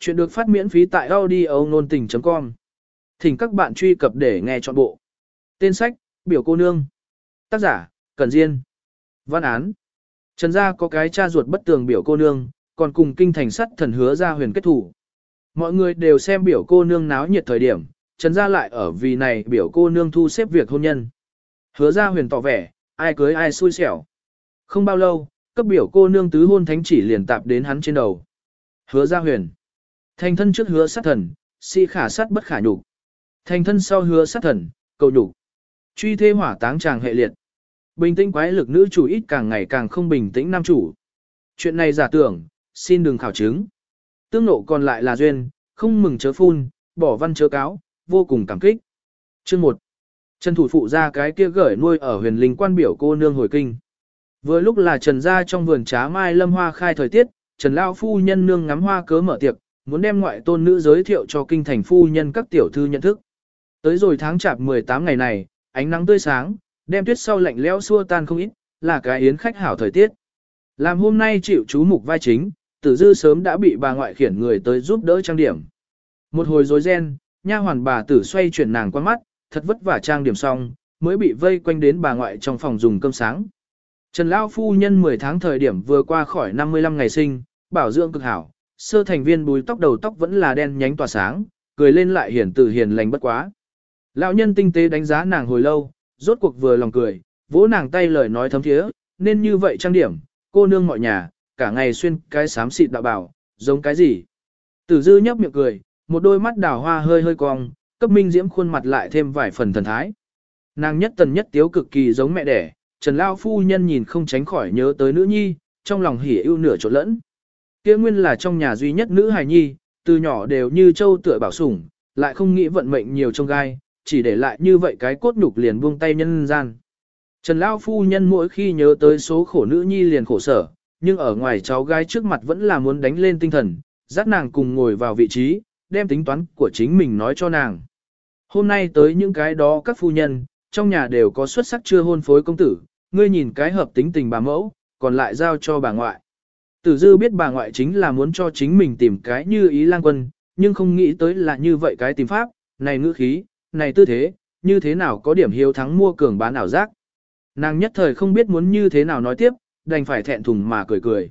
Chuyện được phát miễn phí tại audio nôn tình.com. Thỉnh các bạn truy cập để nghe trọn bộ. Tên sách, biểu cô nương. Tác giả, Cần Diên. Văn án. Trần gia có cái cha ruột bất tường biểu cô nương, còn cùng kinh thành sắt thần hứa ra huyền kết thủ. Mọi người đều xem biểu cô nương náo nhiệt thời điểm, Trần gia lại ở vì này biểu cô nương thu xếp việc hôn nhân. Hứa ra huyền tỏ vẻ, ai cưới ai xui xẻo. Không bao lâu, cấp biểu cô nương tứ hôn thánh chỉ liền tạp đến hắn trên đầu. Hứa ra huyền. Thành thân trước hứa sát thần, si khả sát bất khả nhục. Thành thân sau hứa sát thần, cầu nhục. Truy thê hỏa táng chàng hệ liệt. Bình tĩnh quái lực nữ chủ ít càng ngày càng không bình tĩnh nam chủ. Chuyện này giả tưởng, xin đừng khảo chứng. Tương nộ còn lại là duyên, không mừng chớ phun, bỏ văn chớ cáo, vô cùng cảm kích. Chương 1. Trần thủ phụ ra cái kia gửi nuôi ở huyền linh quan biểu cô nương hồi kinh. Vừa lúc là Trần gia trong vườn trá mai lâm hoa khai thời tiết, Trần Lao phu nhân nương ngắm hoa cớ mở tiệc, muốn đem ngoại tôn nữ giới thiệu cho kinh thành phu nhân các tiểu thư nhận thức. Tới rồi tháng chạp 18 ngày này, ánh nắng tươi sáng, đem tuyết sau lạnh lẽo xua tan không ít, là cái yến khách hảo thời tiết. Làm hôm nay chịu chú mục vai chính, tử dư sớm đã bị bà ngoại khiển người tới giúp đỡ trang điểm. Một hồi rối ren, nha hoàn bà tử xoay chuyển nàng qua mắt, thật vất vả trang điểm xong, mới bị vây quanh đến bà ngoại trong phòng dùng cơm sáng. Trần Lao phu nhân 10 tháng thời điểm vừa qua khỏi 55 ngày sinh, bảo dưỡng cực hảo, sơ thành viên bùi tóc đầu tóc vẫn là đen nhánh tỏa sáng, cười lên lại hiển từ hiền lành bất quá. Lão nhân tinh tế đánh giá nàng hồi lâu, rốt cuộc vừa lòng cười, vỗ nàng tay lời nói thấm thiế, nên như vậy trang điểm, cô nương mọi nhà, cả ngày xuyên cái xám xịt đạo bảo, giống cái gì. Tử dư nhấp miệng cười, một đôi mắt đào hoa hơi hơi cong, cấp minh diễm khuôn mặt lại thêm vài phần thần thái. Nàng nhất tần nhất tiếu cực kỳ giống mẹ đẻ, Trần Lao phu nhân nhìn không tránh khỏi nhớ tới nữ nhi, trong lòng hỉ ưu nửa chỗ lẫn. Kia nguyên là trong nhà duy nhất nữ hài nhi, từ nhỏ đều như châu tựa bảo sủng, lại không nghĩ vận mệnh nhiều trong gai, chỉ để lại như vậy cái cốt nhục liền buông tay nhân gian. Trần Lao phu nhân mỗi khi nhớ tới số khổ nữ nhi liền khổ sở, nhưng ở ngoài cháu gái trước mặt vẫn là muốn đánh lên tinh thần, dắt nàng cùng ngồi vào vị trí, đem tính toán của chính mình nói cho nàng. Hôm nay tới những cái đó các phu nhân, trong nhà đều có xuất sắc chưa hôn phối công tử, ngươi nhìn cái hợp tính tình bà mẫu, còn lại giao cho bà ngoại. Tử dư biết bà ngoại chính là muốn cho chính mình tìm cái như ý lang quân, nhưng không nghĩ tới là như vậy cái tìm pháp, này ngữ khí, này tư thế, như thế nào có điểm hiếu thắng mua cường bán ảo giác. Nàng nhất thời không biết muốn như thế nào nói tiếp, đành phải thẹn thùng mà cười cười.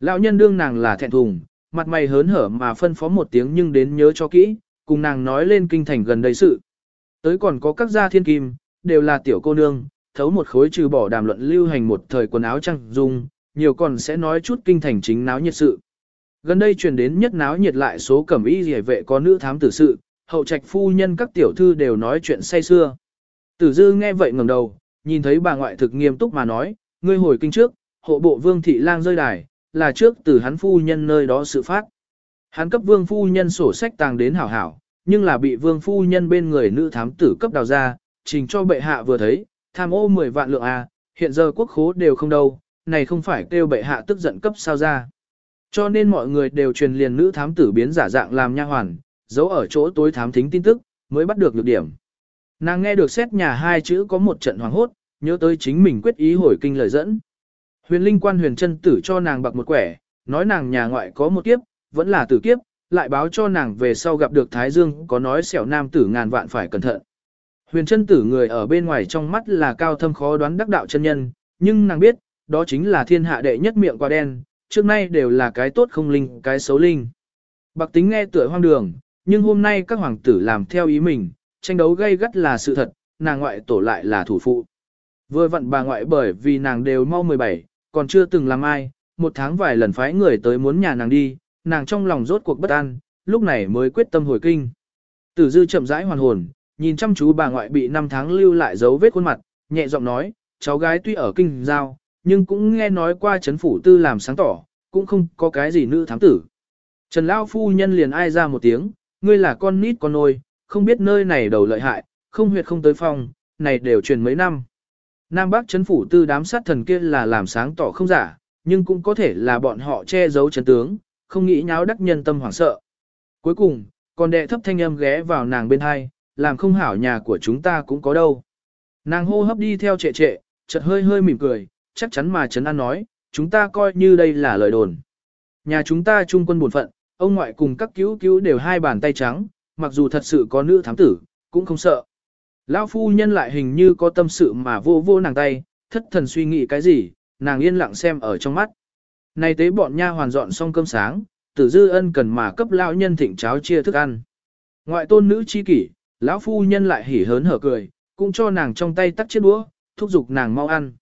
Lão nhân đương nàng là thẹn thùng, mặt mày hớn hở mà phân phó một tiếng nhưng đến nhớ cho kỹ, cùng nàng nói lên kinh thành gần đây sự. Tới còn có các gia thiên kim, đều là tiểu cô nương, thấu một khối trừ bỏ đàm luận lưu hành một thời quần áo trăng dung, nhiều còn sẽ nói chút kinh thành chính náo nhiệt sự. Gần đây truyền đến nhất náo nhiệt lại số cẩm y rỉa vệ có nữ thám tử sự, hậu trạch phu nhân các tiểu thư đều nói chuyện say xưa. Tử dư nghe vậy ngẩng đầu, nhìn thấy bà ngoại thực nghiêm túc mà nói, ngươi hồi kinh trước, hộ bộ vương thị lang rơi đài, là trước từ hắn phu nhân nơi đó sự phát. Hắn cấp vương phu nhân sổ sách tàng đến hảo hảo, nhưng là bị vương phu nhân bên người nữ thám tử cấp đào ra, trình cho bệ hạ vừa thấy, tham ô 10 vạn lượng a, hiện giờ quốc khố đều không đâu, này không phải kêu bệ hạ tức giận cấp sao ra. Cho nên mọi người đều truyền liền nữ thám tử biến giả dạng làm nha hoàn, giấu ở chỗ tối thám thính tin tức, mới bắt được lược điểm. Nàng nghe được xét nhà hai chữ có một trận hoàng hốt, nhớ tới chính mình quyết ý hồi kinh lời dẫn. Huyền linh quan huyền chân tử cho nàng bạc một quẻ, nói nàng nhà ngoại có một kiếp, vẫn là tử kiếp, lại báo cho nàng về sau gặp được Thái Dương có nói xẻo nam tử ngàn vạn phải cẩn thận. Huyền chân tử người ở bên ngoài trong mắt là cao thâm khó đoán đắc đạo chân nhân, nhưng nàng biết, đó chính là thiên hạ đệ nhất miệng quả đen, trước nay đều là cái tốt không linh, cái xấu linh. Bạc tính nghe tựa hoang đường, nhưng hôm nay các hoàng tử làm theo ý mình, tranh đấu gây gắt là sự thật, nàng ngoại tổ lại là thủ phụ. Vừa vặn bà ngoại bởi vì nàng đều mau 17, còn chưa từng làm ai, một tháng vài lần phái người tới muốn nhà nàng đi, nàng trong lòng rốt cuộc bất an, lúc này mới quyết tâm hồi kinh. Tử dư chậm rãi hoàn hồn, nhìn chăm chú bà ngoại bị 5 tháng lưu lại dấu vết khuôn mặt, nhẹ giọng nói, cháu gái tuy ở kinh giao, nhưng cũng nghe nói qua chấn phủ tư làm sáng tỏ, cũng không có cái gì nữ thám tử. Trần Lao phu nhân liền ai ra một tiếng, ngươi là con nít con nôi, không biết nơi này đầu lợi hại, không huyệt không tới phong, này đều truyền mấy năm. Nam Bắc chấn phủ tư đám sát thần kia là làm sáng tỏ không giả, nhưng cũng có thể là bọn họ che giấu chấn tướng, không nghĩ nháo đắc nhân tâm hoảng sợ. Cuối cùng, còn đệ thấp thanh âm ghé vào nàng bên hai, làm không hảo nhà của chúng ta cũng có đâu. Nàng hô hấp đi theo trệ trệ, chợt hơi hơi mỉm cười, chắc chắn mà Trấn An nói, chúng ta coi như đây là lời đồn. Nhà chúng ta trung quân buồn phận, ông ngoại cùng các cứu cứu đều hai bàn tay trắng, mặc dù thật sự có nữ thám tử, cũng không sợ. Lão phu nhân lại hình như có tâm sự mà vô vô nàng tay, thất thần suy nghĩ cái gì, nàng yên lặng xem ở trong mắt. Này tế bọn nha hoàn dọn xong cơm sáng, tử dư ân cần mà cấp lão nhân thịnh cháo chia thức ăn. Ngoại tôn nữ chi kỷ, lão phu nhân lại hỉ hớn hở cười, cũng cho nàng trong tay tắt chiếc đũa, thúc giục nàng mau ăn.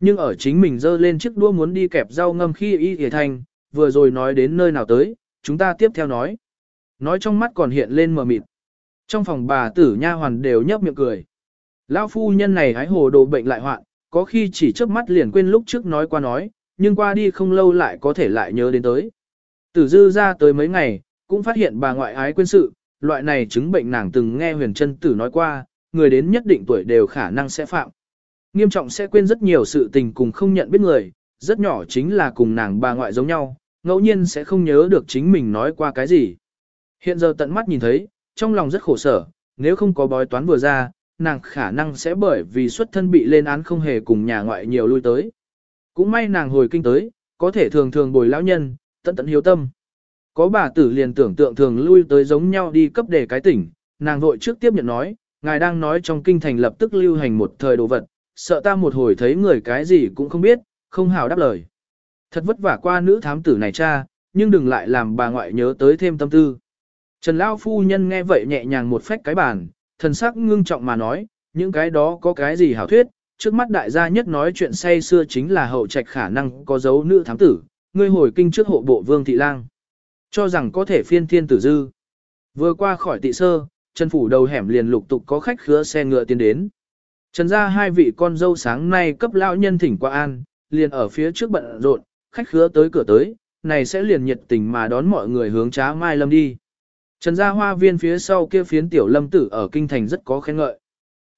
Nhưng ở chính mình dơ lên chiếc đua muốn đi kẹp rau ngâm khi y hề thành, vừa rồi nói đến nơi nào tới, chúng ta tiếp theo nói. Nói trong mắt còn hiện lên mờ mịt. Trong phòng bà tử nha hoàn đều nhấp miệng cười. Lão phu nhân này hái hồ đồ bệnh lại hoạn, có khi chỉ chớp mắt liền quên lúc trước nói qua nói, nhưng qua đi không lâu lại có thể lại nhớ đến tới. Tử dư ra tới mấy ngày, cũng phát hiện bà ngoại ái quên sự, loại này chứng bệnh nàng từng nghe huyền chân tử nói qua, người đến nhất định tuổi đều khả năng sẽ phạm. Nghiêm trọng sẽ quên rất nhiều sự tình cùng không nhận biết người, rất nhỏ chính là cùng nàng bà ngoại giống nhau, ngẫu nhiên sẽ không nhớ được chính mình nói qua cái gì. Hiện giờ tận mắt nhìn thấy, trong lòng rất khổ sở, nếu không có bói toán vừa ra, nàng khả năng sẽ bởi vì xuất thân bị lên án không hề cùng nhà ngoại nhiều lui tới. Cũng may nàng hồi kinh tới, có thể thường thường bồi lão nhân, tận tận hiếu tâm. Có bà tử liền tưởng tượng thường lui tới giống nhau đi cấp đề cái tỉnh, nàng vội trước tiếp nhận nói, ngài đang nói trong kinh thành lập tức lưu hành một thời đồ vật, sợ ta một hồi thấy người cái gì cũng không biết, không hào đáp lời. Thật vất vả qua nữ thám tử này cha, nhưng đừng lại làm bà ngoại nhớ tới thêm tâm tư. Trần Lao Phu Nhân nghe vậy nhẹ nhàng một phách cái bàn, thần sắc ngưng trọng mà nói, những cái đó có cái gì hảo thuyết, trước mắt đại gia nhất nói chuyện say xưa chính là hậu trạch khả năng có dấu nữ thám tử, ngươi hồi kinh trước hộ bộ Vương Thị Lang. Cho rằng có thể phiên thiên tử dư. Vừa qua khỏi tị sơ, Trần Phủ đầu hẻm liền lục tục có khách khứa xe ngựa tiến đến. Trần ra hai vị con dâu sáng nay cấp lão nhân thỉnh qua an, liền ở phía trước bận rộn, khách khứa tới cửa tới, này sẽ liền nhiệt tình mà đón mọi người hướng trá mai lâm đi. Trần gia hoa viên phía sau kia phiến tiểu lâm tử ở kinh thành rất có khen ngợi.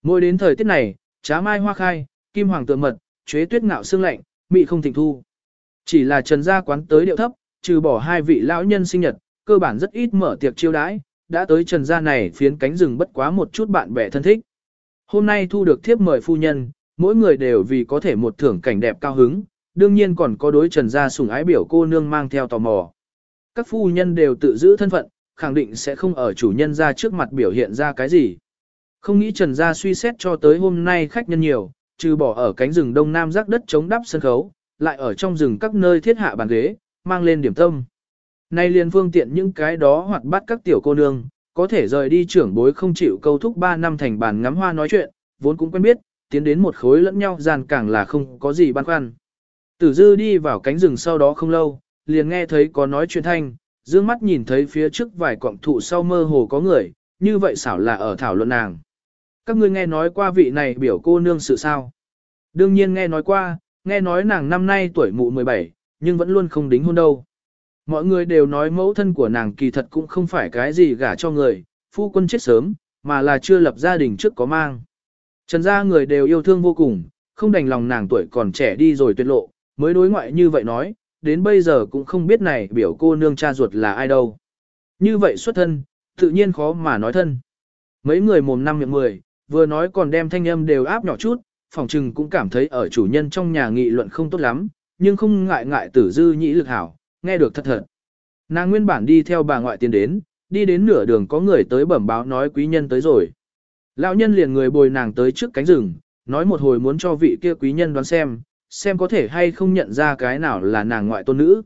Mỗi đến thời tiết này, trá mai hoa khai, kim hoàng tượng mật, chế tuyết ngạo xương lạnh, mị không thịnh thu. Chỉ là trần gia quán tới điệu thấp, trừ bỏ hai vị lão nhân sinh nhật, cơ bản rất ít mở tiệc chiêu đãi, đã tới trần gia này phiến cánh rừng bất quá một chút bạn bè thân thích. Hôm nay thu được thiếp mời phu nhân, mỗi người đều vì có thể một thưởng cảnh đẹp cao hứng, đương nhiên còn có đối trần gia sủng ái biểu cô nương mang theo tò mò. Các phu nhân đều tự giữ thân phận, khẳng định sẽ không ở chủ nhân ra trước mặt biểu hiện ra cái gì. Không nghĩ Trần Gia suy xét cho tới hôm nay khách nhân nhiều, trừ bỏ ở cánh rừng đông nam rác đất chống đắp sân khấu, lại ở trong rừng các nơi thiết hạ bàn ghế, mang lên điểm tâm. Nay liền phương tiện những cái đó hoặc bắt các tiểu cô nương, có thể rời đi trưởng bối không chịu câu thúc 3 năm thành bàn ngắm hoa nói chuyện, vốn cũng quen biết, tiến đến một khối lẫn nhau gian càng là không có gì băn khoăn. Tử dư đi vào cánh rừng sau đó không lâu, liền nghe thấy có nói chuyện thanh, dương mắt nhìn thấy phía trước vài quọng thụ sau mơ hồ có người, như vậy xảo là ở thảo luận nàng. Các ngươi nghe nói qua vị này biểu cô nương sự sao? Đương nhiên nghe nói qua, nghe nói nàng năm nay tuổi mụ 17, nhưng vẫn luôn không đính hôn đâu. Mọi người đều nói mẫu thân của nàng kỳ thật cũng không phải cái gì gả cho người, phu quân chết sớm, mà là chưa lập gia đình trước có mang. Trần gia người đều yêu thương vô cùng, không đành lòng nàng tuổi còn trẻ đi rồi tuyệt lộ, mới đối ngoại như vậy nói, đến bây giờ cũng không biết này biểu cô nương cha ruột là ai đâu. Như vậy xuất thân, tự nhiên khó mà nói thân. Mấy người mồm năm miệng mười, vừa nói còn đem thanh âm đều áp nhỏ chút, phòng trừng cũng cảm thấy ở chủ nhân trong nhà nghị luận không tốt lắm, nhưng không ngại ngại tử dư nhĩ lực hảo, nghe được thật thật. Nàng nguyên bản đi theo bà ngoại tiến đến, đi đến nửa đường có người tới bẩm báo nói quý nhân tới rồi. Lão nhân liền người bồi nàng tới trước cánh rừng, nói một hồi muốn cho vị kia quý nhân đoán xem, xem có thể hay không nhận ra cái nào là nàng ngoại tôn nữ.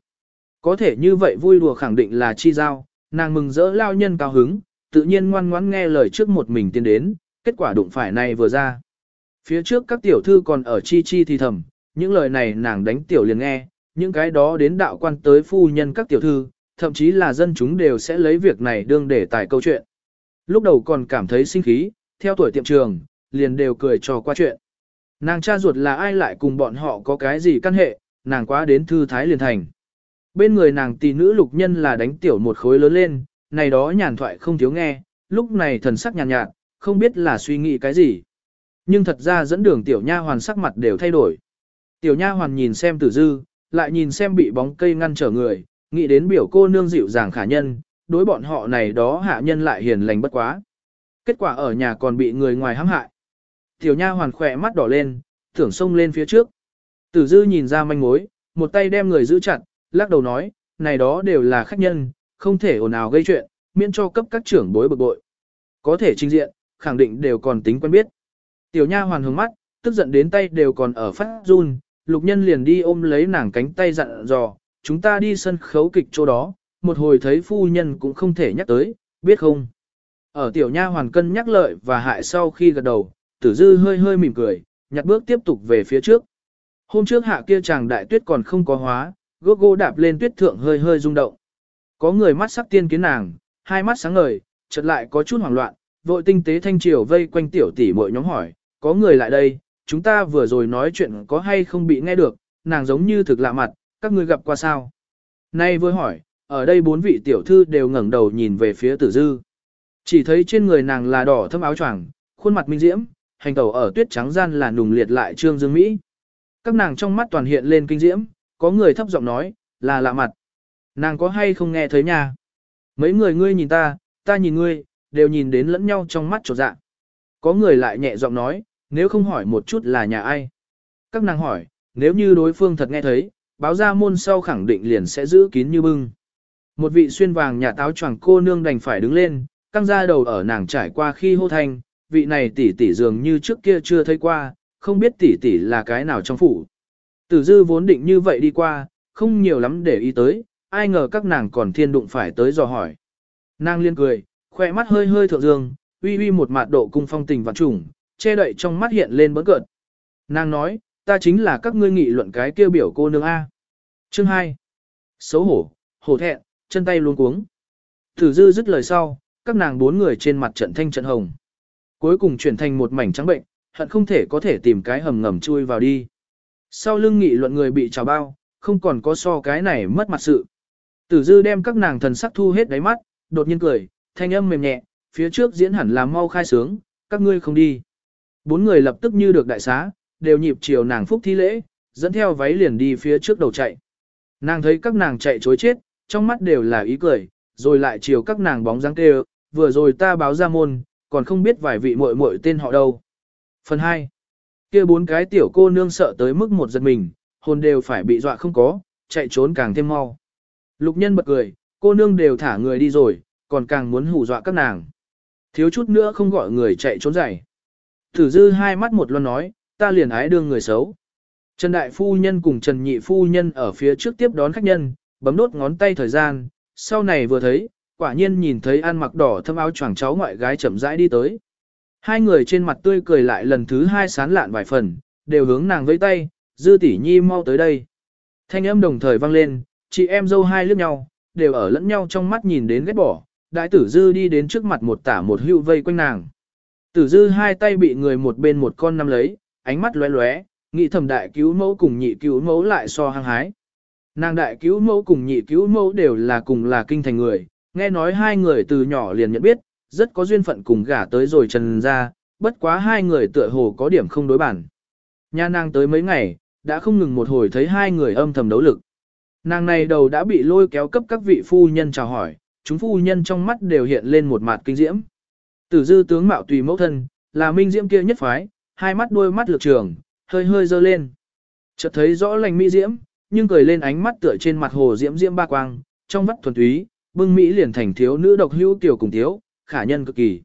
Có thể như vậy vui đùa khẳng định là chi giao, nàng mừng rỡ lao nhân cao hứng, tự nhiên ngoan ngoãn nghe lời trước một mình tiến đến, kết quả đụng phải này vừa ra. Phía trước các tiểu thư còn ở chi chi thì thầm, những lời này nàng đánh tiểu liền nghe, những cái đó đến đạo quan tới phu nhân các tiểu thư, thậm chí là dân chúng đều sẽ lấy việc này đương để tài câu chuyện. Lúc đầu còn cảm thấy sinh khí, theo tuổi tiệm trường, liền đều cười trò qua chuyện. Nàng cha ruột là ai lại cùng bọn họ có cái gì căn hệ, nàng quá đến thư thái liền thành. Bên người nàng tỷ nữ lục nhân là đánh tiểu một khối lớn lên, này đó nhàn thoại không thiếu nghe, lúc này thần sắc nhàn nhạt, nhạt, không biết là suy nghĩ cái gì. Nhưng thật ra dẫn đường tiểu nha hoàn sắc mặt đều thay đổi. Tiểu nha hoàn nhìn xem tử dư, lại nhìn xem bị bóng cây ngăn trở người, nghĩ đến biểu cô nương dịu dàng khả nhân, đối bọn họ này đó hạ nhân lại hiền lành bất quá. Kết quả ở nhà còn bị người ngoài hãm hại. Tiểu nha hoàn khỏe mắt đỏ lên, thưởng xông lên phía trước. Tử dư nhìn ra manh mối, một tay đem người giữ chặt, lắc đầu nói, này đó đều là khách nhân, không thể ồn ào gây chuyện, miễn cho cấp các trưởng bối bực bội. Có thể trình diện, khẳng định đều còn tính quen biết. Tiểu nha hoàn hướng mắt, tức giận đến tay đều còn ở phát run, lục nhân liền đi ôm lấy nàng cánh tay dặn dò, chúng ta đi sân khấu kịch chỗ đó, một hồi thấy phu nhân cũng không thể nhắc tới, biết không? Ở tiểu nha hoàn cân nhắc lợi và hại sau khi gật đầu, tử dư hơi hơi mỉm cười, nhặt bước tiếp tục về phía trước. Hôm trước hạ kia chàng đại tuyết còn không có hóa, gốc gô đạp lên tuyết thượng hơi hơi rung động. Có người mắt sắc tiên kiến nàng, hai mắt sáng ngời, chợt lại có chút hoảng loạn, vội tinh tế thanh triều vây quanh tiểu tỷ muội nhóm hỏi, có người lại đây, chúng ta vừa rồi nói chuyện có hay không bị nghe được, nàng giống như thực lạ mặt, các ngươi gặp qua sao. Nay vừa hỏi, ở đây bốn vị tiểu thư đều ngẩng đầu nhìn về phía tử dư. Chỉ thấy trên người nàng là đỏ thâm áo choàng, khuôn mặt minh diễm, hành tẩu ở tuyết trắng gian là nùng liệt lại trương dương Mỹ. Các nàng trong mắt toàn hiện lên kinh diễm, có người thấp giọng nói, là lạ mặt. Nàng có hay không nghe thấy nha? Mấy người ngươi nhìn ta, ta nhìn ngươi, đều nhìn đến lẫn nhau trong mắt trột dạ. Có người lại nhẹ giọng nói, nếu không hỏi một chút là nhà ai. Các nàng hỏi, nếu như đối phương thật nghe thấy, báo ra môn sau khẳng định liền sẽ giữ kín như bưng. Một vị xuyên vàng nhà táo choàng cô nương đành phải đứng lên, căng ra đầu ở nàng trải qua khi hô thanh, vị này tỷ tỷ dường như trước kia chưa thấy qua, không biết tỷ tỷ là cái nào trong phủ. Tử dư vốn định như vậy đi qua, không nhiều lắm để ý tới, ai ngờ các nàng còn thiên đụng phải tới dò hỏi. Nàng liên cười, khoe mắt hơi hơi thượng dương, uy uy một mạt độ cung phong tình vạn trùng, che đậy trong mắt hiện lên bớt cợt. Nàng nói, ta chính là các ngươi nghị luận cái kêu biểu cô nương A. Chương 2. Xấu hổ, hổ thẹn, chân tay luống cuống. Tử dư dứt lời sau, các nàng bốn người trên mặt trận thanh trận hồng. Cuối cùng chuyển thành một mảnh trắng bệnh, hận không thể có thể tìm cái hầm ngầm chui vào đi. Sau lưng nghị luận người bị trào bao, không còn có so cái này mất mặt sự. Tử dư đem các nàng thần sắc thu hết đáy mắt, đột nhiên cười, thanh âm mềm nhẹ, phía trước diễn hẳn là mau khai sướng, các ngươi không đi. Bốn người lập tức như được đại xá, đều nhịp chiều nàng phúc thi lễ, dẫn theo váy liền đi phía trước đầu chạy. Nàng thấy các nàng chạy chối chết, trong mắt đều là ý cười, rồi lại chiều các nàng bóng dáng kêu, vừa rồi ta báo ra môn, còn không biết vài vị muội muội tên họ đâu. Phần 2. kia bốn cái tiểu cô nương sợ tới mức một giật mình, hồn đều phải bị dọa không có, chạy trốn càng thêm mau. Lục nhân bật cười, cô nương đều thả người đi rồi, còn càng muốn hù dọa các nàng. Thiếu chút nữa không gọi người chạy trốn giải. Thử dư hai mắt một loan nói, ta liền ái đương người xấu. Trần Đại Phu Nhân cùng Trần Nhị Phu Nhân ở phía trước tiếp đón khách nhân, bấm đốt ngón tay thời gian, sau này vừa thấy, quả nhiên nhìn thấy ăn mặc đỏ thâm áo choàng cháu ngoại gái chậm rãi đi tới. Hai người trên mặt tươi cười lại lần thứ hai sán lạn vài phần, đều hướng nàng vẫy tay, dư tỷ nhi mau tới đây. Thanh âm đồng thời vang lên, chị em dâu hai lướt nhau, đều ở lẫn nhau trong mắt nhìn đến ghét bỏ, đại tử dư đi đến trước mặt một tả một hưu vây quanh nàng. Tử dư hai tay bị người một bên một con nắm lấy, ánh mắt lóe lóe, nghĩ thầm đại cứu mẫu cùng nhị cứu mẫu lại so hăng hái. Nàng đại cứu mẫu cùng nhị cứu mẫu đều là cùng là kinh thành người, nghe nói hai người từ nhỏ liền nhận biết, rất có duyên phận cùng gả tới rồi trần ra, bất quá hai người tựa hồ có điểm không đối bản. Nha nàng tới mấy ngày, đã không ngừng một hồi thấy hai người âm thầm đấu lực. Nàng này đầu đã bị lôi kéo cấp các vị phu nhân chào hỏi, chúng phu nhân trong mắt đều hiện lên một mặt kinh diễm. Tử dư tướng mạo tùy mẫu thân, là minh diễm kia nhất phái, hai mắt đôi mắt lược trường, hơi hơi dơ lên. Chợt thấy rõ lành mỹ diễm, nhưng cười lên ánh mắt tựa trên mặt hồ diễm diễm ba quang, trong vắt thuần túy, bưng mỹ liền thành thiếu nữ độc hữu tiểu cùng thiếu, khả nhân cực kỳ.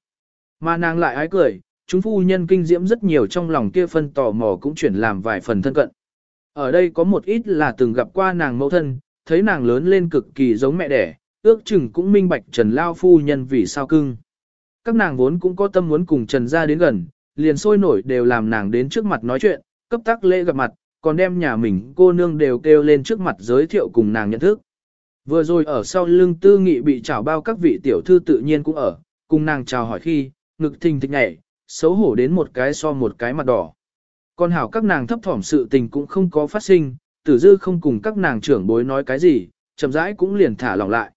Mà nàng lại ái cười, chúng phu nhân kinh diễm rất nhiều trong lòng kia phân tò mò cũng chuyển làm vài phần thân cận. Ở đây có một ít là từng gặp qua nàng mẫu thân, thấy nàng lớn lên cực kỳ giống mẹ đẻ, ước chừng cũng minh bạch Trần Lao phu nhân vì sao cưng. Các nàng vốn cũng có tâm muốn cùng Trần gia đến gần, liền sôi nổi đều làm nàng đến trước mặt nói chuyện, cấp tác lễ gặp mặt, còn đem nhà mình cô nương đều kêu lên trước mặt giới thiệu cùng nàng nhận thức. Vừa rồi ở sau lưng tư nghị bị chào bao các vị tiểu thư tự nhiên cũng ở, cùng nàng chào hỏi khi, ngực thình thịch nhảy, xấu hổ đến một cái so một cái mặt đỏ. Còn hảo các nàng thấp thỏm sự tình cũng không có phát sinh, tử dư không cùng các nàng trưởng bối nói cái gì, chậm rãi cũng liền thả lỏng lại.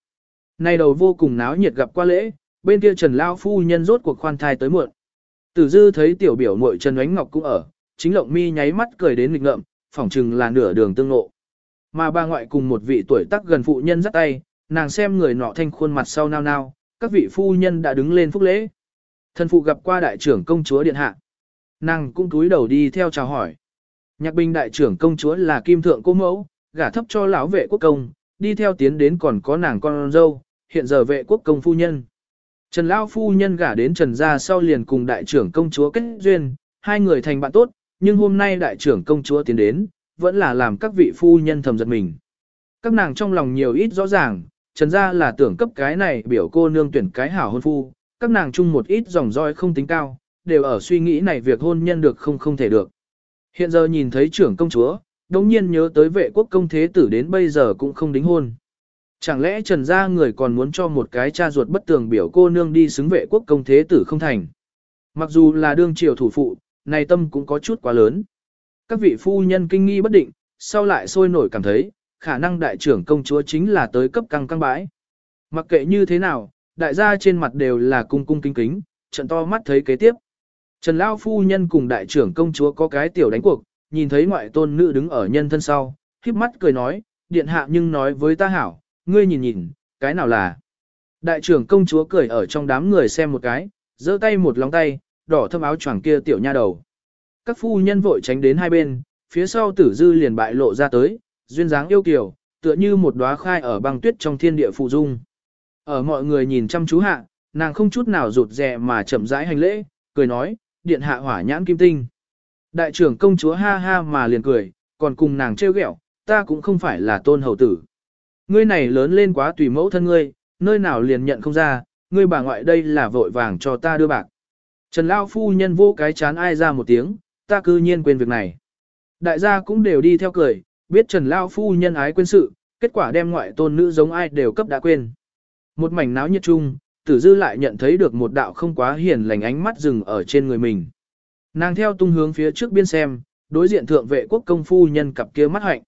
Nay đầu vô cùng náo nhiệt gặp qua lễ, bên kia Trần Lao Phu nhân rốt cuộc khoan thai tới muộn. Tử dư thấy tiểu biểu muội Trần Ánh Ngọc cũng ở, chính lộng mi nháy mắt cười đến nghịch ngợm, phỏng chừng là nửa đường tương ngộ. Mà bà ngoại cùng một vị tuổi tác gần phụ nhân dắt tay, nàng xem người nọ thanh khuôn mặt sau nao nao, các vị phu nhân đã đứng lên phúc lễ. Thân phụ gặp qua đại trưởng công chúa điện hạ. Nàng cũng túi đầu đi theo chào hỏi. Nhạc binh đại trưởng công chúa là kim thượng cô mẫu, gả thấp cho lão vệ quốc công, đi theo tiến đến còn có nàng con dâu, hiện giờ vệ quốc công phu nhân. Trần Lao phu nhân gả đến Trần gia sau liền cùng đại trưởng công chúa kết duyên, hai người thành bạn tốt, nhưng hôm nay đại trưởng công chúa tiến đến, vẫn là làm các vị phu nhân thầm giật mình. Các nàng trong lòng nhiều ít rõ ràng, Trần gia là tưởng cấp cái này biểu cô nương tuyển cái hảo hôn phu, các nàng chung một ít dòng roi không tính cao, đều ở suy nghĩ này việc hôn nhân được không không thể được. Hiện giờ nhìn thấy trưởng công chúa, đồng nhiên nhớ tới vệ quốc công thế tử đến bây giờ cũng không đính hôn. Chẳng lẽ trần gia người còn muốn cho một cái cha ruột bất tường biểu cô nương đi xứng vệ quốc công thế tử không thành. Mặc dù là đương triều thủ phụ, này tâm cũng có chút quá lớn. Các vị phu nhân kinh nghi bất định, sau lại sôi nổi cảm thấy, khả năng đại trưởng công chúa chính là tới cấp căng căng bãi. Mặc kệ như thế nào, đại gia trên mặt đều là cung cung kính kính, trận to mắt thấy kế tiếp. Trần Lao phu nhân cùng đại trưởng công chúa có cái tiểu đánh cuộc, nhìn thấy ngoại tôn nữ đứng ở nhân thân sau, khiếp mắt cười nói, điện hạ nhưng nói với ta hảo, ngươi nhìn nhìn, cái nào là. Đại trưởng công chúa cười ở trong đám người xem một cái, giơ tay một lòng tay, đỏ thâm áo choàng kia tiểu nha đầu. Các phu nhân vội tránh đến hai bên, phía sau tử dư liền bại lộ ra tới, duyên dáng yêu kiều, tựa như một đóa khai ở băng tuyết trong thiên địa phụ dung. Ở mọi người nhìn chăm chú hạ, nàng không chút nào rụt rè mà chậm rãi hành lễ, cười nói, điện hạ hỏa nhãn kim tinh. Đại trưởng công chúa ha ha mà liền cười, còn cùng nàng trêu ghẹo, ta cũng không phải là tôn hầu tử. Ngươi này lớn lên quá tùy mẫu thân ngươi, nơi nào liền nhận không ra, ngươi bà ngoại đây là vội vàng cho ta đưa bạc. Trần Lao phu nhân vô cái chán ai ra một tiếng, ta cư nhiên quên việc này. Đại gia cũng đều đi theo cười, biết Trần Lao phu nhân ái quên sự, kết quả đem ngoại tôn nữ giống ai đều cấp đã quên. Một mảnh náo nhiệt chung, tử dư lại nhận thấy được một đạo không quá hiền lành ánh mắt dừng ở trên người mình. Nàng theo tung hướng phía trước biên xem, đối diện thượng vệ quốc công phu nhân cặp kia mắt hạnh.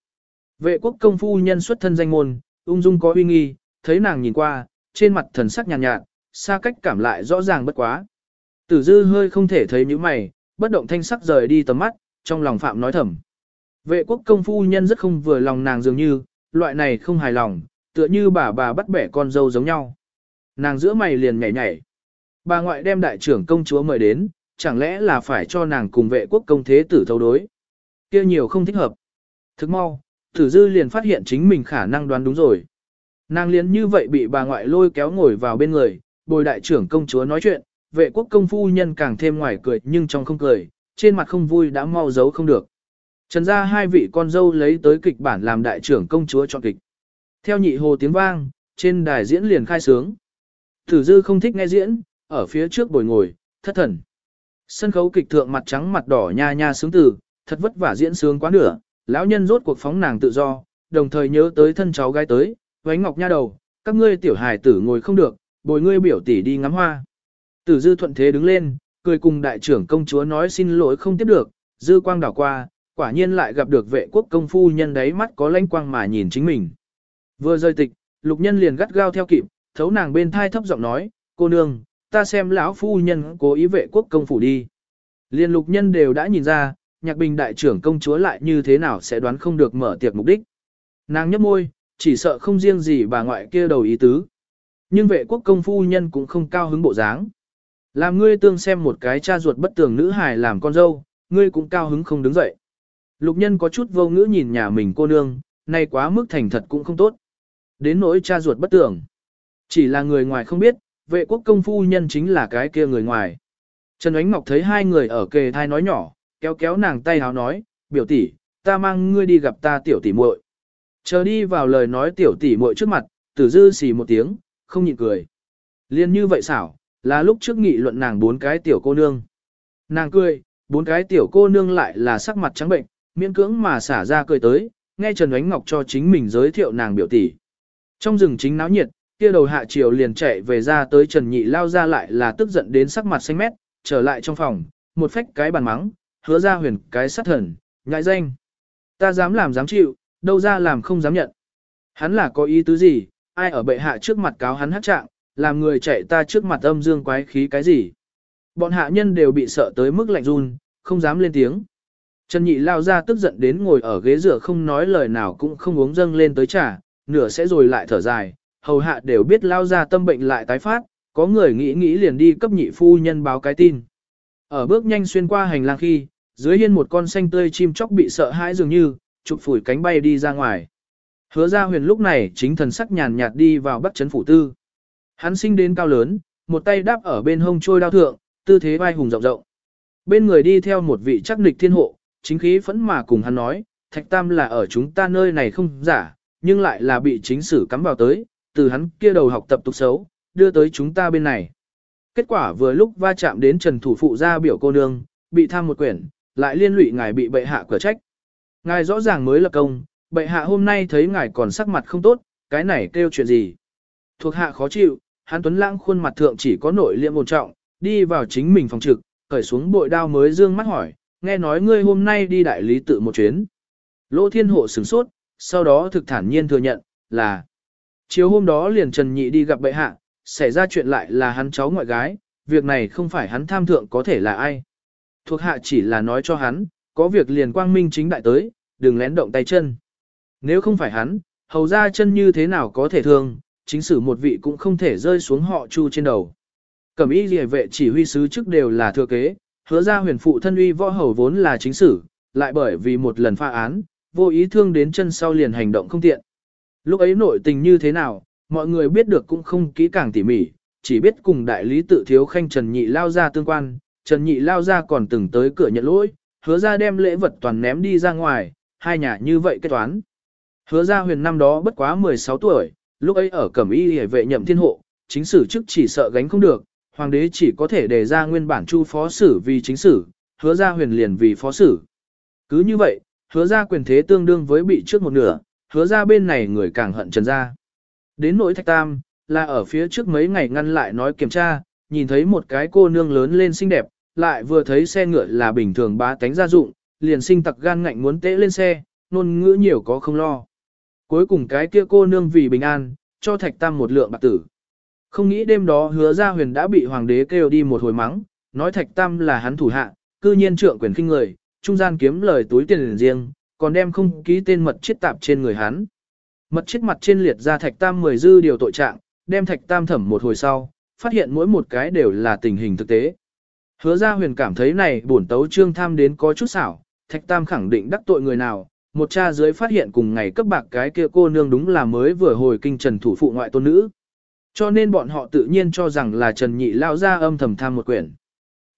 Vệ quốc công phu nhân xuất thân danh môn, ung dung có uy nghi, thấy nàng nhìn qua, trên mặt thần sắc nhàn nhạt, nhạt, xa cách cảm lại rõ ràng bất quá. Tử dư hơi không thể thấy những mày, bất động thanh sắc rời đi tầm mắt, trong lòng phạm nói thầm. Vệ quốc công phu nhân rất không vừa lòng nàng dường như, loại này không hài lòng, tựa như bà bà bắt bẻ con dâu giống nhau. Nàng giữa mày liền nhảy nhảy. Bà ngoại đem đại trưởng công chúa mời đến, chẳng lẽ là phải cho nàng cùng vệ quốc công thế tử thấu đối. kia nhiều không thích hợp. Thức mau, tử dư liền phát hiện chính mình khả năng đoán đúng rồi. Nàng liền như vậy bị bà ngoại lôi kéo ngồi vào bên người, bồi đại trưởng công chúa nói chuyện, vệ quốc công phu nhân càng thêm ngoài cười nhưng trong không cười, trên mặt không vui đã mau giấu không được. Trần ra hai vị con dâu lấy tới kịch bản làm đại trưởng công chúa chọn kịch. Theo nhị hồ tiếng vang, trên đài diễn liền khai sướng. Tử dư không thích nghe diễn, ở phía trước bồi ngồi, thất thần. Sân khấu kịch thượng mặt trắng mặt đỏ nha nha sướng từ, thật vất vả diễn sướng quá nửa, lão nhân rốt cuộc phóng nàng tự do, đồng thời nhớ tới thân cháu gái tới, vánh ngọc nha đầu, các ngươi tiểu hài tử ngồi không được, bồi ngươi biểu tỷ đi ngắm hoa. Tử dư thuận thế đứng lên, cười cùng đại trưởng công chúa nói xin lỗi không tiếp được, dư quang đảo qua, quả nhiên lại gặp được vệ quốc công phu nhân đấy mắt có lanh quang mà nhìn chính mình. Vừa rơi tịch, lục nhân liền gắt gao theo kịp, thấu nàng bên thai thấp giọng nói, cô nương, ta xem lão phu nhân cố ý vệ quốc công phủ đi. Liên lục nhân đều đã nhìn ra, nhạc bình đại trưởng công chúa lại như thế nào sẽ đoán không được mở tiệc mục đích. Nàng nhấp môi, chỉ sợ không riêng gì bà ngoại kia đầu ý tứ. Nhưng vệ quốc công phu nhân cũng không cao hứng bộ dáng. Làm ngươi tương xem một cái cha ruột bất tường nữ hài làm con dâu, ngươi cũng cao hứng không đứng dậy. Lục nhân có chút vô ngữ nhìn nhà mình cô nương, nay quá mức thành thật cũng không tốt. Đến nỗi cha ruột bất tường. Chỉ là người ngoài không biết, vệ quốc công phu nhân chính là cái kia người ngoài. Trần Ánh Ngọc thấy hai người ở kề thai nói nhỏ, kéo kéo nàng tay háo nói, biểu tỷ, ta mang ngươi đi gặp ta tiểu tỷ muội. Chờ đi vào lời nói tiểu tỷ muội trước mặt, tử dư xì một tiếng, không nhịn cười. Liên như vậy xảo, là lúc trước nghị luận nàng bốn cái tiểu cô nương. Nàng cười, bốn cái tiểu cô nương lại là sắc mặt trắng bệnh, miễn cưỡng mà xả ra cười tới, nghe Trần Ánh Ngọc cho chính mình giới thiệu nàng biểu tỷ. Trong rừng chính náo nhiệt, kia đầu hạ triều liền chạy về ra tới Trần Nhị lao ra lại là tức giận đến sắc mặt xanh mét, trở lại trong phòng, một phách cái bàn mắng, hứa ra huyền cái sát thần, nhại danh. Ta dám làm dám chịu, đâu ra làm không dám nhận. Hắn là có ý tứ gì, ai ở bệ hạ trước mặt cáo hắn hát trạng, làm người chạy ta trước mặt âm dương quái khí cái gì. Bọn hạ nhân đều bị sợ tới mức lạnh run, không dám lên tiếng. Trần Nhị lao ra tức giận đến ngồi ở ghế rửa không nói lời nào cũng không uống dâng lên tới trà, nửa sẽ rồi lại thở dài, hầu hạ đều biết lao ra tâm bệnh lại tái phát, có người nghĩ nghĩ liền đi cấp nhị phu nhân báo cái tin. Ở bước nhanh xuyên qua hành lang khi, dưới hiên một con xanh tươi chim chóc bị sợ hãi dường như, chụp phủi cánh bay đi ra ngoài. Hứa ra huyền lúc này chính thần sắc nhàn nhạt đi vào bắc chấn phủ tư. Hắn sinh đến cao lớn, một tay đáp ở bên hông trôi đao thượng, tư thế vai hùng rộng rộng. Bên người đi theo một vị chắc nịch thiên hộ, chính khí phẫn mà cùng hắn nói, Thạch Tam là ở chúng ta nơi này không giả, nhưng lại là bị chính sử cắm vào tới, từ hắn kia đầu học tập tục xấu, đưa tới chúng ta bên này. Kết quả vừa lúc va chạm đến Trần Thủ Phụ gia biểu cô nương, bị tham một quyển, lại liên lụy ngài bị bệ hạ cửa trách. Ngài rõ ràng mới lập công, bệ hạ hôm nay thấy ngài còn sắc mặt không tốt, cái này kêu chuyện gì. Thuộc hạ khó chịu, hắn tuấn lãng khuôn mặt thượng chỉ có nội liệm ổn trọng, đi vào chính mình phòng trực, cởi xuống bội đao mới dương mắt hỏi, nghe nói ngươi hôm nay đi đại lý tự một chuyến. Lỗ thiên hộ sửng sốt, sau đó thực thản nhiên thừa nhận, là chiều hôm đó liền Trần Nhị đi gặp bệ hạ, xảy ra chuyện lại là hắn cháu ngoại gái, việc này không phải hắn tham thượng có thể là ai. Thuộc hạ chỉ là nói cho hắn, có việc liền quang minh chính đại tới, đừng lén động tay chân. Nếu không phải hắn, hầu ra chân như thế nào có thể thương, chính sử một vị cũng không thể rơi xuống họ chu trên đầu. Cẩm y liề vệ chỉ huy sứ trước đều là thừa kế, hứa ra huyền phụ thân uy võ hầu vốn là chính sử, lại bởi vì một lần pha án, vô ý thương đến chân sau liền hành động không tiện. Lúc ấy nội tình như thế nào, mọi người biết được cũng không kỹ càng tỉ mỉ, chỉ biết cùng đại lý tự thiếu khanh Trần Nhị lao ra tương quan, Trần Nhị lao ra còn từng tới cửa nhận lỗi, hứa ra đem lễ vật toàn ném đi ra ngoài, hai nhà như vậy kết toán. Hứa ra huyền năm đó bất quá 16 tuổi, lúc ấy ở cẩm y hề vệ nhậm thiên hộ, chính sử chức chỉ sợ gánh không được, hoàng đế chỉ có thể đề ra nguyên bản chu phó sử vì chính sử, hứa ra huyền liền vì phó sử. Cứ như vậy, hứa ra quyền thế tương đương với bị trước một nửa, hứa ra bên này người càng hận trần ra. Đến nỗi thạch tam, là ở phía trước mấy ngày ngăn lại nói kiểm tra, nhìn thấy một cái cô nương lớn lên xinh đẹp, lại vừa thấy xe ngựa là bình thường bá tánh gia dụng, liền sinh tặc gan ngạnh muốn tễ lên xe, nôn ngữ nhiều có không lo. Cuối cùng cái kia cô nương vì bình an, cho thạch tam một lượng bạc tử. Không nghĩ đêm đó hứa ra huyền đã bị hoàng đế kêu đi một hồi mắng, nói thạch tam là hắn thủ hạ, cư nhiên trượng quyền khinh người, trung gian kiếm lời túi tiền riêng, còn đem không ký tên mật chết tạp trên người hắn. Mật chết mặt trên liệt ra thạch tam mười dư điều tội trạng, đem thạch tam thẩm một hồi sau, phát hiện mỗi một cái đều là tình hình thực tế. Hứa ra huyền cảm thấy này bổn tấu trương tham đến có chút xảo, thạch tam khẳng định đắc tội người nào, một cha dưới phát hiện cùng ngày cấp bạc cái kia cô nương đúng là mới vừa hồi kinh trần thủ phụ ngoại tôn nữ. Cho nên bọn họ tự nhiên cho rằng là Trần Nhị lao ra âm thầm tham một quyển.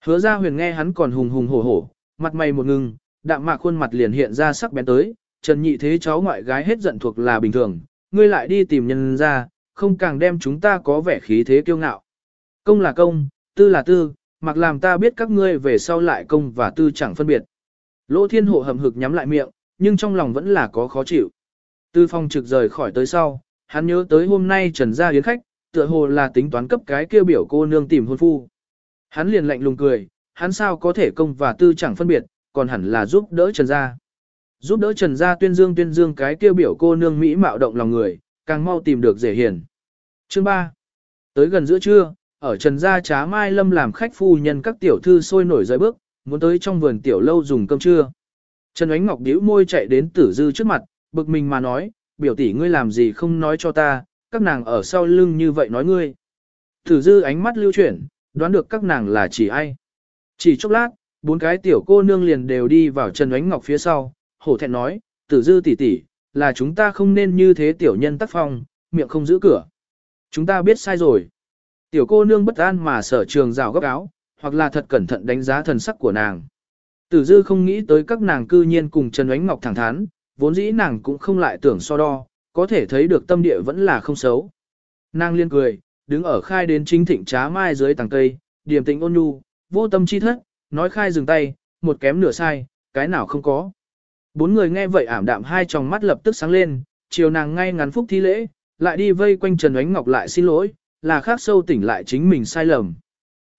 Hứa ra huyền nghe hắn còn hùng hùng hổ hổ, mặt mày một ngưng, đạm mạc khuôn mặt liền hiện ra sắc bén tới, Trần Nhị thế cháu ngoại gái hết giận thuộc là bình thường, ngươi lại đi tìm nhân ra, không càng đem chúng ta có vẻ khí thế kiêu ngạo. Công là công, tư là tư, mặc làm ta biết các ngươi về sau lại công và tư chẳng phân biệt. Lỗ thiên hộ hầm hực nhắm lại miệng, nhưng trong lòng vẫn là có khó chịu. Tư phong trực rời khỏi tới sau, hắn nhớ tới hôm nay trần gia yến khách, tựa hồ là tính toán cấp cái kêu biểu cô nương tìm hôn phu. Hắn liền lạnh lùng cười, hắn sao có thể công và tư chẳng phân biệt, còn hẳn là giúp đỡ trần gia. Giúp đỡ trần gia tuyên dương tuyên dương cái kêu biểu cô nương Mỹ mạo động lòng người, càng mau tìm được dễ hiền. Chương 3. Tới gần giữa trưa, ở trần gia trá mai lâm làm khách phu nhân các tiểu thư sôi nổi rời bước, muốn tới trong vườn tiểu lâu dùng cơm trưa. Trần Ánh Ngọc điếu môi chạy đến tử dư trước mặt, bực mình mà nói, biểu tỷ ngươi làm gì không nói cho ta, các nàng ở sau lưng như vậy nói ngươi. Tử dư ánh mắt lưu chuyển, đoán được các nàng là chỉ ai. Chỉ chốc lát, bốn cái tiểu cô nương liền đều đi vào Trần Ánh Ngọc phía sau, hổ thẹn nói, tử dư tỷ tỷ, là chúng ta không nên như thế tiểu nhân tác phong, miệng không giữ cửa. Chúng ta biết sai rồi. Tiểu cô nương bất an mà sở trường rào gấp áo, hoặc là thật cẩn thận đánh giá thần sắc của nàng. Tử dư không nghĩ tới các nàng cư nhiên cùng Trần Ánh Ngọc thẳng thắn, vốn dĩ nàng cũng không lại tưởng so đo, có thể thấy được tâm địa vẫn là không xấu. Nàng liên cười, đứng ở khai đến chính thịnh trá mai dưới tàng cây, điềm tĩnh ôn nhu, vô tâm chi thất, nói khai dừng tay, một kém nửa sai, cái nào không có. Bốn người nghe vậy ảm đạm hai tròng mắt lập tức sáng lên, chiều nàng ngay ngắn phúc thi lễ, lại đi vây quanh Trần Ánh Ngọc lại xin lỗi, là khác sâu tỉnh lại chính mình sai lầm.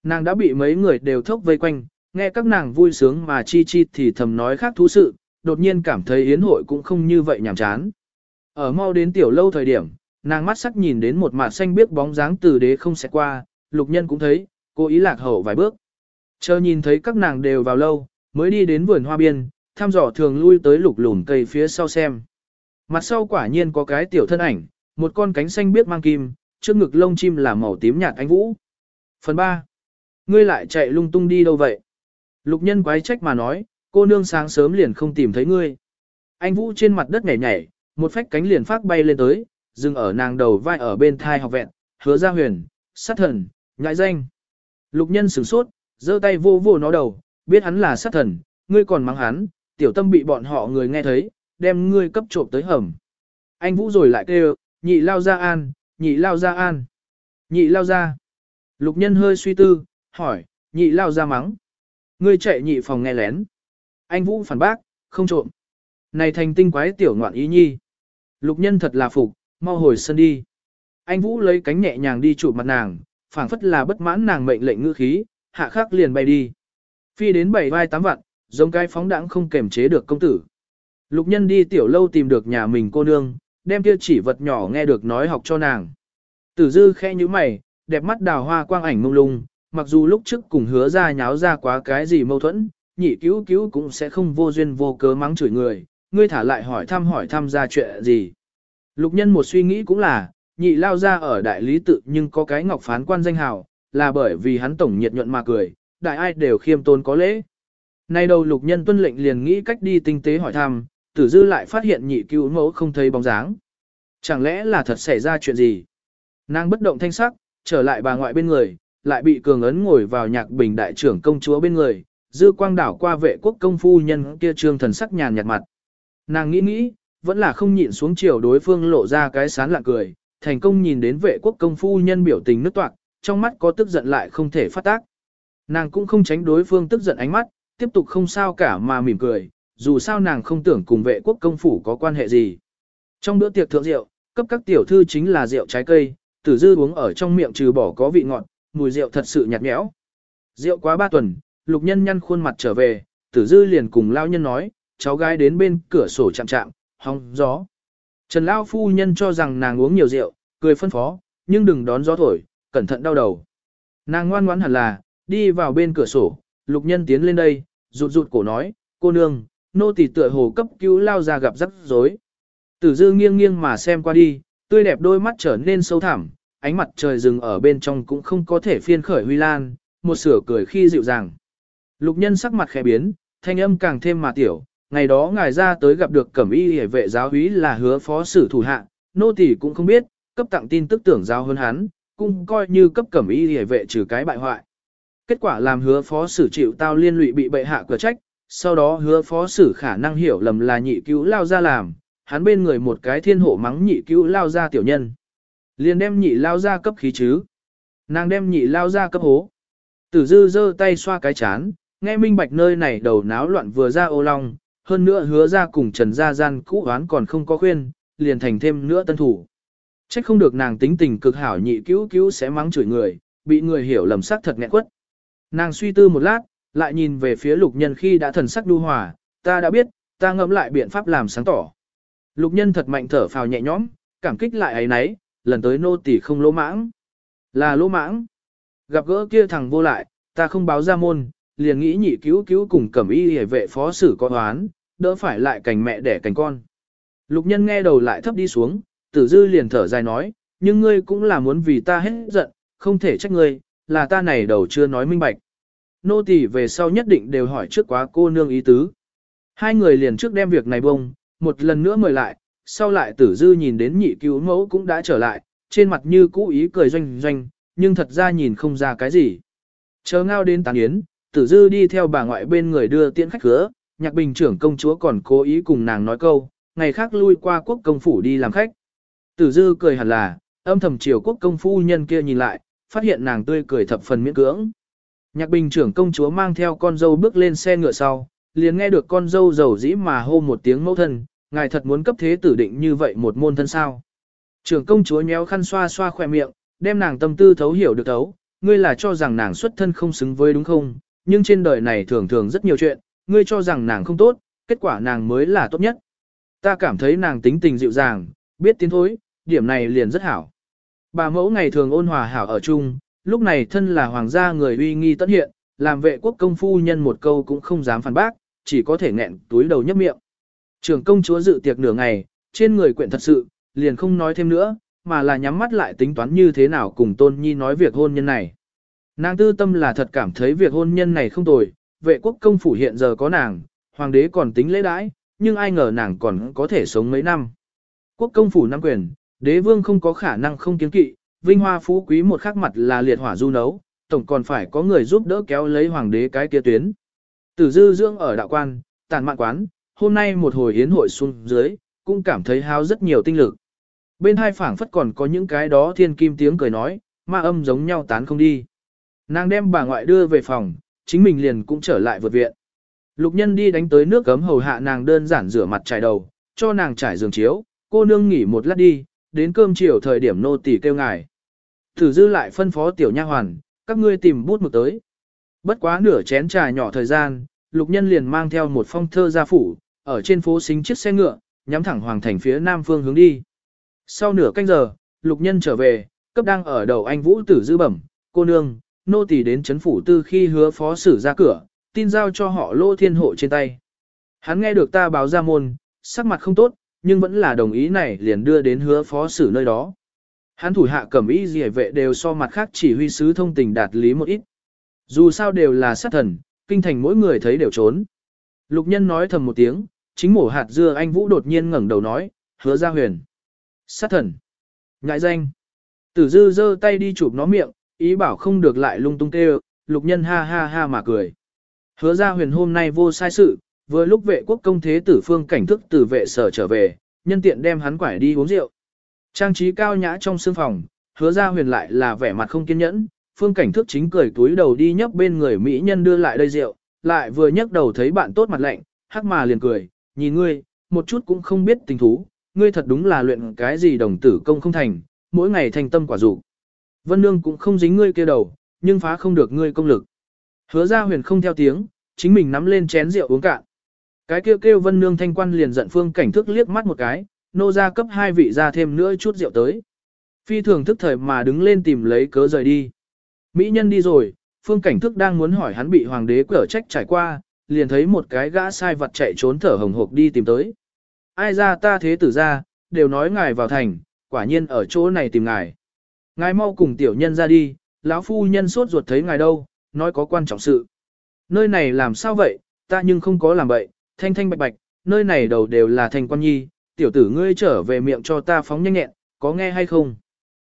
Nàng đã bị mấy người đều thốc vây quanh, nghe các nàng vui sướng mà chi chi thì thầm nói khác thú sự, đột nhiên cảm thấy yến hội cũng không như vậy nhàm chán. Ở mau đến tiểu lâu thời điểm, nàng mắt sắc nhìn đến một mặt xanh biếc bóng dáng từ đế không sẽ qua, lục nhân cũng thấy, cô ý lạc hậu vài bước. Chờ nhìn thấy các nàng đều vào lâu, mới đi đến vườn hoa biên, thăm dò thường lui tới lục lùm cây phía sau xem. Mặt sau quả nhiên có cái tiểu thân ảnh, một con cánh xanh biết mang kim, trước ngực lông chim là màu tím nhạt anh vũ. Phần 3. Ngươi lại chạy lung tung đi đâu vậy? Lục nhân quái trách mà nói, cô nương sáng sớm liền không tìm thấy ngươi. Anh vũ trên mặt đất nhảy nhảy, một phách cánh liền phát bay lên tới, dừng ở nàng đầu vai ở bên thai học vẹn, hứa ra huyền, sát thần, nhãi danh. Lục nhân sửng sốt, giơ tay vô vô nó đầu, biết hắn là sát thần, ngươi còn mắng hắn, tiểu tâm bị bọn họ người nghe thấy, đem ngươi cấp trộm tới hầm. Anh Vũ rồi lại kêu, nhị lao ra an, nhị lao ra an, nhị lao ra. Lục nhân hơi suy tư, hỏi, nhị lao ra mắng. Ngươi chạy nhị phòng nghe lén. Anh Vũ phản bác, không trộm. Này thành tinh quái tiểu ngoạn ý nhi. Lục nhân thật là phục, mau hồi sân đi. Anh Vũ lấy cánh nhẹ nhàng đi chụp mặt nàng, phảng phất là bất mãn nàng mệnh lệnh ngữ khí, hạ khắc liền bay đi. Phi đến bảy vai tám vạn, giống cái phóng đãng không kềm chế được công tử. Lục nhân đi tiểu lâu tìm được nhà mình cô nương, đem kia chỉ vật nhỏ nghe được nói học cho nàng. Tử dư khẽ như mày, đẹp mắt đào hoa quang ảnh mông lung, mặc dù lúc trước cùng hứa ra nháo ra quá cái gì mâu thuẫn, nhị cứu cứu cũng sẽ không vô duyên vô cớ mắng chửi người, ngươi thả lại hỏi thăm hỏi thăm ra chuyện gì. Lục nhân một suy nghĩ cũng là, nhị lao ra ở đại lý tự nhưng có cái ngọc phán quan danh hào, là bởi vì hắn tổng nhiệt nhuận mà cười, đại ai đều khiêm tôn có lễ. Nay đầu lục nhân tuân lệnh liền nghĩ cách đi tinh tế hỏi thăm, tử dư lại phát hiện nhị cứu mẫu không thấy bóng dáng. Chẳng lẽ là thật xảy ra chuyện gì? Nàng bất động thanh sắc, trở lại bà ngoại bên người, lại bị cường ấn ngồi vào nhạc bình đại trưởng công chúa bên người, dư quang đảo qua vệ quốc công phu nhân kia trương thần sắc nhàn nhạt mặt. Nàng nghĩ nghĩ, vẫn là không nhịn xuống chiều đối phương lộ ra cái sán lạ cười, thành công nhìn đến vệ quốc công phu nhân biểu tình nước toạc, trong mắt có tức giận lại không thể phát tác. Nàng cũng không tránh đối phương tức giận ánh mắt, tiếp tục không sao cả mà mỉm cười, dù sao nàng không tưởng cùng vệ quốc công phủ có quan hệ gì. Trong bữa tiệc thượng rượu, cấp các tiểu thư chính là rượu trái cây, tử dư uống ở trong miệng trừ bỏ có vị ngọt, mùi rượu thật sự nhạt nhẽo. Rượu quá ba tuần, lục nhân nhăn khuôn mặt trở về, tử dư liền cùng lao nhân nói, cháu gái đến bên cửa sổ chạm chạm, hong gió. Trần Lao phu nhân cho rằng nàng uống nhiều rượu, cười phân phó, nhưng đừng đón gió thổi, cẩn thận đau đầu. Nàng ngoan ngoãn hẳn là, đi vào bên cửa sổ, lục nhân tiến lên đây, rụt rụt cổ nói, cô nương, nô tỳ tựa hồ cấp cứu lao ra gặp rắc rối. Tử dư nghiêng nghiêng mà xem qua đi, tươi đẹp đôi mắt trở nên sâu thẳm, ánh mặt trời rừng ở bên trong cũng không có thể phiên khởi huy lan, một sửa cười khi dịu dàng. Lục nhân sắc mặt khẽ biến, thanh âm càng thêm mà tiểu, ngày đó ngài ra tới gặp được cẩm y hề vệ giáo úy là hứa phó sử thủ hạ, nô tỳ cũng không biết, cấp tặng tin tức tưởng giao hơn hắn, cũng coi như cấp cẩm y hề vệ trừ cái bại hoại. Kết quả làm hứa phó sử chịu tao liên lụy bị bệ hạ cửa trách, sau đó hứa phó sử khả năng hiểu lầm là nhị cứu lao ra làm, hắn bên người một cái thiên hộ mắng nhị cứu lao ra tiểu nhân. Liền đem nhị lao ra cấp khí chứ. Nàng đem nhị lao ra cấp hố. Tử dư giơ tay xoa cái chán, nghe minh bạch nơi này đầu náo loạn vừa ra ô long, hơn nữa hứa ra cùng Trần Gia Gian cũ oán còn không có khuyên, liền thành thêm nữa tân thủ. Trách không được nàng tính tình cực hảo nhị cứu cứu sẽ mắng chửi người, bị người hiểu lầm sắc thật nghẹn quất. Nàng suy tư một lát, lại nhìn về phía lục nhân khi đã thần sắc đu hòa, ta đã biết, ta ngẫm lại biện pháp làm sáng tỏ. Lục nhân thật mạnh thở phào nhẹ nhõm, cảm kích lại ấy nấy, lần tới nô tỳ không lỗ mãng. Là lỗ mãng. Gặp gỡ kia thằng vô lại, ta không báo ra môn, liền nghĩ nhị cứu cứu cùng cẩm y hề vệ phó xử có đoán, đỡ phải lại cành mẹ đẻ cành con. Lục nhân nghe đầu lại thấp đi xuống, tử dư liền thở dài nói, nhưng ngươi cũng là muốn vì ta hết giận, không thể trách ngươi, là ta này đầu chưa nói minh bạch. Nô tỳ về sau nhất định đều hỏi trước quá cô nương ý tứ. Hai người liền trước đem việc này bông, một lần nữa mời lại, sau lại tử dư nhìn đến nhị cứu mẫu cũng đã trở lại, trên mặt như cũ ý cười doanh doanh, nhưng thật ra nhìn không ra cái gì. Chờ ngao đến tàn yến, tử dư đi theo bà ngoại bên người đưa tiễn khách khứa, nhạc bình trưởng công chúa còn cố ý cùng nàng nói câu, ngày khác lui qua quốc công phủ đi làm khách. Tử dư cười hẳn là, âm thầm chiều quốc công phu nhân kia nhìn lại, phát hiện nàng tươi cười thập phần miễn cưỡng. Nhạc bình trưởng công chúa mang theo con dâu bước lên xe ngựa sau, liền nghe được con dâu giàu dĩ mà hô một tiếng mẫu thân, ngài thật muốn cấp thế tử định như vậy một môn thân sao. Trưởng công chúa nhéo khăn xoa xoa khỏe miệng, đem nàng tâm tư thấu hiểu được thấu, ngươi là cho rằng nàng xuất thân không xứng với đúng không, nhưng trên đời này thường thường rất nhiều chuyện, ngươi cho rằng nàng không tốt, kết quả nàng mới là tốt nhất. Ta cảm thấy nàng tính tình dịu dàng, biết tiến thối, điểm này liền rất hảo. Bà mẫu ngày thường ôn hòa hảo ở chung, lúc này thân là hoàng gia người uy nghi tất hiện, làm vệ quốc công phu nhân một câu cũng không dám phản bác, chỉ có thể nghẹn túi đầu nhấp miệng. Trưởng công chúa dự tiệc nửa ngày, trên người quyện thật sự, liền không nói thêm nữa, mà là nhắm mắt lại tính toán như thế nào cùng tôn nhi nói việc hôn nhân này. Nàng tư tâm là thật cảm thấy việc hôn nhân này không tồi, vệ quốc công phủ hiện giờ có nàng, hoàng đế còn tính lễ đãi, nhưng ai ngờ nàng còn có thể sống mấy năm. Quốc công phủ năm quyền, đế vương không có khả năng không kiến kỵ, vinh hoa phú quý một khắc mặt là liệt hỏa du nấu, tổng còn phải có người giúp đỡ kéo lấy hoàng đế cái kia tuyến. Tử dư dưỡng ở đạo quan, tàn mạn quán, hôm nay một hồi hiến hội xuống dưới, cũng cảm thấy hao rất nhiều tinh lực. Bên hai phảng phất còn có những cái đó thiên kim tiếng cười nói, ma âm giống nhau tán không đi. Nàng đem bà ngoại đưa về phòng, chính mình liền cũng trở lại vượt viện. Lục nhân đi đánh tới nước cấm hầu hạ nàng đơn giản rửa mặt trải đầu, cho nàng trải giường chiếu, cô nương nghỉ một lát đi, đến cơm chiều thời điểm nô tỳ kêu ngài. Thử dư lại phân phó tiểu nha hoàn, các ngươi tìm bút mực tới. Bất quá nửa chén trà nhỏ thời gian, lục nhân liền mang theo một phong thơ ra phủ, ở trên phố xính chiếc xe ngựa, nhắm thẳng hoàng thành phía nam phương hướng đi. Sau nửa canh giờ, lục nhân trở về, cấp đang ở đầu anh vũ tử dư bẩm, cô nương, nô tỳ đến chấn phủ tư khi hứa phó sử ra cửa, tin giao cho họ lô thiên hộ trên tay. Hắn nghe được ta báo ra môn, sắc mặt không tốt, nhưng vẫn là đồng ý này liền đưa đến hứa phó xử nơi đó. Hắn thủ hạ cẩm ý gì vệ đều so mặt khác chỉ huy sứ thông tình đạt lý một ít. Dù sao đều là sát thần, kinh thành mỗi người thấy đều trốn. Lục nhân nói thầm một tiếng, chính mổ hạt dưa anh Vũ đột nhiên ngẩng đầu nói, hứa ra huyền. Sát thần. Ngại danh. Tử dư giơ tay đi chụp nó miệng, ý bảo không được lại lung tung kêu, lục nhân ha ha ha mà cười. Hứa ra huyền hôm nay vô sai sự, vừa lúc vệ quốc công thế tử phương cảnh thức từ vệ sở trở về, nhân tiện đem hắn quải đi uống rượu. Trang trí cao nhã trong sương phòng, hứa ra huyền lại là vẻ mặt không kiên nhẫn, phương cảnh thức chính cười túi đầu đi nhấp bên người Mỹ nhân đưa lại đây rượu, lại vừa nhấc đầu thấy bạn tốt mặt lạnh, hắc mà liền cười, nhìn ngươi, một chút cũng không biết tình thú, ngươi thật đúng là luyện cái gì đồng tử công không thành, mỗi ngày thành tâm quả dụ. Vân Nương cũng không dính ngươi kia đầu, nhưng phá không được ngươi công lực. Hứa ra huyền không theo tiếng, chính mình nắm lên chén rượu uống cạn. Cái kêu kêu Vân Nương thanh quan liền giận phương cảnh thức liếc mắt một cái, nô ra cấp hai vị ra thêm nữa chút rượu tới. Phi thường thức thời mà đứng lên tìm lấy cớ rời đi. Mỹ nhân đi rồi, phương cảnh thức đang muốn hỏi hắn bị hoàng đế cở trách trải qua, liền thấy một cái gã sai vật chạy trốn thở hồng hộc đi tìm tới. Ai ra ta thế tử ra, đều nói ngài vào thành, quả nhiên ở chỗ này tìm ngài. Ngài mau cùng tiểu nhân ra đi, lão phu nhân sốt ruột thấy ngài đâu, nói có quan trọng sự. Nơi này làm sao vậy, ta nhưng không có làm vậy, thanh thanh bạch bạch, nơi này đầu đều là thành quan nhi, tiểu tử ngươi trở về miệng cho ta phóng nhanh nhẹn, có nghe hay không?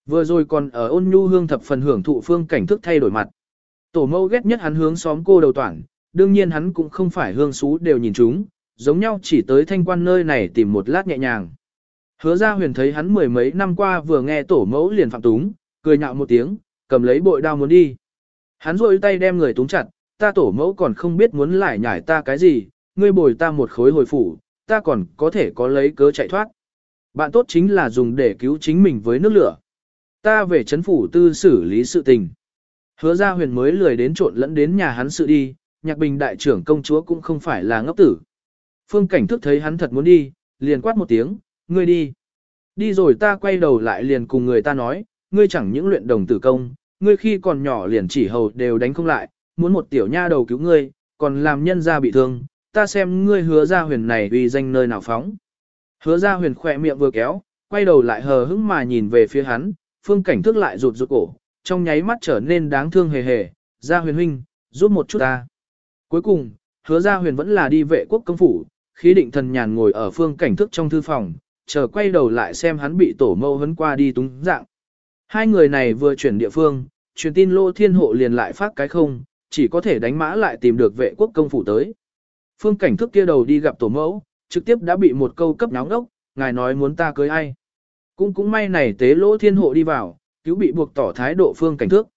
Vừa rồi còn ở ôn nhu hương thập phần hưởng thụ phương cảnh thức thay đổi mặt. Tổ mẫu ghét nhất hắn hướng xóm cô đầu toàn, đương nhiên hắn cũng không phải hương xú đều nhìn chúng, giống nhau chỉ tới thanh quan nơi này tìm một lát nhẹ nhàng. Hứa ra huyền thấy hắn mười mấy năm qua vừa nghe tổ mẫu liền phạm túng, cười nhạo một tiếng, cầm lấy bội đao muốn đi. Hắn rôi tay đem người túng chặt, ta tổ mẫu còn không biết muốn lại nhải ta cái gì, ngươi bồi ta một khối hồi phủ, ta còn có thể có lấy cớ chạy thoát. Bạn tốt chính là dùng để cứu chính mình với nước lửa. Ta về chấn phủ tư xử lý sự tình. Hứa ra huyền mới lười đến trộn lẫn đến nhà hắn sự đi, nhạc bình đại trưởng công chúa cũng không phải là ngốc tử. Phương cảnh thức thấy hắn thật muốn đi, liền quát một tiếng, ngươi đi. Đi rồi ta quay đầu lại liền cùng người ta nói, ngươi chẳng những luyện đồng tử công, ngươi khi còn nhỏ liền chỉ hầu đều đánh không lại, muốn một tiểu nha đầu cứu ngươi, còn làm nhân ra bị thương, ta xem ngươi hứa ra huyền này uy danh nơi nào phóng. Hứa ra huyền khỏe miệng vừa kéo, quay đầu lại hờ hững mà nhìn về phía hắn, phương cảnh thức lại rụt rụt cổ, trong nháy mắt trở nên đáng thương hề hề, ra huyền huynh, giúp một chút ta. Cuối cùng, hứa ra huyền vẫn là đi vệ quốc công phủ, khí định thần nhàn ngồi ở phương cảnh thức trong thư phòng, chờ quay đầu lại xem hắn bị tổ mâu hấn qua đi túng dạng. Hai người này vừa chuyển địa phương, truyền tin lô thiên hộ liền lại phát cái không, chỉ có thể đánh mã lại tìm được vệ quốc công phủ tới. Phương cảnh thức kia đầu đi gặp tổ mẫu, trực tiếp đã bị một câu cấp náo ngốc, ngài nói muốn ta cưới ai. Cũng cũng may này tế lỗ thiên hộ đi vào, cứu bị buộc tỏ thái độ phương cảnh thức.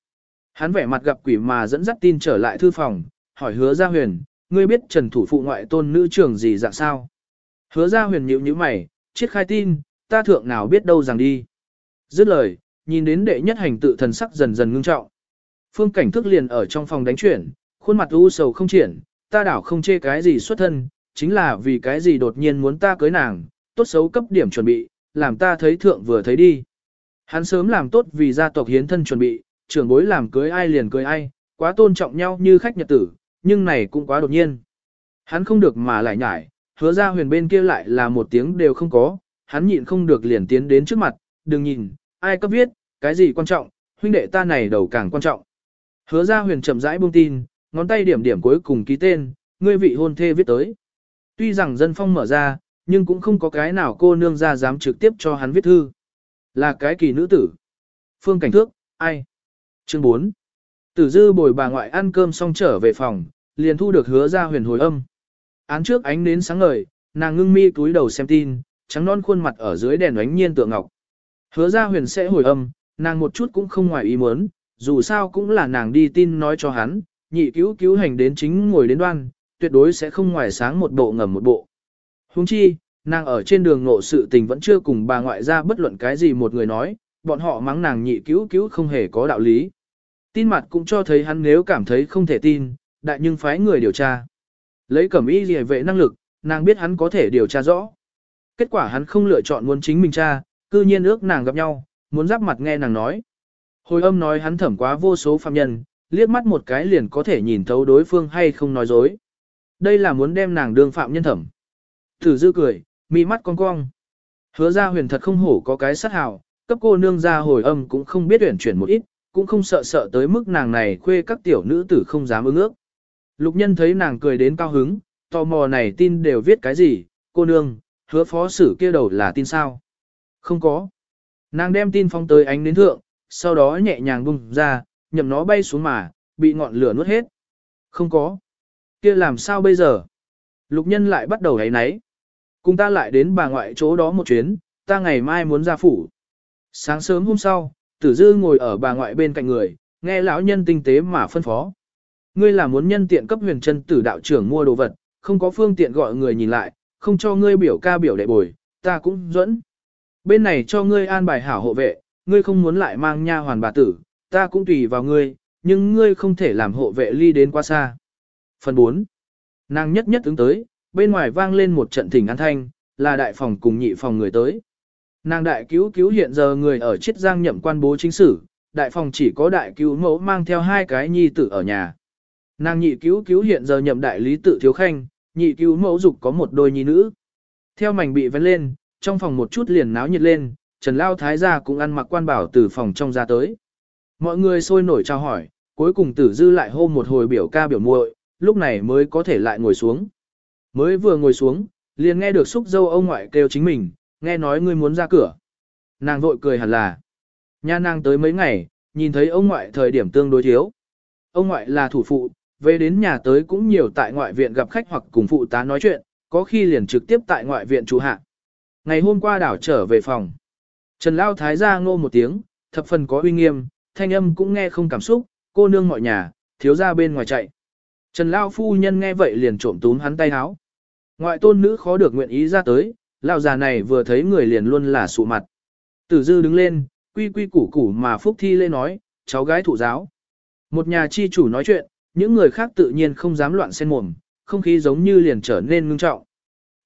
Hắn vẻ mặt gặp quỷ mà dẫn dắt tin trở lại thư phòng, hỏi hứa gia huyền, ngươi biết trần thủ phụ ngoại tôn nữ trưởng gì dạng sao? Hứa gia huyền nhíu nhíu mày, chiết khai tin, ta thượng nào biết đâu rằng đi. Dứt lời, nhìn đến đệ nhất hành tự thần sắc dần dần ngưng trọng. Phương cảnh thức liền ở trong phòng đánh chuyển, khuôn mặt u sầu không triển, ta đảo không chê cái gì xuất thân, chính là vì cái gì đột nhiên muốn ta cưới nàng, tốt xấu cấp điểm chuẩn bị, làm ta thấy thượng vừa thấy đi. Hắn sớm làm tốt vì gia tộc hiến thân chuẩn bị, trưởng bối làm cưới ai liền cưới ai, quá tôn trọng nhau như khách nhật tử, nhưng này cũng quá đột nhiên. Hắn không được mà lại nhải, hứa ra huyền bên kia lại là một tiếng đều không có, hắn nhịn không được liền tiến đến trước mặt, đừng nhìn, ai cấp viết, cái gì quan trọng, huynh đệ ta này đầu càng quan trọng. Hứa ra huyền chậm rãi buông tin, ngón tay điểm điểm cuối cùng ký tên, ngươi vị hôn thê viết tới. Tuy rằng dân phong mở ra, nhưng cũng không có cái nào cô nương ra dám trực tiếp cho hắn viết thư. Là cái kỳ nữ tử. Phương Cảnh Thước, ai? Chương 4. Tử dư bồi bà ngoại ăn cơm xong trở về phòng, liền thu được hứa ra huyền hồi âm. Án trước ánh nến sáng ngời, nàng ngưng mi túi đầu xem tin, trắng non khuôn mặt ở dưới đèn ánh nhiên tượng ngọc. Hứa ra huyền sẽ hồi âm, nàng một chút cũng không ngoài ý muốn, dù sao cũng là nàng đi tin nói cho hắn, nhị cứu cứu hành đến chính ngồi đến đoan, tuyệt đối sẽ không ngoài sáng một bộ ngầm một bộ. Huống chi, nàng ở trên đường ngộ sự tình vẫn chưa cùng bà ngoại ra bất luận cái gì một người nói, bọn họ mắng nàng nhị cứu cứu không hề có đạo lý. Tin mặt cũng cho thấy hắn nếu cảm thấy không thể tin, đại nhưng phái người điều tra. Lấy cẩm y gì vệ năng lực, nàng biết hắn có thể điều tra rõ. Kết quả hắn không lựa chọn muốn chính mình tra, cư nhiên ước nàng gặp nhau, muốn giáp mặt nghe nàng nói. Hồi âm nói hắn thẩm quá vô số phạm nhân, liếc mắt một cái liền có thể nhìn thấu đối phương hay không nói dối. Đây là muốn đem nàng đương phạm nhân thẩm. Thử dư cười, mi mắt cong cong. Hứa ra huyền thật không hổ có cái sát hào, cấp cô nương ra hồi âm cũng không biết tuyển chuyển một ít, cũng không sợ sợ tới mức nàng này khuê các tiểu nữ tử không dám ưng ước. Lục nhân thấy nàng cười đến cao hứng, tò mò này tin đều viết cái gì, cô nương, hứa phó sử kia đầu là tin sao? Không có. Nàng đem tin phong tới ánh đến thượng, sau đó nhẹ nhàng bung ra, nhầm nó bay xuống mà, bị ngọn lửa nuốt hết. Không có. kia làm sao bây giờ? Lục nhân lại bắt đầu ấy náy. Cùng ta lại đến bà ngoại chỗ đó một chuyến, ta ngày mai muốn ra phủ. Sáng sớm hôm sau, tử dư ngồi ở bà ngoại bên cạnh người, nghe lão nhân tinh tế mà phân phó. Ngươi là muốn nhân tiện cấp huyền chân tử đạo trưởng mua đồ vật, không có phương tiện gọi người nhìn lại, không cho ngươi biểu ca biểu đệ bồi, ta cũng dẫn. Bên này cho ngươi an bài hảo hộ vệ, ngươi không muốn lại mang nha hoàn bà tử, ta cũng tùy vào ngươi, nhưng ngươi không thể làm hộ vệ ly đến quá xa. Phần 4. Nàng nhất nhất ứng tới, bên ngoài vang lên một trận thỉnh an thanh, là đại phòng cùng nhị phòng người tới. Nàng đại cứu cứu hiện giờ người ở chiết giang nhậm quan bố chính sử, đại phòng chỉ có đại cứu mẫu mang theo hai cái nhi tử ở nhà. Nàng nhị cứu cứu hiện giờ nhậm đại lý tự thiếu khanh, nhị cứu mẫu dục có một đôi nhi nữ. Theo mảnh bị vén lên, trong phòng một chút liền náo nhiệt lên, Trần Lao Thái gia cũng ăn mặc quan bảo từ phòng trong ra tới. Mọi người sôi nổi chào hỏi, cuối cùng tử dư lại hô một hồi biểu ca biểu muội, lúc này mới có thể lại ngồi xuống. Mới vừa ngồi xuống, liền nghe được xúc dâu ông ngoại kêu chính mình, nghe nói ngươi muốn ra cửa. Nàng vội cười hẳn là. Nha nàng tới mấy ngày, nhìn thấy ông ngoại thời điểm tương đối thiếu. Ông ngoại là thủ phụ, về đến nhà tới cũng nhiều tại ngoại viện gặp khách hoặc cùng phụ tá nói chuyện, có khi liền trực tiếp tại ngoại viện chủ hạ. Ngày hôm qua đảo trở về phòng. Trần Lao Thái ra ngô một tiếng, thập phần có uy nghiêm, thanh âm cũng nghe không cảm xúc, cô nương mọi nhà, thiếu ra bên ngoài chạy. Trần Lao phu nhân nghe vậy liền trộm túm hắn tay háo. Ngoại tôn nữ khó được nguyện ý ra tới, Lao già này vừa thấy người liền luôn là sụ mặt. Tử dư đứng lên, quy quy củ củ mà Phúc Thi lên nói, cháu gái thụ giáo. Một nhà chi chủ nói chuyện, những người khác tự nhiên không dám loạn xen mồm, không khí giống như liền trở nên ngưng trọng.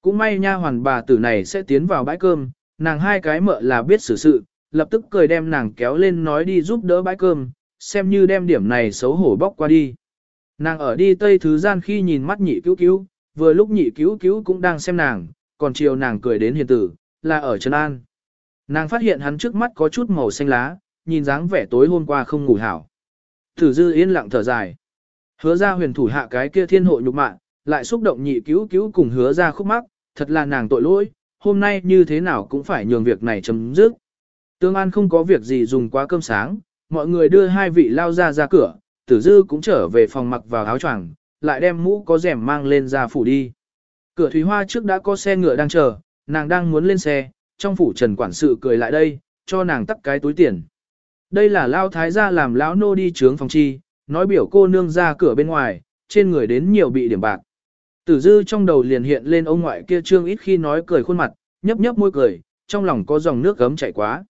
Cũng may nha hoàn bà tử này sẽ tiến vào bãi cơm, nàng hai cái mợ là biết xử sự, lập tức cười đem nàng kéo lên nói đi giúp đỡ bãi cơm, xem như đem điểm này xấu hổ bóc qua đi. Nàng ở đi tây thứ gian khi nhìn mắt nhị cứu cứu, vừa lúc nhị cứu cứu cũng đang xem nàng, còn chiều nàng cười đến hiền tử, là ở Trần An. Nàng phát hiện hắn trước mắt có chút màu xanh lá, nhìn dáng vẻ tối hôm qua không ngủ hảo. Thử dư yên lặng thở dài. Hứa ra huyền thủ hạ cái kia thiên hộ nhục mạng, lại xúc động nhị cứu cứu cùng hứa ra khúc mắc, thật là nàng tội lỗi, hôm nay như thế nào cũng phải nhường việc này chấm dứt. Tương An không có việc gì dùng quá cơm sáng, mọi người đưa hai vị lao ra ra cửa, tử dư cũng trở về phòng mặc vào áo choàng, lại đem mũ có rèm mang lên ra phủ đi. Cửa Thúy Hoa trước đã có xe ngựa đang chờ, nàng đang muốn lên xe, trong phủ trần quản sự cười lại đây, cho nàng tắt cái túi tiền. Đây là lao thái gia làm lão nô đi trướng phòng chi, nói biểu cô nương ra cửa bên ngoài, trên người đến nhiều bị điểm bạc. Tử dư trong đầu liền hiện lên ông ngoại kia trương ít khi nói cười khuôn mặt, nhấp nhấp môi cười, trong lòng có dòng nước gấm chảy quá.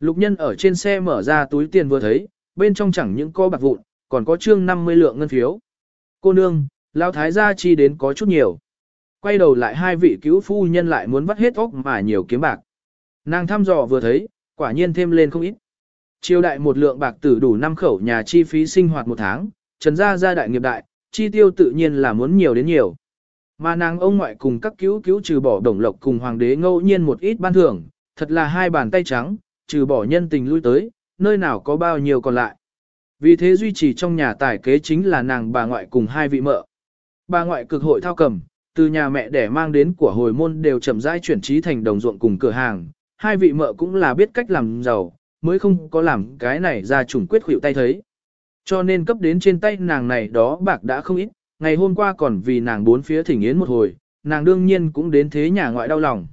Lục nhân ở trên xe mở ra túi tiền vừa thấy, bên trong chẳng những có bạc vụn, còn có trương 50 lượng ngân phiếu. Cô nương, lao thái gia chi đến có chút nhiều. Quay đầu lại hai vị cứu phu nhân lại muốn vắt hết óc mà nhiều kiếm bạc. Nàng thăm dò vừa thấy, quả nhiên thêm lên không ít. Chiêu đại một lượng bạc tử đủ năm khẩu nhà chi phí sinh hoạt một tháng, trần gia gia đại nghiệp đại, chi tiêu tự nhiên là muốn nhiều đến nhiều. Mà nàng ông ngoại cùng các cứu cứu trừ bỏ đồng lộc cùng hoàng đế ngẫu nhiên một ít ban thưởng, thật là hai bàn tay trắng, trừ bỏ nhân tình lui tới, nơi nào có bao nhiêu còn lại. Vì thế duy trì trong nhà tài kế chính là nàng bà ngoại cùng hai vị mợ. Bà ngoại cực hội thao cầm, từ nhà mẹ để mang đến của hồi môn đều chậm rãi chuyển trí thành đồng ruộng cùng cửa hàng, hai vị mợ cũng là biết cách làm giàu, mới không có làm cái này ra trùng quyết hữu tay thấy. Cho nên cấp đến trên tay nàng này đó bạc đã không ít, ngày hôm qua còn vì nàng bốn phía thỉnh yến một hồi, nàng đương nhiên cũng đến thế nhà ngoại đau lòng.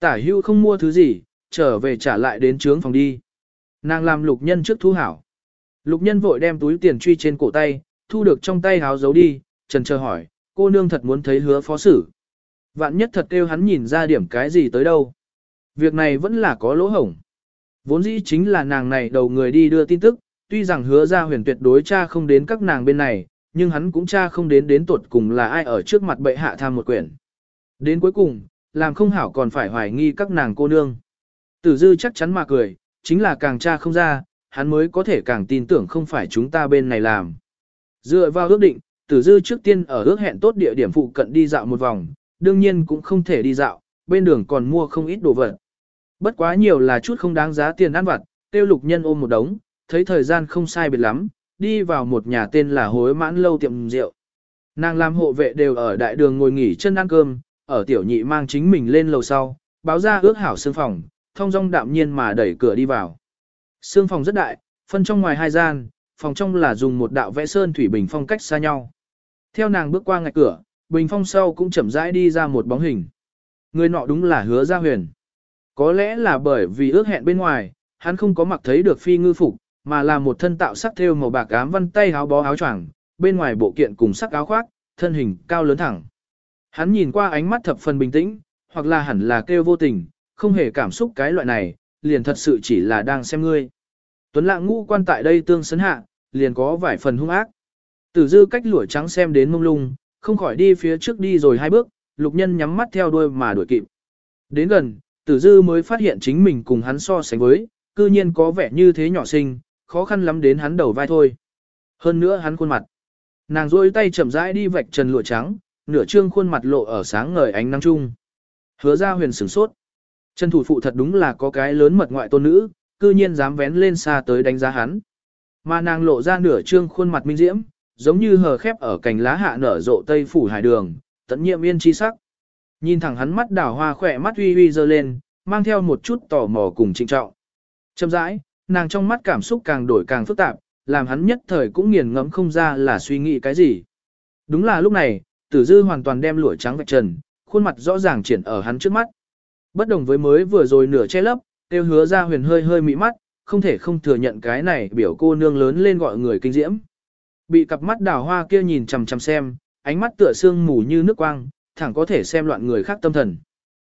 Tả hưu không mua thứ gì, trở về trả lại đến trướng phòng đi. Nàng làm lục nhân trước thu hảo. Lục nhân vội đem túi tiền truy trên cổ tay, thu được trong tay háo giấu đi, trần chờ hỏi, cô nương thật muốn thấy hứa phó sử. Vạn nhất thật kêu hắn nhìn ra điểm cái gì tới đâu. Việc này vẫn là có lỗ hổng. Vốn dĩ chính là nàng này đầu người đi đưa tin tức, tuy rằng hứa ra huyền tuyệt đối cha không đến các nàng bên này, nhưng hắn cũng cha không đến đến tuột cùng là ai ở trước mặt bệ hạ tham một quyển. Đến cuối cùng, làm không hảo còn phải hoài nghi các nàng cô nương. Tử dư chắc chắn mà cười, chính là càng tra không ra, hắn mới có thể càng tin tưởng không phải chúng ta bên này làm. Dựa vào ước định, tử dư trước tiên ở ước hẹn tốt địa điểm phụ cận đi dạo một vòng, đương nhiên cũng không thể đi dạo, bên đường còn mua không ít đồ vật. Bất quá nhiều là chút không đáng giá tiền ăn vặt, tiêu lục nhân ôm một đống, thấy thời gian không sai biệt lắm, đi vào một nhà tên là hối mãn lâu tiệm rượu. Nàng làm hộ vệ đều ở đại đường ngồi nghỉ chân ăn cơm, ở tiểu nhị mang chính mình lên lầu sau, báo ra ước hảo xương phòng, thông dong đạm nhiên mà đẩy cửa đi vào. sương phòng rất đại, phân trong ngoài hai gian, phòng trong là dùng một đạo vẽ sơn thủy bình phong cách xa nhau. Theo nàng bước qua ngạch cửa, bình phong sau cũng chậm rãi đi ra một bóng hình. Người nọ đúng là hứa gia huyền. Có lẽ là bởi vì ước hẹn bên ngoài, hắn không có mặc thấy được phi ngư phục, mà là một thân tạo sắc thêu màu bạc ám văn tay áo bó áo choàng, bên ngoài bộ kiện cùng sắc áo khoác, thân hình cao lớn thẳng. Hắn nhìn qua ánh mắt thập phần bình tĩnh, hoặc là hẳn là kêu vô tình, không hề cảm xúc cái loại này, liền thật sự chỉ là đang xem ngươi. Tuấn lạng ngũ quan tại đây tương sấn hạ, liền có vài phần hung ác. Tử dư cách lũa trắng xem đến mông lung, không khỏi đi phía trước đi rồi hai bước, lục nhân nhắm mắt theo đuôi mà đuổi kịp. Đến gần, tử dư mới phát hiện chính mình cùng hắn so sánh với, cư nhiên có vẻ như thế nhỏ xinh, khó khăn lắm đến hắn đầu vai thôi. Hơn nữa hắn khuôn mặt. Nàng rôi tay chậm rãi đi vạch trần lụa trắng, nửa trương khuôn mặt lộ ở sáng ngời ánh nắng chung. Hứa ra huyền sửng sốt. Trần thủ phụ thật đúng là có cái lớn mật ngoại tôn nữ, cư nhiên dám vén lên xa tới đánh giá hắn. Mà nàng lộ ra nửa trương khuôn mặt minh diễm, giống như hờ khép ở cành lá hạ nở rộ tây phủ hải đường, tận nhiệm yên chi sắc. Nhìn thẳng hắn mắt đảo hoa khỏe mắt uy uy dơ lên, mang theo một chút tò mò cùng trịnh trọng. Châm rãi, nàng trong mắt cảm xúc càng đổi càng phức tạp, làm hắn nhất thời cũng nghiền ngẫm không ra là suy nghĩ cái gì. Đúng là lúc này, tử dư hoàn toàn đem lũa trắng vạch trần, khuôn mặt rõ ràng triển ở hắn trước mắt. Bất đồng với mới vừa rồi nửa che lấp, tiêu hứa ra huyền hơi hơi mị mắt, không thể không thừa nhận cái này biểu cô nương lớn lên gọi người kinh diễm. Bị cặp mắt đào hoa kia nhìn chằm chằm xem, ánh mắt tựa xương mù như nước quang, thẳng có thể xem loạn người khác tâm thần.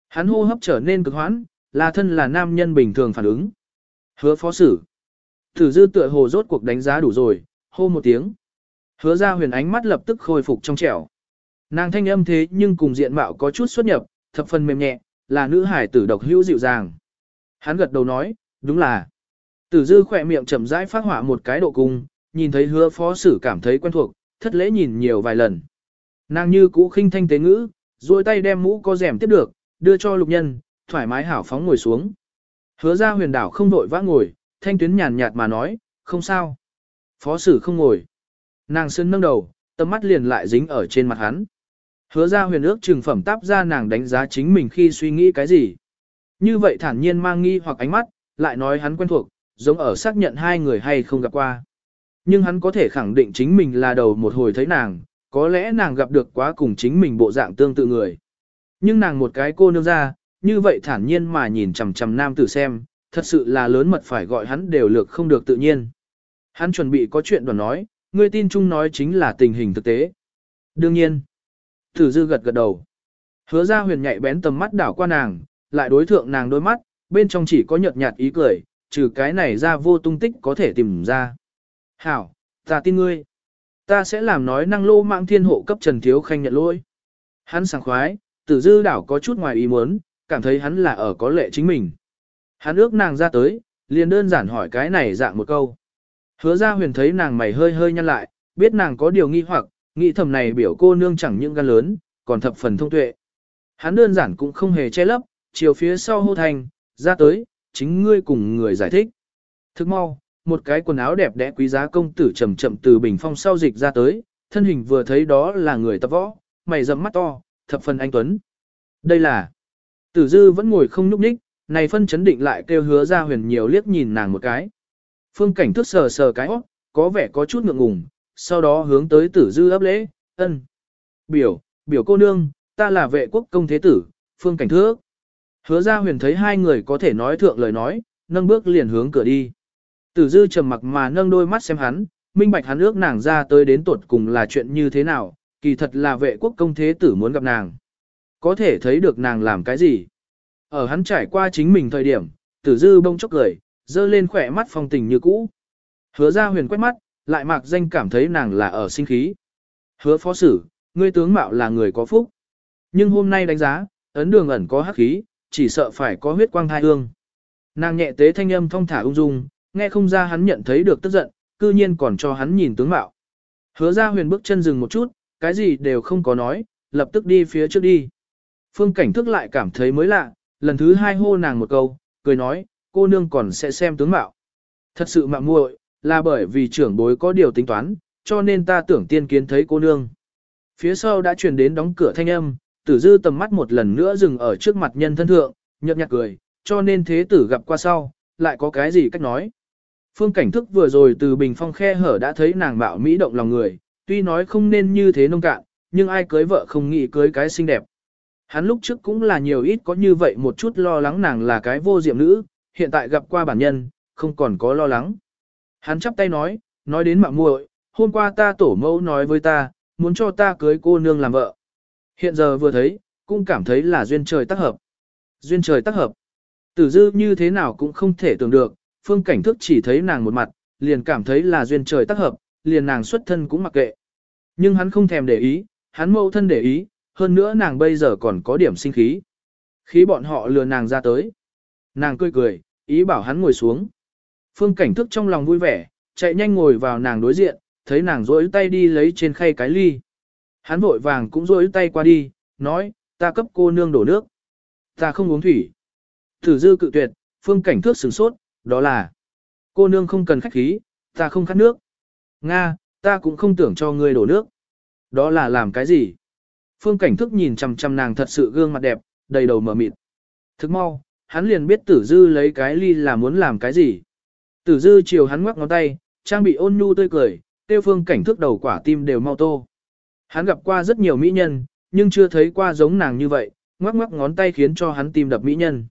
Hắn hô hấp trở nên cực hoãn, là thân là nam nhân bình thường phản ứng. Hứa phó sử. Thử dư tựa hồ rốt cuộc đánh giá đủ rồi, hô một tiếng. Hứa ra huyền ánh mắt lập tức khôi phục trong trẻo. Nàng thanh âm thế nhưng cùng diện mạo có chút xuất nhập, thập phần mềm nhẹ, là nữ hải tử độc hữu dịu dàng. Hắn gật đầu nói, đúng là. Tử dư khỏe miệng chậm rãi phát hỏa một cái độ cung, nhìn thấy hứa phó sử cảm thấy quen thuộc, thất lễ nhìn nhiều vài lần. Nàng như cũ khinh thanh tế ngữ, duỗi tay đem mũ có rèm tiếp được, đưa cho lục nhân, thoải mái hảo phóng ngồi xuống. Hứa ra huyền đảo không vội vã ngồi, thanh tuyến nhàn nhạt mà nói, không sao. Phó sử không ngồi. Nàng sơn nâng đầu, tầm mắt liền lại dính ở trên mặt hắn. Hứa ra huyền ước trừng phẩm táp ra nàng đánh giá chính mình khi suy nghĩ cái gì. Như vậy thản nhiên mang nghi hoặc ánh mắt, lại nói hắn quen thuộc, giống ở xác nhận hai người hay không gặp qua. Nhưng hắn có thể khẳng định chính mình là đầu một hồi thấy nàng, có lẽ nàng gặp được quá cùng chính mình bộ dạng tương tự người. Nhưng nàng một cái cô nương ra, như vậy thản nhiên mà nhìn chằm chằm nam tử xem, thật sự là lớn mật phải gọi hắn đều lược không được tự nhiên. Hắn chuẩn bị có chuyện đoàn nói, người tin chung nói chính là tình hình thực tế. Đương nhiên, Tử dư gật gật đầu. Hứa ra huyền nhạy bén tầm mắt đảo qua nàng, lại đối thượng nàng đôi mắt, bên trong chỉ có nhợt nhạt ý cười, trừ cái này ra vô tung tích có thể tìm ra. Hảo, ta tin ngươi. Ta sẽ làm nói năng lô mạng thiên hộ cấp Trần Thiếu Khanh nhận lỗi. Hắn sảng khoái, tử dư đảo có chút ngoài ý muốn, cảm thấy hắn là ở có lệ chính mình. Hắn ước nàng ra tới, liền đơn giản hỏi cái này dạng một câu. Hứa ra huyền thấy nàng mày hơi hơi nhăn lại, biết nàng có điều nghi hoặc, nghĩ thầm này biểu cô nương chẳng những gan lớn, còn thập phần thông tuệ. Hắn đơn giản cũng không hề che lấp, chiều phía sau hô thành, ra tới, chính ngươi cùng người giải thích. Thức mau, một cái quần áo đẹp đẽ quý giá công tử chậm chậm từ bình phong sau dịch ra tới, thân hình vừa thấy đó là người tập võ, mày rậm mắt to, thập phần anh tuấn. Đây là Tử dư vẫn ngồi không nhúc nhích, này phân chấn định lại kêu hứa ra huyền nhiều liếc nhìn nàng một cái. Phương cảnh thức sờ sờ cái óc, có vẻ có chút ngượng ngùng, sau đó hướng tới tử dư ấp lễ, ân. Biểu, biểu cô nương, ta là vệ quốc công thế tử, phương cảnh thước. Hứa ra huyền thấy hai người có thể nói thượng lời nói, nâng bước liền hướng cửa đi. Tử dư trầm mặc mà nâng đôi mắt xem hắn, minh bạch hắn ước nàng ra tới đến tuột cùng là chuyện như thế nào, kỳ thật là vệ quốc công thế tử muốn gặp nàng. Có thể thấy được nàng làm cái gì. Ở hắn trải qua chính mình thời điểm, tử dư bông chốc cười, dơ lên khỏe mắt phong tình như cũ. Hứa ra huyền quét mắt, lại mạc danh cảm thấy nàng là ở sinh khí. Hứa phó sử, ngươi tướng mạo là người có phúc. Nhưng hôm nay đánh giá, ấn đường ẩn có hắc khí, chỉ sợ phải có huyết quang thai hương. Nàng nhẹ tế thanh âm thong thả ung dung, nghe không ra hắn nhận thấy được tức giận, cư nhiên còn cho hắn nhìn tướng mạo. Hứa ra huyền bước chân dừng một chút, cái gì đều không có nói, lập tức đi phía trước đi. Phương cảnh thức lại cảm thấy mới lạ, lần thứ hai hô nàng một câu, cười nói, cô nương còn sẽ xem tướng mạo. Thật sự mạo muội là bởi vì trưởng bối có điều tính toán, cho nên ta tưởng tiên kiến thấy cô nương. Phía sau đã truyền đến đóng cửa thanh âm, tử dư tầm mắt một lần nữa dừng ở trước mặt nhân thân thượng, nhợt nhạt cười, cho nên thế tử gặp qua sau, lại có cái gì cách nói. Phương cảnh thức vừa rồi từ bình phong khe hở đã thấy nàng bạo mỹ động lòng người, tuy nói không nên như thế nông cạn, nhưng ai cưới vợ không nghĩ cưới cái xinh đẹp. Hắn lúc trước cũng là nhiều ít có như vậy một chút lo lắng nàng là cái vô diệm nữ, hiện tại gặp qua bản nhân, không còn có lo lắng. Hắn chắp tay nói, nói đến mạng muội, hôm qua ta tổ mẫu nói với ta, muốn cho ta cưới cô nương làm vợ. Hiện giờ vừa thấy, cũng cảm thấy là duyên trời tác hợp. Duyên trời tác hợp. Tử dư như thế nào cũng không thể tưởng được, phương cảnh thức chỉ thấy nàng một mặt, liền cảm thấy là duyên trời tác hợp, liền nàng xuất thân cũng mặc kệ. Nhưng hắn không thèm để ý, hắn mâu thân để ý, hơn nữa nàng bây giờ còn có điểm sinh khí. Khí bọn họ lừa nàng ra tới. Nàng cười cười, ý bảo hắn ngồi xuống. Phương cảnh thức trong lòng vui vẻ, chạy nhanh ngồi vào nàng đối diện, thấy nàng rỗi tay đi lấy trên khay cái ly. Hắn vội vàng cũng rỗi tay qua đi, nói, ta cấp cô nương đổ nước. Ta không uống thủy. Thử dư cự tuyệt, phương cảnh thước sửng sốt, đó là, cô nương không cần khách khí, ta không khát nước. Nga, ta cũng không tưởng cho ngươi đổ nước. Đó là làm cái gì? Phương cảnh thức nhìn chằm chằm nàng thật sự gương mặt đẹp, đầy đầu mở mịt. Thức mau, hắn liền biết tử dư lấy cái ly là muốn làm cái gì. Tử dư chiều hắn ngoắc ngón tay, trang bị ôn nhu tươi cười, tiêu phương cảnh thức đầu quả tim đều mau tô. Hắn gặp qua rất nhiều mỹ nhân, nhưng chưa thấy qua giống nàng như vậy, ngoắc ngoắc ngón tay khiến cho hắn tim đập mỹ nhân.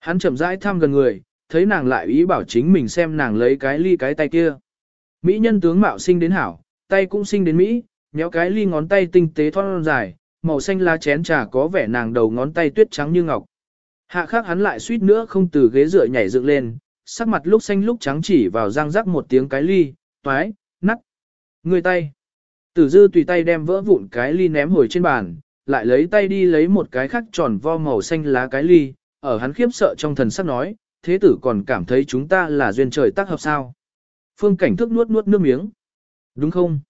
Hắn chậm rãi thăm gần người, thấy nàng lại ý bảo chính mình xem nàng lấy cái ly cái tay kia. Mỹ nhân tướng mạo sinh đến hảo, tay cũng sinh đến Mỹ, nhéo cái ly ngón tay tinh tế thon dài, màu xanh lá chén trà có vẻ nàng đầu ngón tay tuyết trắng như ngọc. Hạ khác hắn lại suýt nữa không từ ghế dựa nhảy dựng lên, sắc mặt lúc xanh lúc trắng chỉ vào răng rắc một tiếng cái ly, toái, nắt. Người tay. Tử dư tùy tay đem vỡ vụn cái ly ném hồi trên bàn, lại lấy tay đi lấy một cái khác tròn vo màu xanh lá cái ly, ở hắn khiếp sợ trong thần sắc nói, thế tử còn cảm thấy chúng ta là duyên trời tác hợp sao. Phương cảnh thức nuốt nuốt nước miếng. Đúng không?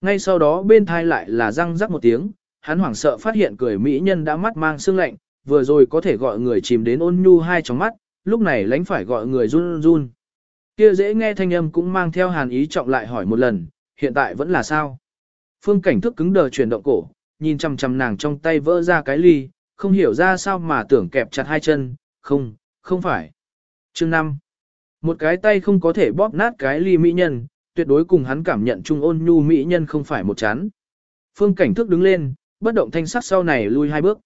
Ngay sau đó bên thai lại là răng rắc một tiếng, hắn hoảng sợ phát hiện cười mỹ nhân đã mắt mang sương lạnh, vừa rồi có thể gọi người chìm đến ôn nhu hai trong mắt, lúc này lánh phải gọi người run run. Kia dễ nghe thanh âm cũng mang theo hàn ý trọng lại hỏi một lần, hiện tại vẫn là sao? Phương cảnh thức cứng đờ chuyển động cổ, nhìn chằm chằm nàng trong tay vỡ ra cái ly, không hiểu ra sao mà tưởng kẹp chặt hai chân, không, không phải. Chương 5. Một cái tay không có thể bóp nát cái ly mỹ nhân, tuyệt đối cùng hắn cảm nhận trung ôn nhu mỹ nhân không phải một chán. Phương cảnh thức đứng lên, bất động thanh sắc sau này lui hai bước.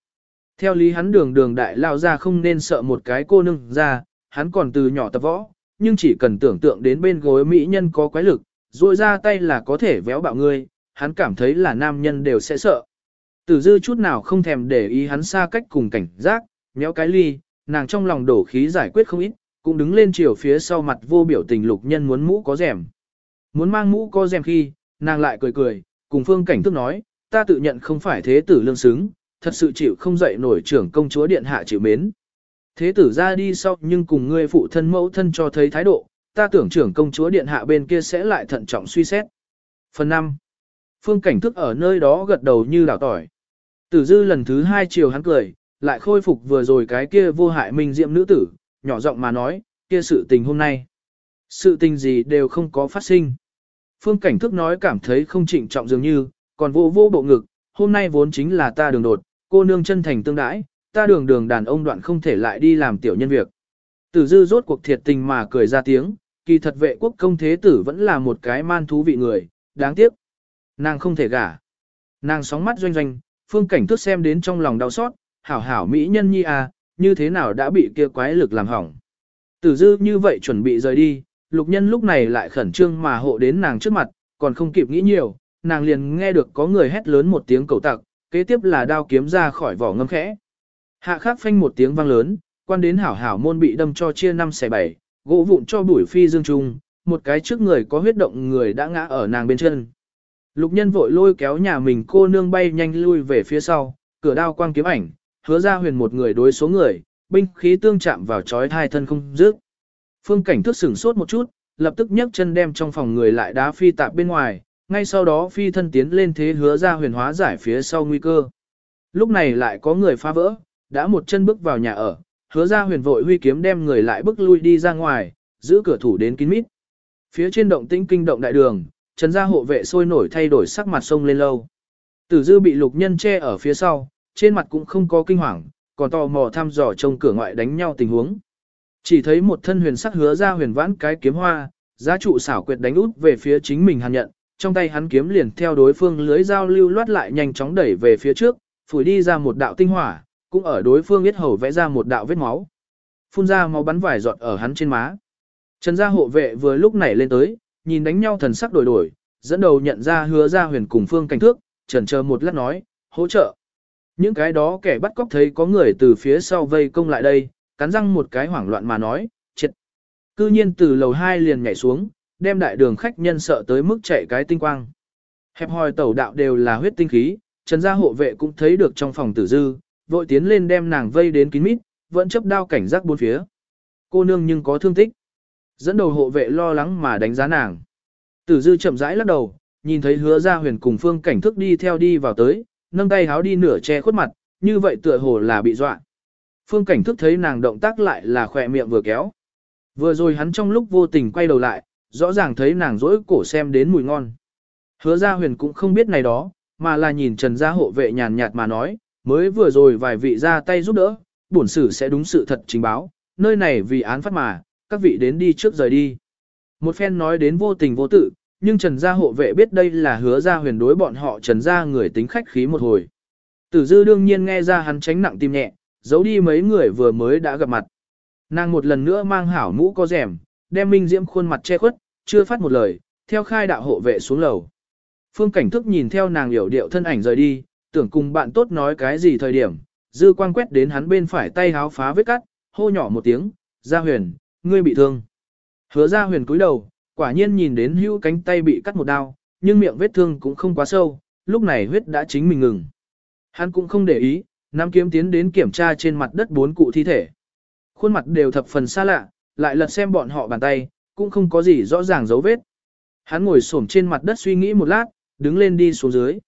Theo lý hắn đường đường đại lao ra không nên sợ một cái cô nương ra, hắn còn từ nhỏ tập võ, nhưng chỉ cần tưởng tượng đến bên gối mỹ nhân có quái lực, rồi ra tay là có thể véo bạo ngươi, hắn cảm thấy là nam nhân đều sẽ sợ. Tử dư chút nào không thèm để ý hắn xa cách cùng cảnh giác, méo cái ly, nàng trong lòng đổ khí giải quyết không ít, cũng đứng lên chiều phía sau mặt vô biểu tình lục nhân muốn mũ có rèm. Muốn mang mũ có rèm khi, nàng lại cười cười, cùng phương cảnh thức nói, ta tự nhận không phải thế tử lương xứng, thật sự chịu không dậy nổi trưởng công chúa điện hạ chịu mến. Thế tử ra đi sau nhưng cùng ngươi phụ thân mẫu thân cho thấy thái độ, ta tưởng trưởng công chúa điện hạ bên kia sẽ lại thận trọng suy xét. Phần 5. Phương cảnh thức ở nơi đó gật đầu như đảo tỏi. Tử dư lần thứ hai chiều hắn cười, lại khôi phục vừa rồi cái kia vô hại minh diệm nữ tử, nhỏ giọng mà nói, kia sự tình hôm nay. Sự tình gì đều không có phát sinh. Phương cảnh thức nói cảm thấy không trịnh trọng dường như, còn vô vô bộ ngực, hôm nay vốn chính là ta đường đột, cô nương chân thành tương đãi, ta đường đường đàn ông đoạn không thể lại đi làm tiểu nhân việc. Tử dư rốt cuộc thiệt tình mà cười ra tiếng, kỳ thật vệ quốc công thế tử vẫn là một cái man thú vị người, đáng tiếc. Nàng không thể gả. Nàng sóng mắt doanh doanh, phương cảnh thức xem đến trong lòng đau xót, hảo hảo mỹ nhân nhi à, như thế nào đã bị kia quái lực làm hỏng. Tử dư như vậy chuẩn bị rời đi, lục nhân lúc này lại khẩn trương mà hộ đến nàng trước mặt, còn không kịp nghĩ nhiều, nàng liền nghe được có người hét lớn một tiếng cầu tặc, kế tiếp là đao kiếm ra khỏi vỏ ngâm khẽ. Hạ khắc phanh một tiếng vang lớn, quan đến hảo hảo môn bị đâm cho chia năm xẻ bảy, gỗ vụn cho bụi phi dương trung, một cái trước người có huyết động người đã ngã ở nàng bên chân. Lục nhân vội lôi kéo nhà mình cô nương bay nhanh lui về phía sau, cửa đao quang kiếm ảnh, hứa ra huyền một người đối số người, binh khí tương chạm vào chói hai thân không dứt. Phương cảnh thức sửng sốt một chút, lập tức nhấc chân đem trong phòng người lại đá phi tạp bên ngoài, ngay sau đó phi thân tiến lên thế hứa ra huyền hóa giải phía sau nguy cơ. Lúc này lại có người phá vỡ, đã một chân bước vào nhà ở, hứa ra huyền vội huy kiếm đem người lại bước lui đi ra ngoài, giữ cửa thủ đến kín mít. Phía trên động tĩnh kinh động đại đường, trần gia hộ vệ sôi nổi thay đổi sắc mặt sông lên lâu. Tử dư bị lục nhân che ở phía sau, trên mặt cũng không có kinh hoàng, còn tò mò thăm dò trông cửa ngoại đánh nhau tình huống. Chỉ thấy một thân huyền sắc hứa ra huyền vãn cái kiếm hoa, giá trụ xảo quyệt đánh út về phía chính mình hàn nhận, trong tay hắn kiếm liền theo đối phương lưới giao lưu loát lại nhanh chóng đẩy về phía trước, phủi đi ra một đạo tinh hỏa, cũng ở đối phương biết hầu vẽ ra một đạo vết máu. Phun ra máu bắn vải giọt ở hắn trên má. Trần gia hộ vệ vừa lúc nảy lên tới, nhìn đánh nhau thần sắc đổi đổi, dẫn đầu nhận ra hứa ra huyền cùng phương cảnh thước, trần chờ một lát nói, hỗ trợ. Những cái đó kẻ bắt cóc thấy có người từ phía sau vây công lại đây, cắn răng một cái hoảng loạn mà nói, chết. Cư nhiên từ lầu 2 liền nhảy xuống, đem đại đường khách nhân sợ tới mức chạy cái tinh quang. Hẹp hòi tẩu đạo đều là huyết tinh khí, trần gia hộ vệ cũng thấy được trong phòng tử dư, vội tiến lên đem nàng vây đến kín mít, vẫn chấp đao cảnh giác bốn phía. Cô nương nhưng có thương tích. Dẫn đầu hộ vệ lo lắng mà đánh giá nàng. Tử dư chậm rãi lắc đầu, nhìn thấy hứa ra huyền cùng phương cảnh thức đi theo đi vào tới, nâng tay háo đi nửa che khuất mặt, như vậy tựa hồ là bị dọa. Phương cảnh thức thấy nàng động tác lại là khỏe miệng vừa kéo. Vừa rồi hắn trong lúc vô tình quay đầu lại, rõ ràng thấy nàng rỗi cổ xem đến mùi ngon. Hứa ra huyền cũng không biết này đó, mà là nhìn trần gia hộ vệ nhàn nhạt mà nói, mới vừa rồi vài vị ra tay giúp đỡ, bổn sử sẽ đúng sự thật trình báo, nơi này vì án phát mà, các vị đến đi trước rời đi. Một phen nói đến vô tình vô tự, nhưng Trần gia hộ vệ biết đây là hứa ra huyền đối bọn họ Trần gia người tính khách khí một hồi. Tử dư đương nhiên nghe ra hắn tránh nặng tim nhẹ, giấu đi mấy người vừa mới đã gặp mặt. Nàng một lần nữa mang hảo mũ có rèm, đem minh diễm khuôn mặt che khuất, chưa phát một lời, theo khai đạo hộ vệ xuống lầu. Phương cảnh thức nhìn theo nàng hiểu điệu thân ảnh rời đi, tưởng cùng bạn tốt nói cái gì thời điểm, dư quang quét đến hắn bên phải tay háo phá vết cắt, hô nhỏ một tiếng, gia huyền, ngươi bị thương. Hứa gia huyền cúi đầu, quả nhiên nhìn đến hữu cánh tay bị cắt một đao, nhưng miệng vết thương cũng không quá sâu, lúc này huyết đã chính mình ngừng. Hắn cũng không để ý, Nam kiếm tiến đến kiểm tra trên mặt đất bốn cụ thi thể. Khuôn mặt đều thập phần xa lạ, lại lật xem bọn họ bàn tay, cũng không có gì rõ ràng dấu vết. Hắn ngồi xổm trên mặt đất suy nghĩ một lát, đứng lên đi xuống dưới.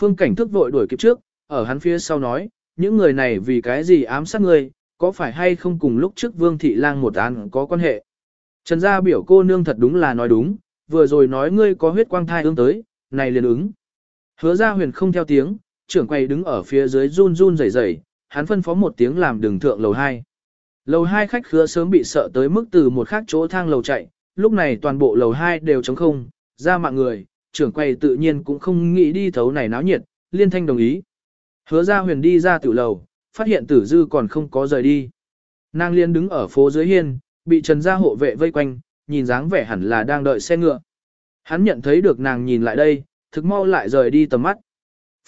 Phương cảnh thức vội đuổi kịp trước, ở hắn phía sau nói, những người này vì cái gì ám sát người, có phải hay không cùng lúc trước Vương Thị Lang một án có quan hệ. Trần gia biểu cô nương thật đúng là nói đúng, vừa rồi nói ngươi có huyết quang thai ương tới, này liền ứng. Hứa ra huyền không theo tiếng, trưởng quay đứng ở phía dưới run run rẩy rẩy, hắn phân phó một tiếng làm đường thượng lầu 2. Lầu hai khách khứa sớm bị sợ tới mức từ một khác chỗ thang lầu chạy, lúc này toàn bộ lầu hai đều trống không, ra mạng người, trưởng quầy tự nhiên cũng không nghĩ đi thấu này náo nhiệt, liên thanh đồng ý. Hứa ra huyền đi ra tiểu lầu, phát hiện tử dư còn không có rời đi. Nàng liên đứng ở phố dưới hiên, bị trần gia hộ vệ vây quanh, nhìn dáng vẻ hẳn là đang đợi xe ngựa. Hắn nhận thấy được nàng nhìn lại đây, thực mau lại rời đi tầm mắt.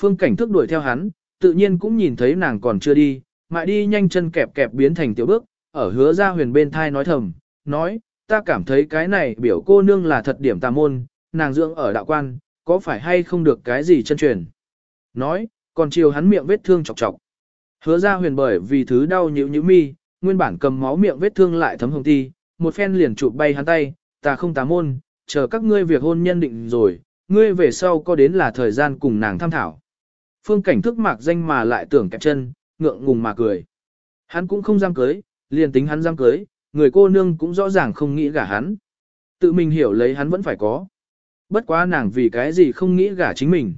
Phương cảnh thức đuổi theo hắn, tự nhiên cũng nhìn thấy nàng còn chưa đi, mại đi nhanh chân kẹp kẹp biến thành tiểu bước, ở hứa ra huyền bên thai nói thầm, nói, ta cảm thấy cái này biểu cô nương là thật điểm tà môn, nàng dưỡng ở đạo quan, có phải hay không được cái gì chân truyền. Nói, còn chiều hắn miệng vết thương chọc chọc. Hứa ra huyền bởi vì thứ đau nhữ nhữ mi, nguyên bản cầm máu miệng vết thương lại thấm hồng ti, một phen liền chụp bay hắn tay, ta không tà môn, chờ các ngươi việc hôn nhân định rồi, ngươi về sau có đến là thời gian cùng nàng tham thảo. Phương cảnh thức mạc danh mà lại tưởng kẹp chân, ngượng ngùng mà cười. Hắn cũng không dám cưới, liền tính hắn dám cưới, người cô nương cũng rõ ràng không nghĩ gả hắn. Tự mình hiểu lấy hắn vẫn phải có. Bất quá nàng vì cái gì không nghĩ gả chính mình.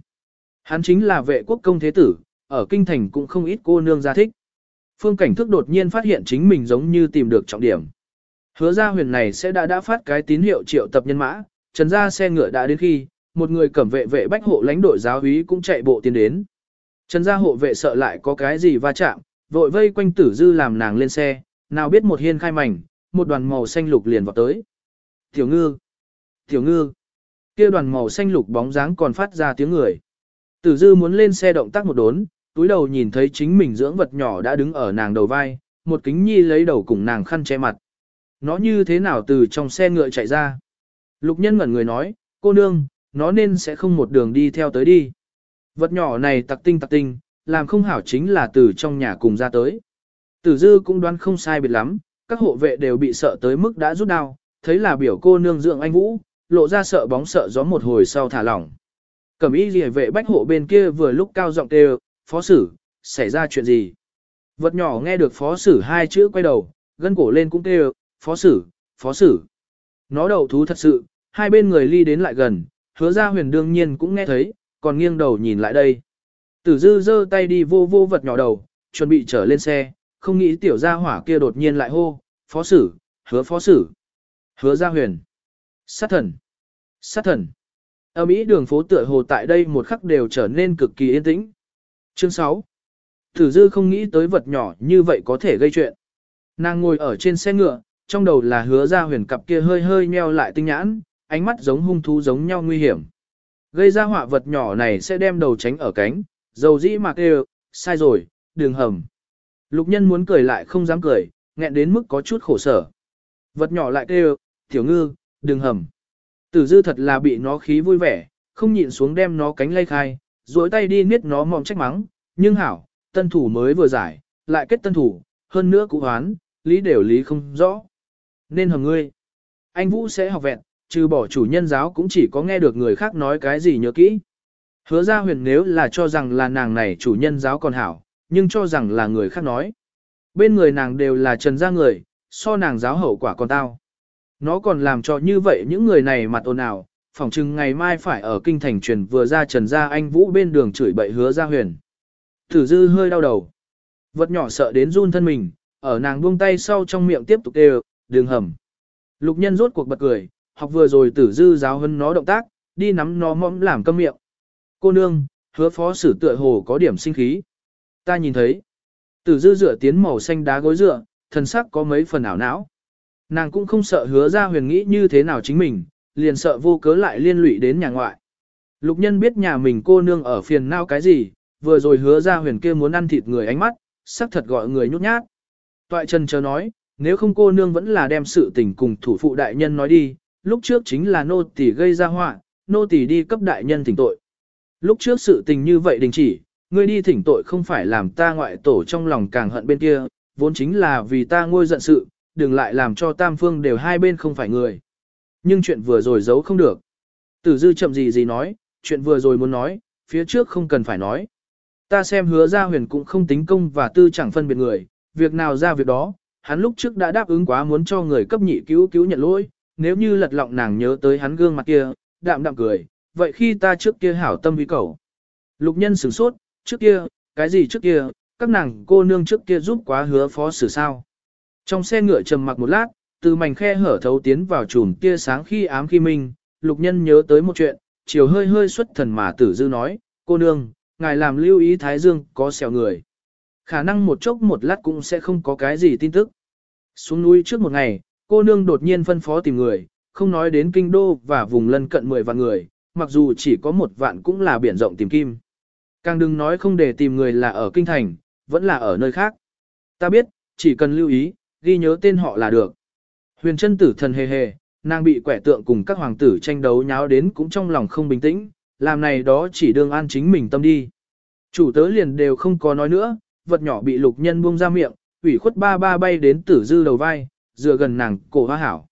Hắn chính là vệ quốc công thế tử, ở kinh thành cũng không ít cô nương ra thích. Phương cảnh thức đột nhiên phát hiện chính mình giống như tìm được trọng điểm. Hứa ra huyền này sẽ đã đã phát cái tín hiệu triệu tập nhân mã, trần ra xe ngựa đã đến khi, một người cẩm vệ vệ bách hộ lãnh đội giáo úy cũng chạy bộ tiến đến. Trần gia hộ vệ sợ lại có cái gì va chạm, vội vây quanh tử dư làm nàng lên xe, nào biết một hiên khai mảnh, một đoàn màu xanh lục liền vào tới. Tiểu ngư, tiểu ngư, kia đoàn màu xanh lục bóng dáng còn phát ra tiếng người. Tử dư muốn lên xe động tác một đốn, túi đầu nhìn thấy chính mình dưỡng vật nhỏ đã đứng ở nàng đầu vai, một kính nhi lấy đầu cùng nàng khăn che mặt. Nó như thế nào từ trong xe ngựa chạy ra? Lục nhân ngẩn người nói, cô nương, nó nên sẽ không một đường đi theo tới đi. Vật nhỏ này tặc tinh tặc tinh, làm không hảo chính là từ trong nhà cùng ra tới. Tử dư cũng đoán không sai biệt lắm, các hộ vệ đều bị sợ tới mức đã rút đao, thấy là biểu cô nương dưỡng anh Vũ, lộ ra sợ bóng sợ gió một hồi sau thả lỏng. Cẩm y rìa vệ bách hộ bên kia vừa lúc cao giọng kêu, phó sử, xảy ra chuyện gì? Vật nhỏ nghe được phó sử hai chữ quay đầu, gân cổ lên cũng kêu, phó sử, phó sử. Nó đầu thú thật sự, hai bên người ly đến lại gần, hứa ra huyền đương nhiên cũng nghe thấy, còn nghiêng đầu nhìn lại đây. Tử dư giơ tay đi vô vô vật nhỏ đầu, chuẩn bị trở lên xe, không nghĩ tiểu gia hỏa kia đột nhiên lại hô, phó sử, hứa phó sử, hứa gia huyền, sát thần, sát thần. Ở Mỹ đường phố tựa hồ tại đây một khắc đều trở nên cực kỳ yên tĩnh. Chương 6. Tử dư không nghĩ tới vật nhỏ như vậy có thể gây chuyện. Nàng ngồi ở trên xe ngựa, trong đầu là hứa gia huyền cặp kia hơi hơi nheo lại tinh nhãn, ánh mắt giống hung thú giống nhau nguy hiểm. Gây ra họa vật nhỏ này sẽ đem đầu tránh ở cánh, dầu dĩ mà kêu, sai rồi, đường hầm. Lục nhân muốn cười lại không dám cười, nghẹn đến mức có chút khổ sở. Vật nhỏ lại kêu, tiểu ngư, đường hầm. Tử dư thật là bị nó khí vui vẻ, không nhịn xuống đem nó cánh lay khai, duỗi tay đi niết nó mòm trách mắng, nhưng hảo, tân thủ mới vừa giải, lại kết tân thủ, hơn nữa cụ hoán, lý đều lý không rõ. Nên hầm ngươi. Anh Vũ sẽ học vẹn, trừ bỏ chủ nhân giáo cũng chỉ có nghe được người khác nói cái gì nhớ kỹ. Hứa ra huyền nếu là cho rằng là nàng này chủ nhân giáo còn hảo, nhưng cho rằng là người khác nói. Bên người nàng đều là trần gia người, so nàng giáo hậu quả còn tao. Nó còn làm cho như vậy những người này mặt ồn ào, phỏng chừng ngày mai phải ở kinh thành truyền vừa ra trần gia anh vũ bên đường chửi bậy hứa ra huyền. Thử dư hơi đau đầu. Vật nhỏ sợ đến run thân mình, ở nàng buông tay sau trong miệng tiếp tục đều, đường hầm. Lục nhân rốt cuộc bật cười, học vừa rồi tử dư giáo hơn nó động tác, đi nắm nó mõm làm câm miệng. Cô nương, hứa phó sử tựa hồ có điểm sinh khí. Ta nhìn thấy, tử dư dựa tiến màu xanh đá gối dựa, thần sắc có mấy phần ảo não. Nàng cũng không sợ hứa ra huyền nghĩ như thế nào chính mình, liền sợ vô cớ lại liên lụy đến nhà ngoại. Lục nhân biết nhà mình cô nương ở phiền nao cái gì, vừa rồi hứa ra huyền kia muốn ăn thịt người ánh mắt, sắc thật gọi người nhút nhát. Toại trần chờ nói, nếu không cô nương vẫn là đem sự tình cùng thủ phụ đại nhân nói đi, lúc trước chính là nô tỳ gây ra họa, nô tỳ đi cấp đại nhân thỉnh tội. Lúc trước sự tình như vậy đình chỉ, ngươi đi thỉnh tội không phải làm ta ngoại tổ trong lòng càng hận bên kia, vốn chính là vì ta ngôi giận sự, đừng lại làm cho tam phương đều hai bên không phải người. Nhưng chuyện vừa rồi giấu không được. Tử dư chậm gì gì nói, chuyện vừa rồi muốn nói, phía trước không cần phải nói. Ta xem hứa ra huyền cũng không tính công và tư chẳng phân biệt người, việc nào ra việc đó, hắn lúc trước đã đáp ứng quá muốn cho người cấp nhị cứu cứu nhận lỗi, nếu như lật lọng nàng nhớ tới hắn gương mặt kia, đạm đạm cười, vậy khi ta trước kia hảo tâm vi cầu. Lục nhân sửng sốt, trước kia, cái gì trước kia, các nàng cô nương trước kia giúp quá hứa phó xử sao. Trong xe ngựa trầm mặc một lát, từ mảnh khe hở thấu tiến vào chùm kia sáng khi ám khi minh, lục nhân nhớ tới một chuyện, chiều hơi hơi xuất thần mà tử dư nói, cô nương, ngài làm lưu ý thái dương có sẹo người. Khả năng một chốc một lát cũng sẽ không có cái gì tin tức. Xuống núi trước một ngày, cô nương đột nhiên phân phó tìm người, không nói đến kinh đô và vùng lân cận 10 vạn người, mặc dù chỉ có một vạn cũng là biển rộng tìm kim. Càng đừng nói không để tìm người là ở kinh thành, vẫn là ở nơi khác. Ta biết, chỉ cần lưu ý, ghi nhớ tên họ là được. Huyền chân tử thần hề hề, nàng bị quẻ tượng cùng các hoàng tử tranh đấu nháo đến cũng trong lòng không bình tĩnh, làm này đó chỉ đương an chính mình tâm đi. Chủ tớ liền đều không có nói nữa, vật nhỏ bị lục nhân buông ra miệng, ủy khuất ba ba bay đến tử dư đầu vai, dựa gần nàng cổ hoa hảo.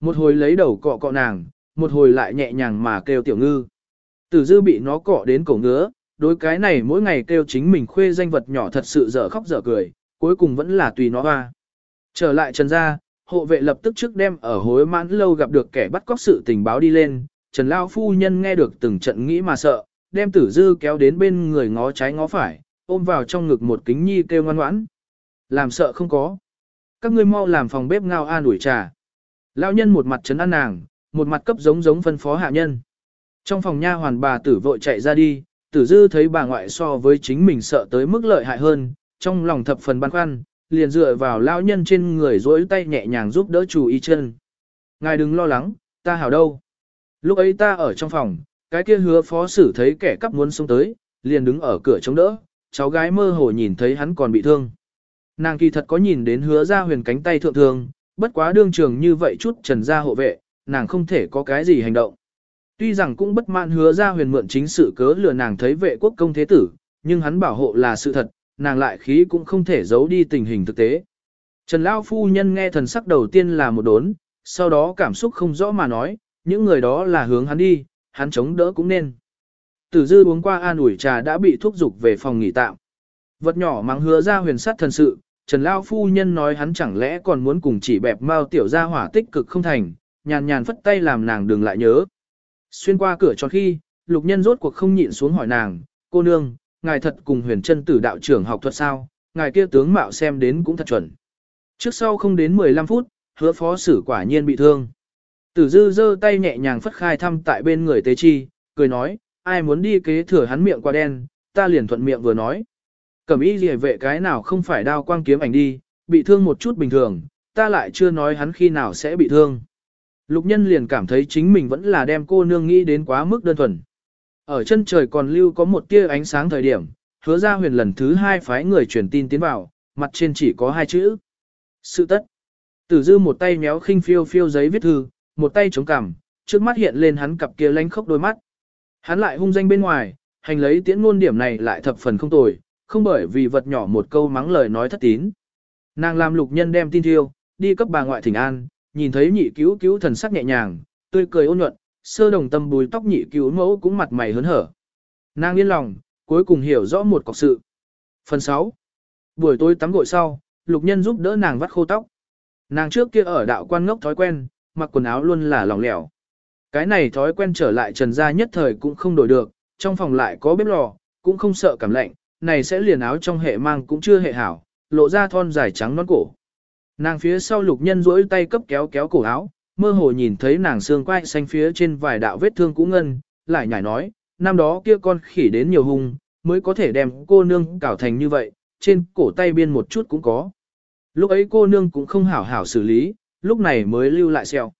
Một hồi lấy đầu cọ cọ nàng, một hồi lại nhẹ nhàng mà kêu tiểu ngư. Tử dư bị nó cọ đến cổ ngứa, đối cái này mỗi ngày kêu chính mình khuê danh vật nhỏ thật sự dở khóc dở cười, cuối cùng vẫn là tùy nó hoa. Trở lại trần gia, hộ vệ lập tức trước đem ở hối mãn lâu gặp được kẻ bắt cóc sự tình báo đi lên, trần lao phu nhân nghe được từng trận nghĩ mà sợ, đem tử dư kéo đến bên người ngó trái ngó phải, ôm vào trong ngực một kính nhi kêu ngoan ngoãn. Làm sợ không có. Các ngươi mau làm phòng bếp ngao an ủi trà. Lão nhân một mặt chấn an nàng, một mặt cấp giống giống phân phó hạ nhân. Trong phòng nha hoàn bà tử vội chạy ra đi, tử dư thấy bà ngoại so với chính mình sợ tới mức lợi hại hơn, trong lòng thập phần băn khoăn, liền dựa vào lão nhân trên người dối tay nhẹ nhàng giúp đỡ chủ y chân. Ngài đừng lo lắng, ta hảo đâu. Lúc ấy ta ở trong phòng, cái kia hứa phó xử thấy kẻ cắp muốn xuống tới, liền đứng ở cửa chống đỡ, cháu gái mơ hồ nhìn thấy hắn còn bị thương. Nàng kỳ thật có nhìn đến hứa ra huyền cánh tay thượng thường, bất quá đương trường như vậy chút trần ra hộ vệ, nàng không thể có cái gì hành động. Tuy rằng cũng bất mãn hứa ra huyền mượn chính sự cớ lừa nàng thấy vệ quốc công thế tử, nhưng hắn bảo hộ là sự thật, nàng lại khí cũng không thể giấu đi tình hình thực tế. Trần Lao Phu Nhân nghe thần sắc đầu tiên là một đốn, sau đó cảm xúc không rõ mà nói, những người đó là hướng hắn đi, hắn chống đỡ cũng nên. Tử dư uống qua an ủi trà đã bị thúc giục về phòng nghỉ tạm. Vật nhỏ mang hứa ra huyền sát thần sự, Trần Lao Phu Nhân nói hắn chẳng lẽ còn muốn cùng chỉ bẹp mao tiểu ra hỏa tích cực không thành, nhàn nhàn phất tay làm nàng đừng lại nhớ. Xuyên qua cửa cho khi, lục nhân rốt cuộc không nhịn xuống hỏi nàng, cô nương, ngài thật cùng huyền chân tử đạo trưởng học thuật sao, ngài kia tướng mạo xem đến cũng thật chuẩn. Trước sau không đến 15 phút, hứa phó sử quả nhiên bị thương. Tử dư giơ tay nhẹ nhàng phất khai thăm tại bên người tế chi, cười nói, ai muốn đi kế thừa hắn miệng qua đen, ta liền thuận miệng vừa nói. Cẩm y gì vệ cái nào không phải đao quang kiếm ảnh đi, bị thương một chút bình thường, ta lại chưa nói hắn khi nào sẽ bị thương. Lục nhân liền cảm thấy chính mình vẫn là đem cô nương nghĩ đến quá mức đơn thuần. Ở chân trời còn lưu có một tia ánh sáng thời điểm, hứa ra huyền lần thứ hai phái người truyền tin tiến vào, mặt trên chỉ có hai chữ. Sự tất. Tử dư một tay méo khinh phiêu phiêu giấy viết thư, một tay chống cằm, trước mắt hiện lên hắn cặp kia lánh khốc đôi mắt. Hắn lại hung danh bên ngoài, hành lấy tiễn ngôn điểm này lại thập phần không tồi, không bởi vì vật nhỏ một câu mắng lời nói thất tín. Nàng làm lục nhân đem tin thiêu, đi cấp bà ngoại thỉnh an, nhìn thấy nhị cứu cứu thần sắc nhẹ nhàng, tươi cười ôn nhuận, sơ đồng tâm bùi tóc nhị cứu mẫu cũng mặt mày hớn hở. Nàng yên lòng, cuối cùng hiểu rõ một cọc sự. Phần 6. Buổi tối tắm gội sau, lục nhân giúp đỡ nàng vắt khô tóc. Nàng trước kia ở đạo quan ngốc thói quen, mặc quần áo luôn là lỏng lẻo. Cái này thói quen trở lại trần gia nhất thời cũng không đổi được, trong phòng lại có bếp lò, cũng không sợ cảm lạnh, này sẽ liền áo trong hệ mang cũng chưa hệ hảo, lộ ra thon dài trắng non cổ. Nàng phía sau lục nhân duỗi tay cấp kéo kéo cổ áo, mơ hồ nhìn thấy nàng xương quai xanh phía trên vài đạo vết thương cũ ngân, lại nhảy nói, năm đó kia con khỉ đến nhiều hung, mới có thể đem cô nương cảo thành như vậy, trên cổ tay biên một chút cũng có. Lúc ấy cô nương cũng không hảo hảo xử lý, lúc này mới lưu lại xeo.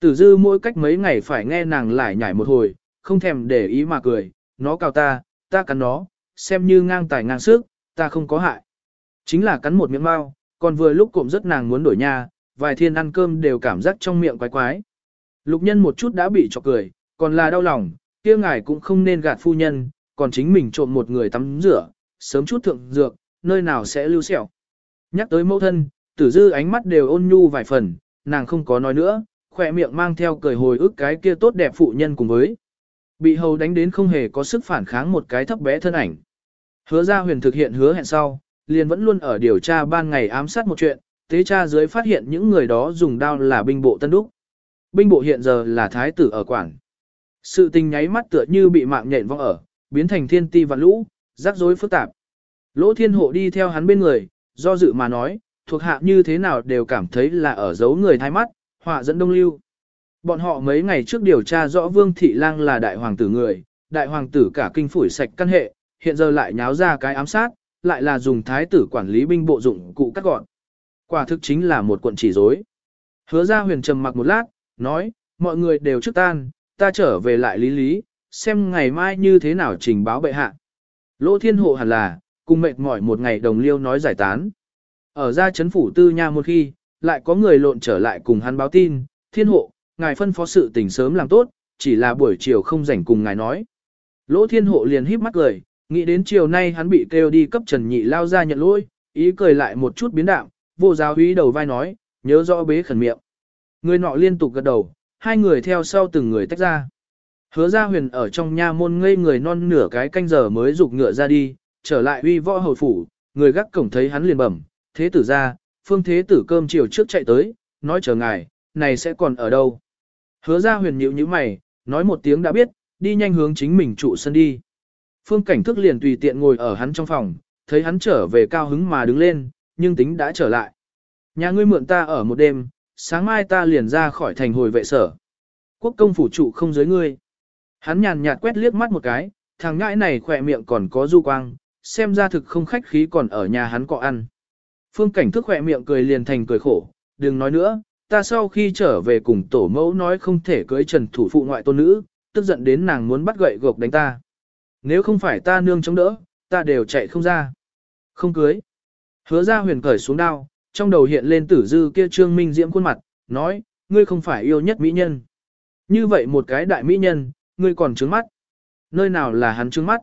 Tử dư mỗi cách mấy ngày phải nghe nàng lại nhảy một hồi, không thèm để ý mà cười, nó cào ta, ta cắn nó, xem như ngang tài ngang sức, ta không có hại. Chính là cắn một miệng mau, còn vừa lúc cộm rất nàng muốn đổi nhà vài thiên ăn cơm đều cảm giác trong miệng quái quái. Lục nhân một chút đã bị chọc cười, còn là đau lòng, kia ngài cũng không nên gạt phu nhân, còn chính mình trộm một người tắm rửa, sớm chút thượng dược, nơi nào sẽ lưu sẹo. Nhắc tới mẫu thân, tử dư ánh mắt đều ôn nhu vài phần, nàng không có nói nữa, khỏe miệng mang theo cười hồi ức cái kia tốt đẹp phụ nhân cùng với. Bị hầu đánh đến không hề có sức phản kháng một cái thấp bé thân ảnh. Hứa ra huyền thực hiện hứa hẹn sau, liền vẫn luôn ở điều tra ban ngày ám sát một chuyện, tế tra dưới phát hiện những người đó dùng đao là binh bộ tân đúc. Binh bộ hiện giờ là thái tử ở quảng. Sự tình nháy mắt tựa như bị mạng nhện vong ở, biến thành thiên ti và lũ, rắc rối phức tạp. Lỗ thiên hộ đi theo hắn bên người, do dự mà nói, thuộc hạ như thế nào đều cảm thấy là ở giấu người thay mắt, họa dẫn đông lưu. Bọn họ mấy ngày trước điều tra rõ Vương Thị Lang là đại hoàng tử người, đại hoàng tử cả kinh phủi sạch căn hệ, hiện giờ lại nháo ra cái ám sát, lại là dùng thái tử quản lý binh bộ dụng cụ cắt gọn. Quả thực chính là một cuộn chỉ rối. Hứa ra huyền trầm mặc một lát, nói, mọi người đều trước tan, ta trở về lại lý lý, xem ngày mai như thế nào trình báo bệ hạ. Lỗ thiên hộ hẳn là, cùng mệt mỏi một ngày đồng liêu nói giải tán. Ở ra chấn phủ tư nha một khi, lại có người lộn trở lại cùng hắn báo tin, thiên hộ, ngài phân phó sự tình sớm làm tốt, chỉ là buổi chiều không rảnh cùng ngài nói. Lỗ thiên hộ liền híp mắt cười, nghĩ đến chiều nay hắn bị kêu đi cấp trần nhị lao ra nhận lỗi, ý cười lại một chút biến đạo, vô giáo úy đầu vai nói, nhớ rõ bế khẩn miệng. Người nọ liên tục gật đầu, hai người theo sau từng người tách ra. Hứa ra huyền ở trong nha môn ngây người non nửa cái canh giờ mới rục ngựa ra đi, trở lại uy võ hầu phủ, người gác cổng thấy hắn liền bẩm, thế tử ra, phương thế tử cơm chiều trước chạy tới, nói chờ ngài, này sẽ còn ở đâu. Hứa ra huyền nhịu như mày, nói một tiếng đã biết, đi nhanh hướng chính mình trụ sân đi. Phương cảnh thức liền tùy tiện ngồi ở hắn trong phòng, thấy hắn trở về cao hứng mà đứng lên, nhưng tính đã trở lại. Nhà ngươi mượn ta ở một đêm, sáng mai ta liền ra khỏi thành hồi vệ sở. Quốc công phủ trụ không giới ngươi. Hắn nhàn nhạt quét liếc mắt một cái, thằng ngãi này khỏe miệng còn có du quang, xem ra thực không khách khí còn ở nhà hắn cọ ăn. Phương cảnh thức khỏe miệng cười liền thành cười khổ, đừng nói nữa, ta sau khi trở về cùng tổ mẫu nói không thể cưới trần thủ phụ ngoại tôn nữ, tức giận đến nàng muốn bắt gậy gộc đánh ta. Nếu không phải ta nương chống đỡ, ta đều chạy không ra. Không cưới. Hứa ra huyền cởi xuống đao, trong đầu hiện lên tử dư kia trương minh diễm khuôn mặt, nói, ngươi không phải yêu nhất mỹ nhân. Như vậy một cái đại mỹ nhân, ngươi còn trướng mắt. Nơi nào là hắn trướng mắt?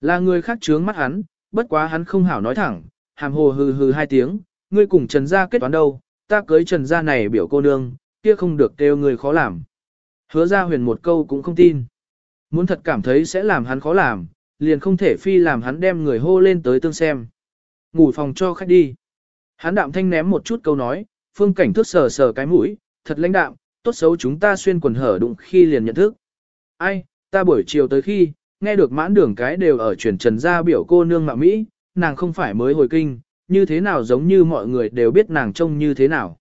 Là người khác trướng mắt hắn, bất quá hắn không hảo nói thẳng, hàm hồ hừ hừ hai tiếng, ngươi cùng Trần gia kết toán đâu, ta cưới Trần gia này biểu cô nương, kia không được kêu người khó làm. Hứa ra huyền một câu cũng không tin. Muốn thật cảm thấy sẽ làm hắn khó làm, liền không thể phi làm hắn đem người hô lên tới tương xem. Ngủ phòng cho khách đi. Hắn đạm thanh ném một chút câu nói, phương cảnh thước sờ sờ cái mũi, thật lãnh đạm, tốt xấu chúng ta xuyên quần hở đụng khi liền nhận thức. Ai, ta buổi chiều tới khi, nghe được mãn đường cái đều ở truyền trần gia biểu cô nương mạ Mỹ, nàng không phải mới hồi kinh, như thế nào giống như mọi người đều biết nàng trông như thế nào.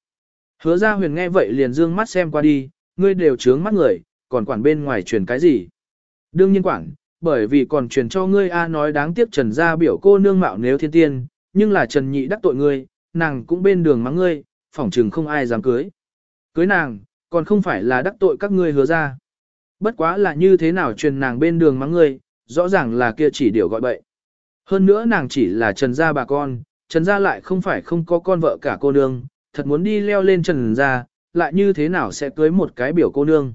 Hứa ra huyền nghe vậy liền dương mắt xem qua đi, ngươi đều trướng mắt người, còn quản bên ngoài truyền cái gì. Đương nhiên quản, bởi vì còn truyền cho ngươi A nói đáng tiếc trần gia biểu cô nương mạo nếu thiên tiên, nhưng là trần nhị đắc tội ngươi, nàng cũng bên đường mắng ngươi, phỏng chừng không ai dám cưới. Cưới nàng, còn không phải là đắc tội các ngươi hứa ra. Bất quá là như thế nào truyền nàng bên đường mắng ngươi, rõ ràng là kia chỉ điều gọi bậy. Hơn nữa nàng chỉ là trần gia bà con, trần gia lại không phải không có con vợ cả cô nương, thật muốn đi leo lên trần gia, lại như thế nào sẽ cưới một cái biểu cô nương.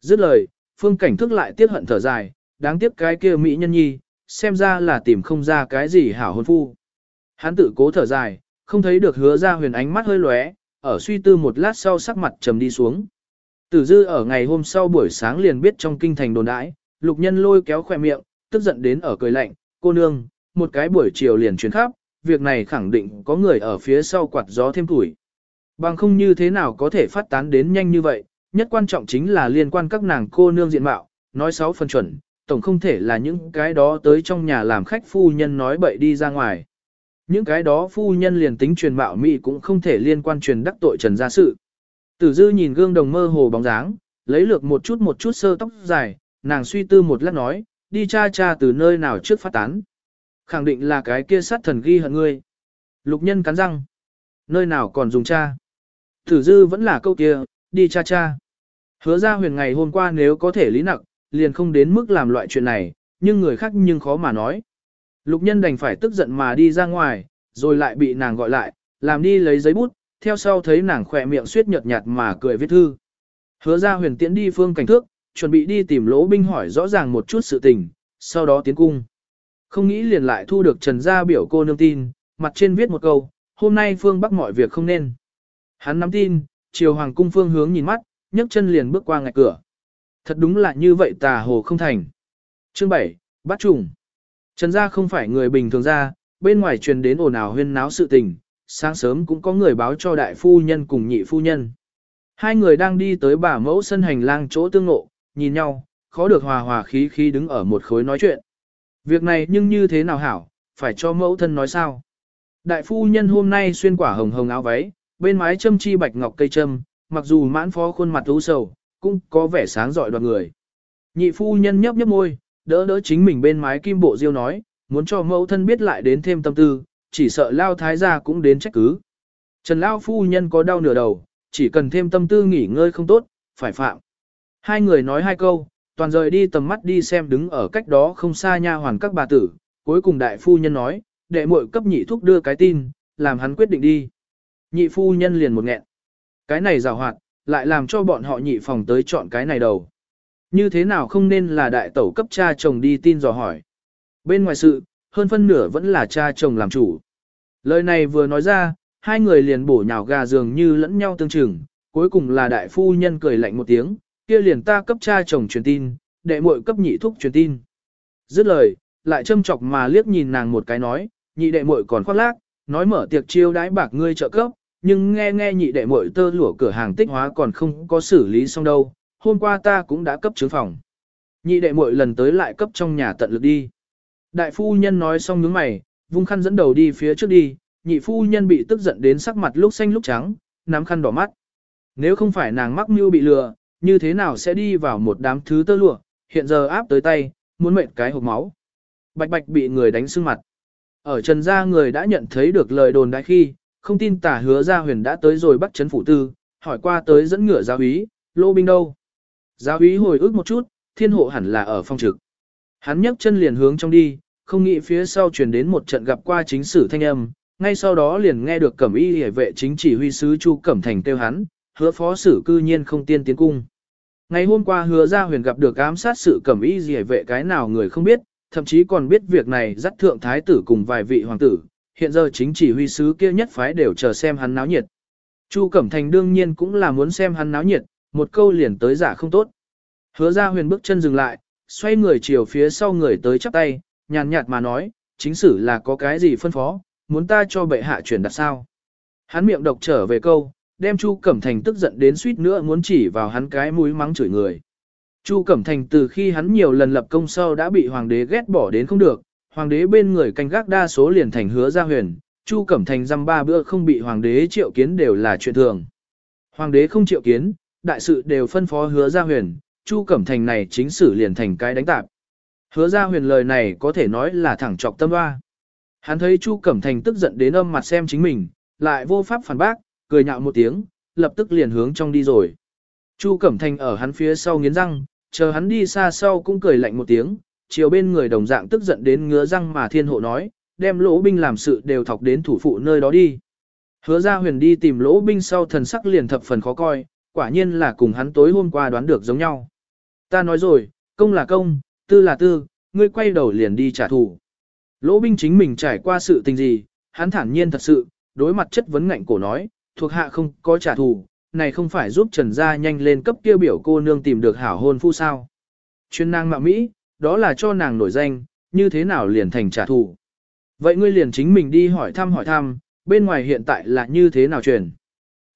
Dứt lời, phương cảnh thức lại tiếc hận thở dài, đáng tiếc cái kia mỹ nhân nhi, xem ra là tìm không ra cái gì hảo hôn phu. Hắn tự cố thở dài, không thấy được hứa ra huyền ánh mắt hơi lóe, ở suy tư một lát sau sắc mặt trầm đi xuống. Tử dư ở ngày hôm sau buổi sáng liền biết trong kinh thành đồn đãi, lục nhân lôi kéo khoe miệng, tức giận đến ở cười lạnh, cô nương, một cái buổi chiều liền chuyến khắp, việc này khẳng định có người ở phía sau quạt gió thêm tuổi. Bằng không như thế nào có thể phát tán đến nhanh như vậy, nhất quan trọng chính là liên quan các nàng cô nương diện mạo, nói sáu phần chuẩn, tổng không thể là những cái đó tới trong nhà làm khách phu nhân nói bậy đi ra ngoài. Những cái đó phu nhân liền tính truyền mạo mỹ cũng không thể liên quan truyền đắc tội trần gia sự. Tử dư nhìn gương đồng mơ hồ bóng dáng, lấy lược một chút một chút sơ tóc dài, nàng suy tư một lát nói, đi cha cha từ nơi nào trước phát tán. Khẳng định là cái kia sát thần ghi hận ngươi. Lục nhân cắn răng. Nơi nào còn dùng cha. Tử dư vẫn là câu kia, đi cha cha. Hứa ra huyền ngày hôm qua nếu có thể lý nặng, liền không đến mức làm loại chuyện này, nhưng người khác nhưng khó mà nói. Lục nhân đành phải tức giận mà đi ra ngoài, rồi lại bị nàng gọi lại, làm đi lấy giấy bút, theo sau thấy nàng khỏe miệng suýt nhợt nhạt mà cười viết thư. Hứa ra huyền tiễn đi phương cảnh thước, chuẩn bị đi tìm lỗ binh hỏi rõ ràng một chút sự tình, sau đó tiến cung. Không nghĩ liền lại thu được trần gia biểu cô nương tin, mặt trên viết một câu, hôm nay phương bắc mọi việc không nên. Hắn nắm tin, chiều hoàng cung phương hướng nhìn mắt, nhấc chân liền bước qua ngạch cửa. Thật đúng là như vậy tà hồ không thành. Chương 7, bắt trùng. Trần gia không phải người bình thường ra, bên ngoài truyền đến ồn ào huyên náo sự tình, sáng sớm cũng có người báo cho đại phu nhân cùng nhị phu nhân. Hai người đang đi tới bà mẫu sân hành lang chỗ tương ngộ, nhìn nhau, khó được hòa hòa khí khí đứng ở một khối nói chuyện. Việc này nhưng như thế nào hảo, phải cho mẫu thân nói sao. Đại phu nhân hôm nay xuyên quả hồng hồng áo váy, bên mái châm chi bạch ngọc cây châm, mặc dù mãn phó khuôn mặt u sầu, cũng có vẻ sáng rọi đoàn người. Nhị phu nhân nhấp nhấp môi, đỡ đỡ chính mình bên mái kim bộ diêu nói, muốn cho mẫu thân biết lại đến thêm tâm tư, chỉ sợ lao thái gia cũng đến trách cứ. Trần lao phu nhân có đau nửa đầu, chỉ cần thêm tâm tư nghỉ ngơi không tốt, phải phạm. Hai người nói hai câu, toàn rời đi tầm mắt đi xem đứng ở cách đó không xa nha hoàn các bà tử, cuối cùng đại phu nhân nói, đệ muội cấp nhị thúc đưa cái tin, làm hắn quyết định đi. Nhị phu nhân liền một nghẹn. Cái này rào hoạt, lại làm cho bọn họ nhị phòng tới chọn cái này đầu. Như thế nào không nên là đại tẩu cấp cha chồng đi tin dò hỏi. Bên ngoài sự, hơn phân nửa vẫn là cha chồng làm chủ. Lời này vừa nói ra, hai người liền bổ nhào gà dường như lẫn nhau tương chừng, cuối cùng là đại phu nhân cười lạnh một tiếng, kia liền ta cấp cha chồng truyền tin, đệ muội cấp nhị thúc truyền tin. Dứt lời, lại châm chọc mà liếc nhìn nàng một cái nói, nhị đệ muội còn khoác lác, nói mở tiệc chiêu đãi bạc ngươi trợ cấp, nhưng nghe nghe nhị đệ muội tơ lụa cửa hàng tích hóa còn không có xử lý xong đâu, hôm qua ta cũng đã cấp chứng phòng. Nhị đệ muội lần tới lại cấp trong nhà tận lực đi. Đại phu nhân nói xong nhướng mày, vung khăn dẫn đầu đi phía trước đi, nhị phu nhân bị tức giận đến sắc mặt lúc xanh lúc trắng, nắm khăn đỏ mắt. Nếu không phải nàng mắc mưu bị lừa, như thế nào sẽ đi vào một đám thứ tơ lụa, hiện giờ áp tới tay, muốn mệt cái hộp máu. Bạch bạch bị người đánh sưng mặt. Ở trần gia người đã nhận thấy được lời đồn đại khi, không tin tả hứa gia huyền đã tới rồi bắt chấn phủ tư, hỏi qua tới dẫn ngựa giáo úy, lô binh đâu. Giáo úy hồi ức một chút, thiên hộ hẳn là ở phong trực. Hắn nhấc chân liền hướng trong đi, không nghĩ phía sau truyền đến một trận gặp qua chính sử thanh âm, ngay sau đó liền nghe được cẩm y hề vệ chính chỉ huy sứ Chu Cẩm Thành kêu hắn, hứa phó sử cư nhiên không tiên tiến cung. Ngày hôm qua hứa gia huyền gặp được ám sát sự cẩm y hề vệ cái nào người không biết, thậm chí còn biết việc này dắt thượng thái tử cùng vài vị hoàng tử, hiện giờ chính chỉ huy sứ kia nhất phái đều chờ xem hắn náo nhiệt. Chu Cẩm Thành đương nhiên cũng là muốn xem hắn náo nhiệt, một câu liền tới giả không tốt. Hứa ra huyền bước chân dừng lại, xoay người chiều phía sau người tới chắp tay, nhàn nhạt mà nói, chính sử là có cái gì phân phó, muốn ta cho bệ hạ chuyển đặt sao. Hắn miệng độc trở về câu, đem Chu Cẩm Thành tức giận đến suýt nữa muốn chỉ vào hắn cái mũi mắng chửi người. Chu Cẩm Thành từ khi hắn nhiều lần lập công sau đã bị hoàng đế ghét bỏ đến không được, hoàng đế bên người canh gác đa số liền thành hứa gia huyền, Chu Cẩm Thành dăm ba bữa không bị hoàng đế triệu kiến đều là chuyện thường. Hoàng đế không triệu kiến, đại sự đều phân phó hứa gia huyền, Chu Cẩm Thành này chính sử liền thành cái đánh tạp. Hứa gia huyền lời này có thể nói là thẳng trọc tâm hoa. Hắn thấy Chu Cẩm Thành tức giận đến âm mặt xem chính mình, lại vô pháp phản bác, cười nhạo một tiếng, lập tức liền hướng trong đi rồi. Chu Cẩm Thành ở hắn phía sau nghiến răng, chờ hắn đi xa sau cũng cười lạnh một tiếng, chiều bên người đồng dạng tức giận đến ngứa răng mà thiên hộ nói, đem lỗ binh làm sự đều thọc đến thủ phụ nơi đó đi. Hứa ra huyền đi tìm lỗ binh sau thần sắc liền thập phần khó coi, quả nhiên là cùng hắn tối hôm qua đoán được giống nhau. Ta nói rồi, công là công, tư là tư, ngươi quay đầu liền đi trả thù. Lỗ binh chính mình trải qua sự tình gì, hắn thản nhiên thật sự, đối mặt chất vấn ngạnh cổ nói, thuộc hạ không có trả thù, này không phải giúp Trần Gia nhanh lên cấp kia biểu cô nương tìm được hảo hôn phu sao. Chuyên năng mạo Mỹ, đó là cho nàng nổi danh, như thế nào liền thành trả thù. Vậy ngươi liền chính mình đi hỏi thăm hỏi thăm, bên ngoài hiện tại là như thế nào truyền.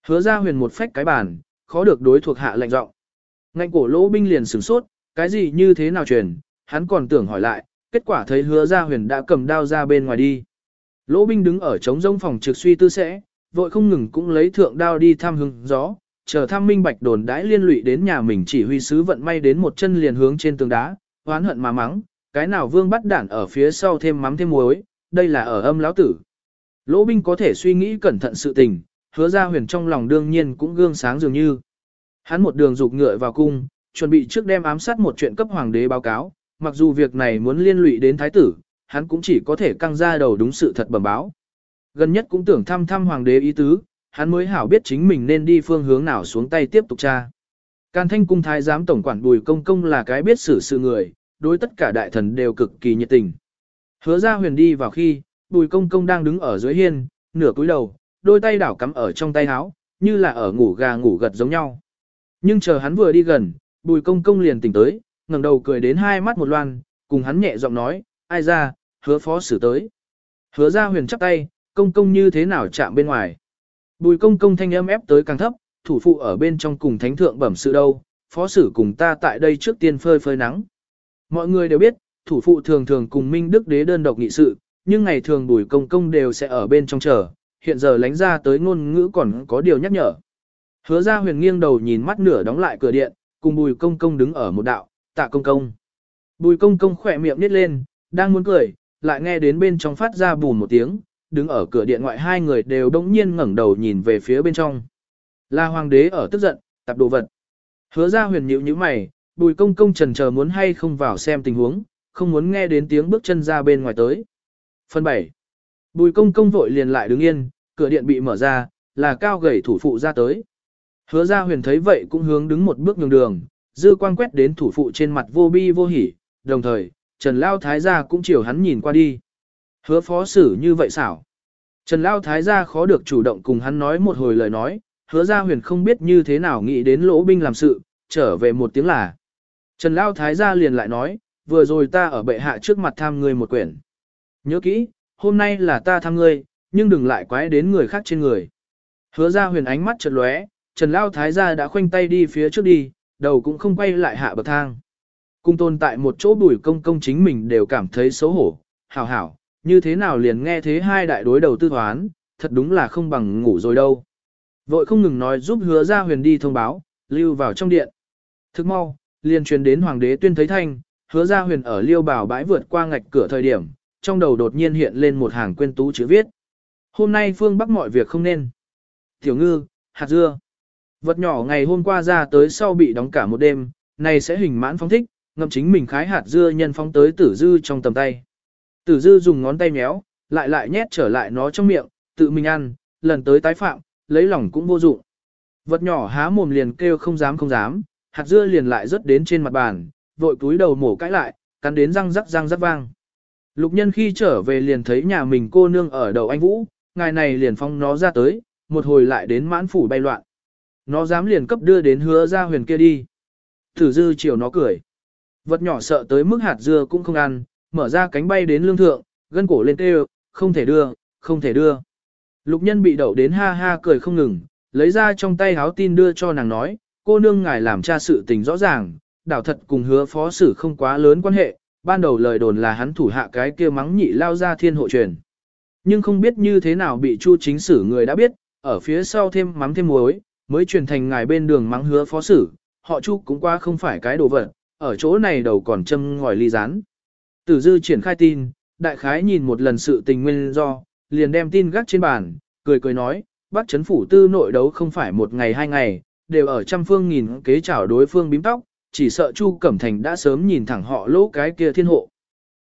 Hứa ra huyền một phách cái bàn, khó được đối thuộc hạ lệnh giọng. Ngạnh cổ lỗ binh liền sửng sốt, cái gì như thế nào truyền, hắn còn tưởng hỏi lại, kết quả thấy hứa ra huyền đã cầm đao ra bên ngoài đi. Lỗ binh đứng ở trống rông phòng trực suy tư sẽ, vội không ngừng cũng lấy thượng đao đi thăm hứng gió, chờ thăm minh bạch đồn đãi liên lụy đến nhà mình chỉ huy sứ vận may đến một chân liền hướng trên tường đá, oán hận mà mắng, cái nào vương bắt đản ở phía sau thêm mắm thêm muối, đây là ở âm lão tử. Lỗ binh có thể suy nghĩ cẩn thận sự tình, hứa ra huyền trong lòng đương nhiên cũng gương sáng dường như. Hắn một đường rục ngựa vào cung, chuẩn bị trước đem ám sát một chuyện cấp hoàng đế báo cáo, mặc dù việc này muốn liên lụy đến thái tử, hắn cũng chỉ có thể căng ra đầu đúng sự thật bẩm báo. Gần nhất cũng tưởng thăm thăm hoàng đế ý tứ, hắn mới hảo biết chính mình nên đi phương hướng nào xuống tay tiếp tục tra. Can thanh cung thái giám tổng quản bùi công công là cái biết xử sự người, đối tất cả đại thần đều cực kỳ nhiệt tình. Hứa ra huyền đi vào khi, bùi công công đang đứng ở dưới hiên, nửa cúi đầu, đôi tay đảo cắm ở trong tay áo, như là ở ngủ gà ngủ gật giống nhau. Nhưng chờ hắn vừa đi gần, bùi công công liền tỉnh tới, ngẩng đầu cười đến hai mắt một loan, cùng hắn nhẹ giọng nói, ai ra, hứa phó xử tới. Hứa ra huyền chắp tay, công công như thế nào chạm bên ngoài. Bùi công công thanh âm ép tới càng thấp, thủ phụ ở bên trong cùng thánh thượng bẩm sự đâu, phó sử cùng ta tại đây trước tiên phơi phơi nắng. Mọi người đều biết, thủ phụ thường thường cùng Minh Đức Đế đơn độc nghị sự, nhưng ngày thường bùi công công đều sẽ ở bên trong chờ, hiện giờ lánh ra tới ngôn ngữ còn có điều nhắc nhở. Hứa ra huyền nghiêng đầu nhìn mắt nửa đóng lại cửa điện, cùng bùi công công đứng ở một đạo, tạ công công. Bùi công công khỏe miệng nít lên, đang muốn cười, lại nghe đến bên trong phát ra bùn một tiếng, đứng ở cửa điện ngoại hai người đều đông nhiên ngẩng đầu nhìn về phía bên trong. Là hoàng đế ở tức giận, tập đồ vật. Hứa ra huyền nhịu như mày, bùi công công trần chờ muốn hay không vào xem tình huống, không muốn nghe đến tiếng bước chân ra bên ngoài tới. Phần 7. Bùi công công vội liền lại đứng yên, cửa điện bị mở ra, là cao gầy thủ phụ ra tới. Hứa ra huyền thấy vậy cũng hướng đứng một bước nhường đường, dư quang quét đến thủ phụ trên mặt vô bi vô hỉ, đồng thời, Trần Lao Thái gia cũng chiều hắn nhìn qua đi. Hứa phó xử như vậy xảo. Trần Lao Thái gia khó được chủ động cùng hắn nói một hồi lời nói, hứa ra huyền không biết như thế nào nghĩ đến lỗ binh làm sự, trở về một tiếng là. Trần Lao Thái gia liền lại nói, vừa rồi ta ở bệ hạ trước mặt tham ngươi một quyển. Nhớ kỹ, hôm nay là ta tham ngươi, nhưng đừng lại quái đến người khác trên người. Hứa ra huyền ánh mắt chợt lóe, Trần Lao Thái gia đã khoanh tay đi phía trước đi, đầu cũng không quay lại hạ bậc thang. Cung tồn tại một chỗ bùi công công chính mình đều cảm thấy xấu hổ, hảo hảo, như thế nào liền nghe thế hai đại đối đầu tư toán, thật đúng là không bằng ngủ rồi đâu. Vội không ngừng nói giúp hứa ra huyền đi thông báo, lưu vào trong điện. Thức mau, liền truyền đến hoàng đế tuyên thấy thanh, hứa ra huyền ở liêu bảo bãi vượt qua ngạch cửa thời điểm, trong đầu đột nhiên hiện lên một hàng quên tú chữ viết. Hôm nay phương bắc mọi việc không nên. Tiểu ngư, hạt dưa. Vật nhỏ ngày hôm qua ra tới sau bị đóng cả một đêm, này sẽ hình mãn phóng thích, ngậm chính mình khái hạt dưa nhân phóng tới tử dư trong tầm tay. Tử dư dùng ngón tay méo, lại lại nhét trở lại nó trong miệng, tự mình ăn, lần tới tái phạm, lấy lòng cũng vô dụng. Vật nhỏ há mồm liền kêu không dám không dám, hạt dưa liền lại rớt đến trên mặt bàn, vội túi đầu mổ cãi lại, cắn đến răng rắc răng rắc vang. Lục nhân khi trở về liền thấy nhà mình cô nương ở đầu anh Vũ, ngài này liền phong nó ra tới, một hồi lại đến mãn phủ bay loạn. Nó dám liền cấp đưa đến hứa ra huyền kia đi. Thử dư chiều nó cười. Vật nhỏ sợ tới mức hạt dưa cũng không ăn, mở ra cánh bay đến lương thượng, gân cổ lên kêu, không thể đưa, không thể đưa. Lục nhân bị đậu đến ha ha cười không ngừng, lấy ra trong tay háo tin đưa cho nàng nói, cô nương ngài làm cha sự tình rõ ràng, đảo thật cùng hứa phó sử không quá lớn quan hệ, ban đầu lời đồn là hắn thủ hạ cái kia mắng nhị lao ra thiên hộ truyền. Nhưng không biết như thế nào bị chu chính sử người đã biết, ở phía sau thêm mắm thêm muối, mới truyền thành ngài bên đường mắng hứa phó sử, họ chu cũng qua không phải cái đồ vật, ở chỗ này đầu còn châm ngòi ly rán. Tử dư triển khai tin, đại khái nhìn một lần sự tình nguyên do, liền đem tin gác trên bàn, cười cười nói, bác chấn phủ tư nội đấu không phải một ngày hai ngày, đều ở trăm phương nghìn kế chảo đối phương bím tóc, chỉ sợ Chu Cẩm Thành đã sớm nhìn thẳng họ lỗ cái kia thiên hộ.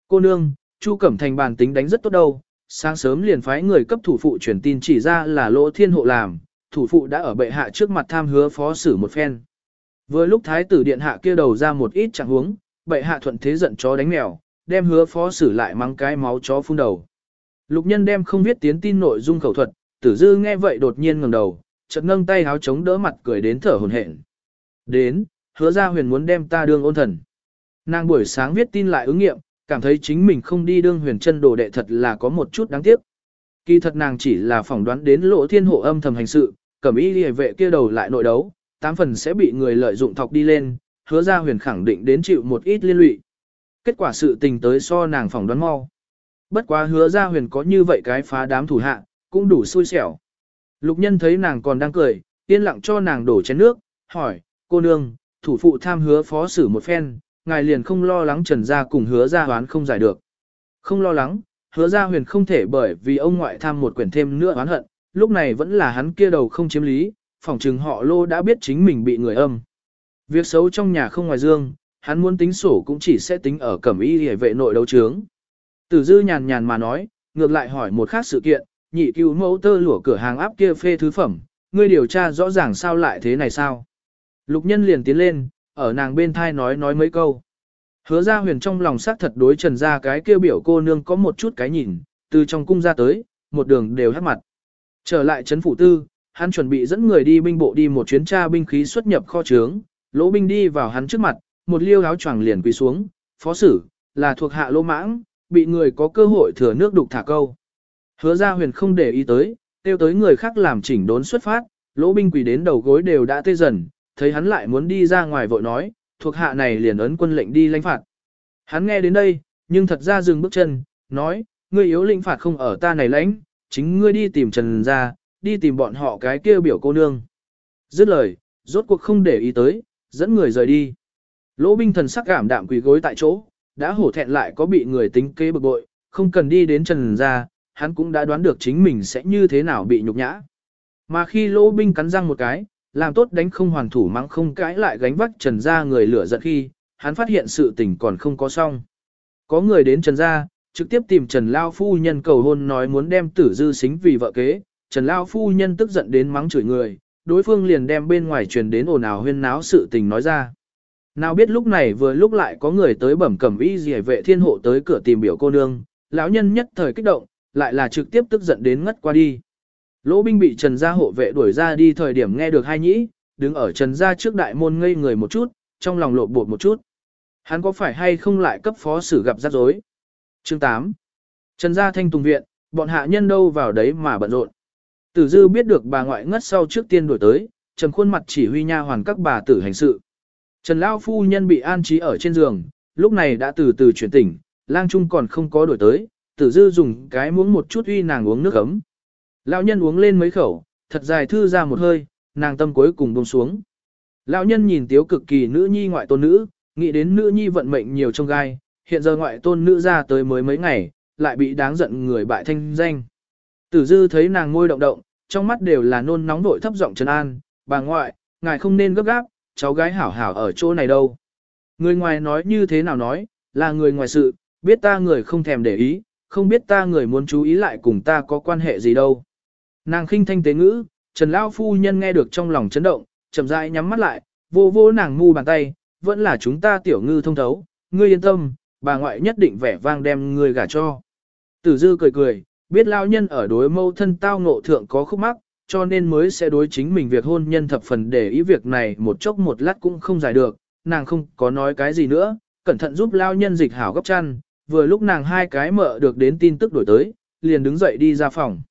Cô nương, Chu Cẩm Thành bàn tính đánh rất tốt đâu, sáng sớm liền phái người cấp thủ phụ truyền tin chỉ ra là lỗ thiên hộ làm, thủ phụ đã ở bệ hạ trước mặt tham hứa phó xử một phen. Vừa lúc thái tử điện hạ kia đầu ra một ít trạng huống, bệ hạ thuận thế giận chó đánh mèo, đem hứa phó xử lại mắng cái máu chó phun đầu. Lục nhân đem không viết tiến tin nội dung khẩu thuật, tử dư nghe vậy đột nhiên ngẩng đầu, chợt nâng tay háo chống đỡ mặt cười đến thở hổn hển. Đến, hứa ra huyền muốn đem ta đương ôn thần. Nàng buổi sáng viết tin lại ứng nghiệm, cảm thấy chính mình không đi đương huyền chân đồ đệ thật là có một chút đáng tiếc. Kỳ thật nàng chỉ là phỏng đoán đến lộ thiên hộ âm thầm hành sự, cẩm y liề vệ kia đầu lại nội đấu, tám phần sẽ bị người lợi dụng thọc đi lên, hứa ra huyền khẳng định đến chịu một ít liên lụy. Kết quả sự tình tới so nàng phỏng đoán mau. Bất quá hứa ra huyền có như vậy cái phá đám thủ hạ, cũng đủ xui xẻo. Lục nhân thấy nàng còn đang cười, yên lặng cho nàng đổ chén nước, hỏi, cô nương, thủ phụ tham hứa phó xử một phen, ngài liền không lo lắng trần gia cùng hứa ra hoán không giải được. Không lo lắng, hứa ra huyền không thể bởi vì ông ngoại tham một quyển thêm nữa oán hận, lúc này vẫn là hắn kia đầu không chiếm lý, phỏng chừng họ lô đã biết chính mình bị người âm. Việc xấu trong nhà không ngoài dương, hắn muốn tính sổ cũng chỉ sẽ tính ở cẩm y hề vệ nội đấu trướng. Tử dư nhàn nhàn mà nói, ngược lại hỏi một khác sự kiện, nhị cứu mẫu tơ lụa cửa hàng áp kia phê thứ phẩm, ngươi điều tra rõ ràng sao lại thế này sao? Lục nhân liền tiến lên, ở nàng bên thai nói nói mấy câu. Hứa ra huyền trong lòng xác thật đối trần ra cái kêu biểu cô nương có một chút cái nhìn, từ trong cung ra tới, một đường đều hát mặt. Trở lại trấn phủ tư, hắn chuẩn bị dẫn người đi binh bộ đi một chuyến tra binh khí xuất nhập kho trướng, lỗ binh đi vào hắn trước mặt, một liêu áo choàng liền quỳ xuống, phó sử, là thuộc hạ lỗ mãng, bị người có cơ hội thừa nước đục thả câu. Hứa ra huyền không để ý tới, tiêu tới người khác làm chỉnh đốn xuất phát, lỗ binh quỳ đến đầu gối đều đã tê dần, thấy hắn lại muốn đi ra ngoài vội nói, thuộc hạ này liền ấn quân lệnh đi lãnh phạt. Hắn nghe đến đây, nhưng thật ra dừng bước chân, nói, ngươi yếu lĩnh phạt không ở ta này lãnh, chính ngươi đi tìm Trần ra, đi tìm bọn họ cái kia biểu cô nương. Dứt lời, rốt cuộc không để ý tới, dẫn người rời đi. Lỗ binh thần sắc cảm đạm quỳ gối tại chỗ, đã hổ thẹn lại có bị người tính kế bực bội, không cần đi đến Trần ra, hắn cũng đã đoán được chính mình sẽ như thế nào bị nhục nhã. Mà khi lỗ binh cắn răng một cái, làm tốt đánh không hoàn thủ mắng không cãi lại gánh vác trần ra người lửa giận khi, hắn phát hiện sự tình còn không có xong. Có người đến trần ra, trực tiếp tìm trần lao phu nhân cầu hôn nói muốn đem tử dư xính vì vợ kế, trần lao phu nhân tức giận đến mắng chửi người, đối phương liền đem bên ngoài truyền đến ồn ào huyên náo sự tình nói ra. Nào biết lúc này vừa lúc lại có người tới bẩm cẩm y dì vệ thiên hộ tới cửa tìm biểu cô nương, lão nhân nhất thời kích động, lại là trực tiếp tức giận đến ngất qua đi. Lỗ binh bị Trần gia hộ vệ đuổi ra đi thời điểm nghe được hai nhĩ, đứng ở Trần gia trước đại môn ngây người một chút, trong lòng lộ bột một chút. Hắn có phải hay không lại cấp phó sử gặp rắc rối? Chương 8. Trần gia thanh tùng viện, bọn hạ nhân đâu vào đấy mà bận rộn. Tử dư biết được bà ngoại ngất sau trước tiên đổi tới, trần khuôn mặt chỉ huy nha hoàn các bà tử hành sự. Trần Lao phu nhân bị an trí ở trên giường, lúc này đã từ từ chuyển tỉnh, lang trung còn không có đổi tới, tử dư dùng cái muỗng một chút uy nàng uống nước ấm. Lão nhân uống lên mấy khẩu, thật dài thư ra một hơi, nàng tâm cuối cùng buông xuống. Lão nhân nhìn tiếu cực kỳ nữ nhi ngoại tôn nữ, nghĩ đến nữ nhi vận mệnh nhiều trong gai, hiện giờ ngoại tôn nữ ra tới mới mấy ngày, lại bị đáng giận người bại thanh danh. Tử dư thấy nàng ngôi động động, trong mắt đều là nôn nóng vội thấp giọng trấn an, bà ngoại, ngài không nên gấp gáp, cháu gái hảo hảo ở chỗ này đâu. Người ngoài nói như thế nào nói, là người ngoài sự, biết ta người không thèm để ý, không biết ta người muốn chú ý lại cùng ta có quan hệ gì đâu. Nàng khinh thanh tế ngữ, Trần Lão Phu Nhân nghe được trong lòng chấn động, chậm rãi nhắm mắt lại, vô vô nàng mu bàn tay, vẫn là chúng ta tiểu ngư thông thấu, ngươi yên tâm, bà ngoại nhất định vẻ vang đem ngươi gả cho. Tử dư cười cười, biết lao nhân ở đối mâu thân tao ngộ thượng có khúc mắc, cho nên mới sẽ đối chính mình việc hôn nhân thập phần để ý việc này một chốc một lát cũng không giải được, nàng không có nói cái gì nữa, cẩn thận giúp lao nhân dịch hảo gấp chăn, vừa lúc nàng hai cái mợ được đến tin tức đổi tới, liền đứng dậy đi ra phòng.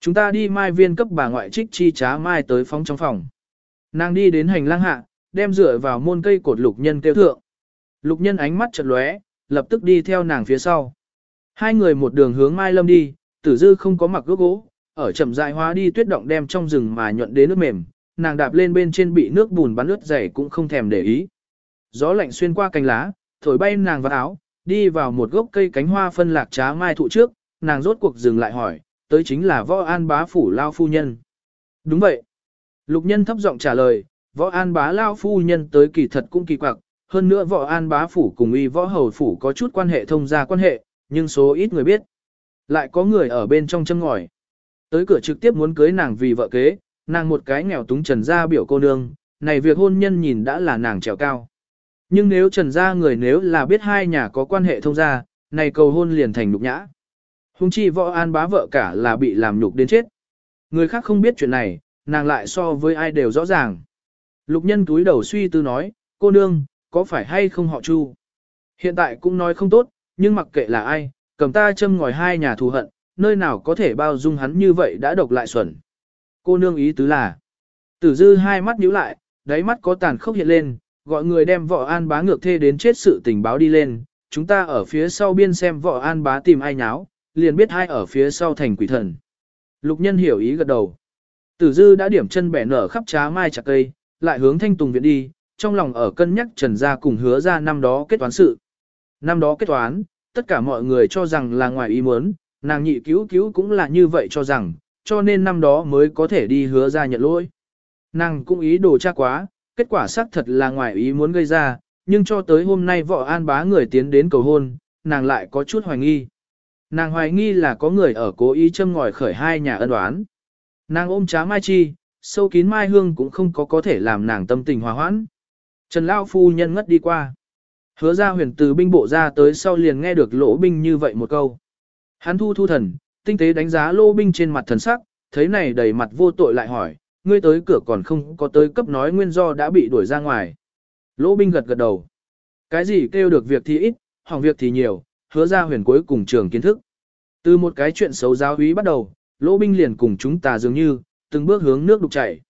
Chúng ta đi mai viên cấp bà ngoại trích chi trá mai tới phóng trong phòng. Nàng đi đến hành lang hạ, đem dựa vào môn cây cột lục nhân kêu thượng. Lục nhân ánh mắt chật lóe, lập tức đi theo nàng phía sau. Hai người một đường hướng mai lâm đi, tử dư không có mặc gốc gỗ, ở chậm rãi hóa đi tuyết động đem trong rừng mà nhuận đến nước mềm, nàng đạp lên bên trên bị nước bùn bắn ướt dày cũng không thèm để ý. Gió lạnh xuyên qua cành lá, thổi bay nàng vào áo, đi vào một gốc cây cánh hoa phân lạc trá mai thụ trước, nàng rốt cuộc dừng lại hỏi, tới chính là võ an bá phủ lao phu nhân. Đúng vậy. Lục nhân thấp giọng trả lời, võ an bá lao phu nhân tới kỳ thật cũng kỳ quặc, hơn nữa võ an bá phủ cùng y võ hầu phủ có chút quan hệ thông gia quan hệ, nhưng số ít người biết. Lại có người ở bên trong châm ngòi. Tới cửa trực tiếp muốn cưới nàng vì vợ kế, nàng một cái nghèo túng trần gia biểu cô nương, này việc hôn nhân nhìn đã là nàng trèo cao. Nhưng nếu trần gia người nếu là biết hai nhà có quan hệ thông gia, này cầu hôn liền thành nhục nhã. Hùng chi võ an bá vợ cả là bị làm nhục đến chết. Người khác không biết chuyện này, nàng lại so với ai đều rõ ràng. Lục nhân túi đầu suy tư nói, cô nương, có phải hay không họ chu? Hiện tại cũng nói không tốt, nhưng mặc kệ là ai, cầm ta châm ngòi hai nhà thù hận, nơi nào có thể bao dung hắn như vậy đã độc lại xuẩn. Cô nương ý tứ là, tử dư hai mắt nhíu lại, đáy mắt có tàn khốc hiện lên, gọi người đem võ an bá ngược thê đến chết sự tình báo đi lên, chúng ta ở phía sau biên xem võ an bá tìm ai nháo, liền biết hai ở phía sau thành quỷ thần. Lục nhân hiểu ý gật đầu. Tử dư đã điểm chân bẻ nở khắp trá mai chặt cây, lại hướng thanh tùng viện đi, trong lòng ở cân nhắc trần gia cùng hứa ra năm đó kết toán sự. Năm đó kết toán, tất cả mọi người cho rằng là ngoài ý muốn, nàng nhị cứu cứu cũng là như vậy cho rằng, cho nên năm đó mới có thể đi hứa ra nhận lỗi. Nàng cũng ý đồ tra quá, kết quả xác thật là ngoài ý muốn gây ra, nhưng cho tới hôm nay vợ an bá người tiến đến cầu hôn, nàng lại có chút hoài nghi. Nàng hoài nghi là có người ở cố ý châm ngòi khởi hai nhà ân đoán. Nàng ôm trá mai chi, sâu kín mai hương cũng không có có thể làm nàng tâm tình hòa hoãn. Trần Lao Phu nhân ngất đi qua. Hứa ra huyền từ binh bộ ra tới sau liền nghe được lỗ binh như vậy một câu. Hắn thu thu thần, tinh tế đánh giá Lô binh trên mặt thần sắc, thấy này đầy mặt vô tội lại hỏi, ngươi tới cửa còn không có tới cấp nói nguyên do đã bị đuổi ra ngoài. Lô binh gật gật đầu. Cái gì kêu được việc thì ít, hỏng việc thì nhiều, hứa ra huyền cuối cùng trường kiến thức. Từ một cái chuyện xấu giáo úy bắt đầu, Lô binh liền cùng chúng ta dường như, từng bước hướng nước đục chảy.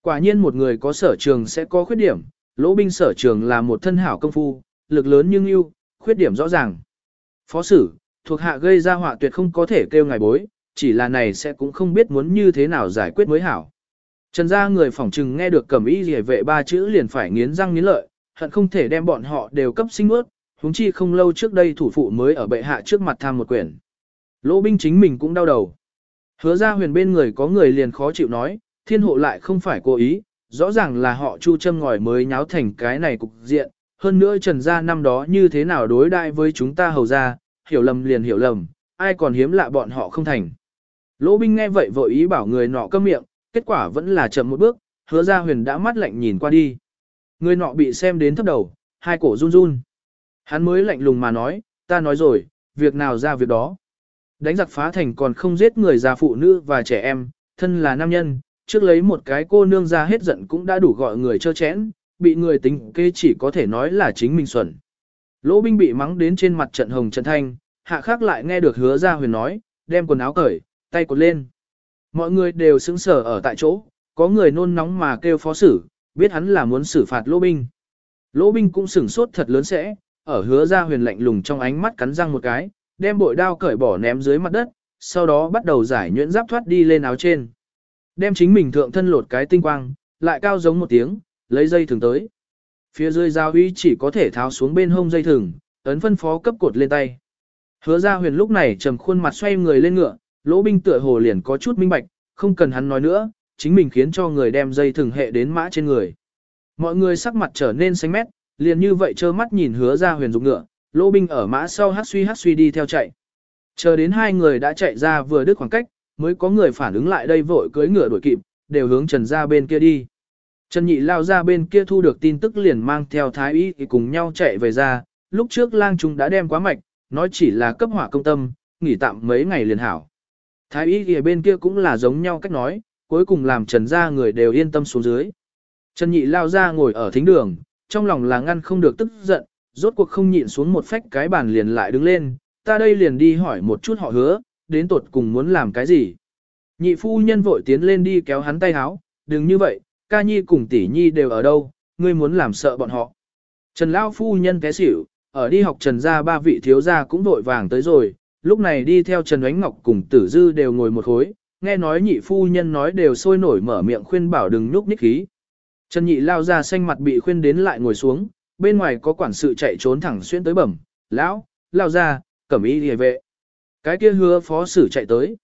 Quả nhiên một người có sở trường sẽ có khuyết điểm, lỗ binh sở trường là một thân hảo công phu, lực lớn nhưng ưu, khuyết điểm rõ ràng. Phó sử, thuộc hạ gây ra họa tuyệt không có thể kêu ngài bối, chỉ là này sẽ cũng không biết muốn như thế nào giải quyết mới hảo. Trần gia người phỏng trừng nghe được cẩm y rỉa vệ ba chữ liền phải nghiến răng nghiến lợi, hận không thể đem bọn họ đều cấp sinh ướt, huống chi không lâu trước đây thủ phụ mới ở bệ hạ trước mặt tham một quyển. Lỗ binh chính mình cũng đau đầu. Hứa ra huyền bên người có người liền khó chịu nói, thiên hộ lại không phải cố ý, rõ ràng là họ chu châm ngòi mới nháo thành cái này cục diện, hơn nữa trần gia năm đó như thế nào đối đại với chúng ta hầu ra, hiểu lầm liền hiểu lầm, ai còn hiếm lạ bọn họ không thành. Lỗ binh nghe vậy vội ý bảo người nọ câm miệng, kết quả vẫn là chậm một bước, hứa ra huyền đã mắt lạnh nhìn qua đi. Người nọ bị xem đến thấp đầu, hai cổ run run. Hắn mới lạnh lùng mà nói, ta nói rồi, việc nào ra việc đó. Đánh giặc phá thành còn không giết người già phụ nữ và trẻ em, thân là nam nhân, trước lấy một cái cô nương ra hết giận cũng đã đủ gọi người chơ chẽn, bị người tính kê chỉ có thể nói là chính mình xuẩn. Lỗ binh bị mắng đến trên mặt trận hồng trận thanh, hạ khác lại nghe được hứa ra huyền nói, đem quần áo cởi, tay cột lên. Mọi người đều sững sờ ở tại chỗ, có người nôn nóng mà kêu phó xử, biết hắn là muốn xử phạt lỗ binh. Lỗ binh cũng sửng sốt thật lớn sẽ, ở hứa ra huyền lạnh lùng trong ánh mắt cắn răng một cái, đem bội đao cởi bỏ ném dưới mặt đất, sau đó bắt đầu giải nhuyễn giáp thoát đi lên áo trên. Đem chính mình thượng thân lột cái tinh quang, lại cao giống một tiếng, lấy dây thừng tới. Phía dưới giao uy chỉ có thể tháo xuống bên hông dây thừng, ấn phân phó cấp cột lên tay. Hứa ra huyền lúc này trầm khuôn mặt xoay người lên ngựa, lỗ binh tựa hồ liền có chút minh bạch, không cần hắn nói nữa, chính mình khiến cho người đem dây thừng hệ đến mã trên người. Mọi người sắc mặt trở nên xanh mét, liền như vậy trơ mắt nhìn hứa ra huyền dục ngựa, lỗ binh ở mã sau hát suy hát suy đi theo chạy. Chờ đến hai người đã chạy ra vừa đứt khoảng cách, mới có người phản ứng lại đây vội cưỡi ngựa đuổi kịp, đều hướng Trần ra bên kia đi. Trần Nhị lao ra bên kia thu được tin tức liền mang theo thái y thì cùng nhau chạy về ra, lúc trước lang trung đã đem quá mạch, nói chỉ là cấp hỏa công tâm, nghỉ tạm mấy ngày liền hảo. Thái y thì bên kia cũng là giống nhau cách nói, cuối cùng làm Trần ra người đều yên tâm xuống dưới. Trần Nhị lao ra ngồi ở thính đường, trong lòng là ngăn không được tức giận, rốt cuộc không nhịn xuống một phách cái bàn liền lại đứng lên, ta đây liền đi hỏi một chút họ hứa, đến tột cùng muốn làm cái gì. Nhị phu nhân vội tiến lên đi kéo hắn tay háo, đừng như vậy, ca nhi cùng tỷ nhi đều ở đâu, ngươi muốn làm sợ bọn họ. Trần Lao phu nhân té xỉu, ở đi học Trần gia ba vị thiếu gia cũng vội vàng tới rồi, lúc này đi theo Trần Ánh Ngọc cùng tử dư đều ngồi một khối, nghe nói nhị phu nhân nói đều sôi nổi mở miệng khuyên bảo đừng nhúc nhích khí. Trần nhị lao ra xanh mặt bị khuyên đến lại ngồi xuống, bên ngoài có quản sự chạy trốn thẳng xuyên tới bẩm, lão, lao ra, cẩm y hề vệ. Cái kia hứa phó sử chạy tới.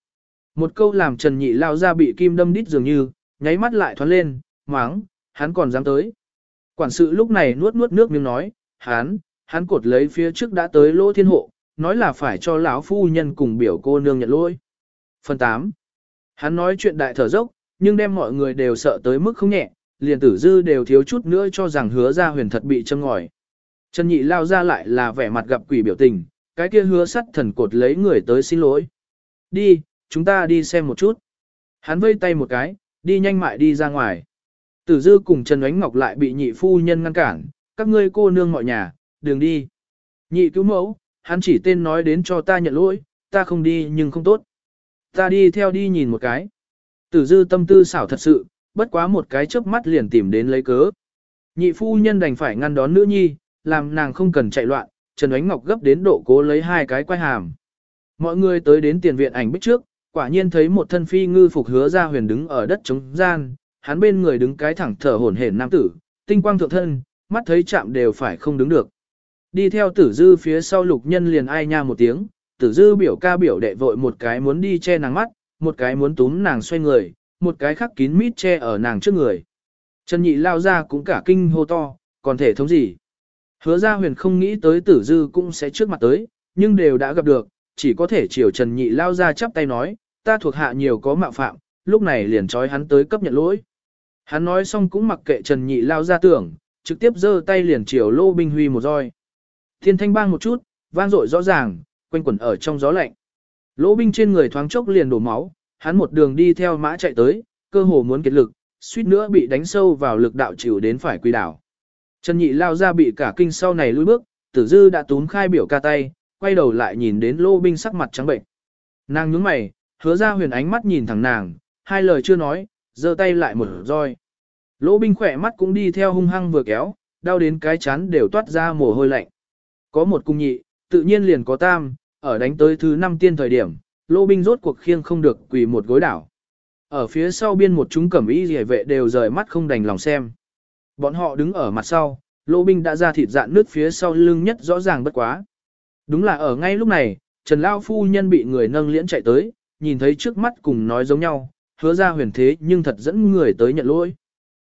Một câu làm Trần nhị lao ra bị kim đâm đít dường như, nháy mắt lại thoát lên, máng, hắn còn dám tới. Quản sự lúc này nuốt nuốt nước miếng nói, hắn, hắn cột lấy phía trước đã tới lỗ thiên hộ, nói là phải cho lão phu nhân cùng biểu cô nương nhận lỗi. Phần 8. Hắn nói chuyện đại thở dốc, nhưng đem mọi người đều sợ tới mức không nhẹ, liền tử dư đều thiếu chút nữa cho rằng hứa ra huyền thật bị châm ngòi. Trần nhị lao ra lại là vẻ mặt gặp quỷ biểu tình, cái kia hứa sắt thần cột lấy người tới xin lỗi. Đi, chúng ta đi xem một chút. Hắn vây tay một cái, đi nhanh mại đi ra ngoài. Tử dư cùng Trần Ánh Ngọc lại bị nhị phu nhân ngăn cản, các ngươi cô nương mọi nhà, đường đi. Nhị cứu mẫu, hắn chỉ tên nói đến cho ta nhận lỗi, ta không đi nhưng không tốt. Ta đi theo đi nhìn một cái. Tử dư tâm tư xảo thật sự, bất quá một cái chớp mắt liền tìm đến lấy cớ. Nhị phu nhân đành phải ngăn đón nữ nhi, làm nàng không cần chạy loạn, Trần Ánh Ngọc gấp đến độ cố lấy hai cái quay hàm. Mọi người tới đến tiền viện ảnh bích trước, quả nhiên thấy một thân phi ngư phục hứa ra huyền đứng ở đất trống gian, hắn bên người đứng cái thẳng thở hổn hển nam tử, tinh quang thượng thân, mắt thấy chạm đều phải không đứng được. Đi theo tử dư phía sau lục nhân liền ai nha một tiếng, tử dư biểu ca biểu đệ vội một cái muốn đi che nàng mắt, một cái muốn túm nàng xoay người, một cái khắc kín mít che ở nàng trước người. Trần nhị lao ra cũng cả kinh hô to, còn thể thống gì. Hứa ra huyền không nghĩ tới tử dư cũng sẽ trước mặt tới, nhưng đều đã gặp được, chỉ có thể chiều Trần nhị lao ra chắp tay nói, ta thuộc hạ nhiều có mạo phạm, lúc này liền trói hắn tới cấp nhận lỗi. Hắn nói xong cũng mặc kệ Trần nhị lao ra tưởng, trực tiếp giơ tay liền chiều lô binh huy một roi. Thiên thanh bang một chút, vang dội rõ ràng, quanh quẩn ở trong gió lạnh. Lỗ binh trên người thoáng chốc liền đổ máu, hắn một đường đi theo mã chạy tới, cơ hồ muốn kết lực, suýt nữa bị đánh sâu vào lực đạo chịu đến phải quỳ đảo. Trần Nhị lao ra bị cả kinh sau này lùi bước, tử dư đã túm khai biểu ca tay, quay đầu lại nhìn đến lô binh sắc mặt trắng bệnh. Nàng nhướng mày, hứa ra huyền ánh mắt nhìn thẳng nàng, hai lời chưa nói, giơ tay lại một roi. Lỗ binh khỏe mắt cũng đi theo hung hăng vừa kéo, đau đến cái chán đều toát ra mồ hôi lạnh. Có một cung nhị, tự nhiên liền có tam, ở đánh tới thứ năm tiên thời điểm, lỗ binh rốt cuộc khiêng không được quỳ một gối đảo. Ở phía sau biên một chúng cẩm y rỉa vệ đều rời mắt không đành lòng xem. Bọn họ đứng ở mặt sau, lỗ binh đã ra thịt dạn nước phía sau lưng nhất rõ ràng bất quá. Đúng là ở ngay lúc này, Trần Lao Phu Nhân bị người nâng liễn chạy tới, nhìn thấy trước mắt cùng nói giống nhau, hứa ra huyền thế nhưng thật dẫn người tới nhận lỗi.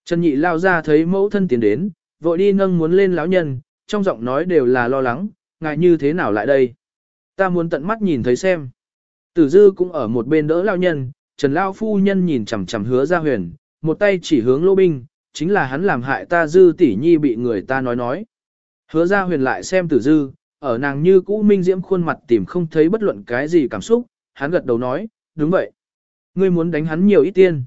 Trần Nhị Lao ra thấy mẫu thân tiến đến, vội đi nâng muốn lên lão nhân, trong giọng nói đều là lo lắng, ngại như thế nào lại đây. Ta muốn tận mắt nhìn thấy xem. Tử dư cũng ở một bên đỡ lao nhân, Trần Lao phu nhân nhìn chằm chằm hứa ra huyền, một tay chỉ hướng lô binh, chính là hắn làm hại ta dư tỷ nhi bị người ta nói nói. Hứa ra huyền lại xem tử dư, ở nàng như cũ minh diễm khuôn mặt tìm không thấy bất luận cái gì cảm xúc, hắn gật đầu nói, đúng vậy. Ngươi muốn đánh hắn nhiều ít tiên.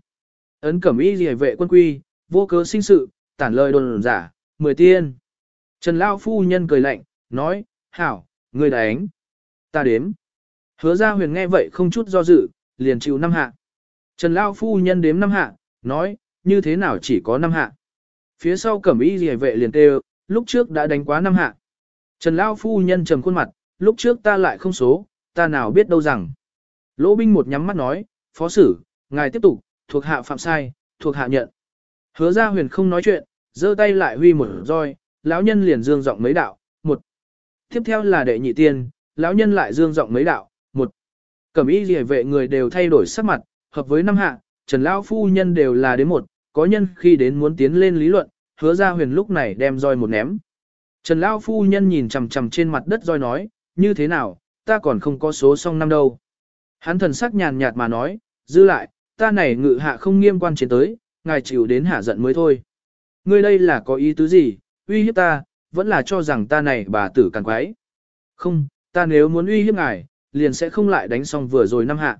Ấn cẩm y gì vệ quân quy, vô cớ sinh sự, tản lời đồn giả, mười tiên. Trần Lao phu nhân cười lạnh, nói, hảo, ngươi đánh. Ta đếm. Hứa ra huyền nghe vậy không chút do dự, liền chịu năm hạ. Trần Lao phu nhân đếm năm hạ, nói, như thế nào chỉ có năm hạ. Phía sau cẩm y rìa vệ liền kêu, lúc trước đã đánh quá năm hạ. Trần Lao phu nhân trầm khuôn mặt, lúc trước ta lại không số, ta nào biết đâu rằng. Lỗ binh một nhắm mắt nói, phó sử, ngài tiếp tục, thuộc hạ phạm sai, thuộc hạ nhận. Hứa ra huyền không nói chuyện, giơ tay lại huy một roi, lão nhân liền dương giọng mấy đạo, một. Tiếp theo là đệ nhị tiên, lão nhân lại dương giọng mấy đạo, một. Cẩm y rìa vệ người đều thay đổi sắc mặt, hợp với năm hạ, trần lão phu nhân đều là đến một, có nhân khi đến muốn tiến lên lý luận, hứa ra huyền lúc này đem roi một ném. Trần lão phu nhân nhìn chằm chằm trên mặt đất roi nói, như thế nào, ta còn không có số song năm đâu. Hắn thần sắc nhàn nhạt mà nói, dư lại, ta này ngự hạ không nghiêm quan chiến tới, ngài chịu đến hạ giận mới thôi. Ngươi đây là có ý tứ gì, uy hiếp ta, vẫn là cho rằng ta này bà tử càng quái. Không, ta nếu muốn uy hiếp ngài, liền sẽ không lại đánh xong vừa rồi năm hạ.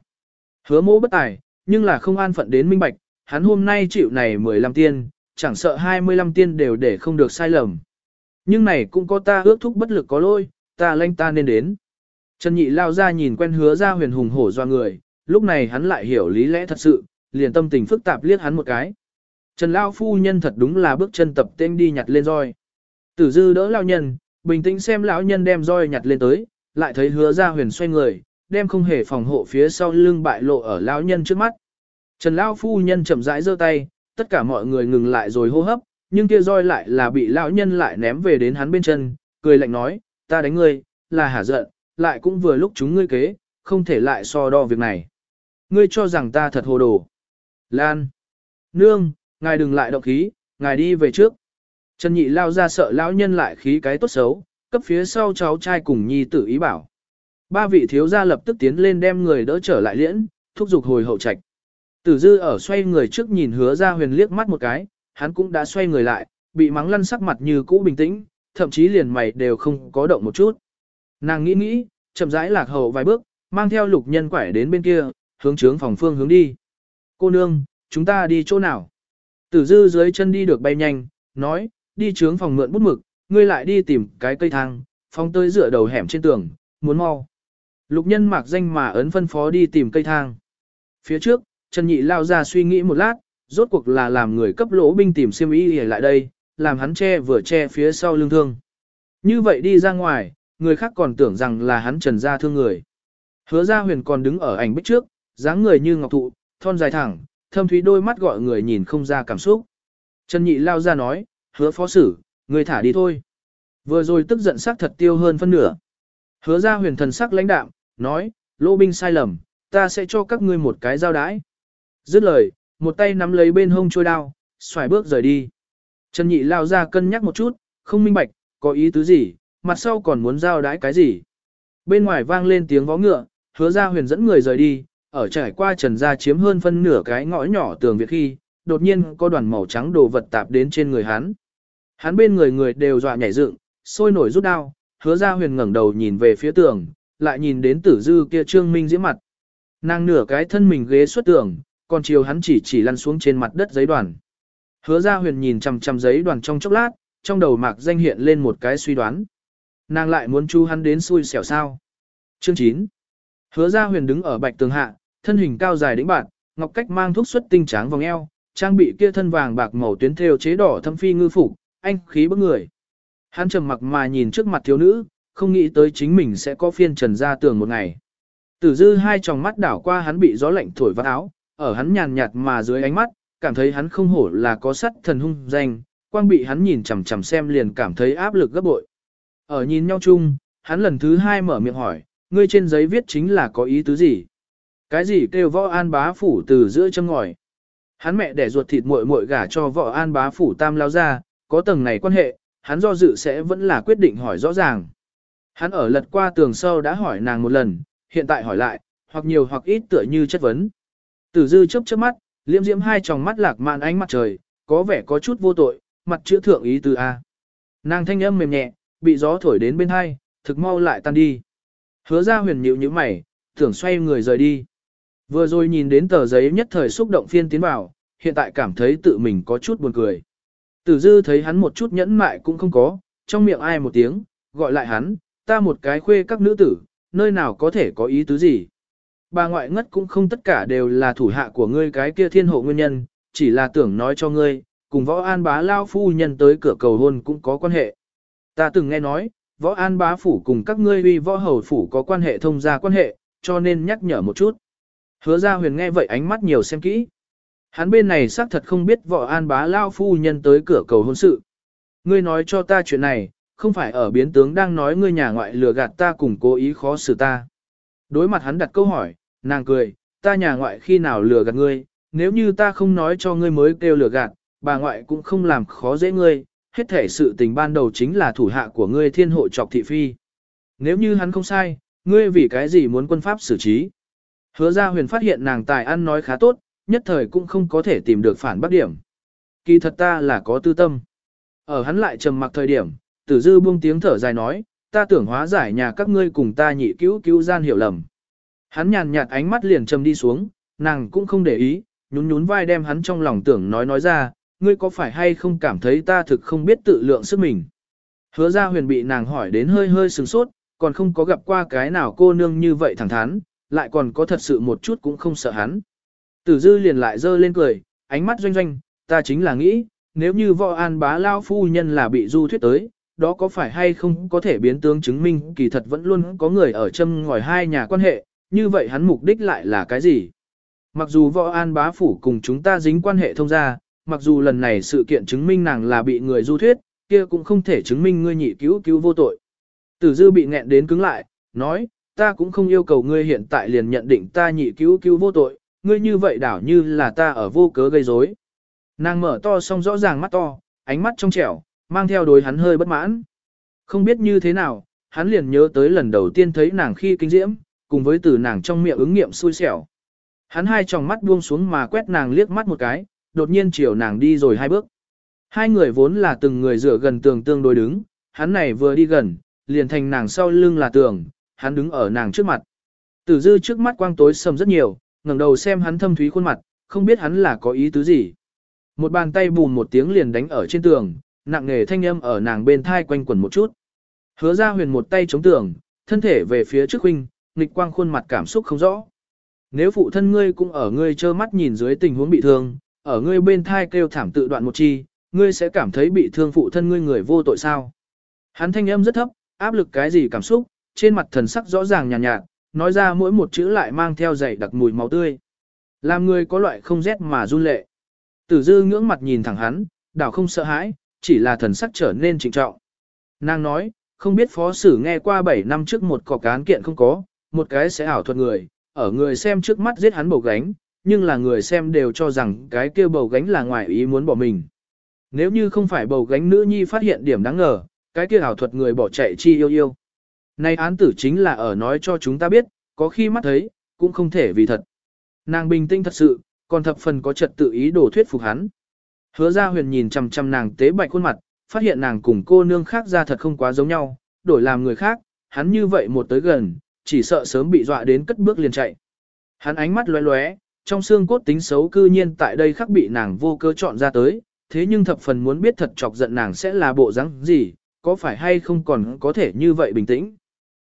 Hứa mỗ bất tài, nhưng là không an phận đến minh bạch, hắn hôm nay chịu này 15 tiên, chẳng sợ 25 tiên đều để không được sai lầm. Nhưng này cũng có ta ước thúc bất lực có lôi, ta lanh ta nên đến. Trần Nhị lao ra nhìn quen hứa ra huyền hùng hổ doa người, lúc này hắn lại hiểu lý lẽ thật sự, liền tâm tình phức tạp liếc hắn một cái. Trần Lao phu nhân thật đúng là bước chân tập tên đi nhặt lên roi. Tử dư đỡ lao nhân, bình tĩnh xem lão nhân đem roi nhặt lên tới, lại thấy hứa ra huyền xoay người, đem không hề phòng hộ phía sau lưng bại lộ ở lão nhân trước mắt. Trần Lao phu nhân chậm rãi giơ tay, tất cả mọi người ngừng lại rồi hô hấp, nhưng kia roi lại là bị lão nhân lại ném về đến hắn bên chân, cười lạnh nói, ta đánh ngươi, là hả giận, lại cũng vừa lúc chúng ngươi kế, không thể lại so đo việc này. Ngươi cho rằng ta thật hồ đồ. Lan. Nương, ngài đừng lại động khí, ngài đi về trước. Trần Nhị lao ra sợ lão nhân lại khí cái tốt xấu, cấp phía sau cháu trai cùng nhi tử ý bảo. Ba vị thiếu gia lập tức tiến lên đem người đỡ trở lại liễn, thúc giục hồi hậu trạch. Tử dư ở xoay người trước nhìn hứa ra huyền liếc mắt một cái, hắn cũng đã xoay người lại, bị mắng lăn sắc mặt như cũ bình tĩnh, thậm chí liền mày đều không có động một chút. Nàng nghĩ nghĩ, chậm rãi lạc hậu vài bước, mang theo lục nhân quải đến bên kia, hướng trướng phòng phương hướng đi. Cô nương, chúng ta đi chỗ nào? Tử dư dưới chân đi được bay nhanh, nói, đi trướng phòng mượn bút mực, ngươi lại đi tìm cái cây thang, phóng tới dựa đầu hẻm trên tường, muốn mau. Lục nhân mặc danh mà ấn phân phó đi tìm cây thang. Phía trước, Trần Nhị lao ra suy nghĩ một lát, rốt cuộc là làm người cấp lỗ binh tìm xiêm y lại đây, làm hắn che vừa che phía sau lưng thương. Như vậy đi ra ngoài, người khác còn tưởng rằng là hắn trần gia thương người. Hứa Gia huyền còn đứng ở ảnh bích trước, dáng người như ngọc thụ, thon dài thẳng, thâm thúy đôi mắt gọi người nhìn không ra cảm xúc. Trần Nhị lao ra nói, hứa phó sử, người thả đi thôi. Vừa rồi tức giận sắc thật tiêu hơn phân nửa. Hứa Gia huyền thần sắc lãnh đạm, nói, lô binh sai lầm, ta sẽ cho các ngươi một cái giao đái. Dứt lời, một tay nắm lấy bên hông trôi đao, xoài bước rời đi. Trần Nhị lao ra cân nhắc một chút, không minh bạch, có ý tứ gì, mặt sau còn muốn giao đái cái gì. Bên ngoài vang lên tiếng vó ngựa, hứa ra huyền dẫn người rời đi, ở trải qua trần gia chiếm hơn phân nửa cái ngõ nhỏ tường việt khi, đột nhiên có đoàn màu trắng đồ vật tạp đến trên người hắn. Hắn bên người người đều dọa nhảy dựng, sôi nổi rút đao, hứa ra huyền ngẩng đầu nhìn về phía tường, lại nhìn đến tử dư kia trương minh diễm mặt. Nàng nửa cái thân mình ghế xuất tường, còn chiều hắn chỉ chỉ lăn xuống trên mặt đất giấy đoàn. Hứa ra huyền nhìn chằm chằm giấy đoàn trong chốc lát, trong đầu mạc danh hiện lên một cái suy đoán. Nàng lại muốn chu hắn đến xui xẻo sao. Chương 9 Hứa ra huyền đứng ở bạch tường hạ, thân hình cao dài đĩnh bạn, ngọc cách mang thuốc xuất tinh tráng vòng eo, trang bị kia thân vàng bạc màu tuyến thêu chế đỏ thâm phi ngư phủ, anh khí bức người. Hắn trầm mặc mà nhìn trước mặt thiếu nữ, không nghĩ tới chính mình sẽ có phiên trần ra tường một ngày. Tử dư hai tròng mắt đảo qua hắn bị gió lạnh thổi vào áo, ở hắn nhàn nhạt mà dưới ánh mắt, cảm thấy hắn không hổ là có sắt thần hung danh, quang bị hắn nhìn chằm chằm xem liền cảm thấy áp lực gấp bội. Ở nhìn nhau chung, hắn lần thứ hai mở miệng hỏi, ngươi trên giấy viết chính là có ý tứ gì? Cái gì kêu võ an bá phủ từ giữa châm ngòi? Hắn mẹ đẻ ruột thịt muội muội gả cho võ an bá phủ tam lao ra, có tầng này quan hệ, hắn do dự sẽ vẫn là quyết định hỏi rõ ràng. Hắn ở lật qua tường sâu đã hỏi nàng một lần, hiện tại hỏi lại, hoặc nhiều hoặc ít tựa như chất vấn. Tử dư chớp chớp mắt, liêm diễm hai tròng mắt lạc mạn ánh mặt trời, có vẻ có chút vô tội, mặt chữ thượng ý từ A. Nàng thanh âm mềm nhẹ, bị gió thổi đến bên hai, thực mau lại tan đi. Hứa ra huyền nhịu như mày, tưởng xoay người rời đi. Vừa rồi nhìn đến tờ giấy nhất thời xúc động phiên tiến vào, hiện tại cảm thấy tự mình có chút buồn cười. Tử dư thấy hắn một chút nhẫn mại cũng không có, trong miệng ai một tiếng, gọi lại hắn, ta một cái khuê các nữ tử, nơi nào có thể có ý tứ gì. Bà ngoại ngất cũng không tất cả đều là thủ hạ của ngươi cái kia thiên hộ nguyên nhân, chỉ là tưởng nói cho ngươi, cùng võ an bá lao phu nhân tới cửa cầu hôn cũng có quan hệ. Ta từng nghe nói, võ an bá phủ cùng các ngươi uy võ hầu phủ có quan hệ thông gia quan hệ, cho nên nhắc nhở một chút. Hứa ra huyền nghe vậy ánh mắt nhiều xem kỹ. Hắn bên này xác thật không biết võ an bá lao phu nhân tới cửa cầu hôn sự. Ngươi nói cho ta chuyện này, không phải ở biến tướng đang nói ngươi nhà ngoại lừa gạt ta cùng cố ý khó xử ta. Đối mặt hắn đặt câu hỏi, nàng cười, ta nhà ngoại khi nào lừa gạt ngươi, nếu như ta không nói cho ngươi mới kêu lừa gạt, bà ngoại cũng không làm khó dễ ngươi, hết thể sự tình ban đầu chính là thủ hạ của ngươi thiên hộ trọc thị phi. Nếu như hắn không sai, ngươi vì cái gì muốn quân pháp xử trí? Hứa ra huyền phát hiện nàng tài ăn nói khá tốt, nhất thời cũng không có thể tìm được phản bác điểm. Kỳ thật ta là có tư tâm. Ở hắn lại trầm mặc thời điểm, tử dư buông tiếng thở dài nói, ta tưởng hóa giải nhà các ngươi cùng ta nhị cứu cứu gian hiểu lầm. Hắn nhàn nhạt ánh mắt liền trầm đi xuống, nàng cũng không để ý, nhún nhún vai đem hắn trong lòng tưởng nói nói ra, ngươi có phải hay không cảm thấy ta thực không biết tự lượng sức mình. Hứa ra huyền bị nàng hỏi đến hơi hơi sừng sốt, còn không có gặp qua cái nào cô nương như vậy thẳng thắn, lại còn có thật sự một chút cũng không sợ hắn. Tử dư liền lại dơ lên cười, ánh mắt doanh doanh, ta chính là nghĩ, nếu như võ an bá lao phu nhân là bị du thuyết tới, đó có phải hay không có thể biến tướng chứng minh kỳ thật vẫn luôn có người ở châm ngòi hai nhà quan hệ, như vậy hắn mục đích lại là cái gì? Mặc dù võ an bá phủ cùng chúng ta dính quan hệ thông gia, mặc dù lần này sự kiện chứng minh nàng là bị người du thuyết, kia cũng không thể chứng minh ngươi nhị cứu cứu vô tội. Tử dư bị nghẹn đến cứng lại, nói, ta cũng không yêu cầu ngươi hiện tại liền nhận định ta nhị cứu cứu vô tội, ngươi như vậy đảo như là ta ở vô cớ gây rối. Nàng mở to song rõ ràng mắt to, ánh mắt trong trẻo, mang theo đối hắn hơi bất mãn. Không biết như thế nào, hắn liền nhớ tới lần đầu tiên thấy nàng khi kinh diễm, cùng với từ nàng trong miệng ứng nghiệm xui xẻo. Hắn hai tròng mắt buông xuống mà quét nàng liếc mắt một cái, đột nhiên chiều nàng đi rồi hai bước. Hai người vốn là từng người dựa gần tường tương đối đứng, hắn này vừa đi gần, liền thành nàng sau lưng là tường, hắn đứng ở nàng trước mặt. Tử dư trước mắt quang tối sầm rất nhiều, ngẩng đầu xem hắn thâm thúy khuôn mặt, không biết hắn là có ý tứ gì. Một bàn tay bùn một tiếng liền đánh ở trên tường, nặng nề thanh âm ở nàng bên thai quanh quẩn một chút. Hứa ra huyền một tay chống tường, thân thể về phía trước huynh, nghịch quang khuôn mặt cảm xúc không rõ. Nếu phụ thân ngươi cũng ở ngươi trơ mắt nhìn dưới tình huống bị thương, ở ngươi bên thai kêu thảm tự đoạn một chi, ngươi sẽ cảm thấy bị thương phụ thân ngươi người vô tội sao. Hắn thanh âm rất thấp, áp lực cái gì cảm xúc, trên mặt thần sắc rõ ràng nhàn nhạt, nhạt, nói ra mỗi một chữ lại mang theo dày đặc mùi máu tươi. Làm người có loại không rét mà run lệ. Tử dư ngưỡng mặt nhìn thẳng hắn, đảo không sợ hãi, chỉ là thần sắc trở nên trịnh trọng. Nàng nói, không biết phó sử nghe qua 7 năm trước một cọc cán kiện không có, một cái sẽ ảo thuật người, ở người xem trước mắt giết hắn bầu gánh, nhưng là người xem đều cho rằng cái kia bầu gánh là ngoài ý muốn bỏ mình. Nếu như không phải bầu gánh nữ nhi phát hiện điểm đáng ngờ, cái kia ảo thuật người bỏ chạy chi yêu yêu. Nay án tử chính là ở nói cho chúng ta biết, có khi mắt thấy, cũng không thể vì thật. Nàng bình tĩnh thật sự, còn thập phần có trật tự ý đồ thuyết phục hắn. Hứa ra huyền nhìn chằm chằm nàng tế bạch khuôn mặt, phát hiện nàng cùng cô nương khác ra thật không quá giống nhau, đổi làm người khác, hắn như vậy một tới gần, chỉ sợ sớm bị dọa đến cất bước liền chạy. Hắn ánh mắt lóe lóe, trong xương cốt tính xấu cư nhiên tại đây khắc bị nàng vô cơ chọn ra tới, thế nhưng thập phần muốn biết thật chọc giận nàng sẽ là bộ dáng gì, có phải hay không còn có thể như vậy bình tĩnh.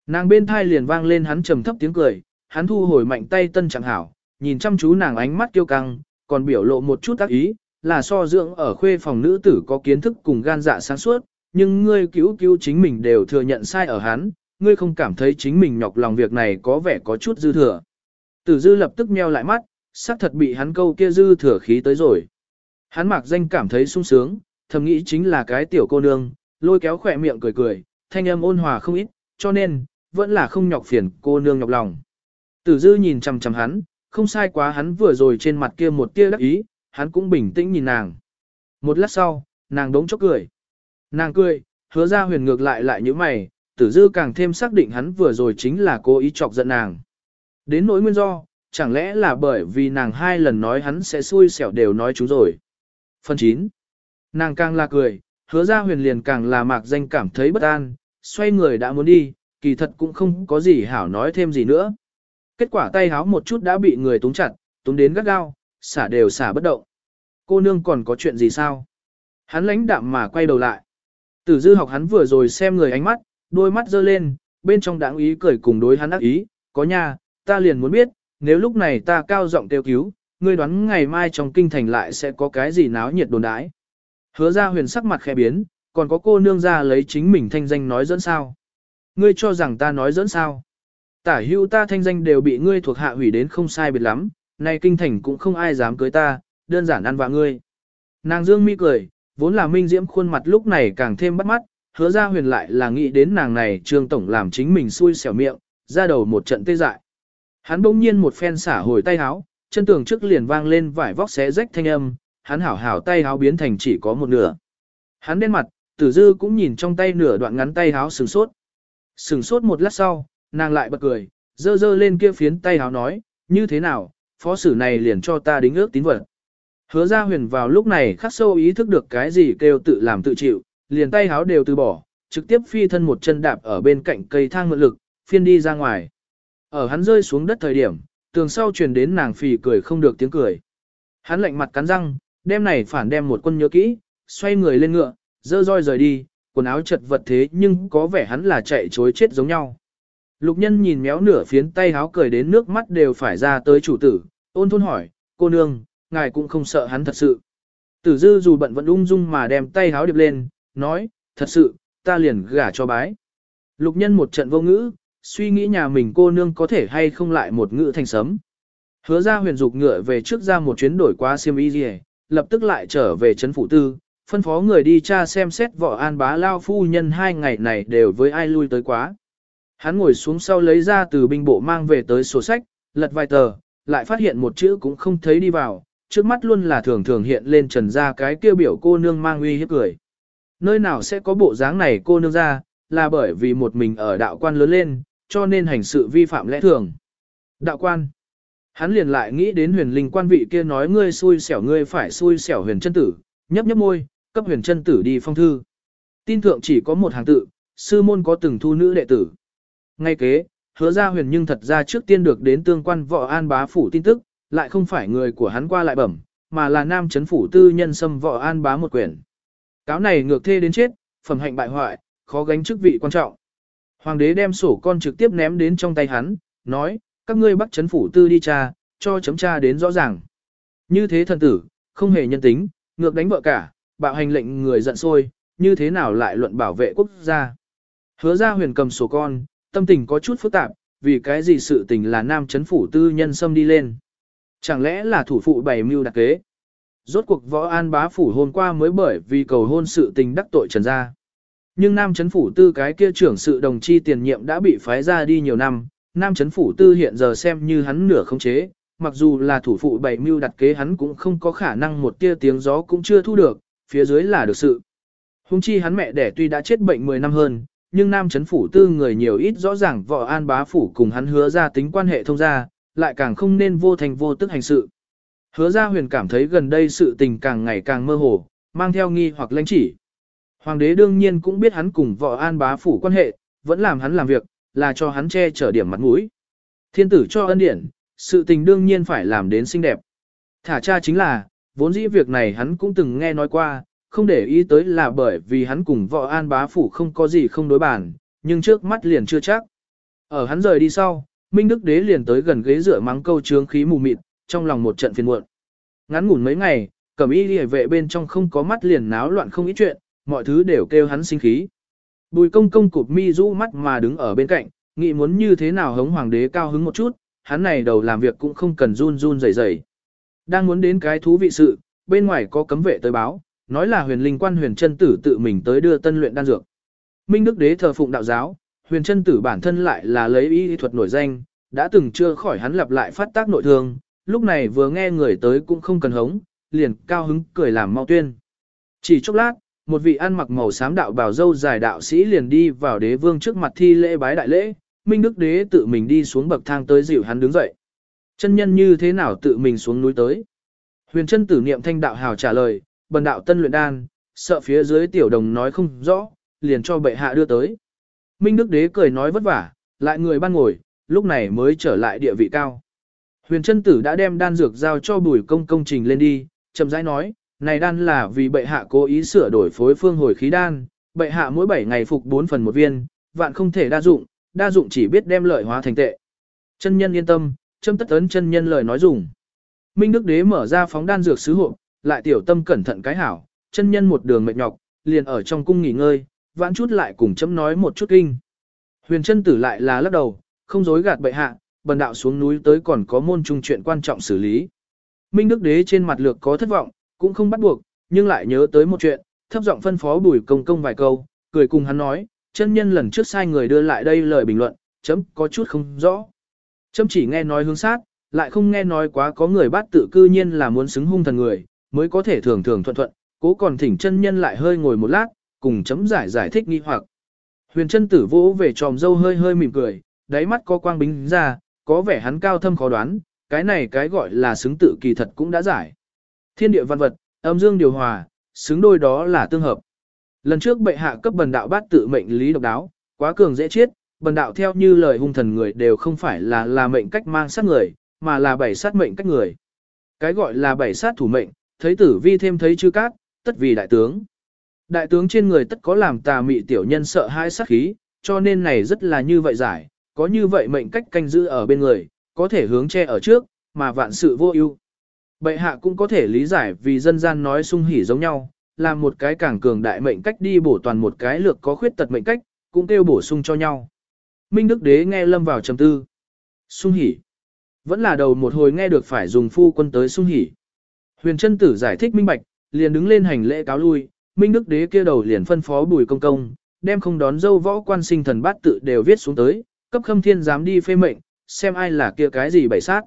Nàng bên thai liền vang lên hắn trầm thấp tiếng cười, hắn thu hồi mạnh tay tân chẳng hảo, nhìn chăm chú nàng ánh mắt kiêu căng, còn biểu lộ một chút tác ý, là so dưỡng ở khuê phòng nữ tử có kiến thức cùng gan dạ sáng suốt, nhưng ngươi cứu cứu chính mình đều thừa nhận sai ở hắn, ngươi không cảm thấy chính mình nhọc lòng việc này có vẻ có chút dư thừa. Tử dư lập tức meo lại mắt, xác thật bị hắn câu kia dư thừa khí tới rồi. Hắn mặc danh cảm thấy sung sướng, thầm nghĩ chính là cái tiểu cô nương, lôi kéo khỏe miệng cười cười, thanh âm ôn hòa không ít, cho nên, vẫn là không nhọc phiền cô nương nhọc lòng. Tử dư nhìn chằm chằm hắn, không sai quá hắn vừa rồi trên mặt kia một tia đắc ý, hắn cũng bình tĩnh nhìn nàng. Một lát sau, nàng đống chốc cười. Nàng cười, hứa ra huyền ngược lại lại như mày, tử dư càng thêm xác định hắn vừa rồi chính là cố ý chọc giận nàng. Đến nỗi nguyên do, chẳng lẽ là bởi vì nàng hai lần nói hắn sẽ xui xẻo đều nói chúng rồi. Phần 9. Nàng càng là cười, hứa ra huyền liền càng là mạc danh cảm thấy bất an, xoay người đã muốn đi, kỳ thật cũng không có gì hảo nói thêm gì nữa. Kết quả tay háo một chút đã bị người túng chặt, túng đến gắt gao, xả đều xả bất động. Cô nương còn có chuyện gì sao? Hắn lãnh đạm mà quay đầu lại. Tử dư học hắn vừa rồi xem người ánh mắt, đôi mắt dơ lên, bên trong đáng ý cười cùng đối hắn ác ý, có nha, ta liền muốn biết, nếu lúc này ta cao giọng kêu cứu, ngươi đoán ngày mai trong kinh thành lại sẽ có cái gì náo nhiệt đồn đãi. Hứa ra huyền sắc mặt khẽ biến, còn có cô nương ra lấy chính mình thanh danh nói dẫn sao. Ngươi cho rằng ta nói dẫn sao. Tả hưu ta thanh danh đều bị ngươi thuộc hạ hủy đến không sai biệt lắm, nay kinh thành cũng không ai dám cưới ta, đơn giản ăn vạ ngươi. Nàng dương mi cười, vốn là minh diễm khuôn mặt lúc này càng thêm bắt mắt, hứa ra huyền lại là nghĩ đến nàng này trương tổng làm chính mình xui xẻo miệng, ra đầu một trận tê dại. Hắn bỗng nhiên một phen xả hồi tay háo, chân tường trước liền vang lên vải vóc xé rách thanh âm, hắn hảo hảo tay háo biến thành chỉ có một nửa. Hắn đen mặt, tử dư cũng nhìn trong tay nửa đoạn ngắn tay háo sừng sốt. Sừng sốt một lát sau, nàng lại bật cười, dơ dơ lên kia phiến tay háo nói, như thế nào, phó sử này liền cho ta đính ước tín vật. Hứa ra huyền vào lúc này khắc sâu ý thức được cái gì kêu tự làm tự chịu, liền tay háo đều từ bỏ, trực tiếp phi thân một chân đạp ở bên cạnh cây thang mượn lực, phiên đi ra ngoài. Ở hắn rơi xuống đất thời điểm, tường sau truyền đến nàng phì cười không được tiếng cười. Hắn lạnh mặt cắn răng, đem này phản đem một quân nhớ kỹ, xoay người lên ngựa, dơ roi rời đi, quần áo chật vật thế nhưng có vẻ hắn là chạy chối chết giống nhau. Lục nhân nhìn méo nửa phiến tay háo cười đến nước mắt đều phải ra tới chủ tử, ôn thôn hỏi, cô nương, ngài cũng không sợ hắn thật sự. Tử dư dù bận vẫn ung dung mà đem tay háo điệp lên, nói, thật sự, ta liền gả cho bái. Lục nhân một trận vô ngữ, suy nghĩ nhà mình cô nương có thể hay không lại một ngữ thành sấm. Hứa ra huyền dục ngựa về trước ra một chuyến đổi qua siêm y gì, lập tức lại trở về trấn phủ tư, phân phó người đi tra xem xét võ an bá lao phu nhân hai ngày này đều với ai lui tới quá. Hắn ngồi xuống sau lấy ra từ binh bộ mang về tới sổ sách, lật vài tờ, lại phát hiện một chữ cũng không thấy đi vào, trước mắt luôn là thường thường hiện lên trần ra cái kêu biểu cô nương mang uy hiếp cười. Nơi nào sẽ có bộ dáng này cô nương ra, là bởi vì một mình ở đạo quan lớn lên, cho nên hành sự vi phạm lẽ thường. Đạo quan. Hắn liền lại nghĩ đến huyền linh quan vị kia nói ngươi xui xẻo ngươi phải xui xẻo huyền chân tử, nhấp nhấp môi, cấp huyền chân tử đi phong thư. Tin thượng chỉ có một hàng tự, sư môn có từng thu nữ đệ tử. Ngay kế, hứa ra huyền nhưng thật ra trước tiên được đến tương quan võ an bá phủ tin tức, lại không phải người của hắn qua lại bẩm, mà là nam chấn phủ tư nhân xâm võ an bá một quyển. Cáo này ngược thê đến chết, phẩm hạnh bại hoại, khó gánh chức vị quan trọng. Hoàng đế đem sổ con trực tiếp ném đến trong tay hắn, nói, các ngươi bắt chấn phủ tư đi tra, cho chấm tra đến rõ ràng. Như thế thần tử, không hề nhân tính, ngược đánh vợ cả, bạo hành lệnh người giận sôi, như thế nào lại luận bảo vệ quốc gia. Hứa ra huyền cầm sổ con, tâm tình có chút phức tạp, vì cái gì sự tình là nam chấn phủ tư nhân xâm đi lên. Chẳng lẽ là thủ phụ bày mưu đặc kế. Rốt cuộc võ an bá phủ hôm qua mới bởi vì cầu hôn sự tình đắc tội trần gia. Nhưng nam chấn phủ tư cái kia trưởng sự đồng chi tiền nhiệm đã bị phái ra đi nhiều năm, nam chấn phủ tư hiện giờ xem như hắn nửa không chế, mặc dù là thủ phụ bảy mưu đặt kế hắn cũng không có khả năng một tia tiếng gió cũng chưa thu được, phía dưới là được sự. Hùng chi hắn mẹ đẻ tuy đã chết bệnh 10 năm hơn, nhưng nam chấn phủ tư người nhiều ít rõ ràng võ an bá phủ cùng hắn hứa ra tính quan hệ thông gia, lại càng không nên vô thành vô tức hành sự. Hứa ra huyền cảm thấy gần đây sự tình càng ngày càng mơ hồ, mang theo nghi hoặc lãnh chỉ. Hoàng đế đương nhiên cũng biết hắn cùng võ an bá phủ quan hệ, vẫn làm hắn làm việc, là cho hắn che chở điểm mặt mũi. Thiên tử cho ân điển, sự tình đương nhiên phải làm đến xinh đẹp. Thả cha chính là, vốn dĩ việc này hắn cũng từng nghe nói qua, không để ý tới là bởi vì hắn cùng võ an bá phủ không có gì không đối bàn, nhưng trước mắt liền chưa chắc. Ở hắn rời đi sau, Minh Đức Đế liền tới gần ghế rửa mắng câu trướng khí mù mịt, trong lòng một trận phiền muộn. Ngắn ngủn mấy ngày, cẩm y liề vệ bên trong không có mắt liền náo loạn không ít chuyện, mọi thứ đều kêu hắn sinh khí. Bùi công công cụp mi rũ mắt mà đứng ở bên cạnh, nghĩ muốn như thế nào hống hoàng đế cao hứng một chút, hắn này đầu làm việc cũng không cần run run rẩy rẩy. Đang muốn đến cái thú vị sự, bên ngoài có cấm vệ tới báo, nói là huyền linh quan huyền chân tử tự mình tới đưa tân luyện đan dược. Minh Đức Đế thờ phụng đạo giáo, huyền chân tử bản thân lại là lấy y thuật nổi danh, đã từng chưa khỏi hắn lặp lại phát tác nội thương, lúc này vừa nghe người tới cũng không cần hống, liền cao hứng cười làm mau tuyên. Chỉ chốc lát, một vị ăn mặc màu xám đạo bào dâu dài đạo sĩ liền đi vào đế vương trước mặt thi lễ bái đại lễ, Minh Đức Đế tự mình đi xuống bậc thang tới dịu hắn đứng dậy. Chân nhân như thế nào tự mình xuống núi tới? Huyền chân tử niệm thanh đạo hào trả lời, bần đạo tân luyện đan, sợ phía dưới tiểu đồng nói không rõ, liền cho bệ hạ đưa tới. Minh Đức Đế cười nói vất vả, lại người ban ngồi, lúc này mới trở lại địa vị cao. Huyền chân tử đã đem đan dược giao cho bùi công công trình lên đi, chậm rãi nói, này đan là vì bệ hạ cố ý sửa đổi phối phương hồi khí đan, bệ hạ mỗi 7 ngày phục 4 phần một viên, vạn không thể đa dụng, đa dụng chỉ biết đem lợi hóa thành tệ. Chân nhân yên tâm, châm tất ấn chân nhân lời nói dùng. Minh Đức Đế mở ra phóng đan dược sứ hộp, lại tiểu tâm cẩn thận cái hảo, chân nhân một đường mệt nhọc, liền ở trong cung nghỉ ngơi, vãn chút lại cùng chấm nói một chút kinh. Huyền chân tử lại là lắc đầu, không dối gạt bệ hạ, bần đạo xuống núi tới còn có môn trung chuyện quan trọng xử lý. Minh Đức Đế trên mặt lược có thất vọng, cũng không bắt buộc, nhưng lại nhớ tới một chuyện, thấp giọng phân phó bùi công công vài câu, cười cùng hắn nói, chân nhân lần trước sai người đưa lại đây lời bình luận, chấm có chút không rõ. Chấm chỉ nghe nói hướng sát, lại không nghe nói quá có người bắt tự cư nhiên là muốn xứng hung thần người, mới có thể thường thường thuận thuận, cố còn thỉnh chân nhân lại hơi ngồi một lát, cùng chấm giải giải thích nghi hoặc. Huyền chân tử vỗ về tròm dâu hơi hơi mỉm cười, đáy mắt có quang bính ra, có vẻ hắn cao thâm khó đoán, cái này cái gọi là xứng tự kỳ thật cũng đã giải. Thiên địa văn vật, âm dương điều hòa, xứng đôi đó là tương hợp. Lần trước bệ hạ cấp bần đạo bát tự mệnh lý độc đáo, quá cường dễ chết, bần đạo theo như lời hung thần người đều không phải là là mệnh cách mang sát người, mà là bảy sát mệnh cách người. Cái gọi là bảy sát thủ mệnh, thấy tử vi thêm thấy chư cát, tất vì đại tướng. Đại tướng trên người tất có làm tà mị tiểu nhân sợ hai sát khí, cho nên này rất là như vậy giải, có như vậy mệnh cách canh giữ ở bên người, có thể hướng che ở trước, mà vạn sự vô ưu. Bệ hạ cũng có thể lý giải vì dân gian nói sung hỉ giống nhau, là một cái càng cường đại mệnh cách đi bổ toàn một cái lược có khuyết tật mệnh cách, cũng kêu bổ sung cho nhau. Minh Đức Đế nghe lâm vào trầm tư. Sung hỉ. Vẫn là đầu một hồi nghe được phải dùng phu quân tới sung hỉ. Huyền chân tử giải thích minh bạch, liền đứng lên hành lễ cáo lui, Minh Đức Đế kia đầu liền phân phó bùi công công, đem không đón dâu võ quan sinh thần bát tự đều viết xuống tới, cấp khâm thiên dám đi phê mệnh, xem ai là kia cái gì bày sát.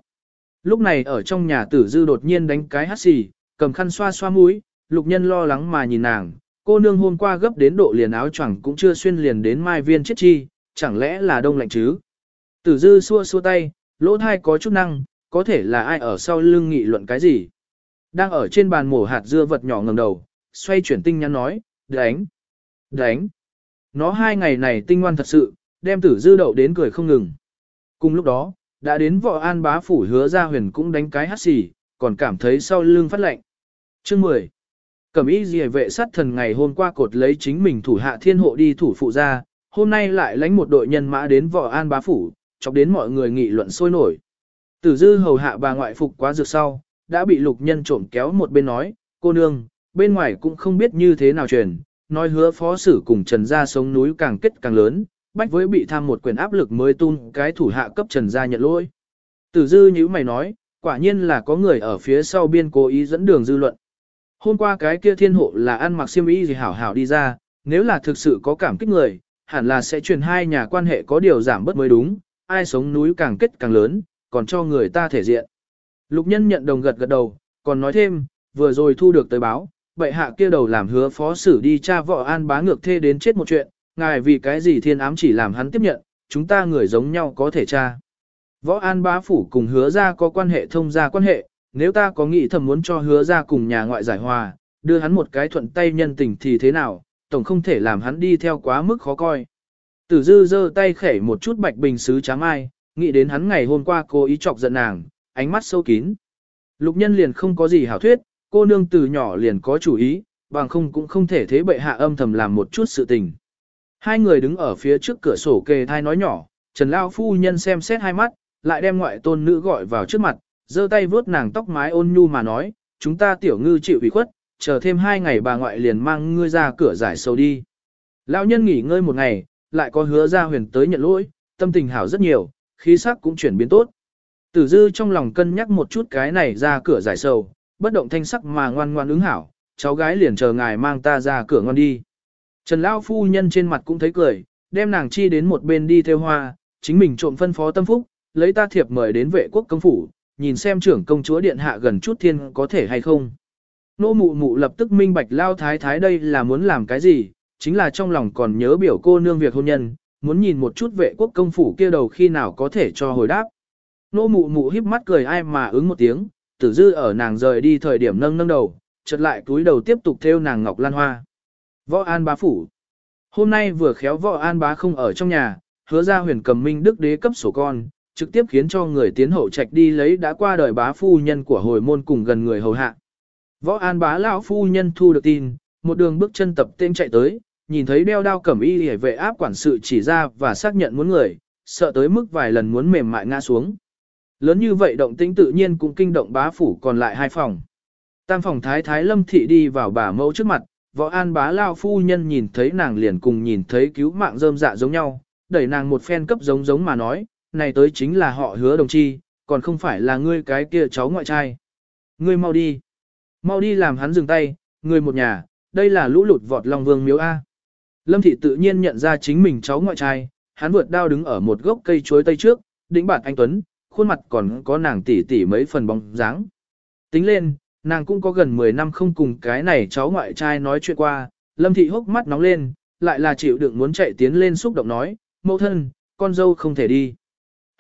Lúc này ở trong nhà tử dư đột nhiên đánh cái hát xì, cầm khăn xoa xoa mũi, lục nhân lo lắng mà nhìn nàng, cô nương hôm qua gấp đến độ liền áo choàng cũng chưa xuyên liền đến mai viên chết chi, chẳng lẽ là đông lạnh chứ. Tử dư xua xua tay, lỗ thai có chút năng, có thể là ai ở sau lưng nghị luận cái gì. Đang ở trên bàn mổ hạt dưa vật nhỏ ngầm đầu, xoay chuyển tinh nhắn nói, đánh, đánh. Nó hai ngày này tinh ngoan thật sự, đem tử dư đậu đến cười không ngừng. Cùng lúc đó, đã đến võ an bá phủ hứa ra huyền cũng đánh cái hắt xì, còn cảm thấy sau lưng phát lạnh Chương 10. Cẩm y dì vệ sát thần ngày hôm qua cột lấy chính mình thủ hạ thiên hộ đi thủ phụ ra, hôm nay lại lãnh một đội nhân mã đến võ an bá phủ, chọc đến mọi người nghị luận sôi nổi. Tử dư hầu hạ bà ngoại phục quá dược sau, đã bị lục nhân trộm kéo một bên nói, cô nương, bên ngoài cũng không biết như thế nào truyền, nói hứa phó sử cùng trần gia sống núi càng kết càng lớn, bách với bị tham một quyền áp lực mới tung cái thủ hạ cấp trần gia nhận lỗi. Tử dư như mày nói, quả nhiên là có người ở phía sau biên cố ý dẫn đường dư luận. Hôm qua cái kia thiên hộ là ăn mặc xiêm y gì hảo hảo đi ra, nếu là thực sự có cảm kích người, hẳn là sẽ truyền hai nhà quan hệ có điều giảm bớt mới đúng, ai sống núi càng kết càng lớn, còn cho người ta thể diện. Lục nhân nhận đồng gật gật đầu, còn nói thêm, vừa rồi thu được tới báo, bệ hạ kia đầu làm hứa phó xử đi cha vợ an bá ngược thê đến chết một chuyện, ngài vì cái gì thiên ám chỉ làm hắn tiếp nhận, chúng ta người giống nhau có thể tra. Võ an bá phủ cùng hứa ra có quan hệ thông gia quan hệ, nếu ta có nghĩ thầm muốn cho hứa ra cùng nhà ngoại giải hòa, đưa hắn một cái thuận tay nhân tình thì thế nào, tổng không thể làm hắn đi theo quá mức khó coi. Tử dư giơ tay khẩy một chút bạch bình sứ tráng ai, nghĩ đến hắn ngày hôm qua cố ý chọc giận nàng, ánh mắt sâu kín. Lục nhân liền không có gì hảo thuyết, cô nương từ nhỏ liền có chủ ý, bằng không cũng không thể thế bệ hạ âm thầm làm một chút sự tình. Hai người đứng ở phía trước cửa sổ kề thai nói nhỏ, Trần Lao phu nhân xem xét hai mắt, lại đem ngoại tôn nữ gọi vào trước mặt, giơ tay vướt nàng tóc mái ôn nhu mà nói, chúng ta tiểu ngư chịu ủy khuất, chờ thêm hai ngày bà ngoại liền mang ngươi ra cửa giải sầu đi. Lão nhân nghỉ ngơi một ngày, lại có hứa ra huyền tới nhận lỗi, tâm tình hảo rất nhiều, khí sắc cũng chuyển biến tốt. Tử dư trong lòng cân nhắc một chút cái này ra cửa giải sầu, bất động thanh sắc mà ngoan ngoan ứng hảo, cháu gái liền chờ ngài mang ta ra cửa ngon đi. Trần Lao phu nhân trên mặt cũng thấy cười, đem nàng chi đến một bên đi theo hoa, chính mình trộm phân phó tâm phúc, lấy ta thiệp mời đến vệ quốc công phủ, nhìn xem trưởng công chúa điện hạ gần chút thiên có thể hay không. Nô mụ mụ lập tức minh bạch Lao thái thái đây là muốn làm cái gì, chính là trong lòng còn nhớ biểu cô nương việc hôn nhân, muốn nhìn một chút vệ quốc công phủ kia đầu khi nào có thể cho hồi đáp. Nô mụ mụ híp mắt cười ai mà ứng một tiếng, tử dư ở nàng rời đi thời điểm nâng nâng đầu, chợt lại túi đầu tiếp tục theo nàng ngọc lan hoa. Võ An bá phủ. Hôm nay vừa khéo võ An bá không ở trong nhà, hứa ra huyền cầm minh đức đế cấp sổ con, trực tiếp khiến cho người tiến hậu trạch đi lấy đã qua đời bá phu nhân của hồi môn cùng gần người hầu hạ. Võ An bá lão phu nhân thu được tin, một đường bước chân tập tên chạy tới, nhìn thấy đeo đao cẩm y hề vệ áp quản sự chỉ ra và xác nhận muốn người, sợ tới mức vài lần muốn mềm mại ngã xuống. Lớn như vậy động tĩnh tự nhiên cũng kinh động bá phủ còn lại hai phòng. Tam phòng thái thái lâm thị đi vào bà mẫu trước mặt, võ an bá lao phu nhân nhìn thấy nàng liền cùng nhìn thấy cứu mạng rơm dạ giống nhau, đẩy nàng một phen cấp giống giống mà nói, này tới chính là họ hứa đồng chi, còn không phải là ngươi cái kia cháu ngoại trai. Ngươi mau đi. Mau đi làm hắn dừng tay, người một nhà, đây là lũ lụt vọt lòng vương miếu A. Lâm thị tự nhiên nhận ra chính mình cháu ngoại trai, hắn vượt đao đứng ở một gốc cây chuối tây trước, đỉnh bản anh Tuấn, khuôn mặt còn có nàng tỉ tỉ mấy phần bóng dáng. Tính lên, nàng cũng có gần 10 năm không cùng cái này cháu ngoại trai nói chuyện qua, lâm thị hốc mắt nóng lên, lại là chịu đựng muốn chạy tiến lên xúc động nói, mẫu thân, con dâu không thể đi.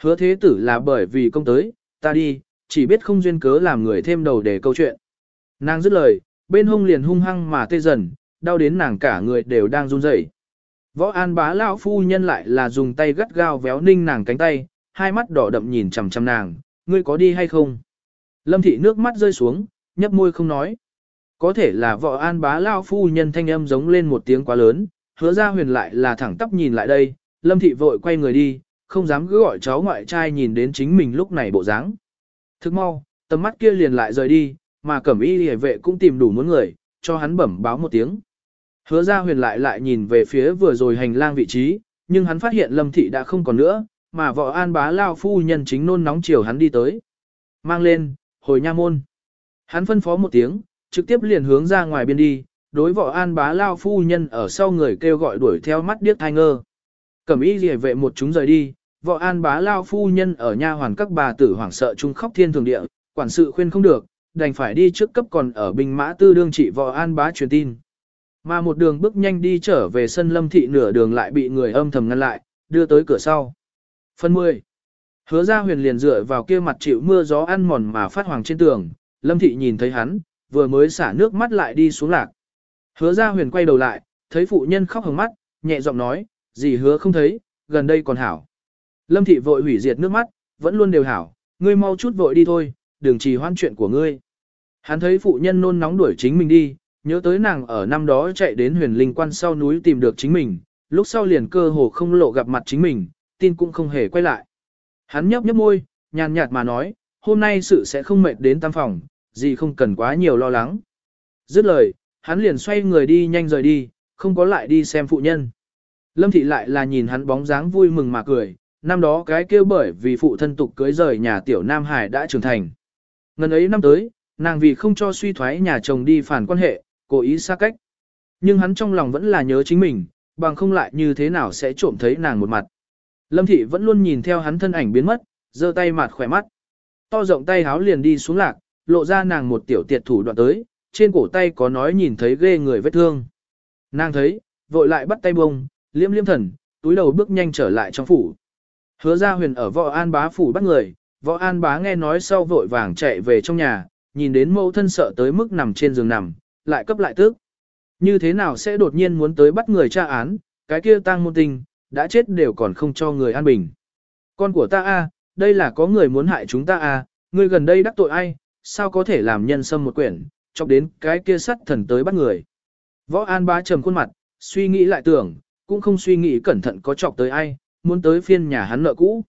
Hứa thế tử là bởi vì công tới, ta đi, chỉ biết không duyên cớ làm người thêm đầu để câu chuyện. Nàng dứt lời, bên hông liền hung hăng mà tê dần, đau đến nàng cả người đều đang run rẩy. Võ An bá lão phu nhân lại là dùng tay gắt gao véo ninh nàng cánh tay, hai mắt đỏ đậm nhìn chằm chằm nàng, ngươi có đi hay không? Lâm thị nước mắt rơi xuống, nhấp môi không nói. Có thể là vợ an bá lao phu nhân thanh âm giống lên một tiếng quá lớn, hứa ra huyền lại là thẳng tắp nhìn lại đây, lâm thị vội quay người đi, không dám cứ gọi cháu ngoại trai nhìn đến chính mình lúc này bộ dáng. Thức mau, tầm mắt kia liền lại rời đi, mà cẩm y hề vệ cũng tìm đủ muốn người, cho hắn bẩm báo một tiếng. Hứa ra huyền lại lại nhìn về phía vừa rồi hành lang vị trí, nhưng hắn phát hiện lâm thị đã không còn nữa, mà vợ an bá lao phu nhân chính nôn nóng chiều hắn đi tới. Mang lên, hồi nha môn. Hắn phân phó một tiếng, trực tiếp liền hướng ra ngoài biên đi, đối võ an bá lao phu nhân ở sau người kêu gọi đuổi theo mắt điếc thai ngơ. Cẩm ý rìa vệ một chúng rời đi, Võ an bá lao phu nhân ở nha hoàn các bà tử hoảng sợ chung khóc thiên thường địa, quản sự khuyên không được, đành phải đi trước cấp còn ở binh mã tư đương trị võ an bá truyền tin. Mà một đường bước nhanh đi trở về sân lâm thị nửa đường lại bị người âm thầm ngăn lại, đưa tới cửa sau. Phần 10. Hứa ra huyền liền dựa vào kia mặt chịu mưa gió ăn mòn mà phát hoàng trên tường, lâm thị nhìn thấy hắn, vừa mới xả nước mắt lại đi xuống lạc. Hứa ra huyền quay đầu lại, thấy phụ nhân khóc hồng mắt, nhẹ giọng nói, gì hứa không thấy, gần đây còn hảo. Lâm thị vội hủy diệt nước mắt, vẫn luôn đều hảo, ngươi mau chút vội đi thôi, đừng trì hoãn chuyện của ngươi. Hắn thấy phụ nhân nôn nóng đuổi chính mình đi, nhớ tới nàng ở năm đó chạy đến huyền linh quan sau núi tìm được chính mình, lúc sau liền cơ hồ không lộ gặp mặt chính mình, tin cũng không hề quay lại. Hắn nhấp nhấp môi, nhàn nhạt mà nói, hôm nay sự sẽ không mệt đến tam phòng, gì không cần quá nhiều lo lắng. Dứt lời, hắn liền xoay người đi nhanh rời đi, không có lại đi xem phụ nhân. Lâm thị lại là nhìn hắn bóng dáng vui mừng mà cười, năm đó cái kêu bởi vì phụ thân tục cưới rời nhà tiểu Nam Hải đã trưởng thành. Ngần ấy năm tới, nàng vì không cho suy thoái nhà chồng đi phản quan hệ, cố ý xa cách. Nhưng hắn trong lòng vẫn là nhớ chính mình, bằng không lại như thế nào sẽ trộm thấy nàng một mặt. Lâm thị vẫn luôn nhìn theo hắn thân ảnh biến mất, giơ tay mặt khỏe mắt. To rộng tay háo liền đi xuống lạc, lộ ra nàng một tiểu tiệt thủ đoạn tới, trên cổ tay có nói nhìn thấy ghê người vết thương. Nàng thấy, vội lại bắt tay bông, liêm liêm thần, túi đầu bước nhanh trở lại trong phủ. Hứa ra huyền ở võ an bá phủ bắt người, võ an bá nghe nói sau vội vàng chạy về trong nhà, nhìn đến mẫu thân sợ tới mức nằm trên giường nằm, lại cấp lại tức. Như thế nào sẽ đột nhiên muốn tới bắt người tra án, cái kia tang môn tình, đã chết đều còn không cho người an bình. Con của ta a, đây là có người muốn hại chúng ta à? ngươi gần đây đắc tội ai, sao có thể làm nhân sâm một quyển, chọc đến cái kia sắt thần tới bắt người. Võ An bá trầm khuôn mặt, suy nghĩ lại tưởng, cũng không suy nghĩ cẩn thận có chọc tới ai, muốn tới phiên nhà hắn nợ cũ.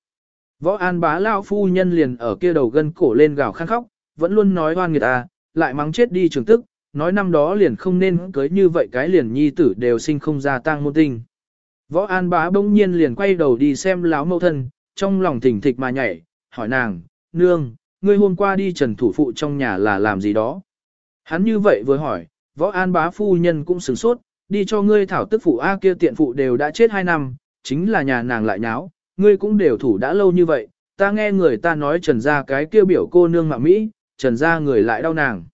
Võ An bá lao phu nhân liền ở kia đầu gân cổ lên gào khăn khóc, vẫn luôn nói hoan người ta, à, lại mắng chết đi trường tức, nói năm đó liền không nên cưới như vậy cái liền nhi tử đều sinh không ra tang môn tinh. Võ An bá bỗng nhiên liền quay đầu đi xem láo mẫu thân, trong lòng thỉnh thịch mà nhảy, hỏi nàng, nương, ngươi hôm qua đi trần thủ phụ trong nhà là làm gì đó. Hắn như vậy vừa hỏi, võ an bá phu nhân cũng sửng sốt, đi cho ngươi thảo tức phụ A kia tiện phụ đều đã chết hai năm, chính là nhà nàng lại nháo, ngươi cũng đều thủ đã lâu như vậy, ta nghe người ta nói trần ra cái kia biểu cô nương mạng Mỹ, trần ra người lại đau nàng.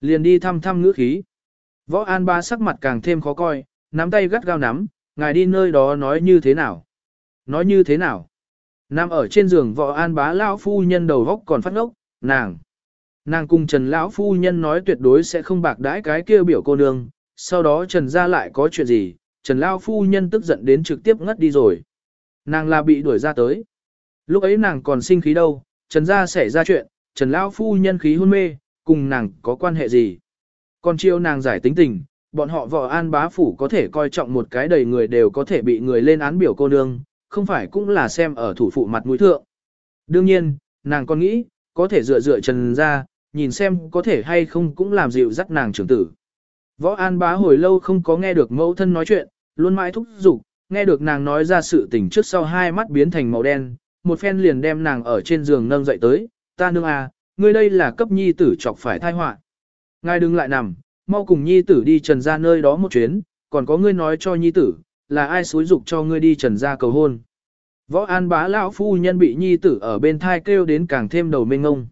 Liền đi thăm thăm ngữ khí. Võ an ba sắc mặt càng thêm khó coi, nắm tay gắt gao nắm, ngài đi nơi đó nói như thế nào? Nói như thế nào? Nằm ở trên giường võ an bá lão phu nhân đầu góc còn phát ngốc, nàng. Nàng cùng Trần lão phu nhân nói tuyệt đối sẽ không bạc đãi cái kia biểu cô nương, sau đó Trần ra lại có chuyện gì, Trần lão phu nhân tức giận đến trực tiếp ngất đi rồi. Nàng là bị đuổi ra tới. Lúc ấy nàng còn sinh khí đâu, Trần gia xảy ra chuyện, Trần lão phu nhân khí hôn mê, cùng nàng có quan hệ gì? Còn chiêu nàng giải tính tình, bọn họ võ an bá phủ có thể coi trọng một cái đầy người đều có thể bị người lên án biểu cô nương, không phải cũng là xem ở thủ phụ mặt mũi thượng. Đương nhiên, nàng còn nghĩ, có thể dựa dựa trần ra, nhìn xem có thể hay không cũng làm dịu dắt nàng trưởng tử. Võ An bá hồi lâu không có nghe được mẫu thân nói chuyện, luôn mãi thúc giục, nghe được nàng nói ra sự tình trước sau hai mắt biến thành màu đen, một phen liền đem nàng ở trên giường nâng dậy tới, ta nương à, ngươi đây là cấp nhi tử chọc phải thai họa. Ngài đừng lại nằm, mau cùng nhi tử đi trần ra nơi đó một chuyến, còn có ngươi nói cho nhi tử, là ai xúi dục cho ngươi đi trần ra cầu hôn. Võ An bá lão phu nhân bị nhi tử ở bên thai kêu đến càng thêm đầu mênh ngông.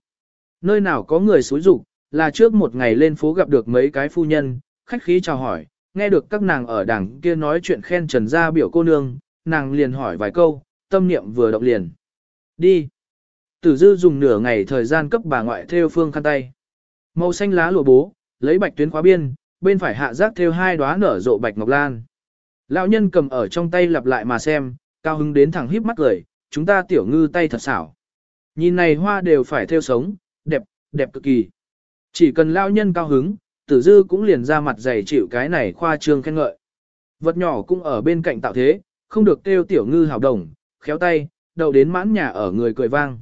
Nơi nào có người xúi dục, là trước một ngày lên phố gặp được mấy cái phu nhân, khách khí chào hỏi, nghe được các nàng ở đảng kia nói chuyện khen trần gia biểu cô nương, nàng liền hỏi vài câu, tâm niệm vừa động liền. Đi. Tử dư dùng nửa ngày thời gian cấp bà ngoại theo phương khăn tay. Màu xanh lá lụa bố, lấy bạch tuyến khóa biên, bên phải hạ giác theo hai đóa nở rộ bạch ngọc lan. Lão nhân cầm ở trong tay lặp lại mà xem, cao hứng đến thẳng híp mắt cười, chúng ta tiểu ngư tay thật xảo. Nhìn này hoa đều phải theo sống, đẹp, đẹp cực kỳ. Chỉ cần lão nhân cao hứng, tử dư cũng liền ra mặt dày chịu cái này khoa trương khen ngợi. Vật nhỏ cũng ở bên cạnh tạo thế, không được kêu tiểu ngư hào đồng, khéo tay, đầu đến mãn nhà ở người cười vang.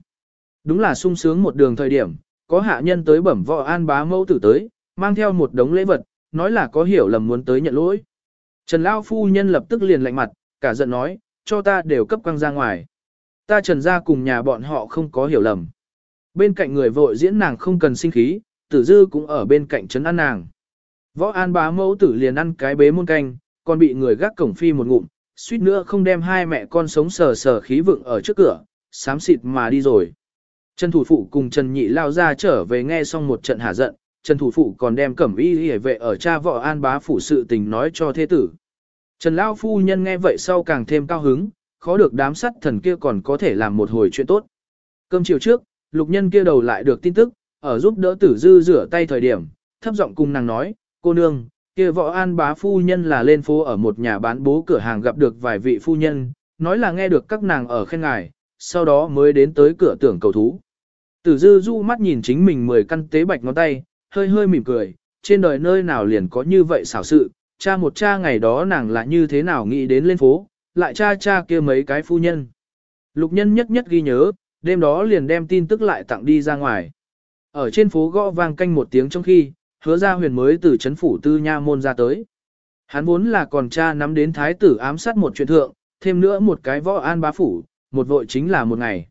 Đúng là sung sướng một đường thời điểm, có hạ nhân tới bẩm võ an bá mẫu tử tới, mang theo một đống lễ vật, nói là có hiểu lầm muốn tới nhận lỗi. Trần Lao phu nhân lập tức liền lạnh mặt, cả giận nói, cho ta đều cấp quăng ra ngoài. Ta trần ra cùng nhà bọn họ không có hiểu lầm. Bên cạnh người vội diễn nàng không cần sinh khí, tử dư cũng ở bên cạnh trấn ăn nàng. Võ an bá mẫu tử liền ăn cái bế muôn canh, còn bị người gác cổng phi một ngụm, suýt nữa không đem hai mẹ con sống sờ sờ khí vựng ở trước cửa, sám xịt mà đi rồi. Trần thủ phụ cùng Trần nhị lao ra trở về nghe xong một trận hả giận, Trần thủ phụ còn đem cẩm y hề vệ ở cha vợ an bá phủ sự tình nói cho thế tử. Trần lao phu nhân nghe vậy sau càng thêm cao hứng, khó được đám sắt thần kia còn có thể làm một hồi chuyện tốt. Cơm chiều trước, lục nhân kia đầu lại được tin tức, ở giúp đỡ tử dư rửa tay thời điểm, thấp giọng cùng nàng nói, cô nương, kia võ an bá phu nhân là lên phố ở một nhà bán bố cửa hàng gặp được vài vị phu nhân, nói là nghe được các nàng ở khen ngài, sau đó mới đến tới cửa tưởng cầu thú. Tử dư du mắt nhìn chính mình mười căn tế bạch ngón tay, hơi hơi mỉm cười, trên đời nơi nào liền có như vậy xảo sự, cha một cha ngày đó nàng là như thế nào nghĩ đến lên phố, lại cha cha kia mấy cái phu nhân. Lục nhân nhất nhất ghi nhớ, đêm đó liền đem tin tức lại tặng đi ra ngoài. Ở trên phố gõ vang canh một tiếng trong khi, hứa ra huyền mới từ chấn phủ tư nha môn ra tới. Hắn vốn là còn cha nắm đến thái tử ám sát một chuyện thượng, thêm nữa một cái võ an bá phủ, một vội chính là một ngày.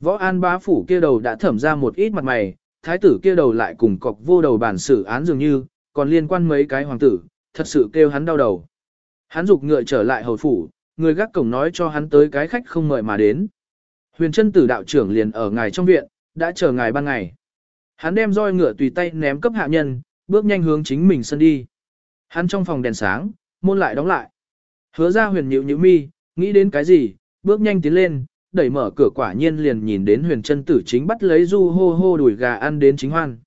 Võ an bá phủ kia đầu đã thẩm ra một ít mặt mày, thái tử kia đầu lại cùng cọc vô đầu bản xử án dường như, còn liên quan mấy cái hoàng tử, thật sự kêu hắn đau đầu. Hắn dục ngựa trở lại hầu phủ, người gác cổng nói cho hắn tới cái khách không mời mà đến. Huyền chân tử đạo trưởng liền ở ngài trong viện, đã chờ ngài ban ngày. Hắn đem roi ngựa tùy tay ném cấp hạ nhân, bước nhanh hướng chính mình sân đi. Hắn trong phòng đèn sáng, môn lại đóng lại. Hứa ra huyền nhịu nhịu mi, nghĩ đến cái gì, bước nhanh tiến lên, đẩy mở cửa quả nhiên liền nhìn đến huyền chân tử chính bắt lấy du hô hô đuổi gà ăn đến chính hoan.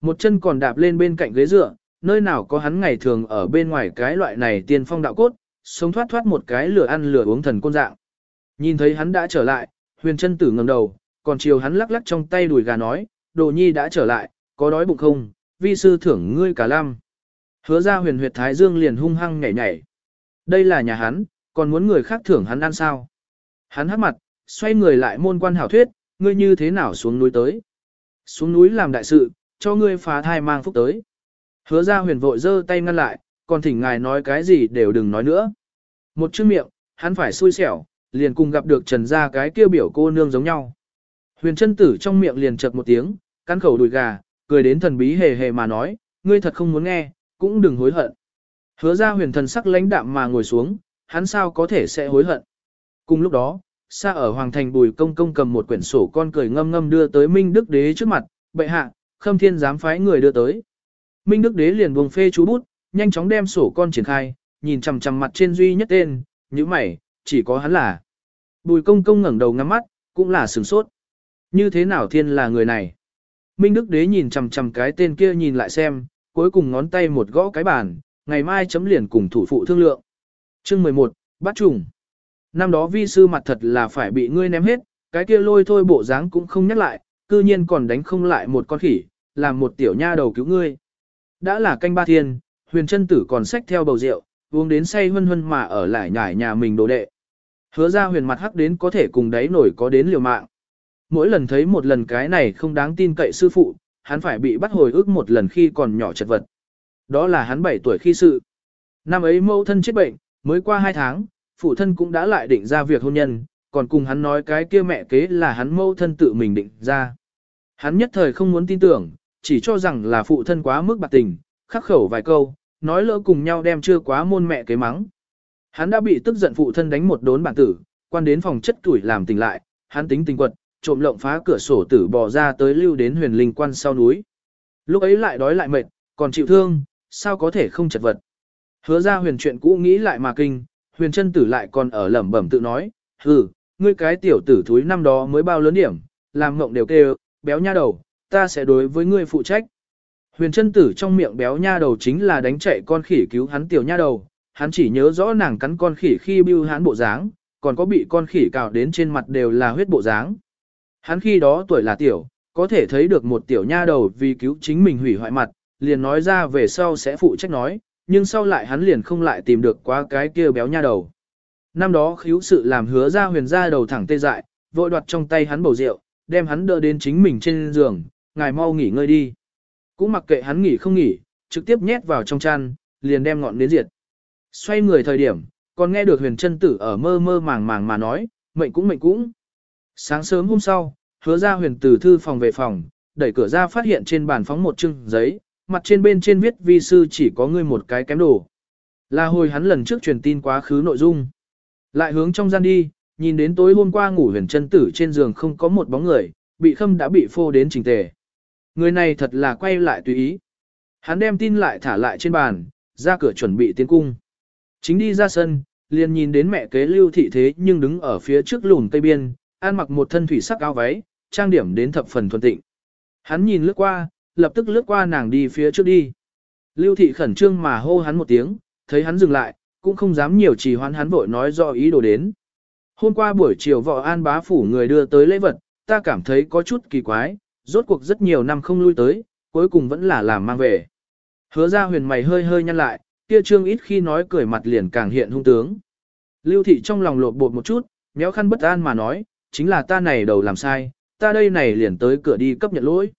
Một chân còn đạp lên bên cạnh ghế dựa, nơi nào có hắn ngày thường ở bên ngoài cái loại này tiên phong đạo cốt, sống thoát thoát một cái lửa ăn lửa uống thần côn dạng. Nhìn thấy hắn đã trở lại, huyền chân tử ngẩng đầu, còn chiều hắn lắc lắc trong tay đuổi gà nói, đồ nhi đã trở lại, có đói bụng không, vi sư thưởng ngươi cả lăm Hứa ra huyền huyệt thái dương liền hung hăng nhảy nhảy. Đây là nhà hắn, còn muốn người khác thưởng hắn ăn sao. Hắn hắc mặt, xoay người lại môn quan hảo thuyết, ngươi như thế nào xuống núi tới. Xuống núi làm đại sự, cho ngươi phá thai mang phúc tới. Hứa ra huyền vội giơ tay ngăn lại, còn thỉnh ngài nói cái gì đều đừng nói nữa. Một chữ miệng, hắn phải xui xẻo, liền cùng gặp được trần ra cái kia biểu cô nương giống nhau. Huyền chân tử trong miệng liền chật một tiếng, cắn khẩu đùi gà, cười đến thần bí hề hề mà nói, ngươi thật không muốn nghe, cũng đừng hối hận. Hứa ra huyền thần sắc lãnh đạm mà ngồi xuống, hắn sao có thể sẽ hối hận. Cùng lúc đó, xa ở Hoàng Thành Bùi Công Công cầm một quyển sổ con cười ngâm ngâm đưa tới Minh Đức Đế trước mặt, bệ hạ, khâm thiên dám phái người đưa tới. Minh Đức Đế liền buông phê chú bút, nhanh chóng đem sổ con triển khai, nhìn chằm chằm mặt trên duy nhất tên, như mày, chỉ có hắn là. Bùi Công Công ngẩng đầu ngắm mắt, cũng là sửng sốt. Như thế nào thiên là người này? Minh Đức Đế nhìn chằm chằm cái tên kia nhìn lại xem, cuối cùng ngón tay một gõ cái bàn, ngày mai chấm liền cùng thủ phụ thương lượng. Chương 11, bắt trùng. Năm đó vi sư mặt thật là phải bị ngươi ném hết, cái kia lôi thôi bộ dáng cũng không nhắc lại, cư nhiên còn đánh không lại một con khỉ, làm một tiểu nha đầu cứu ngươi. Đã là canh ba thiên, huyền chân tử còn xách theo bầu rượu, uống đến say hân hân mà ở lại nhải nhà mình đồ đệ. Hứa ra huyền mặt hắc đến có thể cùng đáy nổi có đến liều mạng. Mỗi lần thấy một lần cái này không đáng tin cậy sư phụ, hắn phải bị bắt hồi ức một lần khi còn nhỏ chật vật. Đó là hắn 7 tuổi khi sự. Năm ấy mẫu thân chết bệnh, mới qua 2 tháng, phụ thân cũng đã lại định ra việc hôn nhân, còn cùng hắn nói cái kia mẹ kế là hắn mẫu thân tự mình định ra. Hắn nhất thời không muốn tin tưởng, chỉ cho rằng là phụ thân quá mức bạc tình, khắc khẩu vài câu, nói lỡ cùng nhau đem chưa quá môn mẹ kế mắng. Hắn đã bị tức giận phụ thân đánh một đốn bản tử, quan đến phòng chất tuổi làm tỉnh lại, hắn tính tình quật, trộm lộng phá cửa sổ tử bò ra tới lưu đến huyền linh quan sau núi. Lúc ấy lại đói lại mệt, còn chịu thương, sao có thể không chật vật. Hứa ra huyền chuyện cũ nghĩ lại mà kinh, huyền chân tử lại còn ở lẩm bẩm tự nói, hừ, ngươi cái tiểu tử thúi năm đó mới bao lớn điểm, làm ngộng đều kêu, béo nha đầu, ta sẽ đối với ngươi phụ trách. Huyền chân tử trong miệng béo nha đầu chính là đánh chạy con khỉ cứu hắn tiểu nha đầu, hắn chỉ nhớ rõ nàng cắn con khỉ khi bưu hắn bộ dáng, còn có bị con khỉ cào đến trên mặt đều là huyết bộ dáng. Hắn khi đó tuổi là tiểu, có thể thấy được một tiểu nha đầu vì cứu chính mình hủy hoại mặt, liền nói ra về sau sẽ phụ trách nói, nhưng sau lại hắn liền không lại tìm được quá cái kia béo nha đầu. Năm đó khíu sự làm hứa ra huyền ra đầu thẳng tê dại, vội đoạt trong tay hắn bầu rượu, đem hắn đỡ đến chính mình trên giường, ngài mau nghỉ ngơi đi. Cũng mặc kệ hắn nghỉ không nghỉ, trực tiếp nhét vào trong chăn, liền đem ngọn đến diệt. Xoay người thời điểm, còn nghe được huyền chân tử ở mơ mơ màng màng mà nói, mệnh cũng mệnh cũng. Sáng sớm hôm sau, hứa ra huyền tử thư phòng về phòng, đẩy cửa ra phát hiện trên bàn phóng một chưng giấy, mặt trên bên trên viết vi sư chỉ có ngươi một cái kém đồ. Là hồi hắn lần trước truyền tin quá khứ nội dung. Lại hướng trong gian đi, nhìn đến tối hôm qua ngủ huyền chân tử trên giường không có một bóng người, bị khâm đã bị phô đến trình tề. Người này thật là quay lại tùy ý. Hắn đem tin lại thả lại trên bàn, ra cửa chuẩn bị tiến cung. Chính đi ra sân, liền nhìn đến mẹ kế lưu thị thế nhưng đứng ở phía trước lùn tây biên, ăn mặc một thân thủy sắc áo váy, trang điểm đến thập phần thuần tịnh. Hắn nhìn lướt qua, lập tức lướt qua nàng đi phía trước đi. Lưu thị khẩn trương mà hô hắn một tiếng, thấy hắn dừng lại, cũng không dám nhiều trì hoãn hắn vội nói do ý đồ đến. Hôm qua buổi chiều vợ an bá phủ người đưa tới lễ vật, ta cảm thấy có chút kỳ quái, rốt cuộc rất nhiều năm không lui tới, cuối cùng vẫn là làm mang về. Hứa ra huyền mày hơi hơi nhăn lại, kia trương ít khi nói cười mặt liền càng hiện hung tướng. Lưu thị trong lòng lột bột một chút, méo khăn bất an mà nói, chính là ta này đầu làm sai, ta đây này liền tới cửa đi cấp nhận lỗi.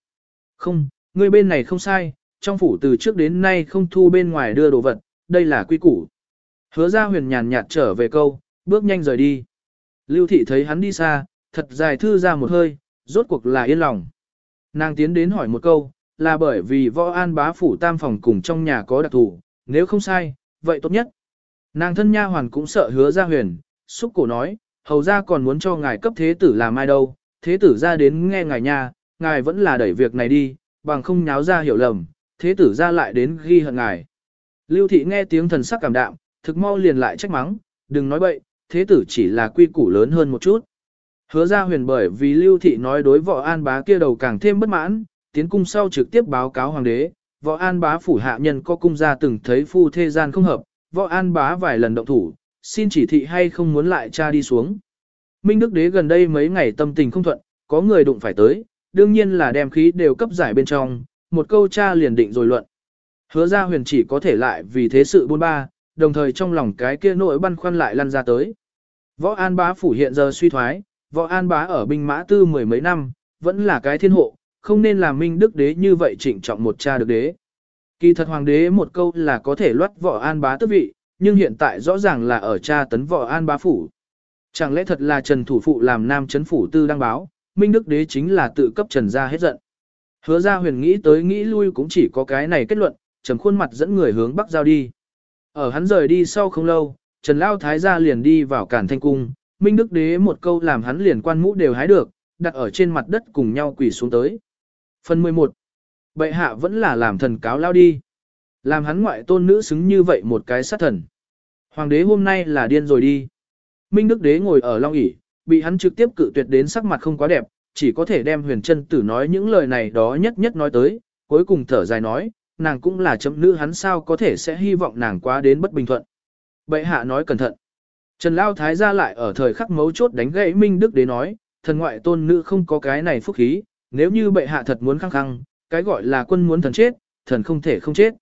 Không, ngươi bên này không sai, trong phủ từ trước đến nay không thu bên ngoài đưa đồ vật, đây là quy củ. Hứa ra huyền nhàn nhạt trở về câu, bước nhanh rời đi. Lưu thị thấy hắn đi xa, thật dài thư ra một hơi, rốt cuộc là yên lòng. Nàng tiến đến hỏi một câu, là bởi vì võ an bá phủ tam phòng cùng trong nhà có đặc thù, nếu không sai, vậy tốt nhất. Nàng thân nha hoàn cũng sợ hứa ra huyền, xúc cổ nói, hầu ra còn muốn cho ngài cấp thế tử làm ai đâu, thế tử ra đến nghe ngài nha, ngài vẫn là đẩy việc này đi, bằng không nháo ra hiểu lầm, thế tử ra lại đến ghi hận ngài. Lưu thị nghe tiếng thần sắc cảm đạm, thực mau liền lại trách mắng, đừng nói bậy, thế tử chỉ là quy củ lớn hơn một chút. Hứa ra huyền bởi vì lưu thị nói đối võ an bá kia đầu càng thêm bất mãn, tiến cung sau trực tiếp báo cáo hoàng đế, võ an bá phủ hạ nhân có cung gia từng thấy phu thế gian không hợp, võ an bá vài lần động thủ, xin chỉ thị hay không muốn lại cha đi xuống. Minh Đức Đế gần đây mấy ngày tâm tình không thuận, có người đụng phải tới, đương nhiên là đem khí đều cấp giải bên trong, một câu cha liền định rồi luận. Hứa ra huyền chỉ có thể lại vì thế sự buôn ba, đồng thời trong lòng cái kia nỗi băn khoăn lại lăn ra tới. Võ An bá phủ hiện giờ suy thoái, võ An bá ở binh mã tư mười mấy năm, vẫn là cái thiên hộ, không nên làm minh đức đế như vậy trịnh trọng một cha được đế. Kỳ thật hoàng đế một câu là có thể loát võ An bá tước vị, nhưng hiện tại rõ ràng là ở cha tấn võ An bá phủ. Chẳng lẽ thật là Trần Thủ Phụ làm nam chấn phủ tư đăng báo, minh đức đế chính là tự cấp Trần gia hết giận. Hứa ra huyền nghĩ tới nghĩ lui cũng chỉ có cái này kết luận, trầm khuôn mặt dẫn người hướng bắc giao đi. Ở hắn rời đi sau không lâu, Trần Lao Thái gia liền đi vào cản thanh cung, Minh Đức Đế một câu làm hắn liền quan mũ đều hái được, đặt ở trên mặt đất cùng nhau quỳ xuống tới. Phần 11. Bệ hạ vẫn là làm thần cáo lao đi. Làm hắn ngoại tôn nữ xứng như vậy một cái sát thần. Hoàng đế hôm nay là điên rồi đi. Minh Đức Đế ngồi ở long ỷ bị hắn trực tiếp cự tuyệt đến sắc mặt không quá đẹp, chỉ có thể đem huyền chân tử nói những lời này đó nhất nhất nói tới, cuối cùng thở dài nói, nàng cũng là chấm nữ hắn sao có thể sẽ hy vọng nàng quá đến bất bình thuận. Bệ hạ nói cẩn thận. Trần Lao Thái ra lại ở thời khắc mấu chốt đánh gãy Minh Đức Đế nói, thần ngoại tôn nữ không có cái này phúc khí, nếu như bệ hạ thật muốn khăng khăng, cái gọi là quân muốn thần chết, thần không thể không chết.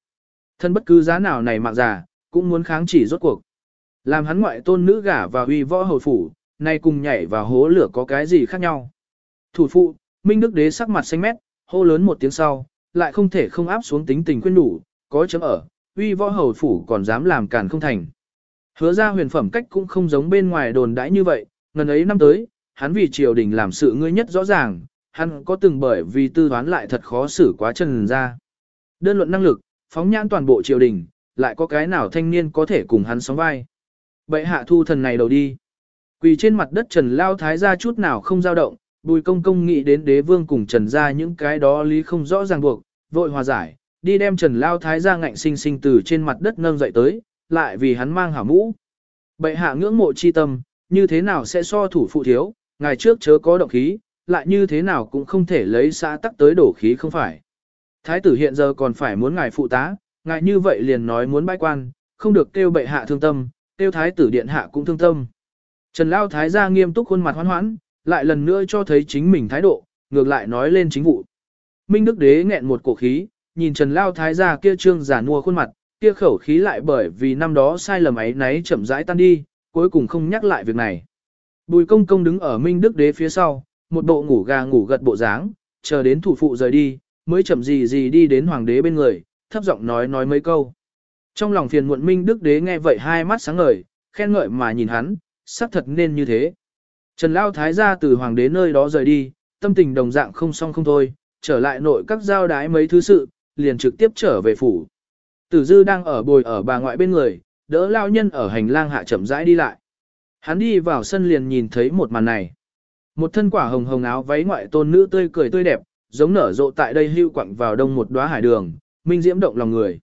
Thần bất cứ giá nào này mạng già, cũng muốn kháng chỉ rốt cuộc. Làm hắn ngoại tôn nữ gả và uy võ hầu phủ, nay cùng nhảy vào hố lửa có cái gì khác nhau. Thủ phụ, Minh Đức Đế sắc mặt xanh mét, hô lớn một tiếng sau, lại không thể không áp xuống tính tình quyên đủ, có chấm ở, uy võ hầu phủ còn dám làm càn không thành. Hứa ra huyền phẩm cách cũng không giống bên ngoài đồn đãi như vậy, ngần ấy năm tới, hắn vì triều đình làm sự ngươi nhất rõ ràng, hắn có từng bởi vì tư đoán lại thật khó xử quá trần ra. Đơn luận năng lực, phóng nhãn toàn bộ triều đình, lại có cái nào thanh niên có thể cùng hắn sóng vai. Bệ hạ thu thần này đầu đi. Quỳ trên mặt đất Trần Lao Thái ra chút nào không dao động, bùi công công nghĩ đến đế vương cùng Trần ra những cái đó lý không rõ ràng buộc, vội hòa giải, đi đem Trần Lao Thái ra ngạnh sinh sinh từ trên mặt đất nâng dậy tới, lại vì hắn mang hảo mũ. Bệ hạ ngưỡng mộ chi tâm, như thế nào sẽ so thủ phụ thiếu, ngày trước chớ có động khí, lại như thế nào cũng không thể lấy xã tắc tới đổ khí không phải. Thái tử hiện giờ còn phải muốn ngài phụ tá, ngài như vậy liền nói muốn bãi quan, không được kêu bệ hạ thương tâm, kêu thái tử điện hạ cũng thương tâm. Trần Lao Thái gia nghiêm túc khuôn mặt hoán hoãn, lại lần nữa cho thấy chính mình thái độ, ngược lại nói lên chính vụ. Minh Đức Đế nghẹn một cổ khí, nhìn Trần Lao Thái gia kia trương giả mua khuôn mặt, kia khẩu khí lại bởi vì năm đó sai lầm ấy nấy chậm rãi tan đi, cuối cùng không nhắc lại việc này. Bùi công công đứng ở Minh Đức Đế phía sau, một bộ ngủ gà ngủ gật bộ dáng, chờ đến thủ phụ rời đi, mới chậm gì gì đi đến hoàng đế bên người, thấp giọng nói nói mấy câu. Trong lòng phiền muộn Minh Đức Đế nghe vậy hai mắt sáng ngời, khen ngợi mà nhìn hắn, xác thật nên như thế. Trần Lao Thái gia từ hoàng đế nơi đó rời đi, tâm tình đồng dạng không xong không thôi, trở lại nội các giao đái mấy thứ sự, liền trực tiếp trở về phủ. Tử Dư đang ở bồi ở bà ngoại bên người, đỡ lao nhân ở hành lang hạ chậm rãi đi lại. Hắn đi vào sân liền nhìn thấy một màn này. Một thân quả hồng hồng áo váy ngoại tôn nữ tươi cười tươi đẹp, giống nở rộ tại đây hưu quặng vào đông một đóa hải đường, minh diễm động lòng người.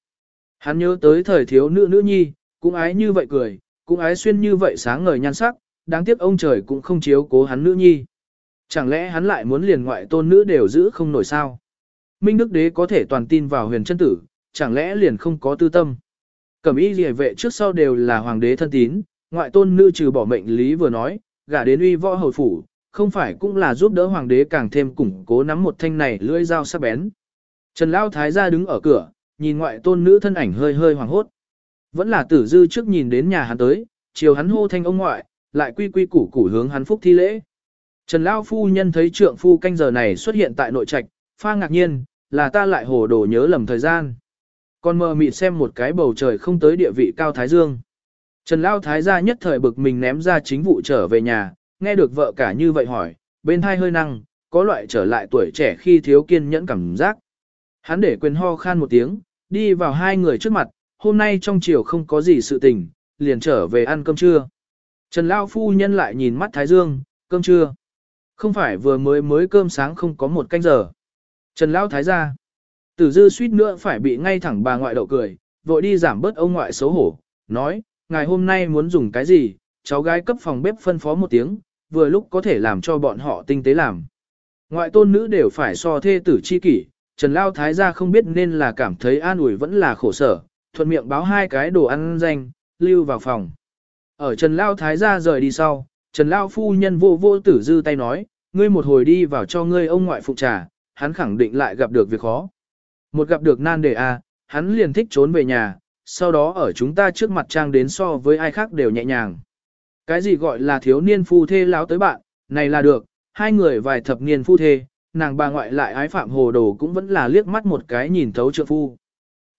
Hắn nhớ tới thời thiếu nữ nữ nhi, cũng ái như vậy cười, cũng ái xuyên như vậy sáng ngời nhan sắc, đáng tiếc ông trời cũng không chiếu cố hắn nữ nhi. Chẳng lẽ hắn lại muốn liền ngoại tôn nữ đều giữ không nổi sao? Minh Đức Đế có thể toàn tin vào huyền chân tử, chẳng lẽ liền không có tư tâm? Cẩm y liề vệ trước sau đều là hoàng đế thân tín, ngoại tôn nữ trừ bỏ mệnh lý vừa nói, gả đến uy võ hầu phủ, không phải cũng là giúp đỡ hoàng đế càng thêm củng cố nắm một thanh này lưỡi dao sắc bén. Trần Lao Thái gia đứng ở cửa, nhìn ngoại tôn nữ thân ảnh hơi hơi hoàng hốt. Vẫn là tử dư trước nhìn đến nhà hắn tới, chiều hắn hô thanh ông ngoại, lại quy quy củ củ hướng hắn phúc thi lễ. Trần Lao phu nhân thấy trượng phu canh giờ này xuất hiện tại nội trạch, pha ngạc nhiên, là ta lại hồ đồ nhớ lầm thời gian. Còn mờ mịt xem một cái bầu trời không tới địa vị cao Thái Dương. Trần Lao Thái gia nhất thời bực mình ném ra chính vụ trở về nhà, nghe được vợ cả như vậy hỏi, bên thai hơi năng, có loại trở lại tuổi trẻ khi thiếu kiên nhẫn cảm giác. Hắn để quyền ho khan một tiếng, đi vào hai người trước mặt, hôm nay trong chiều không có gì sự tình, liền trở về ăn cơm trưa. Trần Lao phu nhân lại nhìn mắt Thái Dương, cơm trưa. Không phải vừa mới mới cơm sáng không có một canh giờ. Trần Lao Thái ra. Tử dư suýt nữa phải bị ngay thẳng bà ngoại đậu cười, vội đi giảm bớt ông ngoại xấu hổ, nói, ngày hôm nay muốn dùng cái gì, cháu gái cấp phòng bếp phân phó một tiếng, vừa lúc có thể làm cho bọn họ tinh tế làm. Ngoại tôn nữ đều phải so thê tử chi kỷ, Trần Lao Thái gia không biết nên là cảm thấy an ủi vẫn là khổ sở, thuận miệng báo hai cái đồ ăn danh, lưu vào phòng. Ở Trần Lao Thái gia rời đi sau, Trần Lao phu nhân vô vô tử dư tay nói, ngươi một hồi đi vào cho ngươi ông ngoại phụ trà, hắn khẳng định lại gặp được việc khó. Một gặp được nan đề a, à, hắn liền thích trốn về nhà, sau đó ở chúng ta trước mặt trang đến so với ai khác đều nhẹ nhàng. Cái gì gọi là thiếu niên phu thê láo tới bạn, này là được, hai người vài thập niên phu thê, nàng bà ngoại lại ái phạm hồ đồ cũng vẫn là liếc mắt một cái nhìn thấu trượng phu.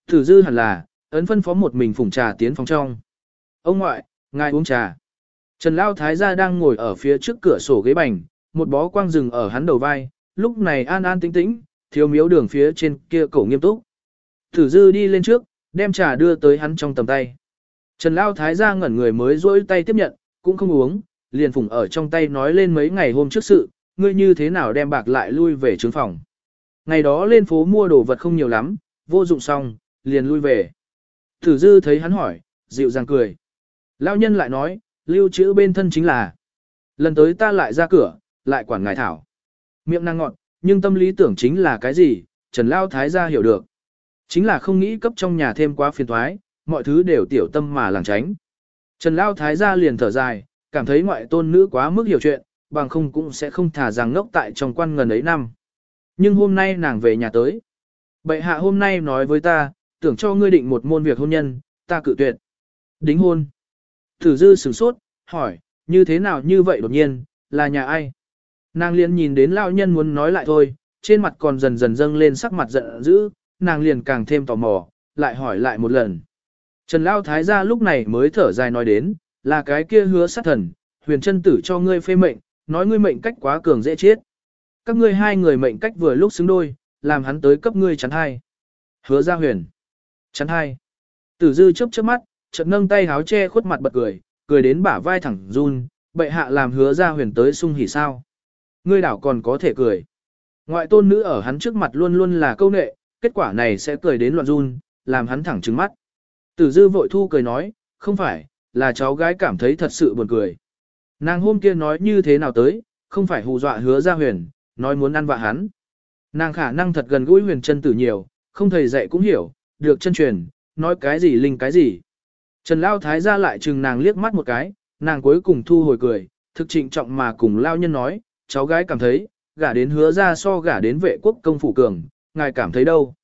Thử dư hẳn là, ấn phân phó một mình phủng trà tiến phòng trong. Ông ngoại, ngài uống trà. Trần Lao Thái gia đang ngồi ở phía trước cửa sổ ghế bành, một bó quang rừng ở hắn đầu vai, lúc này an an tĩnh tĩnh, thiếu miếu đường phía trên kia cổ nghiêm túc. Thử dư đi lên trước, đem trà đưa tới hắn trong tầm tay. Trần Lao Thái gia ngẩn người mới rỗi tay tiếp nhận, cũng không uống, liền phủng ở trong tay nói lên mấy ngày hôm trước sự, ngươi như thế nào đem bạc lại lui về trướng phòng. Ngày đó lên phố mua đồ vật không nhiều lắm, vô dụng xong, liền lui về. Tử dư thấy hắn hỏi, dịu dàng cười. Lão nhân lại nói, lưu trữ bên thân chính là. Lần tới ta lại ra cửa, lại quản ngài thảo. Miệng năng ngọn, nhưng tâm lý tưởng chính là cái gì, Trần Lao Thái gia hiểu được. Chính là không nghĩ cấp trong nhà thêm quá phiền thoái, mọi thứ đều tiểu tâm mà làng tránh. Trần Lao Thái gia liền thở dài, cảm thấy ngoại tôn nữ quá mức hiểu chuyện, bằng không cũng sẽ không thả rằng ngốc tại trong quan ngần ấy năm. Nhưng hôm nay nàng về nhà tới. Bệ hạ hôm nay nói với ta, tưởng cho ngươi định một môn việc hôn nhân, ta cự tuyệt. Đính hôn. Thử dư sửng sốt, hỏi, như thế nào như vậy đột nhiên, là nhà ai? Nàng liền nhìn đến lão nhân muốn nói lại thôi, trên mặt còn dần dần dâng lên sắc mặt giận dữ, nàng liền càng thêm tò mò, lại hỏi lại một lần. Trần Lao Thái gia lúc này mới thở dài nói đến, là cái kia hứa sát thần, huyền chân tử cho ngươi phê mệnh, nói ngươi mệnh cách quá cường dễ chết. Các ngươi hai người mệnh cách vừa lúc xứng đôi, làm hắn tới cấp ngươi chắn hai. Hứa ra huyền. Chắn hai. Tử dư chớp chớp mắt, chợt nâng tay háo che khuất mặt bật cười, cười đến bả vai thẳng run, bệ hạ làm hứa ra huyền tới sung hỉ sao. Ngươi đảo còn có thể cười. Ngoại tôn nữ ở hắn trước mặt luôn luôn là câu nệ, kết quả này sẽ cười đến loạn run, làm hắn thẳng trừng mắt. Tử dư vội thu cười nói, không phải, là cháu gái cảm thấy thật sự buồn cười. Nàng hôm kia nói như thế nào tới, không phải hù dọa hứa ra huyền, nói muốn ăn vạ hắn. Nàng khả năng thật gần gũi huyền chân tử nhiều, không thầy dạy cũng hiểu, được chân truyền, nói cái gì linh cái gì. Trần Lao Thái ra lại chừng nàng liếc mắt một cái, nàng cuối cùng thu hồi cười, thực trịnh trọng mà cùng Lao Nhân nói, cháu gái cảm thấy, gả đến hứa ra so gả đến vệ quốc công phủ cường, ngài cảm thấy đâu.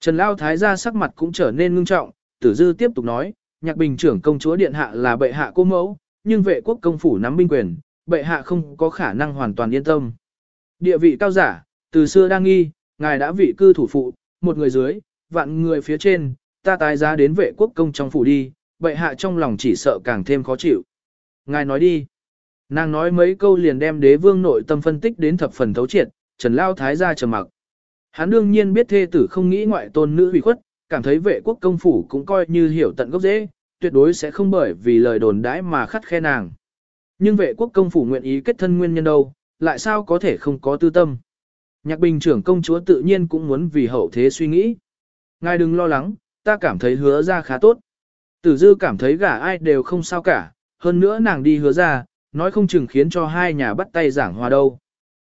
Trần Lao Thái ra sắc mặt cũng trở nên ngưng trọng, tử dư tiếp tục nói, nhạc bình trưởng công chúa điện hạ là bệ hạ cô mẫu, nhưng vệ quốc công phủ nắm binh quyền, bệ hạ không có khả năng hoàn toàn yên tâm. Địa vị cao giả, từ xưa đang nghi, ngài đã vị cư thủ phụ, một người dưới, vạn người phía trên, ta tái giá đến vệ quốc công trong phủ đi, bệ hạ trong lòng chỉ sợ càng thêm khó chịu. Ngài nói đi. Nàng nói mấy câu liền đem đế vương nội tâm phân tích đến thập phần thấu triệt, Trần Lao Thái ra trầm mặc. Hắn đương nhiên biết thê tử không nghĩ ngoại tôn nữ hủy khuất, cảm thấy vệ quốc công phủ cũng coi như hiểu tận gốc dễ, tuyệt đối sẽ không bởi vì lời đồn đãi mà khắt khe nàng. Nhưng vệ quốc công phủ nguyện ý kết thân nguyên nhân đâu, lại sao có thể không có tư tâm. Nhạc bình trưởng công chúa tự nhiên cũng muốn vì hậu thế suy nghĩ. Ngài đừng lo lắng, ta cảm thấy hứa ra khá tốt. Tử dư cảm thấy gả ai đều không sao cả, hơn nữa nàng đi hứa ra, nói không chừng khiến cho hai nhà bắt tay giảng hòa đâu.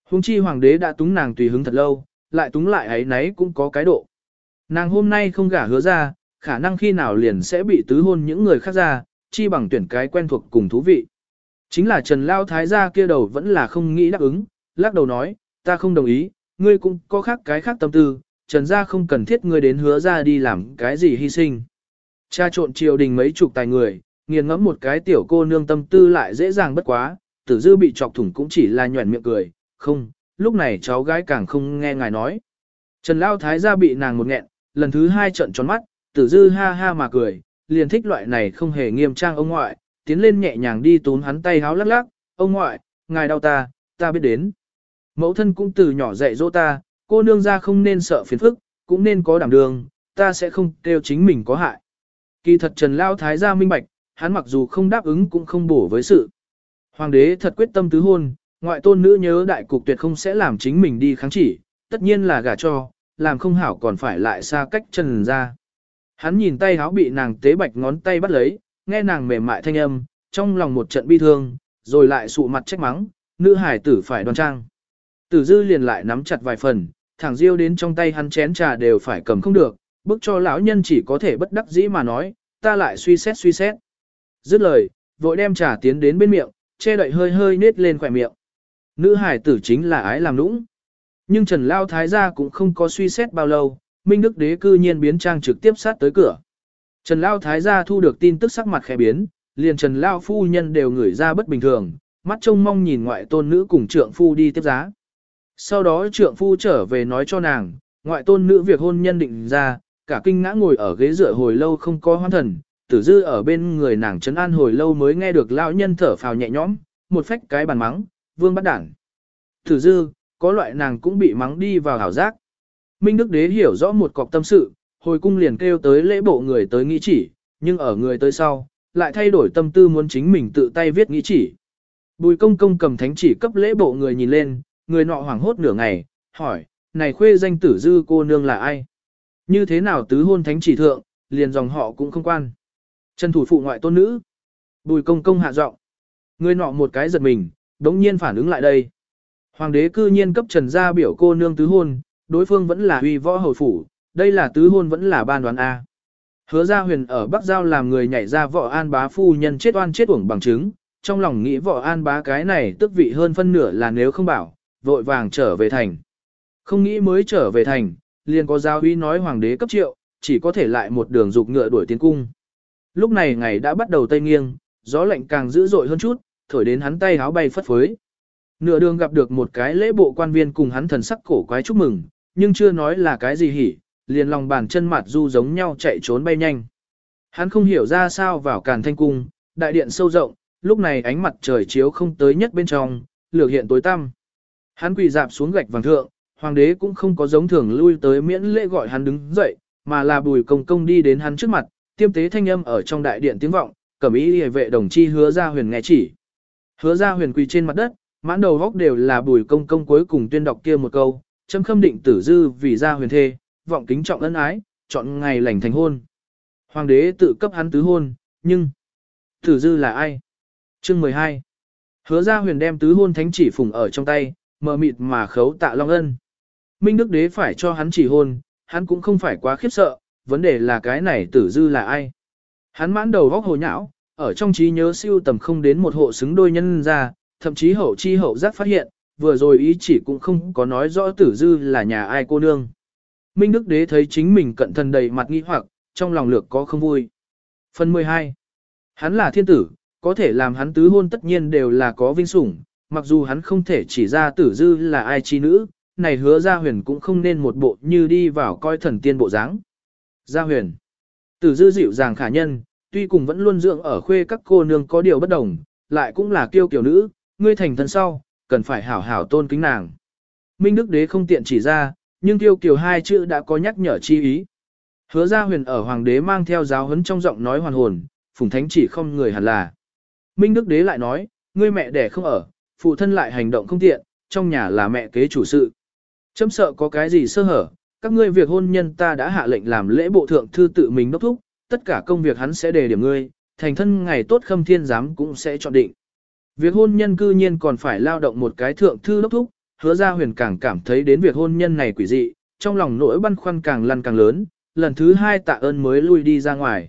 Hùng chi hoàng đế đã túng nàng tùy hứng thật lâu, lại túng lại ấy nấy cũng có cái độ. Nàng hôm nay không gả hứa ra, khả năng khi nào liền sẽ bị tứ hôn những người khác ra, chi bằng tuyển cái quen thuộc cùng thú vị. Chính là Trần Lao Thái gia kia đầu vẫn là không nghĩ đáp ứng, lắc đầu nói, ta không đồng ý, ngươi cũng có khác cái khác tâm tư, Trần gia không cần thiết ngươi đến hứa ra đi làm cái gì hy sinh. Cha trộn triều đình mấy chục tài người, nghiền ngẫm một cái tiểu cô nương tâm tư lại dễ dàng bất quá, tử dư bị chọc thủng cũng chỉ là nhuẩn miệng cười, không, lúc này cháu gái càng không nghe ngài nói. Trần Lao Thái gia bị nàng một nghẹn, lần thứ hai trận tròn mắt, tử dư ha ha mà cười, liền thích loại này không hề nghiêm trang ông ngoại, tiến lên nhẹ nhàng đi tún hắn tay háo lắc lắc, ông ngoại, ngài đau ta, ta biết đến. Mẫu thân cũng từ nhỏ dạy dỗ ta, cô nương ra không nên sợ phiền phức, cũng nên có đảm đường, ta sẽ không kêu chính mình có hại. Kỳ thật Trần Lao Thái gia minh bạch, hắn mặc dù không đáp ứng cũng không bổ với sự. Hoàng đế thật quyết tâm tứ hôn, ngoại tôn nữ nhớ đại cục tuyệt không sẽ làm chính mình đi kháng chỉ, tất nhiên là gả cho, làm không hảo còn phải lại xa cách Trần ra. Hắn nhìn tay háo bị nàng tế bạch ngón tay bắt lấy, nghe nàng mềm mại thanh âm, trong lòng một trận bi thương, rồi lại sụ mặt trách mắng, nữ hải tử phải đoan trang. Tử dư liền lại nắm chặt vài phần, thẳng riêu đến trong tay hắn chén trà đều phải cầm không được, bức cho lão nhân chỉ có thể bất đắc dĩ mà nói, ta lại suy xét suy xét. Dứt lời, vội đem trà tiến đến bên miệng, che đậy hơi hơi nết lên khỏe miệng. Nữ hải tử chính là ái làm nũng. Nhưng Trần Lao Thái gia cũng không có suy xét bao lâu, Minh Đức Đế cư nhiên biến trang trực tiếp sát tới cửa. Trần Lao Thái gia thu được tin tức sắc mặt khẽ biến, liền Trần Lao phu nhân đều ngửi ra bất bình thường, mắt trông mong nhìn ngoại tôn nữ cùng trượng phu đi tiếp giá. Sau đó trượng phu trở về nói cho nàng, ngoại tôn nữ việc hôn nhân định ra, cả kinh ngã ngồi ở ghế dựa hồi lâu không có hoan thần, tử dư ở bên người nàng trấn an hồi lâu mới nghe được lão nhân thở phào nhẹ nhõm, một phách cái bàn mắng, vương bắt đảng. Tử dư, có loại nàng cũng bị mắng đi vào hảo giác. Minh Đức Đế hiểu rõ một cọc tâm sự, hồi cung liền kêu tới lễ bộ người tới nghĩ chỉ, nhưng ở người tới sau, lại thay đổi tâm tư muốn chính mình tự tay viết nghĩ chỉ. Bùi công công cầm thánh chỉ cấp lễ bộ người nhìn lên, người nọ hoảng hốt nửa ngày, hỏi, này khuê danh tử dư cô nương là ai? Như thế nào tứ hôn thánh chỉ thượng, liền dòng họ cũng không quan. Trần thủ phụ ngoại tôn nữ. Bùi công công hạ giọng. Người nọ một cái giật mình, đống nhiên phản ứng lại đây. Hoàng đế cư nhiên cấp trần gia biểu cô nương tứ hôn, đối phương vẫn là Huy võ hầu phủ, đây là tứ hôn vẫn là ban đoán A. Hứa gia huyền ở Bắc Giao làm người nhảy ra võ an bá phu nhân chết oan chết uổng bằng chứng, trong lòng nghĩ võ an bá cái này tức vị hơn phân nửa là nếu không bảo, vội vàng trở về thành. Không nghĩ mới trở về thành, liền có giao uy nói hoàng đế cấp triệu, chỉ có thể lại một đường dục ngựa đuổi tiến cung. Lúc này ngày đã bắt đầu tây nghiêng, gió lạnh càng dữ dội hơn chút, thổi đến hắn tay háo bay phất phới. Nửa đường gặp được một cái lễ bộ quan viên cùng hắn thần sắc cổ quái chúc mừng, nhưng chưa nói là cái gì hỉ, liền lòng bàn chân mặt du giống nhau chạy trốn bay nhanh. Hắn không hiểu ra sao vào càn thanh cung, đại điện sâu rộng, lúc này ánh mặt trời chiếu không tới nhất bên trong, lược hiện tối tăm. Hắn quỳ dạp xuống gạch vàng thượng, hoàng đế cũng không có giống thường lui tới miễn lễ gọi hắn đứng dậy, mà là bùi công công đi đến hắn trước mặt, tiêm tế thanh âm ở trong đại điện tiếng vọng, cẩm ý hề vệ đồng chi hứa ra huyền nghe chỉ. Hứa ra huyền quỳ trên mặt đất, mãn đầu góc đều là bùi công công cuối cùng tuyên đọc kia một câu, châm khâm định tử dư vì ra huyền thê, vọng kính trọng ân ái, chọn ngày lành thành hôn. Hoàng đế tự cấp hắn tứ hôn, nhưng tử dư là ai? Chương 12 Hứa ra huyền đem tứ hôn thánh chỉ phùng ở trong tay, mờ mịt mà khấu tạ long ân. Minh Đức Đế phải cho hắn chỉ hôn, hắn cũng không phải quá khiếp sợ, vấn đề là cái này tử dư là ai. Hắn mãn đầu góc hồ nhão, ở trong trí nhớ siêu tầm không đến một hộ xứng đôi nhân ra, thậm chí hậu chi hậu giác phát hiện, vừa rồi ý chỉ cũng không có nói rõ tử dư là nhà ai cô nương. Minh Đức Đế thấy chính mình cận thần đầy mặt nghi hoặc, trong lòng lược có không vui. Phần 12. Hắn là thiên tử, có thể làm hắn tứ hôn tất nhiên đều là có vinh sủng, mặc dù hắn không thể chỉ ra tử dư là ai chi nữ, này hứa gia huyền cũng không nên một bộ như đi vào coi thần tiên bộ dáng. Gia huyền. Tử dư dịu dàng khả nhân, tuy cùng vẫn luôn dưỡng ở khuê các cô nương có điều bất đồng, lại cũng là kiêu kiểu nữ, ngươi thành thân sau, cần phải hảo hảo tôn kính nàng. Minh Đức Đế không tiện chỉ ra, nhưng kiêu kiều hai chữ đã có nhắc nhở chi ý. Hứa gia huyền ở hoàng đế mang theo giáo huấn trong giọng nói hoàn hồn, phùng thánh chỉ không người hẳn là. Minh Đức Đế lại nói, ngươi mẹ đẻ không ở, phụ thân lại hành động không tiện, trong nhà là mẹ kế chủ sự. Chấm sợ có cái gì sơ hở, các ngươi việc hôn nhân ta đã hạ lệnh làm lễ bộ thượng thư tự mình đốc thúc, tất cả công việc hắn sẽ đề điểm ngươi, thành thân ngày tốt khâm thiên giám cũng sẽ chọn định. Việc hôn nhân cư nhiên còn phải lao động một cái thượng thư đốc thúc, hứa ra huyền càng cảm thấy đến việc hôn nhân này quỷ dị, trong lòng nỗi băn khoăn càng lăn càng lớn, lần thứ hai tạ ơn mới lui đi ra ngoài.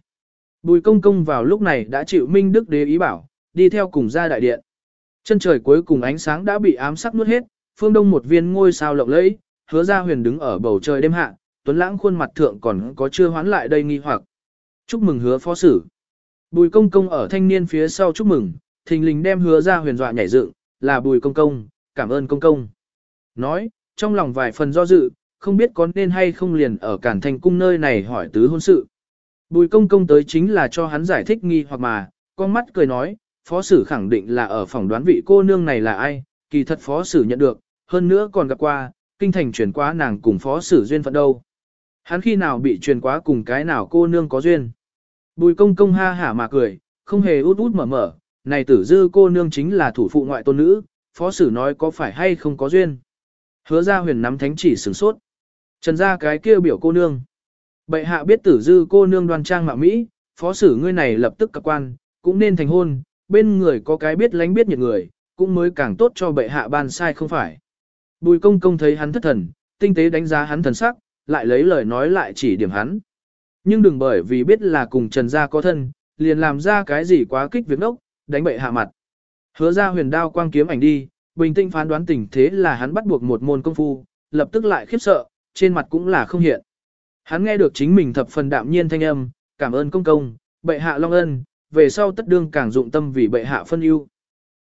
Bùi công công vào lúc này đã chịu minh đức đế ý bảo, đi theo cùng ra đại điện. Chân trời cuối cùng ánh sáng đã bị ám sắc nuốt hết, phương đông một viên ngôi sao lộng lẫy, hứa ra huyền đứng ở bầu trời đêm hạ, tuấn lãng khuôn mặt thượng còn có chưa hoán lại đây nghi hoặc. Chúc mừng hứa phó sử. Bùi công công ở thanh niên phía sau chúc mừng, thình lình đem hứa ra huyền dọa nhảy dựng, là bùi công công, cảm ơn công công. Nói, trong lòng vài phần do dự, không biết có nên hay không liền ở cản thành cung nơi này hỏi tứ hôn sự. Bùi công công tới chính là cho hắn giải thích nghi hoặc mà, con mắt cười nói, phó sử khẳng định là ở phòng đoán vị cô nương này là ai, kỳ thật phó sử nhận được, hơn nữa còn gặp qua, kinh thành truyền quá nàng cùng phó sử duyên phận đâu. Hắn khi nào bị truyền quá cùng cái nào cô nương có duyên. Bùi công công ha hả mà cười, không hề út út mở mở, này tử dư cô nương chính là thủ phụ ngoại tôn nữ, phó sử nói có phải hay không có duyên. Hứa ra huyền nắm thánh chỉ sửng sốt. Trần ra cái kia biểu cô nương. Bệ hạ biết tử dư cô nương đoan trang mạo Mỹ, phó sử ngươi này lập tức cập quan, cũng nên thành hôn, bên người có cái biết lánh biết nhiệt người, cũng mới càng tốt cho bệ hạ ban sai không phải. Bùi công công thấy hắn thất thần, tinh tế đánh giá hắn thần sắc, lại lấy lời nói lại chỉ điểm hắn. Nhưng đừng bởi vì biết là cùng Trần gia có thân, liền làm ra cái gì quá kích việc đốc, đánh bệ hạ mặt. Hứa ra huyền đao quang kiếm ảnh đi, bình tĩnh phán đoán tình thế là hắn bắt buộc một môn công phu, lập tức lại khiếp sợ, trên mặt cũng là không hiện. Hắn nghe được chính mình thập phần đạm nhiên thanh âm, cảm ơn công công, bệ hạ long ân, về sau tất đương càng dụng tâm vì bệ hạ phân ưu.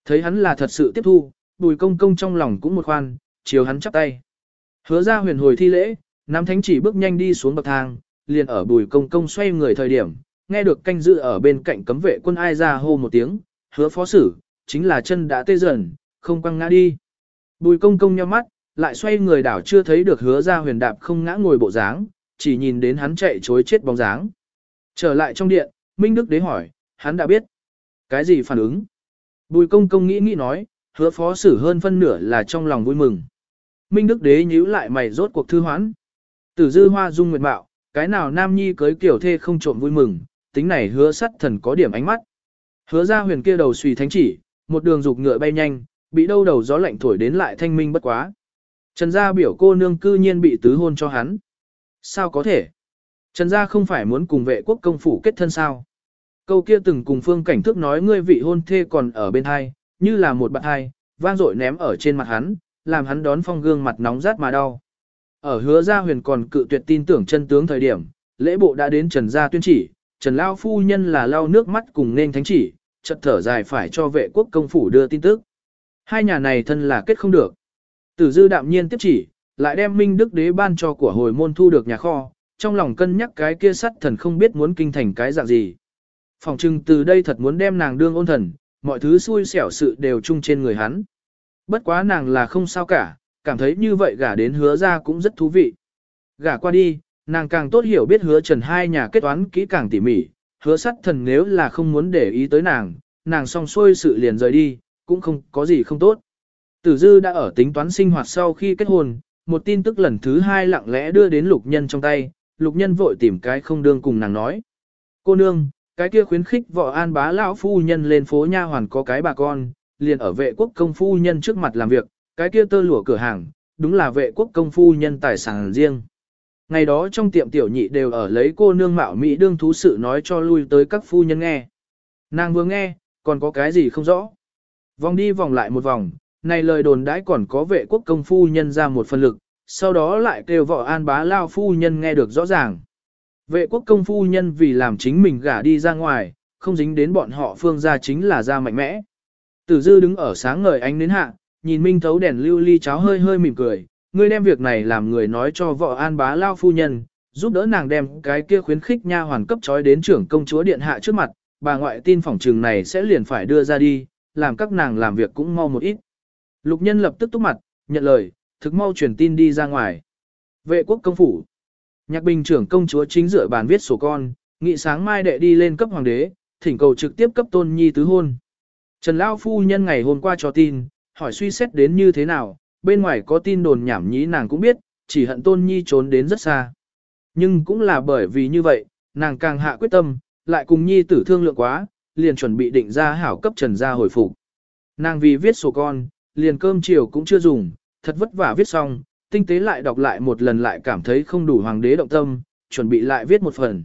Thấy hắn là thật sự tiếp thu, bùi công công trong lòng cũng một khoan, chiều hắn chắp tay. Hứa ra huyền hồi thi lễ, nam thánh chỉ bước nhanh đi xuống bậc thang, liền ở bùi công công xoay người thời điểm, nghe được canh dự ở bên cạnh cấm vệ quân ai ra hô một tiếng, hứa phó sử, chính là chân đã tê dần, không quăng ngã đi. Bùi công công nhắm mắt, lại xoay người đảo chưa thấy được hứa ra huyền đạp không ngã ngồi bộ dáng, chỉ nhìn đến hắn chạy chối chết bóng dáng. Trở lại trong điện, Minh Đức đế hỏi, hắn đã biết. Cái gì phản ứng? Bùi công công nghĩ nghĩ nói, hứa phó xử hơn phân nửa là trong lòng vui mừng. Minh Đức đế nhíu lại mày rốt cuộc thư hoãn. Tử dư hoa dung nguyệt mạo, cái nào nam nhi cưới kiểu thê không trộm vui mừng, tính này hứa sắt thần có điểm ánh mắt. Hứa ra huyền kia đầu suy thánh chỉ, một đường dục ngựa bay nhanh, bị đâu đầu gió lạnh thổi đến lại thanh minh bất quá. Trần gia biểu cô nương cư nhiên bị tứ hôn cho hắn. Sao có thể? Trần gia không phải muốn cùng vệ quốc công phủ kết thân sao? Câu kia từng cùng phương cảnh thức nói ngươi vị hôn thê còn ở bên hai, như là một bạn hai, vang dội ném ở trên mặt hắn, làm hắn đón phong gương mặt nóng rát mà đau. Ở hứa gia huyền còn cự tuyệt tin tưởng chân tướng thời điểm, lễ bộ đã đến Trần gia tuyên chỉ, Trần Lao phu nhân là lao nước mắt cùng nên thánh chỉ, chợt thở dài phải cho vệ quốc công phủ đưa tin tức. Hai nhà này thân là kết không được. Tử dư đạm nhiên tiếp chỉ, lại đem Minh Đức Đế ban cho của hồi môn thu được nhà kho, trong lòng cân nhắc cái kia sắt thần không biết muốn kinh thành cái dạng gì. Phòng trưng từ đây thật muốn đem nàng đương ôn thần, mọi thứ xui xẻo sự đều chung trên người hắn. Bất quá nàng là không sao cả, cảm thấy như vậy gả đến hứa ra cũng rất thú vị. Gả qua đi, nàng càng tốt hiểu biết hứa trần hai nhà kết toán kỹ càng tỉ mỉ, hứa sắt thần nếu là không muốn để ý tới nàng, nàng xong xuôi sự liền rời đi, cũng không có gì không tốt. Tử dư đã ở tính toán sinh hoạt sau khi kết hôn, một tin tức lần thứ hai lặng lẽ đưa đến lục nhân trong tay, lục nhân vội tìm cái không đương cùng nàng nói. Cô nương, cái kia khuyến khích vợ an bá lão phu nhân lên phố nha hoàn có cái bà con, liền ở vệ quốc công phu nhân trước mặt làm việc, cái kia tơ lụa cửa hàng, đúng là vệ quốc công phu nhân tài sản riêng. Ngày đó trong tiệm tiểu nhị đều ở lấy cô nương mạo Mỹ đương thú sự nói cho lui tới các phu nhân nghe. Nàng vừa nghe, còn có cái gì không rõ. Vòng đi vòng lại một vòng, này lời đồn đãi còn có vệ quốc công phu nhân ra một phần lực, sau đó lại kêu vợ an bá lao phu nhân nghe được rõ ràng. Vệ quốc công phu nhân vì làm chính mình gả đi ra ngoài, không dính đến bọn họ phương gia chính là gia mạnh mẽ. Tử dư đứng ở sáng ngời ánh đến hạ, nhìn minh thấu đèn lưu ly cháo hơi hơi mỉm cười, ngươi đem việc này làm người nói cho vợ an bá lao phu nhân, giúp đỡ nàng đem cái kia khuyến khích nha hoàn cấp trói đến trưởng công chúa điện hạ trước mặt, bà ngoại tin phòng trường này sẽ liền phải đưa ra đi, làm các nàng làm việc cũng mau một ít. Lục nhân lập tức túc mặt, nhận lời, thực mau truyền tin đi ra ngoài. Vệ quốc công phủ. Nhạc bình trưởng công chúa chính dựa bàn viết sổ con, nghị sáng mai đệ đi lên cấp hoàng đế, thỉnh cầu trực tiếp cấp tôn nhi tứ hôn. Trần Lao Phu nhân ngày hôm qua cho tin, hỏi suy xét đến như thế nào, bên ngoài có tin đồn nhảm nhí nàng cũng biết, chỉ hận tôn nhi trốn đến rất xa. Nhưng cũng là bởi vì như vậy, nàng càng hạ quyết tâm, lại cùng nhi tử thương lượng quá, liền chuẩn bị định ra hảo cấp trần gia hồi phục. Nàng vì viết sổ con, liền cơm chiều cũng chưa dùng, thật vất vả viết xong, tinh tế lại đọc lại một lần lại cảm thấy không đủ hoàng đế động tâm, chuẩn bị lại viết một phần.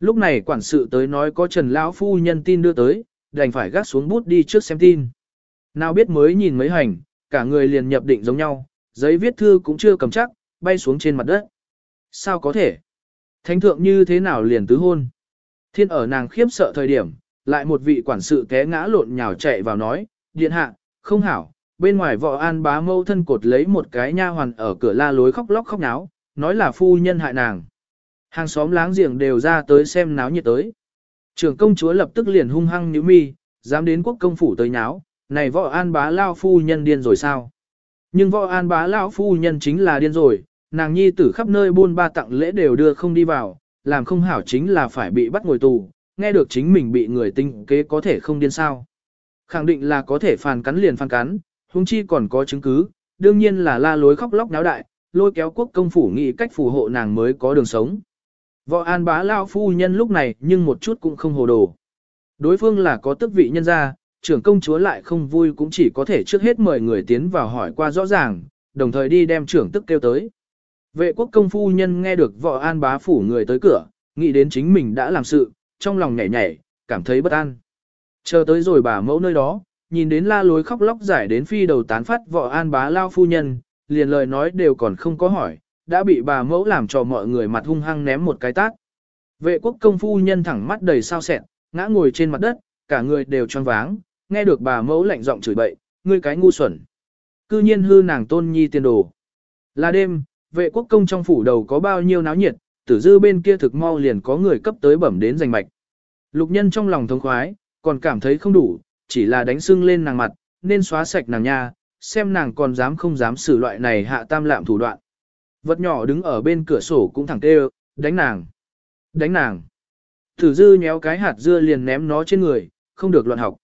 Lúc này quản sự tới nói có Trần Lão Phu nhân tin đưa tới, đành phải gác xuống bút đi trước xem tin. Nào biết mới nhìn mấy hành, cả người liền nhập định giống nhau, giấy viết thư cũng chưa cầm chắc, bay xuống trên mặt đất. Sao có thể? Thánh thượng như thế nào liền tứ hôn? Thiên ở nàng khiếp sợ thời điểm, lại một vị quản sự té ngã lộn nhào chạy vào nói, điện hạ, không hảo, bên ngoài vợ an bá mâu thân cột lấy một cái nha hoàn ở cửa la lối khóc lóc khóc náo, nói là phu nhân hại nàng. Hàng xóm láng giềng đều ra tới xem náo nhiệt tới. Trưởng công chúa lập tức liền hung hăng nhíu mi, dám đến quốc công phủ tới náo, này võ an bá lao phu nhân điên rồi sao? Nhưng võ an bá lão phu nhân chính là điên rồi, nàng nhi tử khắp nơi buôn ba tặng lễ đều đưa không đi vào, làm không hảo chính là phải bị bắt ngồi tù, nghe được chính mình bị người tinh kế có thể không điên sao. Khẳng định là có thể phàn cắn liền phàn cắn, huống chi còn có chứng cứ, đương nhiên là la lối khóc lóc náo đại, lôi kéo quốc công phủ nghị cách phù hộ nàng mới có đường sống. Võ an bá lao phu nhân lúc này nhưng một chút cũng không hồ đồ. Đối phương là có tức vị nhân gia, trưởng công chúa lại không vui cũng chỉ có thể trước hết mời người tiến vào hỏi qua rõ ràng, đồng thời đi đem trưởng tức kêu tới. Vệ quốc công phu nhân nghe được võ an bá phủ người tới cửa, nghĩ đến chính mình đã làm sự, trong lòng nhảy nhảy, cảm thấy bất an. Chờ tới rồi bà mẫu nơi đó, nhìn đến la lối khóc lóc giải đến phi đầu tán phát vợ an bá lao phu nhân, liền lời nói đều còn không có hỏi, đã bị bà mẫu làm cho mọi người mặt hung hăng ném một cái tát. Vệ quốc công phu nhân thẳng mắt đầy sao sẹn, ngã ngồi trên mặt đất, cả người đều tròn váng, nghe được bà mẫu lạnh giọng chửi bậy, ngươi cái ngu xuẩn. Cư nhiên hư nàng tôn nhi tiền đồ. Là đêm, vệ quốc công trong phủ đầu có bao nhiêu náo nhiệt, tử dư bên kia thực mau liền có người cấp tới bẩm đến giành mạch. Lục nhân trong lòng thông khoái, còn cảm thấy không đủ, chỉ là đánh sưng lên nàng mặt, nên xóa sạch nàng nha, xem nàng còn dám không dám xử loại này hạ tam lạm thủ đoạn. Vật nhỏ đứng ở bên cửa sổ cũng thẳng kêu, đánh nàng, đánh nàng. thử dư nhéo cái hạt dưa liền ném nó trên người, không được loạn học.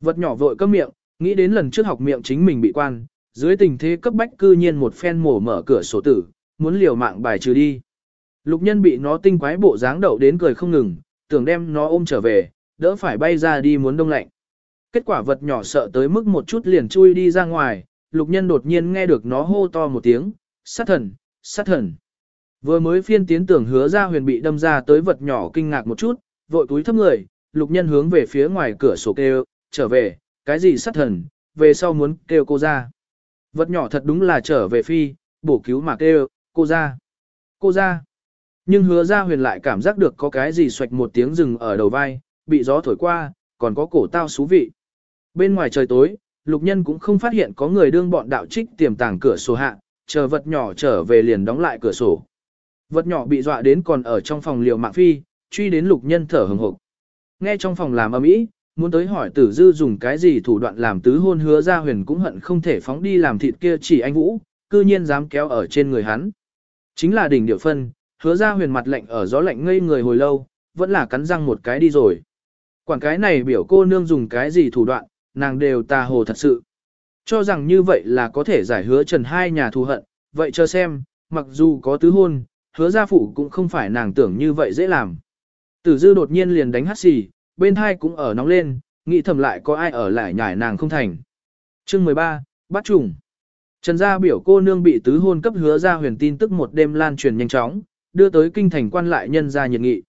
Vật nhỏ vội cấm miệng, nghĩ đến lần trước học miệng chính mình bị quan, dưới tình thế cấp bách cư nhiên một phen mổ mở cửa sổ tử, muốn liều mạng bài trừ đi. Lục nhân bị nó tinh quái bộ dáng đậu đến cười không ngừng, tưởng đem nó ôm trở về, đỡ phải bay ra đi muốn đông lạnh. Kết quả vật nhỏ sợ tới mức một chút liền chui đi ra ngoài, lục nhân đột nhiên nghe được nó hô to một tiếng, sát thần, sát thần. Vừa mới phiên tiến tưởng hứa ra huyền bị đâm ra tới vật nhỏ kinh ngạc một chút, vội túi thấp người, lục nhân hướng về phía ngoài cửa sổ kêu, trở về, cái gì sát thần, về sau muốn kêu cô ra. Vật nhỏ thật đúng là trở về phi, bổ cứu mà kêu, cô ra, cô ra. Nhưng hứa ra huyền lại cảm giác được có cái gì xoạch một tiếng rừng ở đầu vai, bị gió thổi qua, còn có cổ tao xú vị. Bên ngoài trời tối, lục nhân cũng không phát hiện có người đương bọn đạo trích tiềm tàng cửa sổ hạ, chờ vật nhỏ trở về liền đóng lại cửa sổ. Vật nhỏ bị dọa đến còn ở trong phòng liều mạng phi, truy đến lục nhân thở hừng hực. Nghe trong phòng làm ầm ĩ, muốn tới hỏi tử dư dùng cái gì thủ đoạn làm tứ hôn hứa ra huyền cũng hận không thể phóng đi làm thịt kia chỉ anh Vũ, cư nhiên dám kéo ở trên người hắn. Chính là đỉnh điệu phân, hứa ra huyền mặt lạnh ở gió lạnh ngây người hồi lâu, vẫn là cắn răng một cái đi rồi. Quản cái này biểu cô nương dùng cái gì thủ đoạn, nàng đều tà hồ thật sự. Cho rằng như vậy là có thể giải hứa trần hai nhà thù hận, vậy chờ xem, mặc dù có tứ hôn, hứa gia phụ cũng không phải nàng tưởng như vậy dễ làm. Tử dư đột nhiên liền đánh hát xì, bên hai cũng ở nóng lên, nghĩ thầm lại có ai ở lại nhảy nàng không thành. Chương 13, bắt trùng. Trần gia biểu cô nương bị tứ hôn cấp hứa ra huyền tin tức một đêm lan truyền nhanh chóng, đưa tới kinh thành quan lại nhân gia nhiệt nghị.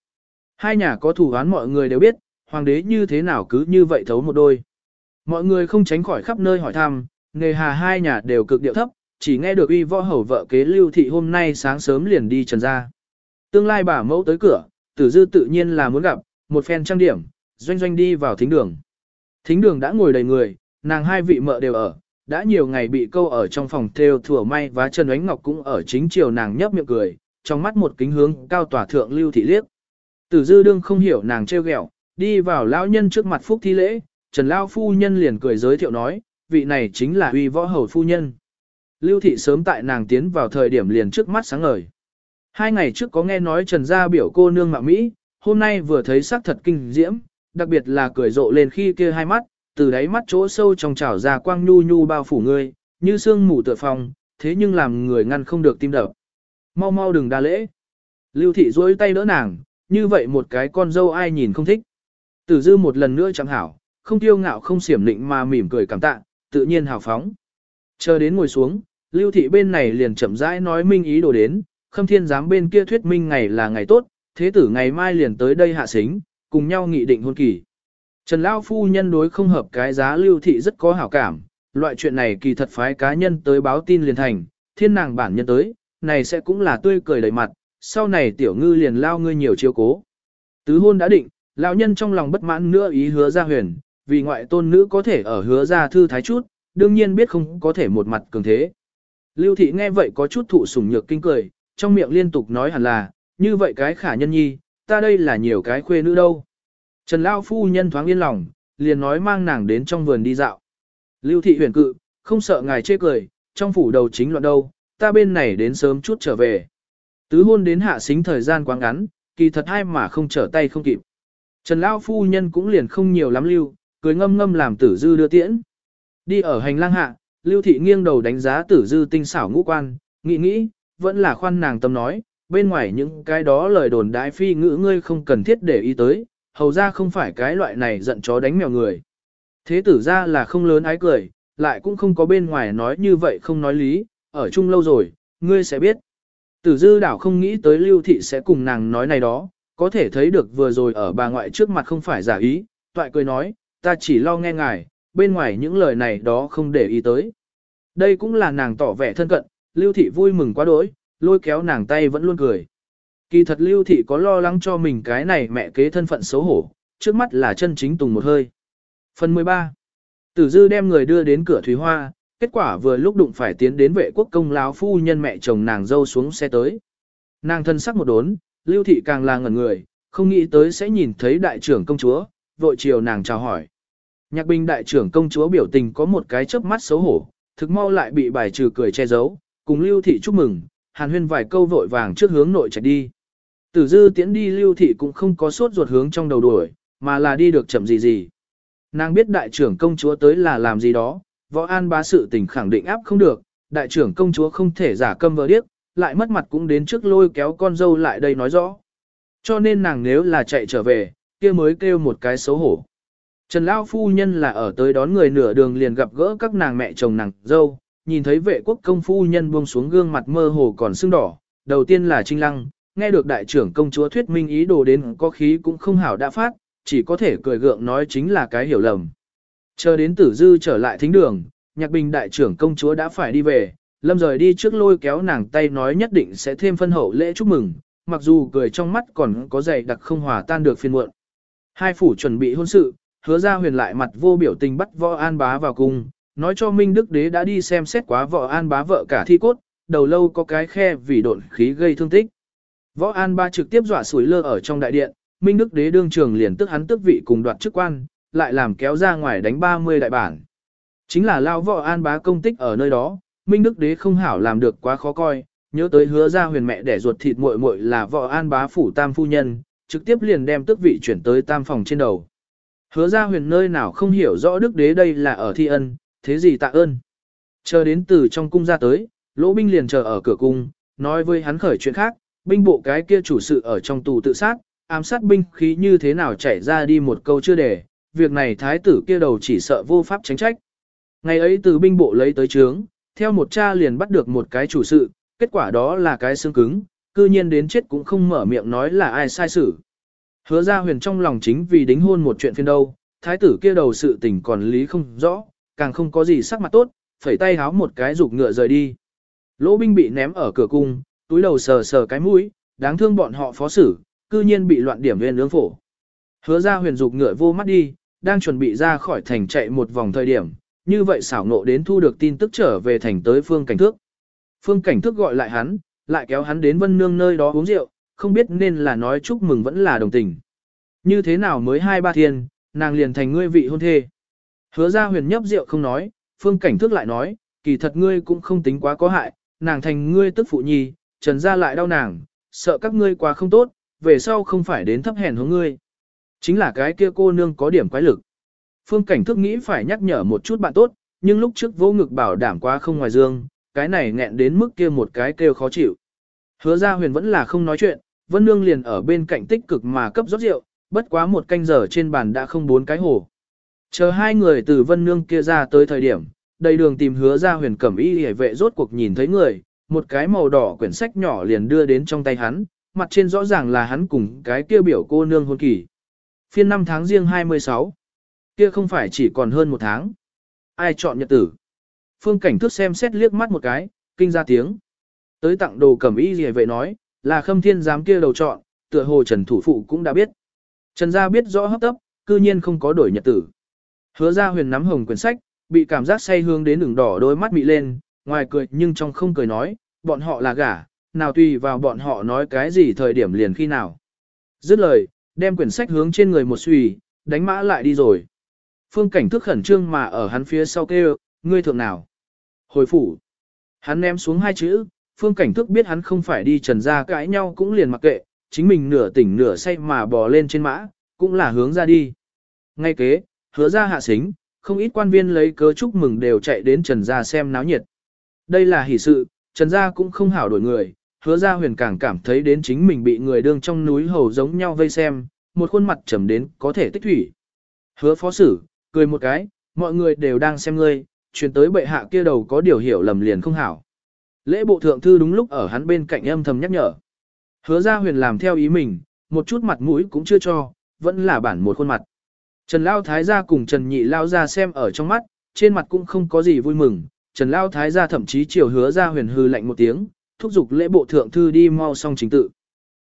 Hai nhà có thủ án mọi người đều biết, hoàng đế như thế nào cứ như vậy thấu một đôi. Mọi người không tránh khỏi khắp nơi hỏi thăm, nghề hà hai nhà đều cực điệu thấp, chỉ nghe được uy võ hầu vợ kế lưu thị hôm nay sáng sớm liền đi trần ra. Tương lai bà mẫu tới cửa, tử dư tự nhiên là muốn gặp, một phen trang điểm, doanh doanh đi vào thính đường. Thính đường đã ngồi đầy người, nàng hai vị mợ đều ở, đã nhiều ngày bị câu ở trong phòng theo thừa may và Trần Ánh Ngọc cũng ở chính chiều nàng nhấp miệng cười, trong mắt một kính hướng cao tỏa thượng lưu thị liếc. Tử dư đương không hiểu nàng trêu ghẹo, đi vào lão nhân trước mặt phúc thi lễ, Trần Lao phu nhân liền cười giới thiệu nói, vị này chính là uy võ hầu phu nhân. Lưu thị sớm tại nàng tiến vào thời điểm liền trước mắt sáng ngời. Hai ngày trước có nghe nói Trần gia biểu cô nương mạng Mỹ, hôm nay vừa thấy sắc thật kinh diễm, đặc biệt là cười rộ lên khi kia hai mắt, từ đáy mắt chỗ sâu trong trào ra quang nhu nhu bao phủ người, như sương mù tựa phòng, thế nhưng làm người ngăn không được tim đập. Mau mau đừng đa lễ. Lưu thị duỗi tay đỡ nàng, như vậy một cái con dâu ai nhìn không thích. Tử dư một lần nữa chẳng hảo, không tiêu ngạo không xiểm định mà mỉm cười cảm tạ, tự nhiên hào phóng. Chờ đến ngồi xuống, lưu thị bên này liền chậm rãi nói minh ý đồ đến, khâm thiên giám bên kia thuyết minh ngày là ngày tốt, thế tử ngày mai liền tới đây hạ xính, cùng nhau nghị định hôn kỳ. Trần Lao Phu nhân đối không hợp cái giá lưu thị rất có hảo cảm, loại chuyện này kỳ thật phái cá nhân tới báo tin liền thành, thiên nàng bản nhân tới, này sẽ cũng là tươi cười đầy mặt, sau này tiểu ngư liền lao ngươi nhiều chiếu cố. Tứ hôn đã định, lão nhân trong lòng bất mãn nữa ý hứa ra huyền, vì ngoại tôn nữ có thể ở hứa ra thư thái chút, đương nhiên biết không có thể một mặt cường thế. Lưu thị nghe vậy có chút thụ sủng nhược kinh cười, trong miệng liên tục nói hẳn là, như vậy cái khả nhân nhi, ta đây là nhiều cái khuê nữ đâu. Trần Lao phu nhân thoáng yên lòng, liền nói mang nàng đến trong vườn đi dạo. Lưu thị huyền cự, không sợ ngài chê cười, trong phủ đầu chính loạn đâu, ta bên này đến sớm chút trở về. Tứ hôn đến hạ xính thời gian quá ngắn, kỳ thật hai mà không trở tay không kịp. Trần Lao phu nhân cũng liền không nhiều lắm lưu, cười ngâm ngâm làm tử dư đưa tiễn. Đi ở hành lang hạ, lưu thị nghiêng đầu đánh giá tử dư tinh xảo ngũ quan, nghĩ nghĩ, vẫn là khoan nàng tâm nói, bên ngoài những cái đó lời đồn đại phi ngữ ngươi không cần thiết để ý tới, hầu ra không phải cái loại này giận chó đánh mèo người. Thế tử ra là không lớn ái cười, lại cũng không có bên ngoài nói như vậy không nói lý, ở chung lâu rồi, ngươi sẽ biết. Tử dư đảo không nghĩ tới lưu thị sẽ cùng nàng nói này đó, có thể thấy được vừa rồi ở bà ngoại trước mặt không phải giả ý, toại cười nói, ta chỉ lo nghe ngài, bên ngoài những lời này đó không để ý tới. Đây cũng là nàng tỏ vẻ thân cận, lưu thị vui mừng quá đỗi, lôi kéo nàng tay vẫn luôn cười. Kỳ thật lưu thị có lo lắng cho mình cái này mẹ kế thân phận xấu hổ, trước mắt là chân chính tùng một hơi. Phần 13. Tử dư đem người đưa đến cửa Thúy Hoa, kết quả vừa lúc đụng phải tiến đến vệ quốc công láo phu nhân mẹ chồng nàng dâu xuống xe tới. Nàng thân sắc một đốn, lưu thị càng là ngẩn người, không nghĩ tới sẽ nhìn thấy đại trưởng công chúa, vội chiều nàng chào hỏi. Nhạc binh đại trưởng công chúa biểu tình có một cái chớp mắt xấu hổ, thực mau lại bị bài trừ cười che giấu, cùng lưu thị chúc mừng, hàn huyên vài câu vội vàng trước hướng nội chạy đi. Tử dư tiễn đi lưu thị cũng không có sốt ruột hướng trong đầu đuổi, mà là đi được chậm gì gì. Nàng biết đại trưởng công chúa tới là làm gì đó, võ an bá sự tình khẳng định áp không được, đại trưởng công chúa không thể giả câm vờ điếc, lại mất mặt cũng đến trước lôi kéo con dâu lại đây nói rõ. Cho nên nàng nếu là chạy trở về, kia mới kêu một cái xấu hổ. Trần Lão Phu Nhân là ở tới đón người nửa đường liền gặp gỡ các nàng mẹ chồng nàng dâu, nhìn thấy vệ quốc công phu nhân buông xuống gương mặt mơ hồ còn sưng đỏ, đầu tiên là Trinh Lăng, nghe được đại trưởng công chúa thuyết minh ý đồ đến có khí cũng không hảo đã phát, chỉ có thể cười gượng nói chính là cái hiểu lầm. Chờ đến tử dư trở lại thính đường, nhạc bình đại trưởng công chúa đã phải đi về, lâm rời đi trước lôi kéo nàng tay nói nhất định sẽ thêm phân hậu lễ chúc mừng, mặc dù cười trong mắt còn có dày đặc không hòa tan được phiên muộn. Hai phủ chuẩn bị hôn sự, hứa ra huyền lại mặt vô biểu tình bắt võ an bá vào cung, nói cho Minh Đức Đế đã đi xem xét quá võ an bá vợ cả thi cốt, đầu lâu có cái khe vì độn khí gây thương tích. Võ An Ba trực tiếp dọa sủi lơ ở trong đại điện, Minh Đức Đế đương trường liền tức hắn tức vị cùng đoạt chức quan, lại làm kéo ra ngoài đánh 30 đại bản. Chính là lao võ An Bá công tích ở nơi đó, Minh Đức Đế không hảo làm được quá khó coi, nhớ tới hứa ra huyền mẹ để ruột thịt muội muội là võ An Bá phủ tam phu nhân, trực tiếp liền đem tước vị chuyển tới tam phòng trên đầu. Hứa ra huyền nơi nào không hiểu rõ Đức Đế đây là ở thi ân, thế gì tạ ơn. Chờ đến từ trong cung ra tới, lỗ binh liền chờ ở cửa cung, nói với hắn khởi chuyện khác, binh bộ cái kia chủ sự ở trong tù tự sát, ám sát binh khí như thế nào chảy ra đi một câu chưa để, việc này thái tử kia đầu chỉ sợ vô pháp tránh trách. Ngày ấy từ binh bộ lấy tới trướng, theo một cha liền bắt được một cái chủ sự, kết quả đó là cái xương cứng, cư nhiên đến chết cũng không mở miệng nói là ai sai xử. Hứa ra huyền trong lòng chính vì đính hôn một chuyện phiên đâu, thái tử kia đầu sự tình còn lý không rõ, càng không có gì sắc mặt tốt, phẩy tay háo một cái rụt ngựa rời đi. Lỗ binh bị ném ở cửa cung, túi đầu sờ sờ cái mũi, đáng thương bọn họ phó xử, cư nhiên bị loạn điểm viên ương phổ. Hứa ra huyền rụt ngựa vô mắt đi, đang chuẩn bị ra khỏi thành chạy một vòng thời điểm, như vậy xảo nộ đến thu được tin tức trở về thành tới phương cảnh thước. Phương cảnh thước gọi lại hắn, lại kéo hắn đến vân nương nơi đó uống rượu, không biết nên là nói chúc mừng vẫn là đồng tình. Như thế nào mới hai ba thiên, nàng liền thành ngươi vị hôn thê. Hứa ra huyền nhấp rượu không nói, phương cảnh thước lại nói, kỳ thật ngươi cũng không tính quá có hại, nàng thành ngươi tức phụ nhi, trần ra lại đau nàng, sợ các ngươi quá không tốt, về sau không phải đến thấp hèn hướng ngươi. Chính là cái kia cô nương có điểm quái lực. Phương cảnh thức nghĩ phải nhắc nhở một chút bạn tốt, nhưng lúc trước vô ngực bảo đảm quá không ngoài dương, cái này nghẹn đến mức kia một cái kêu khó chịu. Hứa ra huyền vẫn là không nói chuyện, Vân Nương liền ở bên cạnh tích cực mà cấp rót rượu, bất quá một canh giờ trên bàn đã không bốn cái hồ. Chờ hai người từ Vân Nương kia ra tới thời điểm, đầy đường tìm hứa ra huyền cẩm y hề vệ rốt cuộc nhìn thấy người, một cái màu đỏ quyển sách nhỏ liền đưa đến trong tay hắn, mặt trên rõ ràng là hắn cùng cái kia biểu cô nương hôn kỳ. Phiên năm tháng riêng 26. Kia không phải chỉ còn hơn một tháng. Ai chọn nhật tử? Phương cảnh thức xem xét liếc mắt một cái, kinh ra tiếng. Tới tặng đồ cẩm y gì vậy nói, là khâm thiên giám kia đầu chọn, tựa hồ trần thủ phụ cũng đã biết. Trần gia biết rõ hấp tấp, cư nhiên không có đổi nhật tử. Hứa ra huyền nắm hồng quyển sách, bị cảm giác say hương đến đường đỏ đôi mắt mị lên, ngoài cười nhưng trong không cười nói, bọn họ là gả, nào tùy vào bọn họ nói cái gì thời điểm liền khi nào. Dứt lời, đem quyển sách hướng trên người một suy, đánh mã lại đi rồi. Phương cảnh thức khẩn trương mà ở hắn phía sau kêu, ngươi thượng nào. Hồi phủ. Hắn ném xuống hai chữ, phương cảnh thức biết hắn không phải đi trần ra cãi nhau cũng liền mặc kệ, chính mình nửa tỉnh nửa say mà bò lên trên mã, cũng là hướng ra đi. Ngay kế, hứa ra hạ xính, không ít quan viên lấy cớ chúc mừng đều chạy đến trần ra xem náo nhiệt. Đây là hỷ sự, trần gia cũng không hảo đổi người, hứa ra huyền càng cảm thấy đến chính mình bị người đương trong núi hầu giống nhau vây xem, một khuôn mặt trầm đến có thể tích thủy. Hứa phó sử, cười một cái, mọi người đều đang xem ngươi, truyền tới bệ hạ kia đầu có điều hiểu lầm liền không hảo. Lễ bộ thượng thư đúng lúc ở hắn bên cạnh âm thầm nhắc nhở. Hứa ra huyền làm theo ý mình, một chút mặt mũi cũng chưa cho, vẫn là bản một khuôn mặt. Trần Lao Thái gia cùng Trần Nhị Lao ra xem ở trong mắt, trên mặt cũng không có gì vui mừng. Trần Lao Thái gia thậm chí chiều hứa ra huyền hư lạnh một tiếng, thúc giục lễ bộ thượng thư đi mau xong chính tự.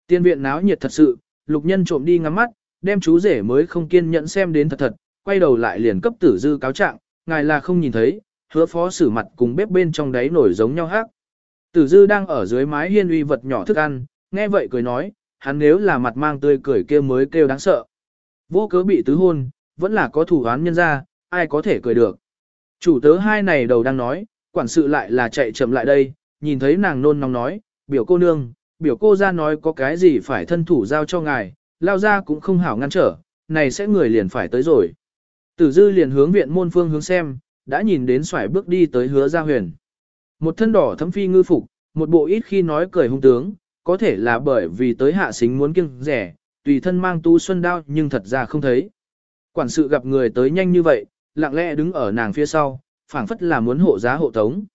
Tiên viện náo nhiệt thật sự, lục nhân trộm đi ngắm mắt, đem chú rể mới không kiên nhẫn xem đến thật thật, quay đầu lại liền cấp tử dư cáo trạng, ngài là không nhìn thấy, hứa phó xử mặt cùng bếp bên trong đáy nổi giống nhau hát. Tử dư đang ở dưới mái hiên uy vật nhỏ thức ăn, nghe vậy cười nói, hắn nếu là mặt mang tươi cười kia mới kêu đáng sợ. Vô cớ bị tứ hôn, vẫn là có thủ án nhân ra, ai có thể cười được. Chủ tớ hai này đầu đang nói, quản sự lại là chạy chậm lại đây, nhìn thấy nàng nôn nóng nói, biểu cô nương, biểu cô ra nói có cái gì phải thân thủ giao cho ngài, lao ra cũng không hảo ngăn trở, này sẽ người liền phải tới rồi. Tử dư liền hướng viện môn phương hướng xem, đã nhìn đến xoải bước đi tới hứa gia huyền. Một thân đỏ thấm phi ngư phục, một bộ ít khi nói cười hung tướng, có thể là bởi vì tới hạ xính muốn kiêng rẻ, tùy thân mang tu xuân đao nhưng thật ra không thấy. Quản sự gặp người tới nhanh như vậy, lặng lẽ đứng ở nàng phía sau, phảng phất là muốn hộ giá hộ tống.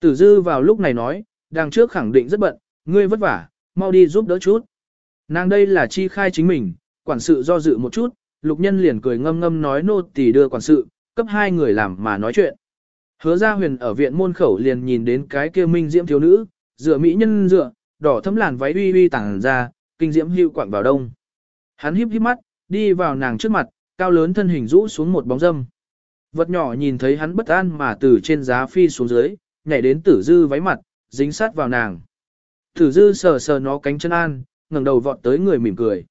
Tử dư vào lúc này nói, đằng trước khẳng định rất bận, ngươi vất vả, mau đi giúp đỡ chút. Nàng đây là chi khai chính mình, quản sự do dự một chút, lục nhân liền cười ngâm ngâm nói nô tỳ đưa quản sự, cấp hai người làm mà nói chuyện. Hứa ra huyền ở viện môn khẩu liền nhìn đến cái kia minh diễm thiếu nữ, dựa mỹ nhân dựa, đỏ thấm làn váy uy uy tàng ra, kinh diễm hưu quạng vào đông. Hắn híp híp mắt, đi vào nàng trước mặt, cao lớn thân hình rũ xuống một bóng dâm. Vật nhỏ nhìn thấy hắn bất an mà từ trên giá phi xuống dưới, nhảy đến tử dư váy mặt, dính sát vào nàng. Tử dư sờ sờ nó cánh chân an, ngẩng đầu vọt tới người mỉm cười.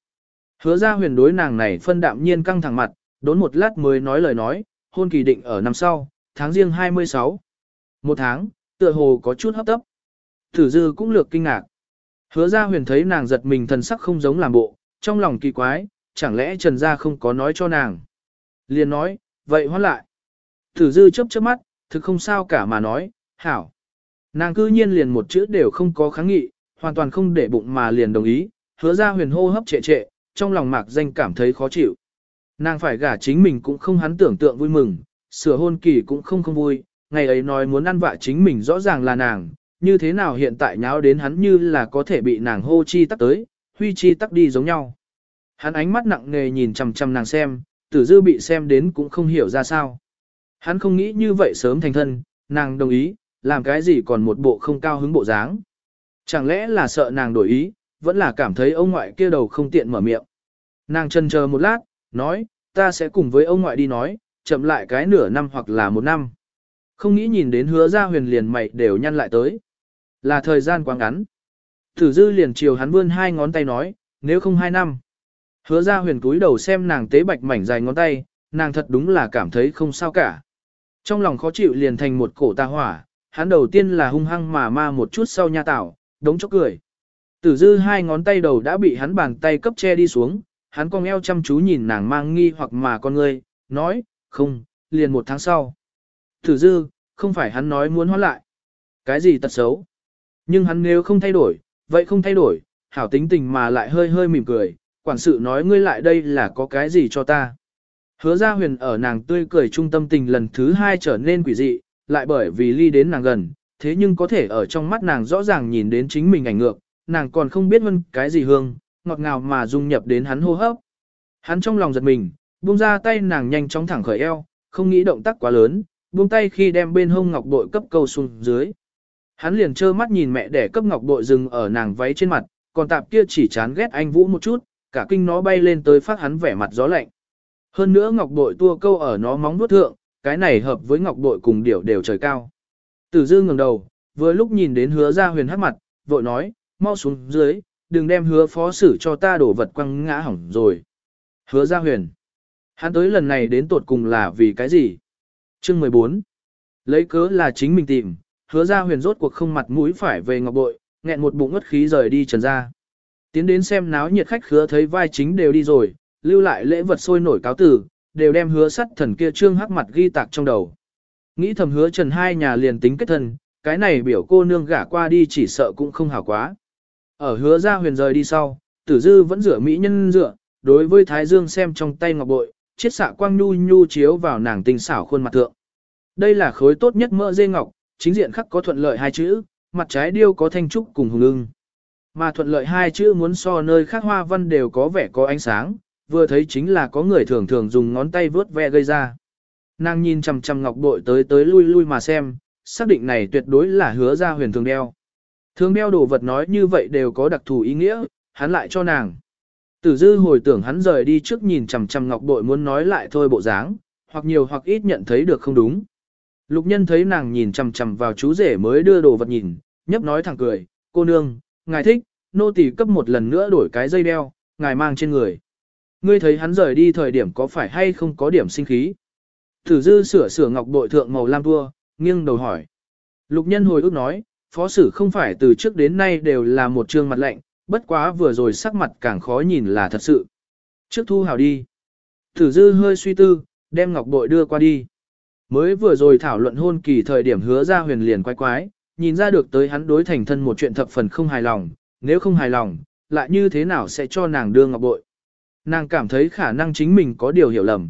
Hứa ra huyền đối nàng này phân đạm nhiên căng thẳng mặt, đốn một lát mới nói lời nói, hôn kỳ định ở năm sau, tháng riêng 26. Một tháng, tựa hồ có chút hấp tấp. Thử dư cũng lược kinh ngạc. Hứa ra huyền thấy nàng giật mình thần sắc không giống làm bộ, trong lòng kỳ quái, chẳng lẽ trần gia không có nói cho nàng. Liền nói, vậy hoán lại. Thử dư chớp chớp mắt, thực không sao cả mà nói, hảo. Nàng cư nhiên liền một chữ đều không có kháng nghị, hoàn toàn không để bụng mà liền đồng ý, hứa ra huyền hô hấp trệ trệ, trong lòng mạc danh cảm thấy khó chịu. Nàng phải gả chính mình cũng không hắn tưởng tượng vui mừng, sửa hôn kỳ cũng không không vui, ngày ấy nói muốn ăn vạ chính mình rõ ràng là nàng, như thế nào hiện tại nháo đến hắn như là có thể bị nàng hô chi tắc tới, huy chi tắc đi giống nhau. Hắn ánh mắt nặng nề nhìn chằm chằm nàng xem, tử dư bị xem đến cũng không hiểu ra sao. Hắn không nghĩ như vậy sớm thành thân, nàng đồng ý, làm cái gì còn một bộ không cao hứng bộ dáng. Chẳng lẽ là sợ nàng đổi ý, vẫn là cảm thấy ông ngoại kia đầu không tiện mở miệng. Nàng chân chờ một lát, nói, ta sẽ cùng với ông ngoại đi nói, chậm lại cái nửa năm hoặc là một năm. Không nghĩ nhìn đến hứa ra huyền liền mày đều nhăn lại tới. Là thời gian quá ngắn. Thử dư liền chiều hắn vươn hai ngón tay nói, nếu không hai năm. Hứa ra huyền cúi đầu xem nàng tế bạch mảnh dài ngón tay, nàng thật đúng là cảm thấy không sao cả. Trong lòng khó chịu liền thành một cổ ta hỏa, hắn đầu tiên là hung hăng mà ma một chút sau nha tảo, đống chốc cười. Tử dư hai ngón tay đầu đã bị hắn bàn tay cấp che đi xuống, hắn cong eo chăm chú nhìn nàng mang nghi hoặc mà con ngươi, nói, không, liền một tháng sau. Tử dư, không phải hắn nói muốn hoãn lại. Cái gì tật xấu? Nhưng hắn nếu không thay đổi, vậy không thay đổi, hảo tính tình mà lại hơi hơi mỉm cười, quản sự nói ngươi lại đây là có cái gì cho ta. Hứa ra huyền ở nàng tươi cười trung tâm tình lần thứ hai trở nên quỷ dị, lại bởi vì ly đến nàng gần, thế nhưng có thể ở trong mắt nàng rõ ràng nhìn đến chính mình ảnh ngược, nàng còn không biết hơn cái gì hương, ngọt ngào mà dung nhập đến hắn hô hấp. Hắn trong lòng giật mình, buông ra tay nàng nhanh chóng thẳng khởi eo, không nghĩ động tác quá lớn, buông tay khi đem bên hông ngọc bội cấp câu xuống dưới. Hắn liền trơ mắt nhìn mẹ đẻ cấp ngọc bội dừng ở nàng váy trên mặt, còn tạp kia chỉ chán ghét anh Vũ một chút, cả kinh nó bay lên tới phát hắn vẻ mặt gió lạnh. Hơn nữa ngọc bội tua câu ở nó móng nuốt thượng, cái này hợp với ngọc bội cùng điểu đều trời cao. Tử dư ngẩng đầu, vừa lúc nhìn đến hứa ra huyền hắt mặt, vội nói, mau xuống dưới, đừng đem hứa phó xử cho ta đổ vật quăng ngã hỏng rồi. Hứa ra huyền. Hắn tới lần này đến tột cùng là vì cái gì? Chương 14. Lấy cớ là chính mình tìm, hứa ra huyền rốt cuộc không mặt mũi phải về ngọc bội, nghẹn một bụng ngất khí rời đi trần ra. Tiến đến xem náo nhiệt khách khứa thấy vai chính đều đi rồi, lưu lại lễ vật sôi nổi cáo tử, đều đem hứa sắt thần kia trương hắc mặt ghi tạc trong đầu. Nghĩ thầm hứa trần hai nhà liền tính kết thân, cái này biểu cô nương gả qua đi chỉ sợ cũng không hảo quá. Ở hứa ra huyền rời đi sau, tử dư vẫn rửa mỹ nhân rửa, đối với thái dương xem trong tay ngọc bội, chiết xạ quang nhu nhu chiếu vào nàng tinh xảo khuôn mặt thượng. Đây là khối tốt nhất mỡ dê ngọc, chính diện khắc có thuận lợi hai chữ, mặt trái điêu có thanh trúc cùng hùng ưng. Mà thuận lợi hai chữ muốn so nơi khác hoa văn đều có vẻ có ánh sáng, vừa thấy chính là có người thường thường dùng ngón tay vớt ve gây ra. Nàng nhìn chằm chằm ngọc bội tới tới lui lui mà xem, xác định này tuyệt đối là hứa ra huyền thường đeo. Thường đeo đồ vật nói như vậy đều có đặc thù ý nghĩa, hắn lại cho nàng. Tử dư hồi tưởng hắn rời đi trước nhìn chằm chằm ngọc bội muốn nói lại thôi bộ dáng, hoặc nhiều hoặc ít nhận thấy được không đúng. Lục nhân thấy nàng nhìn chằm chằm vào chú rể mới đưa đồ vật nhìn, nhấp nói thẳng cười, cô nương, ngài thích, nô tỳ cấp một lần nữa đổi cái dây đeo, ngài mang trên người. Ngươi thấy hắn rời đi thời điểm có phải hay không có điểm sinh khí? Tử dư sửa sửa ngọc bội thượng màu lam tua, nghiêng đầu hỏi. Lục nhân hồi ước nói, phó sử không phải từ trước đến nay đều là một trương mặt lạnh, bất quá vừa rồi sắc mặt càng khó nhìn là thật sự. Trước thu hào đi. Tử dư hơi suy tư, đem ngọc bội đưa qua đi. Mới vừa rồi thảo luận hôn kỳ thời điểm hứa ra huyền liền quái quái, nhìn ra được tới hắn đối thành thân một chuyện thập phần không hài lòng, nếu không hài lòng, lại như thế nào sẽ cho nàng đưa ngọc bội. Nàng cảm thấy khả năng chính mình có điều hiểu lầm.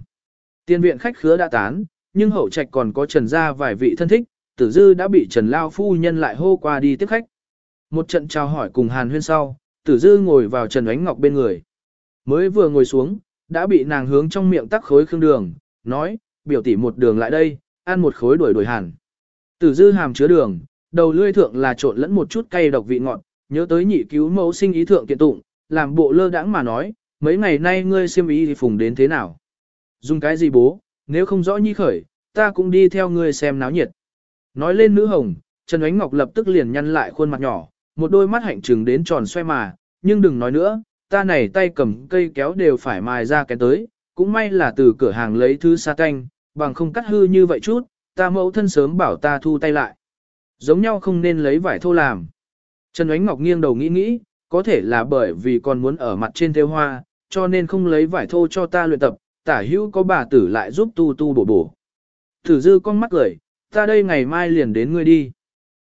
Tiên viện khách khứa đã tán, nhưng hậu trạch còn có trần gia vài vị thân thích, tử dư đã bị trần lao phu nhân lại hô qua đi tiếp khách. Một trận chào hỏi cùng hàn huyên sau, tử dư ngồi vào trần ánh ngọc bên người. Mới vừa ngồi xuống, đã bị nàng hướng trong miệng tắc khối khương đường, nói, biểu tỷ một đường lại đây, ăn một khối đuổi đuổi hàn. Tử dư hàm chứa đường, đầu lươi thượng là trộn lẫn một chút cay độc vị ngọt, nhớ tới nhị cứu mẫu sinh ý thượng kiện tụng, làm bộ lơ đãng mà nói, mấy ngày nay ngươi siêm ý thì phùng đến thế nào. Dùng cái gì bố, nếu không rõ nhi khởi, ta cũng đi theo ngươi xem náo nhiệt. Nói lên nữ hồng, Trần Ánh Ngọc lập tức liền nhăn lại khuôn mặt nhỏ, một đôi mắt hạnh trừng đến tròn xoay mà, nhưng đừng nói nữa, ta này tay cầm cây kéo đều phải mài ra cái tới, cũng may là từ cửa hàng lấy thứ sa canh, bằng không cắt hư như vậy chút, ta mẫu thân sớm bảo ta thu tay lại. Giống nhau không nên lấy vải thô làm. Trần Ánh Ngọc nghiêng đầu nghĩ nghĩ, có thể là bởi vì còn muốn ở mặt trên theo hoa, cho nên không lấy vải thô cho ta luyện tập, tả hữu có bà tử lại giúp tu tu bổ bổ. thử dư con mắt cười, ta đây ngày mai liền đến ngươi đi.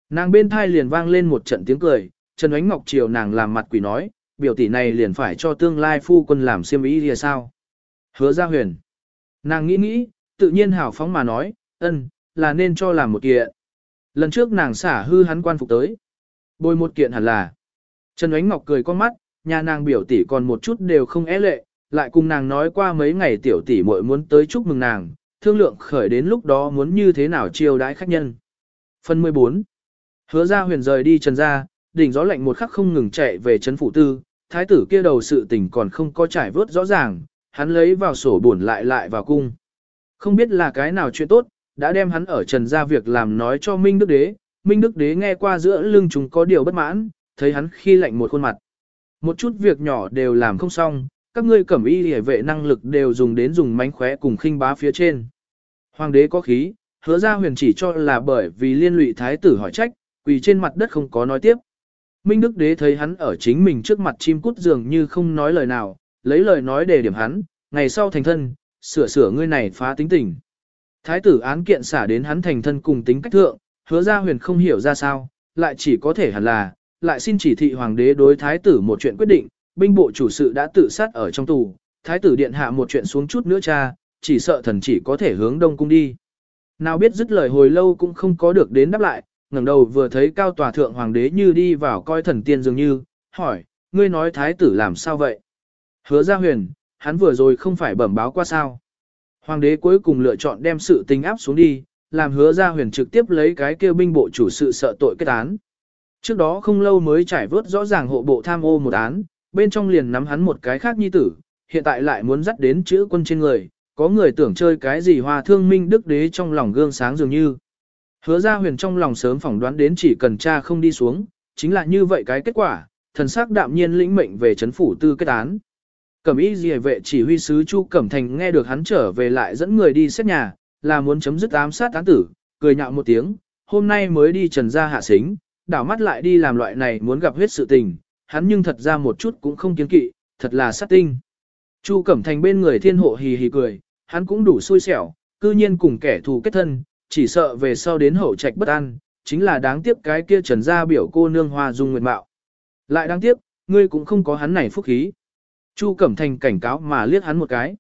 Nàng bên thai liền vang lên một trận tiếng cười, Trần Ánh Ngọc chiều nàng làm mặt quỷ nói, biểu tỷ này liền phải cho tương lai phu quân làm siêm ý thì sao? Hứa ra huyền. Nàng nghĩ nghĩ, tự nhiên hào phóng mà nói, ân, là nên cho làm một kiện. Lần trước nàng xả hư hắn quan phục tới. Bồi một kiện hẳn là. Trần Ánh Ngọc cười con mắt, nhà nàng biểu tỷ còn một chút đều không é lệ, lại cùng nàng nói qua mấy ngày tiểu tỷ muội muốn tới chúc mừng nàng, thương lượng khởi đến lúc đó muốn như thế nào chiêu đãi khách nhân. Phần 14 Hứa ra huyền rời đi trần ra, đỉnh gió lạnh một khắc không ngừng chạy về trấn phủ tư, thái tử kia đầu sự tình còn không có trải vớt rõ ràng, hắn lấy vào sổ buồn lại lại vào cung. Không biết là cái nào chuyện tốt, đã đem hắn ở trần ra việc làm nói cho Minh Đức Đế, Minh Đức Đế nghe qua giữa lưng chúng có điều bất mãn, thấy hắn khi lạnh một khuôn mặt. Một chút việc nhỏ đều làm không xong, các ngươi cẩm y hề vệ năng lực đều dùng đến dùng mánh khóe cùng khinh bá phía trên. Hoàng đế có khí, hứa ra huyền chỉ cho là bởi vì liên lụy thái tử hỏi trách, quỳ trên mặt đất không có nói tiếp. Minh Đức Đế thấy hắn ở chính mình trước mặt chim cút dường như không nói lời nào, lấy lời nói để điểm hắn, ngày sau thành thân, sửa sửa ngươi này phá tính tình. Thái tử án kiện xả đến hắn thành thân cùng tính cách thượng, hứa ra huyền không hiểu ra sao, lại chỉ có thể hẳn là, lại xin chỉ thị hoàng đế đối thái tử một chuyện quyết định, binh bộ chủ sự đã tự sát ở trong tù, thái tử điện hạ một chuyện xuống chút nữa cha, chỉ sợ thần chỉ có thể hướng đông cung đi. Nào biết dứt lời hồi lâu cũng không có được đến đáp lại, ngẩng đầu vừa thấy cao tòa thượng hoàng đế như đi vào coi thần tiên dường như, hỏi, ngươi nói thái tử làm sao vậy? Hứa ra huyền, hắn vừa rồi không phải bẩm báo qua sao? Hoàng đế cuối cùng lựa chọn đem sự tình áp xuống đi, làm hứa ra huyền trực tiếp lấy cái kêu binh bộ chủ sự sợ tội kết án. Trước đó không lâu mới trải vớt rõ ràng hộ bộ tham ô một án, bên trong liền nắm hắn một cái khác nhi tử, hiện tại lại muốn dắt đến chữ quân trên người, có người tưởng chơi cái gì hòa thương minh đức đế trong lòng gương sáng dường như. Hứa ra huyền trong lòng sớm phỏng đoán đến chỉ cần cha không đi xuống, chính là như vậy cái kết quả, thần sắc đạm nhiên lĩnh mệnh về chấn phủ tư kết án. Cẩm y gì vệ chỉ huy sứ Chu Cẩm Thành nghe được hắn trở về lại dẫn người đi xét nhà, là muốn chấm dứt ám sát án tử, cười nhạo một tiếng, hôm nay mới đi trần ra hạ xính, đảo mắt lại đi làm loại này muốn gặp huyết sự tình, hắn nhưng thật ra một chút cũng không kiến kỵ, thật là sát tinh. Chu Cẩm Thành bên người thiên hộ hì hì cười, hắn cũng đủ xui xẻo, cư nhiên cùng kẻ thù kết thân, chỉ sợ về sau đến hậu trạch bất an, chính là đáng tiếc cái kia trần ra biểu cô nương hoa dung nguyệt mạo. Lại đáng tiếc, ngươi cũng không có hắn này phúc khí. Chu Cẩm Thành cảnh cáo mà liếc hắn một cái.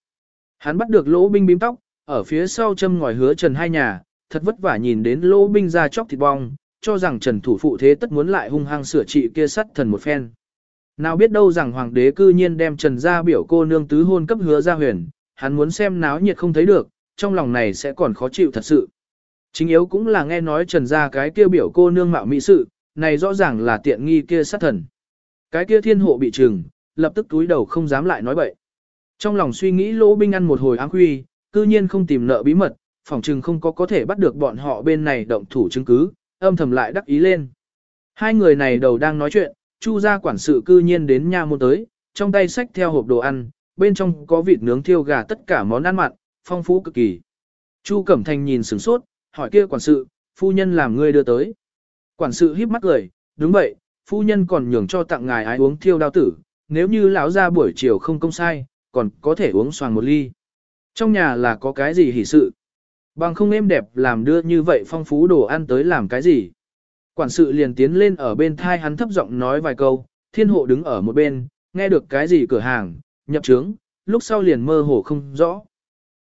Hắn bắt được lỗ binh bím tóc, ở phía sau châm ngòi hứa trần hai nhà, thật vất vả nhìn đến lỗ binh ra chóc thịt bong, cho rằng trần thủ phụ thế tất muốn lại hung hăng sửa trị kia sắt thần một phen. Nào biết đâu rằng hoàng đế cư nhiên đem trần gia biểu cô nương tứ hôn cấp hứa ra huyền, hắn muốn xem náo nhiệt không thấy được, trong lòng này sẽ còn khó chịu thật sự. Chính yếu cũng là nghe nói trần gia cái kia biểu cô nương mạo mỹ sự, này rõ ràng là tiện nghi kia sát thần. Cái kia thiên hộ bị trừng, lập tức túi đầu không dám lại nói bậy. Trong lòng suy nghĩ lỗ binh ăn một hồi áng huy, cư nhiên không tìm nợ bí mật, phòng trừng không có có thể bắt được bọn họ bên này động thủ chứng cứ, âm thầm lại đắc ý lên. Hai người này đầu đang nói chuyện, chu gia quản sự cư nhiên đến nha môn tới, trong tay sách theo hộp đồ ăn, bên trong có vịt nướng thiêu gà tất cả món ăn mặn, phong phú cực kỳ. Chu Cẩm Thành nhìn sửng sốt, hỏi kia quản sự, phu nhân làm ngươi đưa tới. Quản sự híp mắt cười, đúng vậy, phu nhân còn nhường cho tặng ngài ái uống thiêu đao tử, nếu như lão ra buổi chiều không công sai, còn có thể uống xoàng một ly. Trong nhà là có cái gì hỉ sự? Bằng không êm đẹp làm đưa như vậy phong phú đồ ăn tới làm cái gì? Quản sự liền tiến lên ở bên thai hắn thấp giọng nói vài câu, thiên hộ đứng ở một bên, nghe được cái gì cửa hàng, nhập trướng, lúc sau liền mơ hồ không rõ.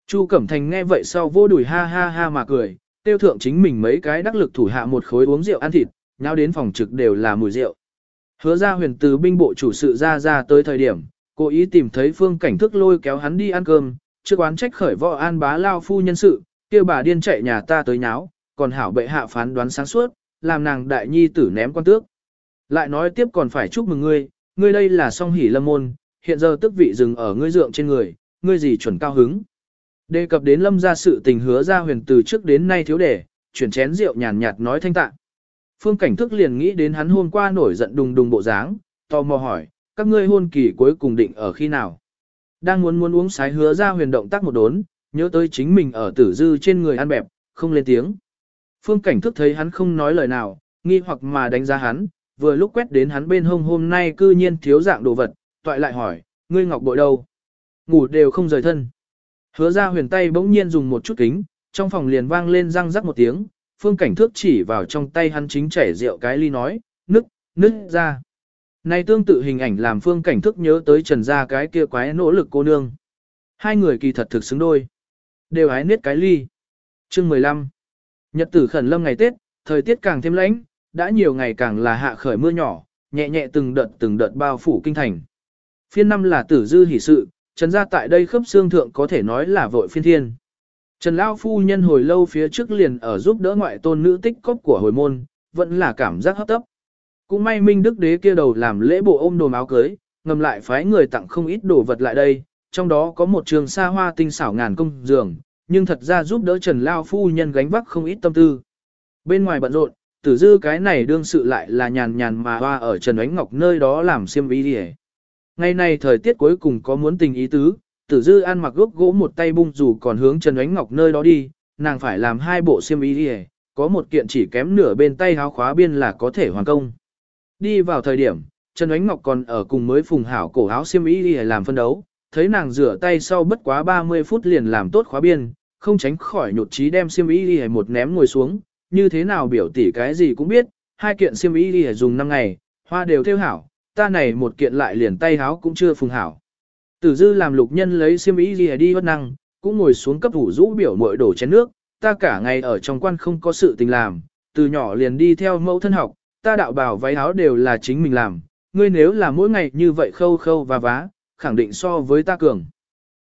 Chu Cẩm Thành nghe vậy sau vô đùi ha ha ha mà cười, tiêu thượng chính mình mấy cái đắc lực thủ hạ một khối uống rượu ăn thịt, nhau đến phòng trực đều là mùi rượu. Hứa ra huyền từ binh bộ chủ sự ra ra tới thời điểm, cố ý tìm thấy phương cảnh thức lôi kéo hắn đi ăn cơm, trước quán trách khởi võ an bá lao phu nhân sự, kia bà điên chạy nhà ta tới nháo, còn hảo bệ hạ phán đoán sáng suốt, làm nàng đại nhi tử ném quan tước. Lại nói tiếp còn phải chúc mừng ngươi, ngươi đây là song hỷ lâm môn, hiện giờ tức vị dừng ở ngươi dượng trên người, ngươi gì chuẩn cao hứng. Đề cập đến lâm ra sự tình hứa ra huyền từ trước đến nay thiếu để, chuyển chén rượu nhàn nhạt nói thanh tạng. Phương cảnh thức liền nghĩ đến hắn hôm qua nổi giận đùng đùng bộ dáng, tò mò hỏi, các ngươi hôn kỳ cuối cùng định ở khi nào? Đang muốn muốn uống sái hứa ra huyền động tác một đốn, nhớ tới chính mình ở tử dư trên người ăn bẹp, không lên tiếng. Phương cảnh thức thấy hắn không nói lời nào, nghi hoặc mà đánh giá hắn, vừa lúc quét đến hắn bên hông hôm nay cư nhiên thiếu dạng đồ vật, toại lại hỏi, ngươi ngọc bội đâu? Ngủ đều không rời thân. Hứa ra huyền tay bỗng nhiên dùng một chút kính, trong phòng liền vang lên răng rắc một tiếng, phương cảnh thước chỉ vào trong tay hắn chính chảy rượu cái ly nói, nức, nức ra. Này tương tự hình ảnh làm phương cảnh thức nhớ tới trần gia cái kia quái nỗ lực cô nương. Hai người kỳ thật thực xứng đôi. Đều hái niết cái ly. Chương 15 Nhật tử khẩn lâm ngày Tết, thời tiết càng thêm lạnh, đã nhiều ngày càng là hạ khởi mưa nhỏ, nhẹ nhẹ từng đợt từng đợt bao phủ kinh thành. Phiên năm là tử dư hỷ sự, trần gia tại đây khớp xương thượng có thể nói là vội phiên thiên. Trần Lao Phu Nhân hồi lâu phía trước liền ở giúp đỡ ngoại tôn nữ tích cốc của hồi môn, vẫn là cảm giác hấp tấp. Cũng may Minh Đức Đế kia đầu làm lễ bộ ôm đồ áo cưới, ngầm lại phái người tặng không ít đồ vật lại đây, trong đó có một trường xa hoa tinh xảo ngàn công giường, nhưng thật ra giúp đỡ Trần Lao Phu Nhân gánh vác không ít tâm tư. Bên ngoài bận rộn, tử dư cái này đương sự lại là nhàn nhàn mà hoa ở Trần Ánh Ngọc nơi đó làm xiêm ý đi Ngày này thời tiết cuối cùng có muốn tình ý tứ, tử dư ăn mặc gốc gỗ một tay bung dù còn hướng Trần Ánh Ngọc nơi đó đi, nàng phải làm hai bộ xiêm y đi có một kiện chỉ kém nửa bên tay háo khóa biên là có thể hoàn công. Đi vào thời điểm, Trần Ánh Ngọc còn ở cùng mới phùng hảo cổ áo xiêm y đi làm phân đấu, thấy nàng rửa tay sau bất quá 30 phút liền làm tốt khóa biên, không tránh khỏi nhột trí đem xiêm y đi một ném ngồi xuống, như thế nào biểu tỉ cái gì cũng biết, hai kiện xiêm y đi dùng 5 ngày, hoa đều theo hảo, ta này một kiện lại liền tay háo cũng chưa phùng hảo. Tử dư làm lục nhân lấy xiêm y gì đi bất năng, cũng ngồi xuống cấp thủ rũ biểu mội đổ chén nước, ta cả ngày ở trong quan không có sự tình làm, từ nhỏ liền đi theo mẫu thân học, ta đạo bảo váy áo đều là chính mình làm, ngươi nếu là mỗi ngày như vậy khâu khâu và vá, khẳng định so với ta cường.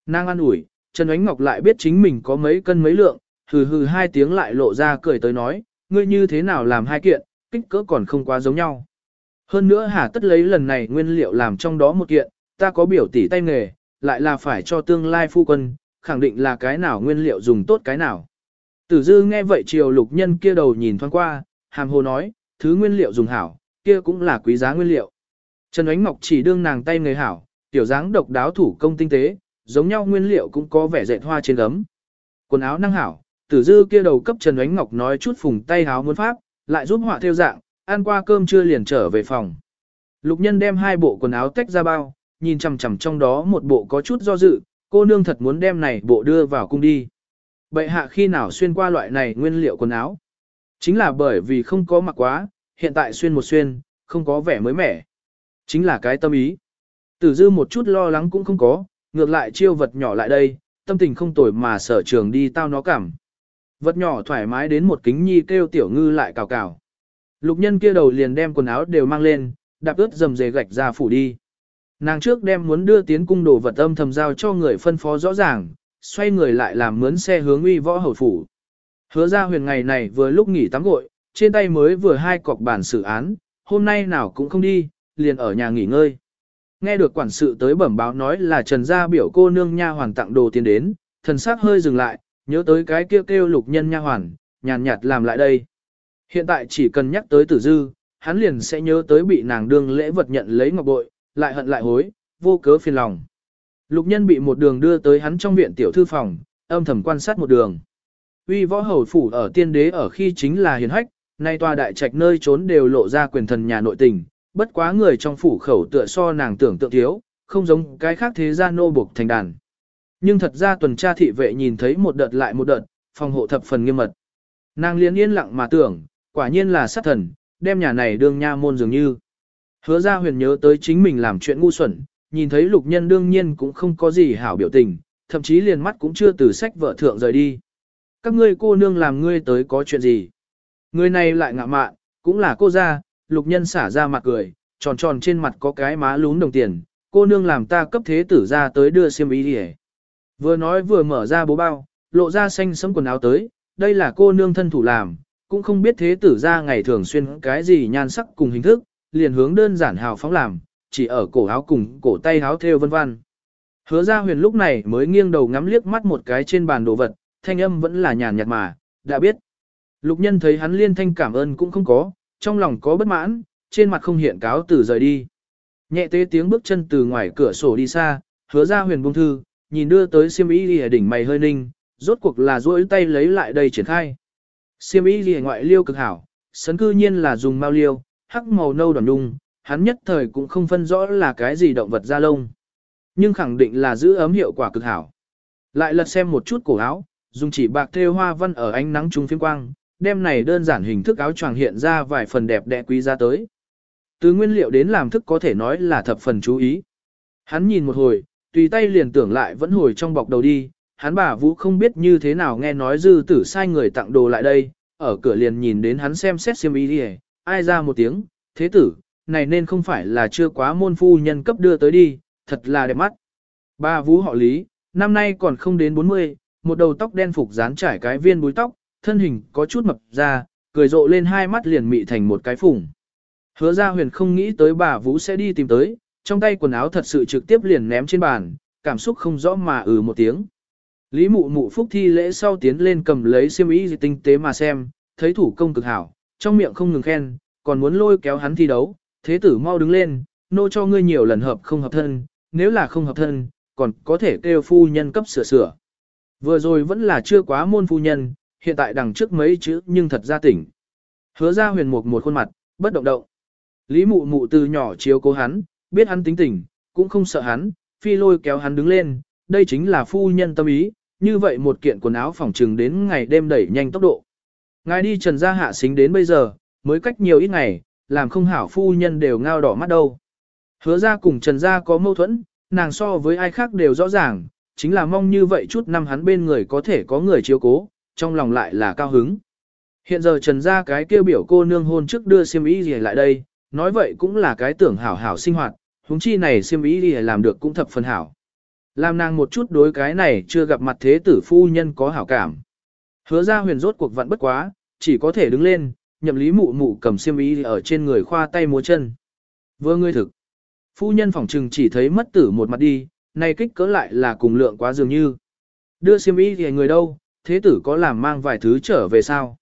Nàng ăn ủi, Trần Ánh Ngọc lại biết chính mình có mấy cân mấy lượng, hừ hừ hai tiếng lại lộ ra cười tới nói, ngươi như thế nào làm hai kiện, kích cỡ còn không quá giống nhau. Hơn nữa hà tất lấy lần này nguyên liệu làm trong đó một kiện, ta có biểu tỷ tay nghề, lại là phải cho tương lai phu quân, khẳng định là cái nào nguyên liệu dùng tốt cái nào. Tử dư nghe vậy triều lục nhân kia đầu nhìn thoáng qua, hàm hồ nói, thứ nguyên liệu dùng hảo, kia cũng là quý giá nguyên liệu. Trần Ánh Ngọc chỉ đương nàng tay nghề hảo, tiểu dáng độc đáo thủ công tinh tế, giống nhau nguyên liệu cũng có vẻ dệt hoa trên gấm. Quần áo năng hảo, tử dư kia đầu cấp Trần Ánh Ngọc nói chút phùng tay háo muốn pháp, lại giúp họa theo dạng, ăn qua cơm trưa liền trở về phòng. Lục nhân đem hai bộ quần áo tách ra bao, nhìn chằm chằm trong đó một bộ có chút do dự, cô nương thật muốn đem này bộ đưa vào cung đi. Bệ hạ khi nào xuyên qua loại này nguyên liệu quần áo? Chính là bởi vì không có mặc quá, hiện tại xuyên một xuyên, không có vẻ mới mẻ. Chính là cái tâm ý. Tử dư một chút lo lắng cũng không có, ngược lại chiêu vật nhỏ lại đây, tâm tình không tồi mà sở trường đi tao nó cảm. Vật nhỏ thoải mái đến một kính nhi kêu tiểu ngư lại cào cào. Lục nhân kia đầu liền đem quần áo đều mang lên, đạp ướt dầm dề gạch ra phủ đi. Nàng trước đem muốn đưa tiến cung đồ vật âm thầm giao cho người phân phó rõ ràng, xoay người lại làm mướn xe hướng uy võ hầu phủ. Hứa ra huyền ngày này vừa lúc nghỉ tắm gội, trên tay mới vừa hai cọc bản xử án, hôm nay nào cũng không đi, liền ở nhà nghỉ ngơi. Nghe được quản sự tới bẩm báo nói là trần gia biểu cô nương nha hoàn tặng đồ tiền đến, thần sắc hơi dừng lại, nhớ tới cái kêu kêu lục nhân nha hoàn, nhàn nhạt làm lại đây. Hiện tại chỉ cần nhắc tới tử dư, hắn liền sẽ nhớ tới bị nàng đương lễ vật nhận lấy ngọc bội, lại hận lại hối, vô cớ phiền lòng. Lục nhân bị một đường đưa tới hắn trong viện tiểu thư phòng, âm thầm quan sát một đường. Uy võ hầu phủ ở tiên đế ở khi chính là hiền hách, nay tòa đại trạch nơi trốn đều lộ ra quyền thần nhà nội tình, bất quá người trong phủ khẩu tựa so nàng tưởng tượng thiếu, không giống cái khác thế gia nô buộc thành đàn. Nhưng thật ra tuần tra thị vệ nhìn thấy một đợt lại một đợt, phòng hộ thập phần nghiêm mật. Nàng liền yên lặng mà tưởng, quả nhiên là sát thần, đem nhà này đương nha môn dường như. Hứa ra huyền nhớ tới chính mình làm chuyện ngu xuẩn, nhìn thấy lục nhân đương nhiên cũng không có gì hảo biểu tình, thậm chí liền mắt cũng chưa từ sách vợ thượng rời đi. Các ngươi cô nương làm ngươi tới có chuyện gì? Người này lại ngạ mạn, cũng là cô gia lục nhân xả ra mặt cười, tròn tròn trên mặt có cái má lún đồng tiền, cô nương làm ta cấp thế tử ra tới đưa xiêm ý đi Vừa nói vừa mở ra bố bao, lộ ra xanh sẫm quần áo tới, đây là cô nương thân thủ làm, cũng không biết thế tử ra ngày thường xuyên cái gì nhan sắc cùng hình thức, liền hướng đơn giản hào phóng làm, chỉ ở cổ áo cùng cổ tay áo theo vân vân. Hứa ra huyền lúc này mới nghiêng đầu ngắm liếc mắt một cái trên bàn đồ vật, thanh âm vẫn là nhàn nhạt mà, đã biết. Lục nhân thấy hắn liên thanh cảm ơn cũng không có, trong lòng có bất mãn, trên mặt không hiện cáo từ rời đi. Nhẹ tế tiếng bước chân từ ngoài cửa sổ đi xa, hứa ra huyền bông thư, nhìn đưa tới siêm ý ghi đỉnh mày hơi ninh, rốt cuộc là duỗi tay lấy lại đây triển khai. Siêm ý ghi ngoại liêu cực hảo, sấn cư nhiên là dùng mao liêu, hắc màu nâu đỏ nhung, hắn nhất thời cũng không phân rõ là cái gì động vật da lông. Nhưng khẳng định là giữ ấm hiệu quả cực hảo. Lại lật xem một chút cổ áo, dùng chỉ bạc thêu hoa văn ở ánh nắng trung phiếm quang, đem này đơn giản hình thức áo choàng hiện ra vài phần đẹp đẽ quý ra tới. Từ nguyên liệu đến làm thức có thể nói là thập phần chú ý. Hắn nhìn một hồi, tùy tay liền tưởng lại vẫn hồi trong bọc đầu đi, hắn bà Vũ không biết như thế nào nghe nói dư tử sai người tặng đồ lại đây, ở cửa liền nhìn đến hắn xem xét xiêm y đi ai ra một tiếng, thế tử, này nên không phải là chưa quá môn phu nhân cấp đưa tới đi, thật là đẹp mắt. Bà Vũ họ Lý, năm nay còn không đến 40, một đầu tóc đen phục dán trải cái viên búi tóc, thân hình có chút mập ra, cười rộ lên hai mắt liền mị thành một cái phùng. Hứa ra huyền không nghĩ tới bà Vũ sẽ đi tìm tới, trong tay quần áo thật sự trực tiếp liền ném trên bàn, cảm xúc không rõ mà ừ một tiếng. Lý mụ mụ phúc thi lễ sau tiến lên cầm lấy xiêm y tinh tế mà xem, thấy thủ công cực hảo, trong miệng không ngừng khen, còn muốn lôi kéo hắn thi đấu, thế tử mau đứng lên, nô cho ngươi nhiều lần hợp không hợp thân, nếu là không hợp thân, còn có thể kêu phu nhân cấp sửa sửa. Vừa rồi vẫn là chưa quá môn phu nhân, hiện tại đằng trước mấy chữ nhưng thật ra tỉnh. Hứa ra huyền mục một khuôn mặt, bất động động. Lý mụ mụ từ nhỏ chiếu cố hắn, biết hắn tính tình, cũng không sợ hắn, phi lôi kéo hắn đứng lên, đây chính là phu nhân tâm ý, như vậy một kiện quần áo phòng trừng đến ngày đêm đẩy nhanh tốc độ. Ngài đi trần gia hạ xính đến bây giờ, mới cách nhiều ít ngày, làm không hảo phu nhân đều ngao đỏ mắt đâu. Hứa ra cùng trần gia có mâu thuẫn, nàng so với ai khác đều rõ ràng, chính là mong như vậy chút năm hắn bên người có thể có người chiếu cố, trong lòng lại là cao hứng. Hiện giờ trần gia cái kêu biểu cô nương hôn trước đưa siêm ý gì lại đây, nói vậy cũng là cái tưởng hảo hảo sinh hoạt, huống chi này siêm ý gì làm được cũng thập phần hảo. Làm nàng một chút đối cái này chưa gặp mặt thế tử phu nhân có hảo cảm. Hứa ra huyền rốt cuộc vặn bất quá, chỉ có thể đứng lên, nhậm lý mụ mụ cầm siêm ý ở trên người khoa tay múa chân. Vừa ngươi thực. Phu nhân phỏng trừng chỉ thấy mất tử một mặt đi, này kích cỡ lại là cùng lượng quá dường như. Đưa siêm ý thì người đâu, thế tử có làm mang vài thứ trở về sao?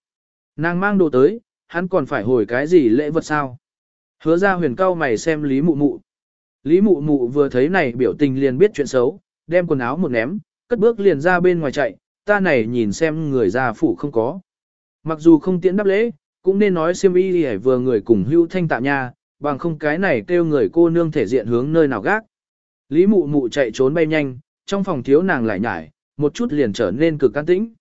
Nàng mang đồ tới, hắn còn phải hồi cái gì lễ vật sao? Hứa ra huyền cao mày xem Lý Mụ Mụ. Lý Mụ Mụ vừa thấy này biểu tình liền biết chuyện xấu, đem quần áo một ném, cất bước liền ra bên ngoài chạy, ta này nhìn xem người già phủ không có. Mặc dù không tiễn đáp lễ, cũng nên nói siêm y thì vừa người cùng hưu thanh tạ nha, bằng không cái này kêu người cô nương thể diện hướng nơi nào gác. Lý Mụ Mụ chạy trốn bay nhanh, trong phòng thiếu nàng lại nhải, một chút liền trở nên cực can tĩnh.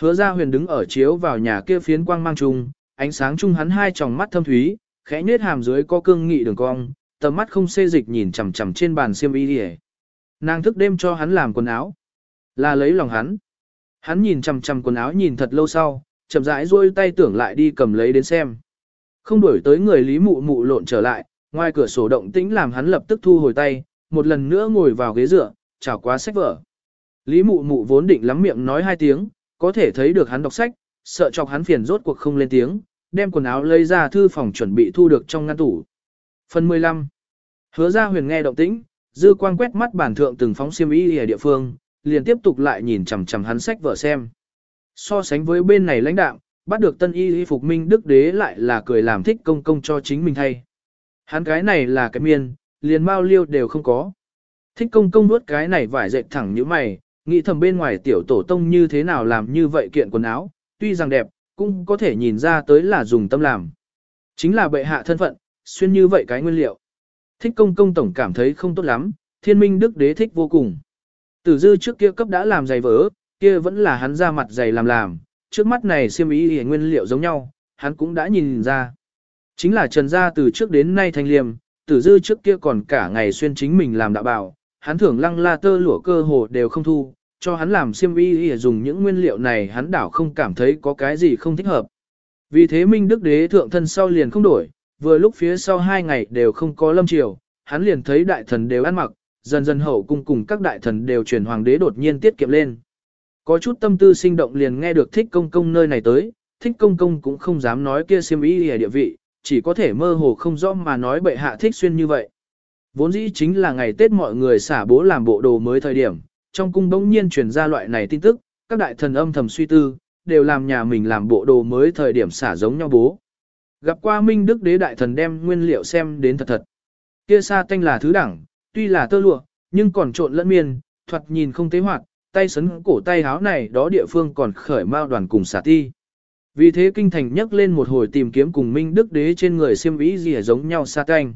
Hứa ra huyền đứng ở chiếu vào nhà kia phiến quang mang trùng, ánh sáng chung hắn hai tròng mắt thâm thúy, khẽ nết hàm dưới có cương nghị đường cong, tầm mắt không xê dịch nhìn chằm chằm trên bàn xiêm y đi Nàng thức đêm cho hắn làm quần áo, là lấy lòng hắn. Hắn nhìn chằm chằm quần áo nhìn thật lâu sau, chậm rãi duỗi tay tưởng lại đi cầm lấy đến xem. Không đuổi tới người lý mụ mụ lộn trở lại, ngoài cửa sổ động tĩnh làm hắn lập tức thu hồi tay, một lần nữa ngồi vào ghế dựa, chào quá sách vở. Lý mụ mụ vốn định lắm miệng nói hai tiếng, có thể thấy được hắn đọc sách, sợ chọc hắn phiền rốt cuộc không lên tiếng, đem quần áo lấy ra thư phòng chuẩn bị thu được trong ngăn tủ. Phần 15 Hứa ra huyền nghe động tĩnh, dư quang quét mắt bản thượng từng phóng xiêm y ở địa phương, liền tiếp tục lại nhìn chằm chằm hắn sách vở xem. So sánh với bên này lãnh đạo, bắt được tân y y phục minh đức đế lại là cười làm thích công công cho chính mình thay. Hắn cái này là cái miên, liền mau liêu đều không có. Thích công công nuốt cái này vải dệt thẳng như mày, nghĩ thầm bên ngoài tiểu tổ tông như thế nào làm như vậy kiện quần áo, tuy rằng đẹp, cũng có thể nhìn ra tới là dùng tâm làm. Chính là bệ hạ thân phận, xuyên như vậy cái nguyên liệu. Thích công công tổng cảm thấy không tốt lắm, thiên minh đức đế thích vô cùng. Tử dư trước kia cấp đã làm giày vỡ, kia vẫn là hắn ra mặt giày làm làm, trước mắt này siêm ý hề nguyên liệu giống nhau, hắn cũng đã nhìn ra. Chính là trần gia từ trước đến nay thanh liêm, tử dư trước kia còn cả ngày xuyên chính mình làm đạo bảo, hắn thưởng lăng la tơ lụa cơ hồ đều không thu, cho hắn làm xiêm y dùng những nguyên liệu này hắn đảo không cảm thấy có cái gì không thích hợp. Vì thế Minh Đức Đế thượng thân sau liền không đổi, vừa lúc phía sau hai ngày đều không có lâm triều, hắn liền thấy đại thần đều ăn mặc, dần dần hậu cung cùng các đại thần đều chuyển hoàng đế đột nhiên tiết kiệm lên. Có chút tâm tư sinh động liền nghe được thích công công nơi này tới, thích công công cũng không dám nói kia xiêm y địa vị, chỉ có thể mơ hồ không rõ mà nói bệ hạ thích xuyên như vậy. Vốn dĩ chính là ngày Tết mọi người xả bố làm bộ đồ mới thời điểm, trong cung bỗng nhiên truyền ra loại này tin tức, các đại thần âm thầm suy tư, đều làm nhà mình làm bộ đồ mới thời điểm xả giống nhau bố. Gặp qua Minh Đức đế đại thần đem nguyên liệu xem đến thật thật. Kia sa tanh là thứ đẳng, tuy là tơ lụa, nhưng còn trộn lẫn miên, thoạt nhìn không tế hoạt, tay sấn cổ tay háo này đó địa phương còn khởi mao đoàn cùng xả ti. Vì thế kinh thành nhắc lên một hồi tìm kiếm cùng Minh Đức đế trên người xiêm vĩ gì giống nhau sa tanh.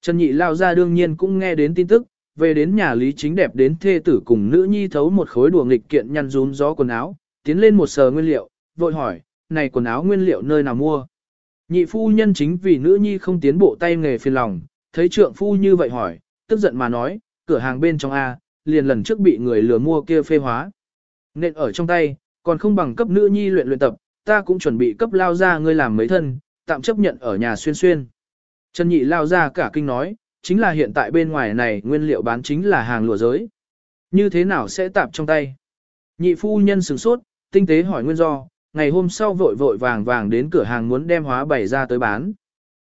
Trần Nhị lao ra đương nhiên cũng nghe đến tin tức, về đến nhà Lý Chính đẹp đến thê tử cùng nữ nhi thấu một khối đùa nghịch kiện nhăn rún gió quần áo, tiến lên một sờ nguyên liệu, vội hỏi, này quần áo nguyên liệu nơi nào mua? Nhị phu nhân chính vì nữ nhi không tiến bộ tay nghề phiền lòng, thấy trượng phu như vậy hỏi, tức giận mà nói, cửa hàng bên trong A, liền lần trước bị người lừa mua kia phê hóa. Nên ở trong tay, còn không bằng cấp nữ nhi luyện luyện tập, ta cũng chuẩn bị cấp lao ra ngươi làm mấy thân, tạm chấp nhận ở nhà xuyên xuyên. Trần Nhị lao ra cả kinh nói, chính là hiện tại bên ngoài này nguyên liệu bán chính là hàng lụa giới. Như thế nào sẽ tạp trong tay? Nhị phu nhân sửng sốt, tinh tế hỏi nguyên do, ngày hôm sau vội vội vàng vàng đến cửa hàng muốn đem hóa bày ra tới bán.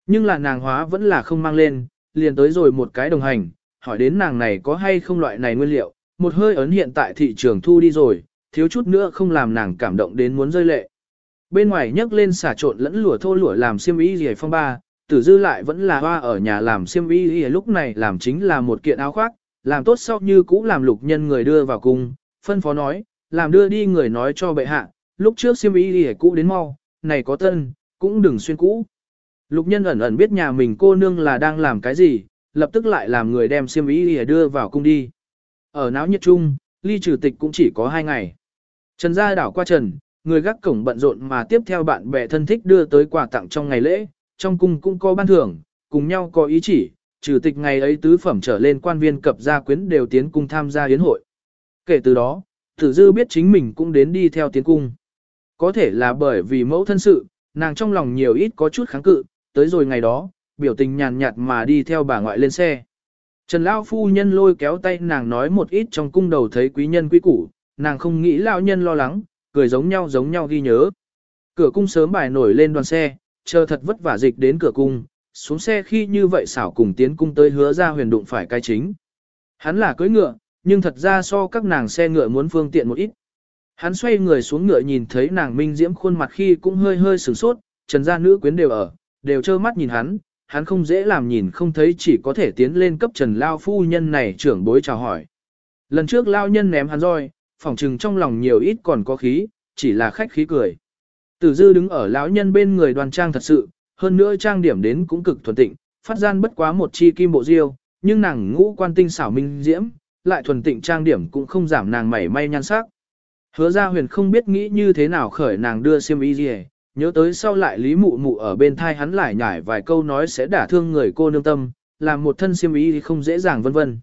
Nhưng là nàng hóa vẫn là không mang lên, liền tới rồi một cái đồng hành, hỏi đến nàng này có hay không loại này nguyên liệu, một hơi ấn hiện tại thị trường thu đi rồi, thiếu chút nữa không làm nàng cảm động đến muốn rơi lệ. Bên ngoài nhấc lên xả trộn lẫn lụa thô lụa làm xiêm y rẻ phong ba, tử dư lại vẫn là hoa ở nhà làm xiêm y y lúc này làm chính là một kiện áo khoác, làm tốt sau như cũ làm lục nhân người đưa vào cung, phân phó nói, làm đưa đi người nói cho bệ hạ, lúc trước xiêm y y cũ đến mau, này có tân, cũng đừng xuyên cũ. Lục nhân ẩn ẩn biết nhà mình cô nương là đang làm cái gì, lập tức lại làm người đem xiêm y y đưa vào cung đi. Ở náo nhiệt chung, ly trừ tịch cũng chỉ có hai ngày. Trần gia đảo qua trần, người gác cổng bận rộn mà tiếp theo bạn bè thân thích đưa tới quà tặng trong ngày lễ, trong cung cũng có ban thưởng, cùng nhau có ý chỉ, trừ tịch ngày ấy tứ phẩm trở lên quan viên cập gia quyến đều tiến cung tham gia yến hội. Kể từ đó, tử dư biết chính mình cũng đến đi theo tiến cung. Có thể là bởi vì mẫu thân sự, nàng trong lòng nhiều ít có chút kháng cự, tới rồi ngày đó, biểu tình nhàn nhạt mà đi theo bà ngoại lên xe. Trần Lão phu nhân lôi kéo tay nàng nói một ít trong cung đầu thấy quý nhân quý củ, nàng không nghĩ lão nhân lo lắng, cười giống nhau giống nhau ghi nhớ. Cửa cung sớm bài nổi lên đoàn xe, chờ thật vất vả dịch đến cửa cung, xuống xe khi như vậy xảo cùng tiến cung tới hứa ra huyền đụng phải cái chính. Hắn là cưỡi ngựa, nhưng thật ra so các nàng xe ngựa muốn phương tiện một ít. Hắn xoay người xuống ngựa nhìn thấy nàng minh diễm khuôn mặt khi cũng hơi hơi sửng sốt, trần gia nữ quyến đều ở, đều trơ mắt nhìn hắn, hắn không dễ làm nhìn không thấy chỉ có thể tiến lên cấp trần lao phu nhân này trưởng bối chào hỏi. Lần trước lao nhân ném hắn roi, phỏng trừng trong lòng nhiều ít còn có khí, chỉ là khách khí cười. Tử dư đứng ở lão nhân bên người đoàn trang thật sự, hơn nữa trang điểm đến cũng cực thuần tịnh, phát gian bất quá một chi kim bộ diêu, nhưng nàng ngũ quan tinh xảo minh diễm, lại thuần tịnh trang điểm cũng không giảm nàng mảy may nhan sắc. Hứa ra huyền không biết nghĩ như thế nào khởi nàng đưa xiêm y gì, nhớ tới sau lại lý mụ mụ ở bên thai hắn lại nhải vài câu nói sẽ đả thương người cô nương tâm, làm một thân xiêm y không dễ dàng vân vân.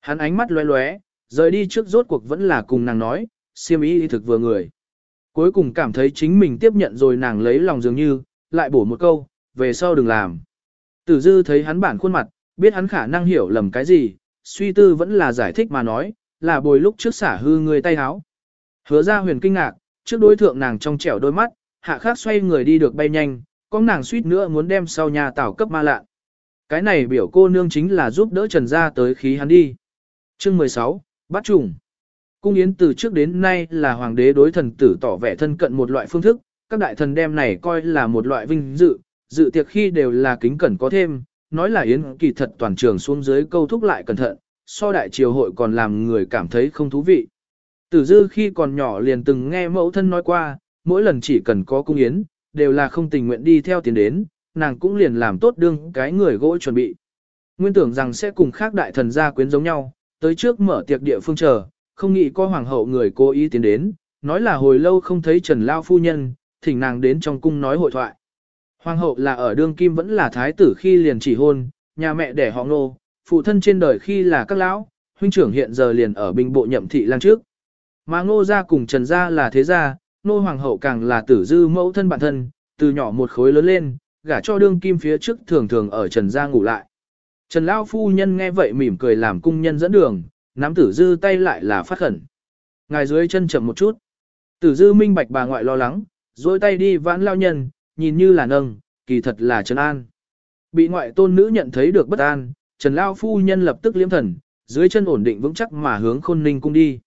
Hắn ánh mắt lóe lóe, rời đi trước rốt cuộc vẫn là cùng nàng nói, xiêm y thực vừa người. Cuối cùng cảm thấy chính mình tiếp nhận rồi nàng lấy lòng dường như, lại bổ một câu, về sau đừng làm. Tử dư thấy hắn bản khuôn mặt, biết hắn khả năng hiểu lầm cái gì, suy tư vẫn là giải thích mà nói, là bồi lúc trước xả hư người tay háo. Hứa ra huyền kinh ngạc, trước đối thượng nàng trong trẻo đôi mắt, hạ khác xoay người đi được bay nhanh, có nàng suýt nữa muốn đem sau nhà tảo cấp ma lạ. Cái này biểu cô nương chính là giúp đỡ trần ra tới khí hắn đi. Chương 16, bắt trùng. Cung yến từ trước đến nay là hoàng đế đối thần tử tỏ vẻ thân cận một loại phương thức, các đại thần đem này coi là một loại vinh dự, dự tiệc khi đều là kính cẩn có thêm, nói là yến kỳ thật toàn trường xuống dưới câu thúc lại cẩn thận, so đại triều hội còn làm người cảm thấy không thú vị. Tử dư khi còn nhỏ liền từng nghe mẫu thân nói qua, mỗi lần chỉ cần có cung yến, đều là không tình nguyện đi theo tiến đến, nàng cũng liền làm tốt đương cái người gỗ chuẩn bị. Nguyên tưởng rằng sẽ cùng khác đại thần gia quyến giống nhau, tới trước mở tiệc địa phương chờ, không nghĩ có hoàng hậu người cố ý tiến đến, nói là hồi lâu không thấy Trần Lao phu nhân, thỉnh nàng đến trong cung nói hội thoại. Hoàng hậu là ở đương kim vẫn là thái tử khi liền chỉ hôn, nhà mẹ đẻ họ nô, phụ thân trên đời khi là các lão, huynh trưởng hiện giờ liền ở binh bộ nhậm thị lang trước. Mà ngô gia cùng trần gia là thế gia, nô hoàng hậu càng là tử dư mẫu thân bản thân, từ nhỏ một khối lớn lên, gả cho đương kim phía trước thường thường ở trần gia ngủ lại. Trần Lao phu nhân nghe vậy mỉm cười làm cung nhân dẫn đường, nắm tử dư tay lại là phát khẩn. Ngài dưới chân chậm một chút. Tử dư minh bạch bà ngoại lo lắng, dối tay đi vãn lao nhân, nhìn như là nâng, kỳ thật là Trần An. Bị ngoại tôn nữ nhận thấy được bất an, Trần Lao phu nhân lập tức liếm thần, dưới chân ổn định vững chắc mà hướng khôn ninh cung đi.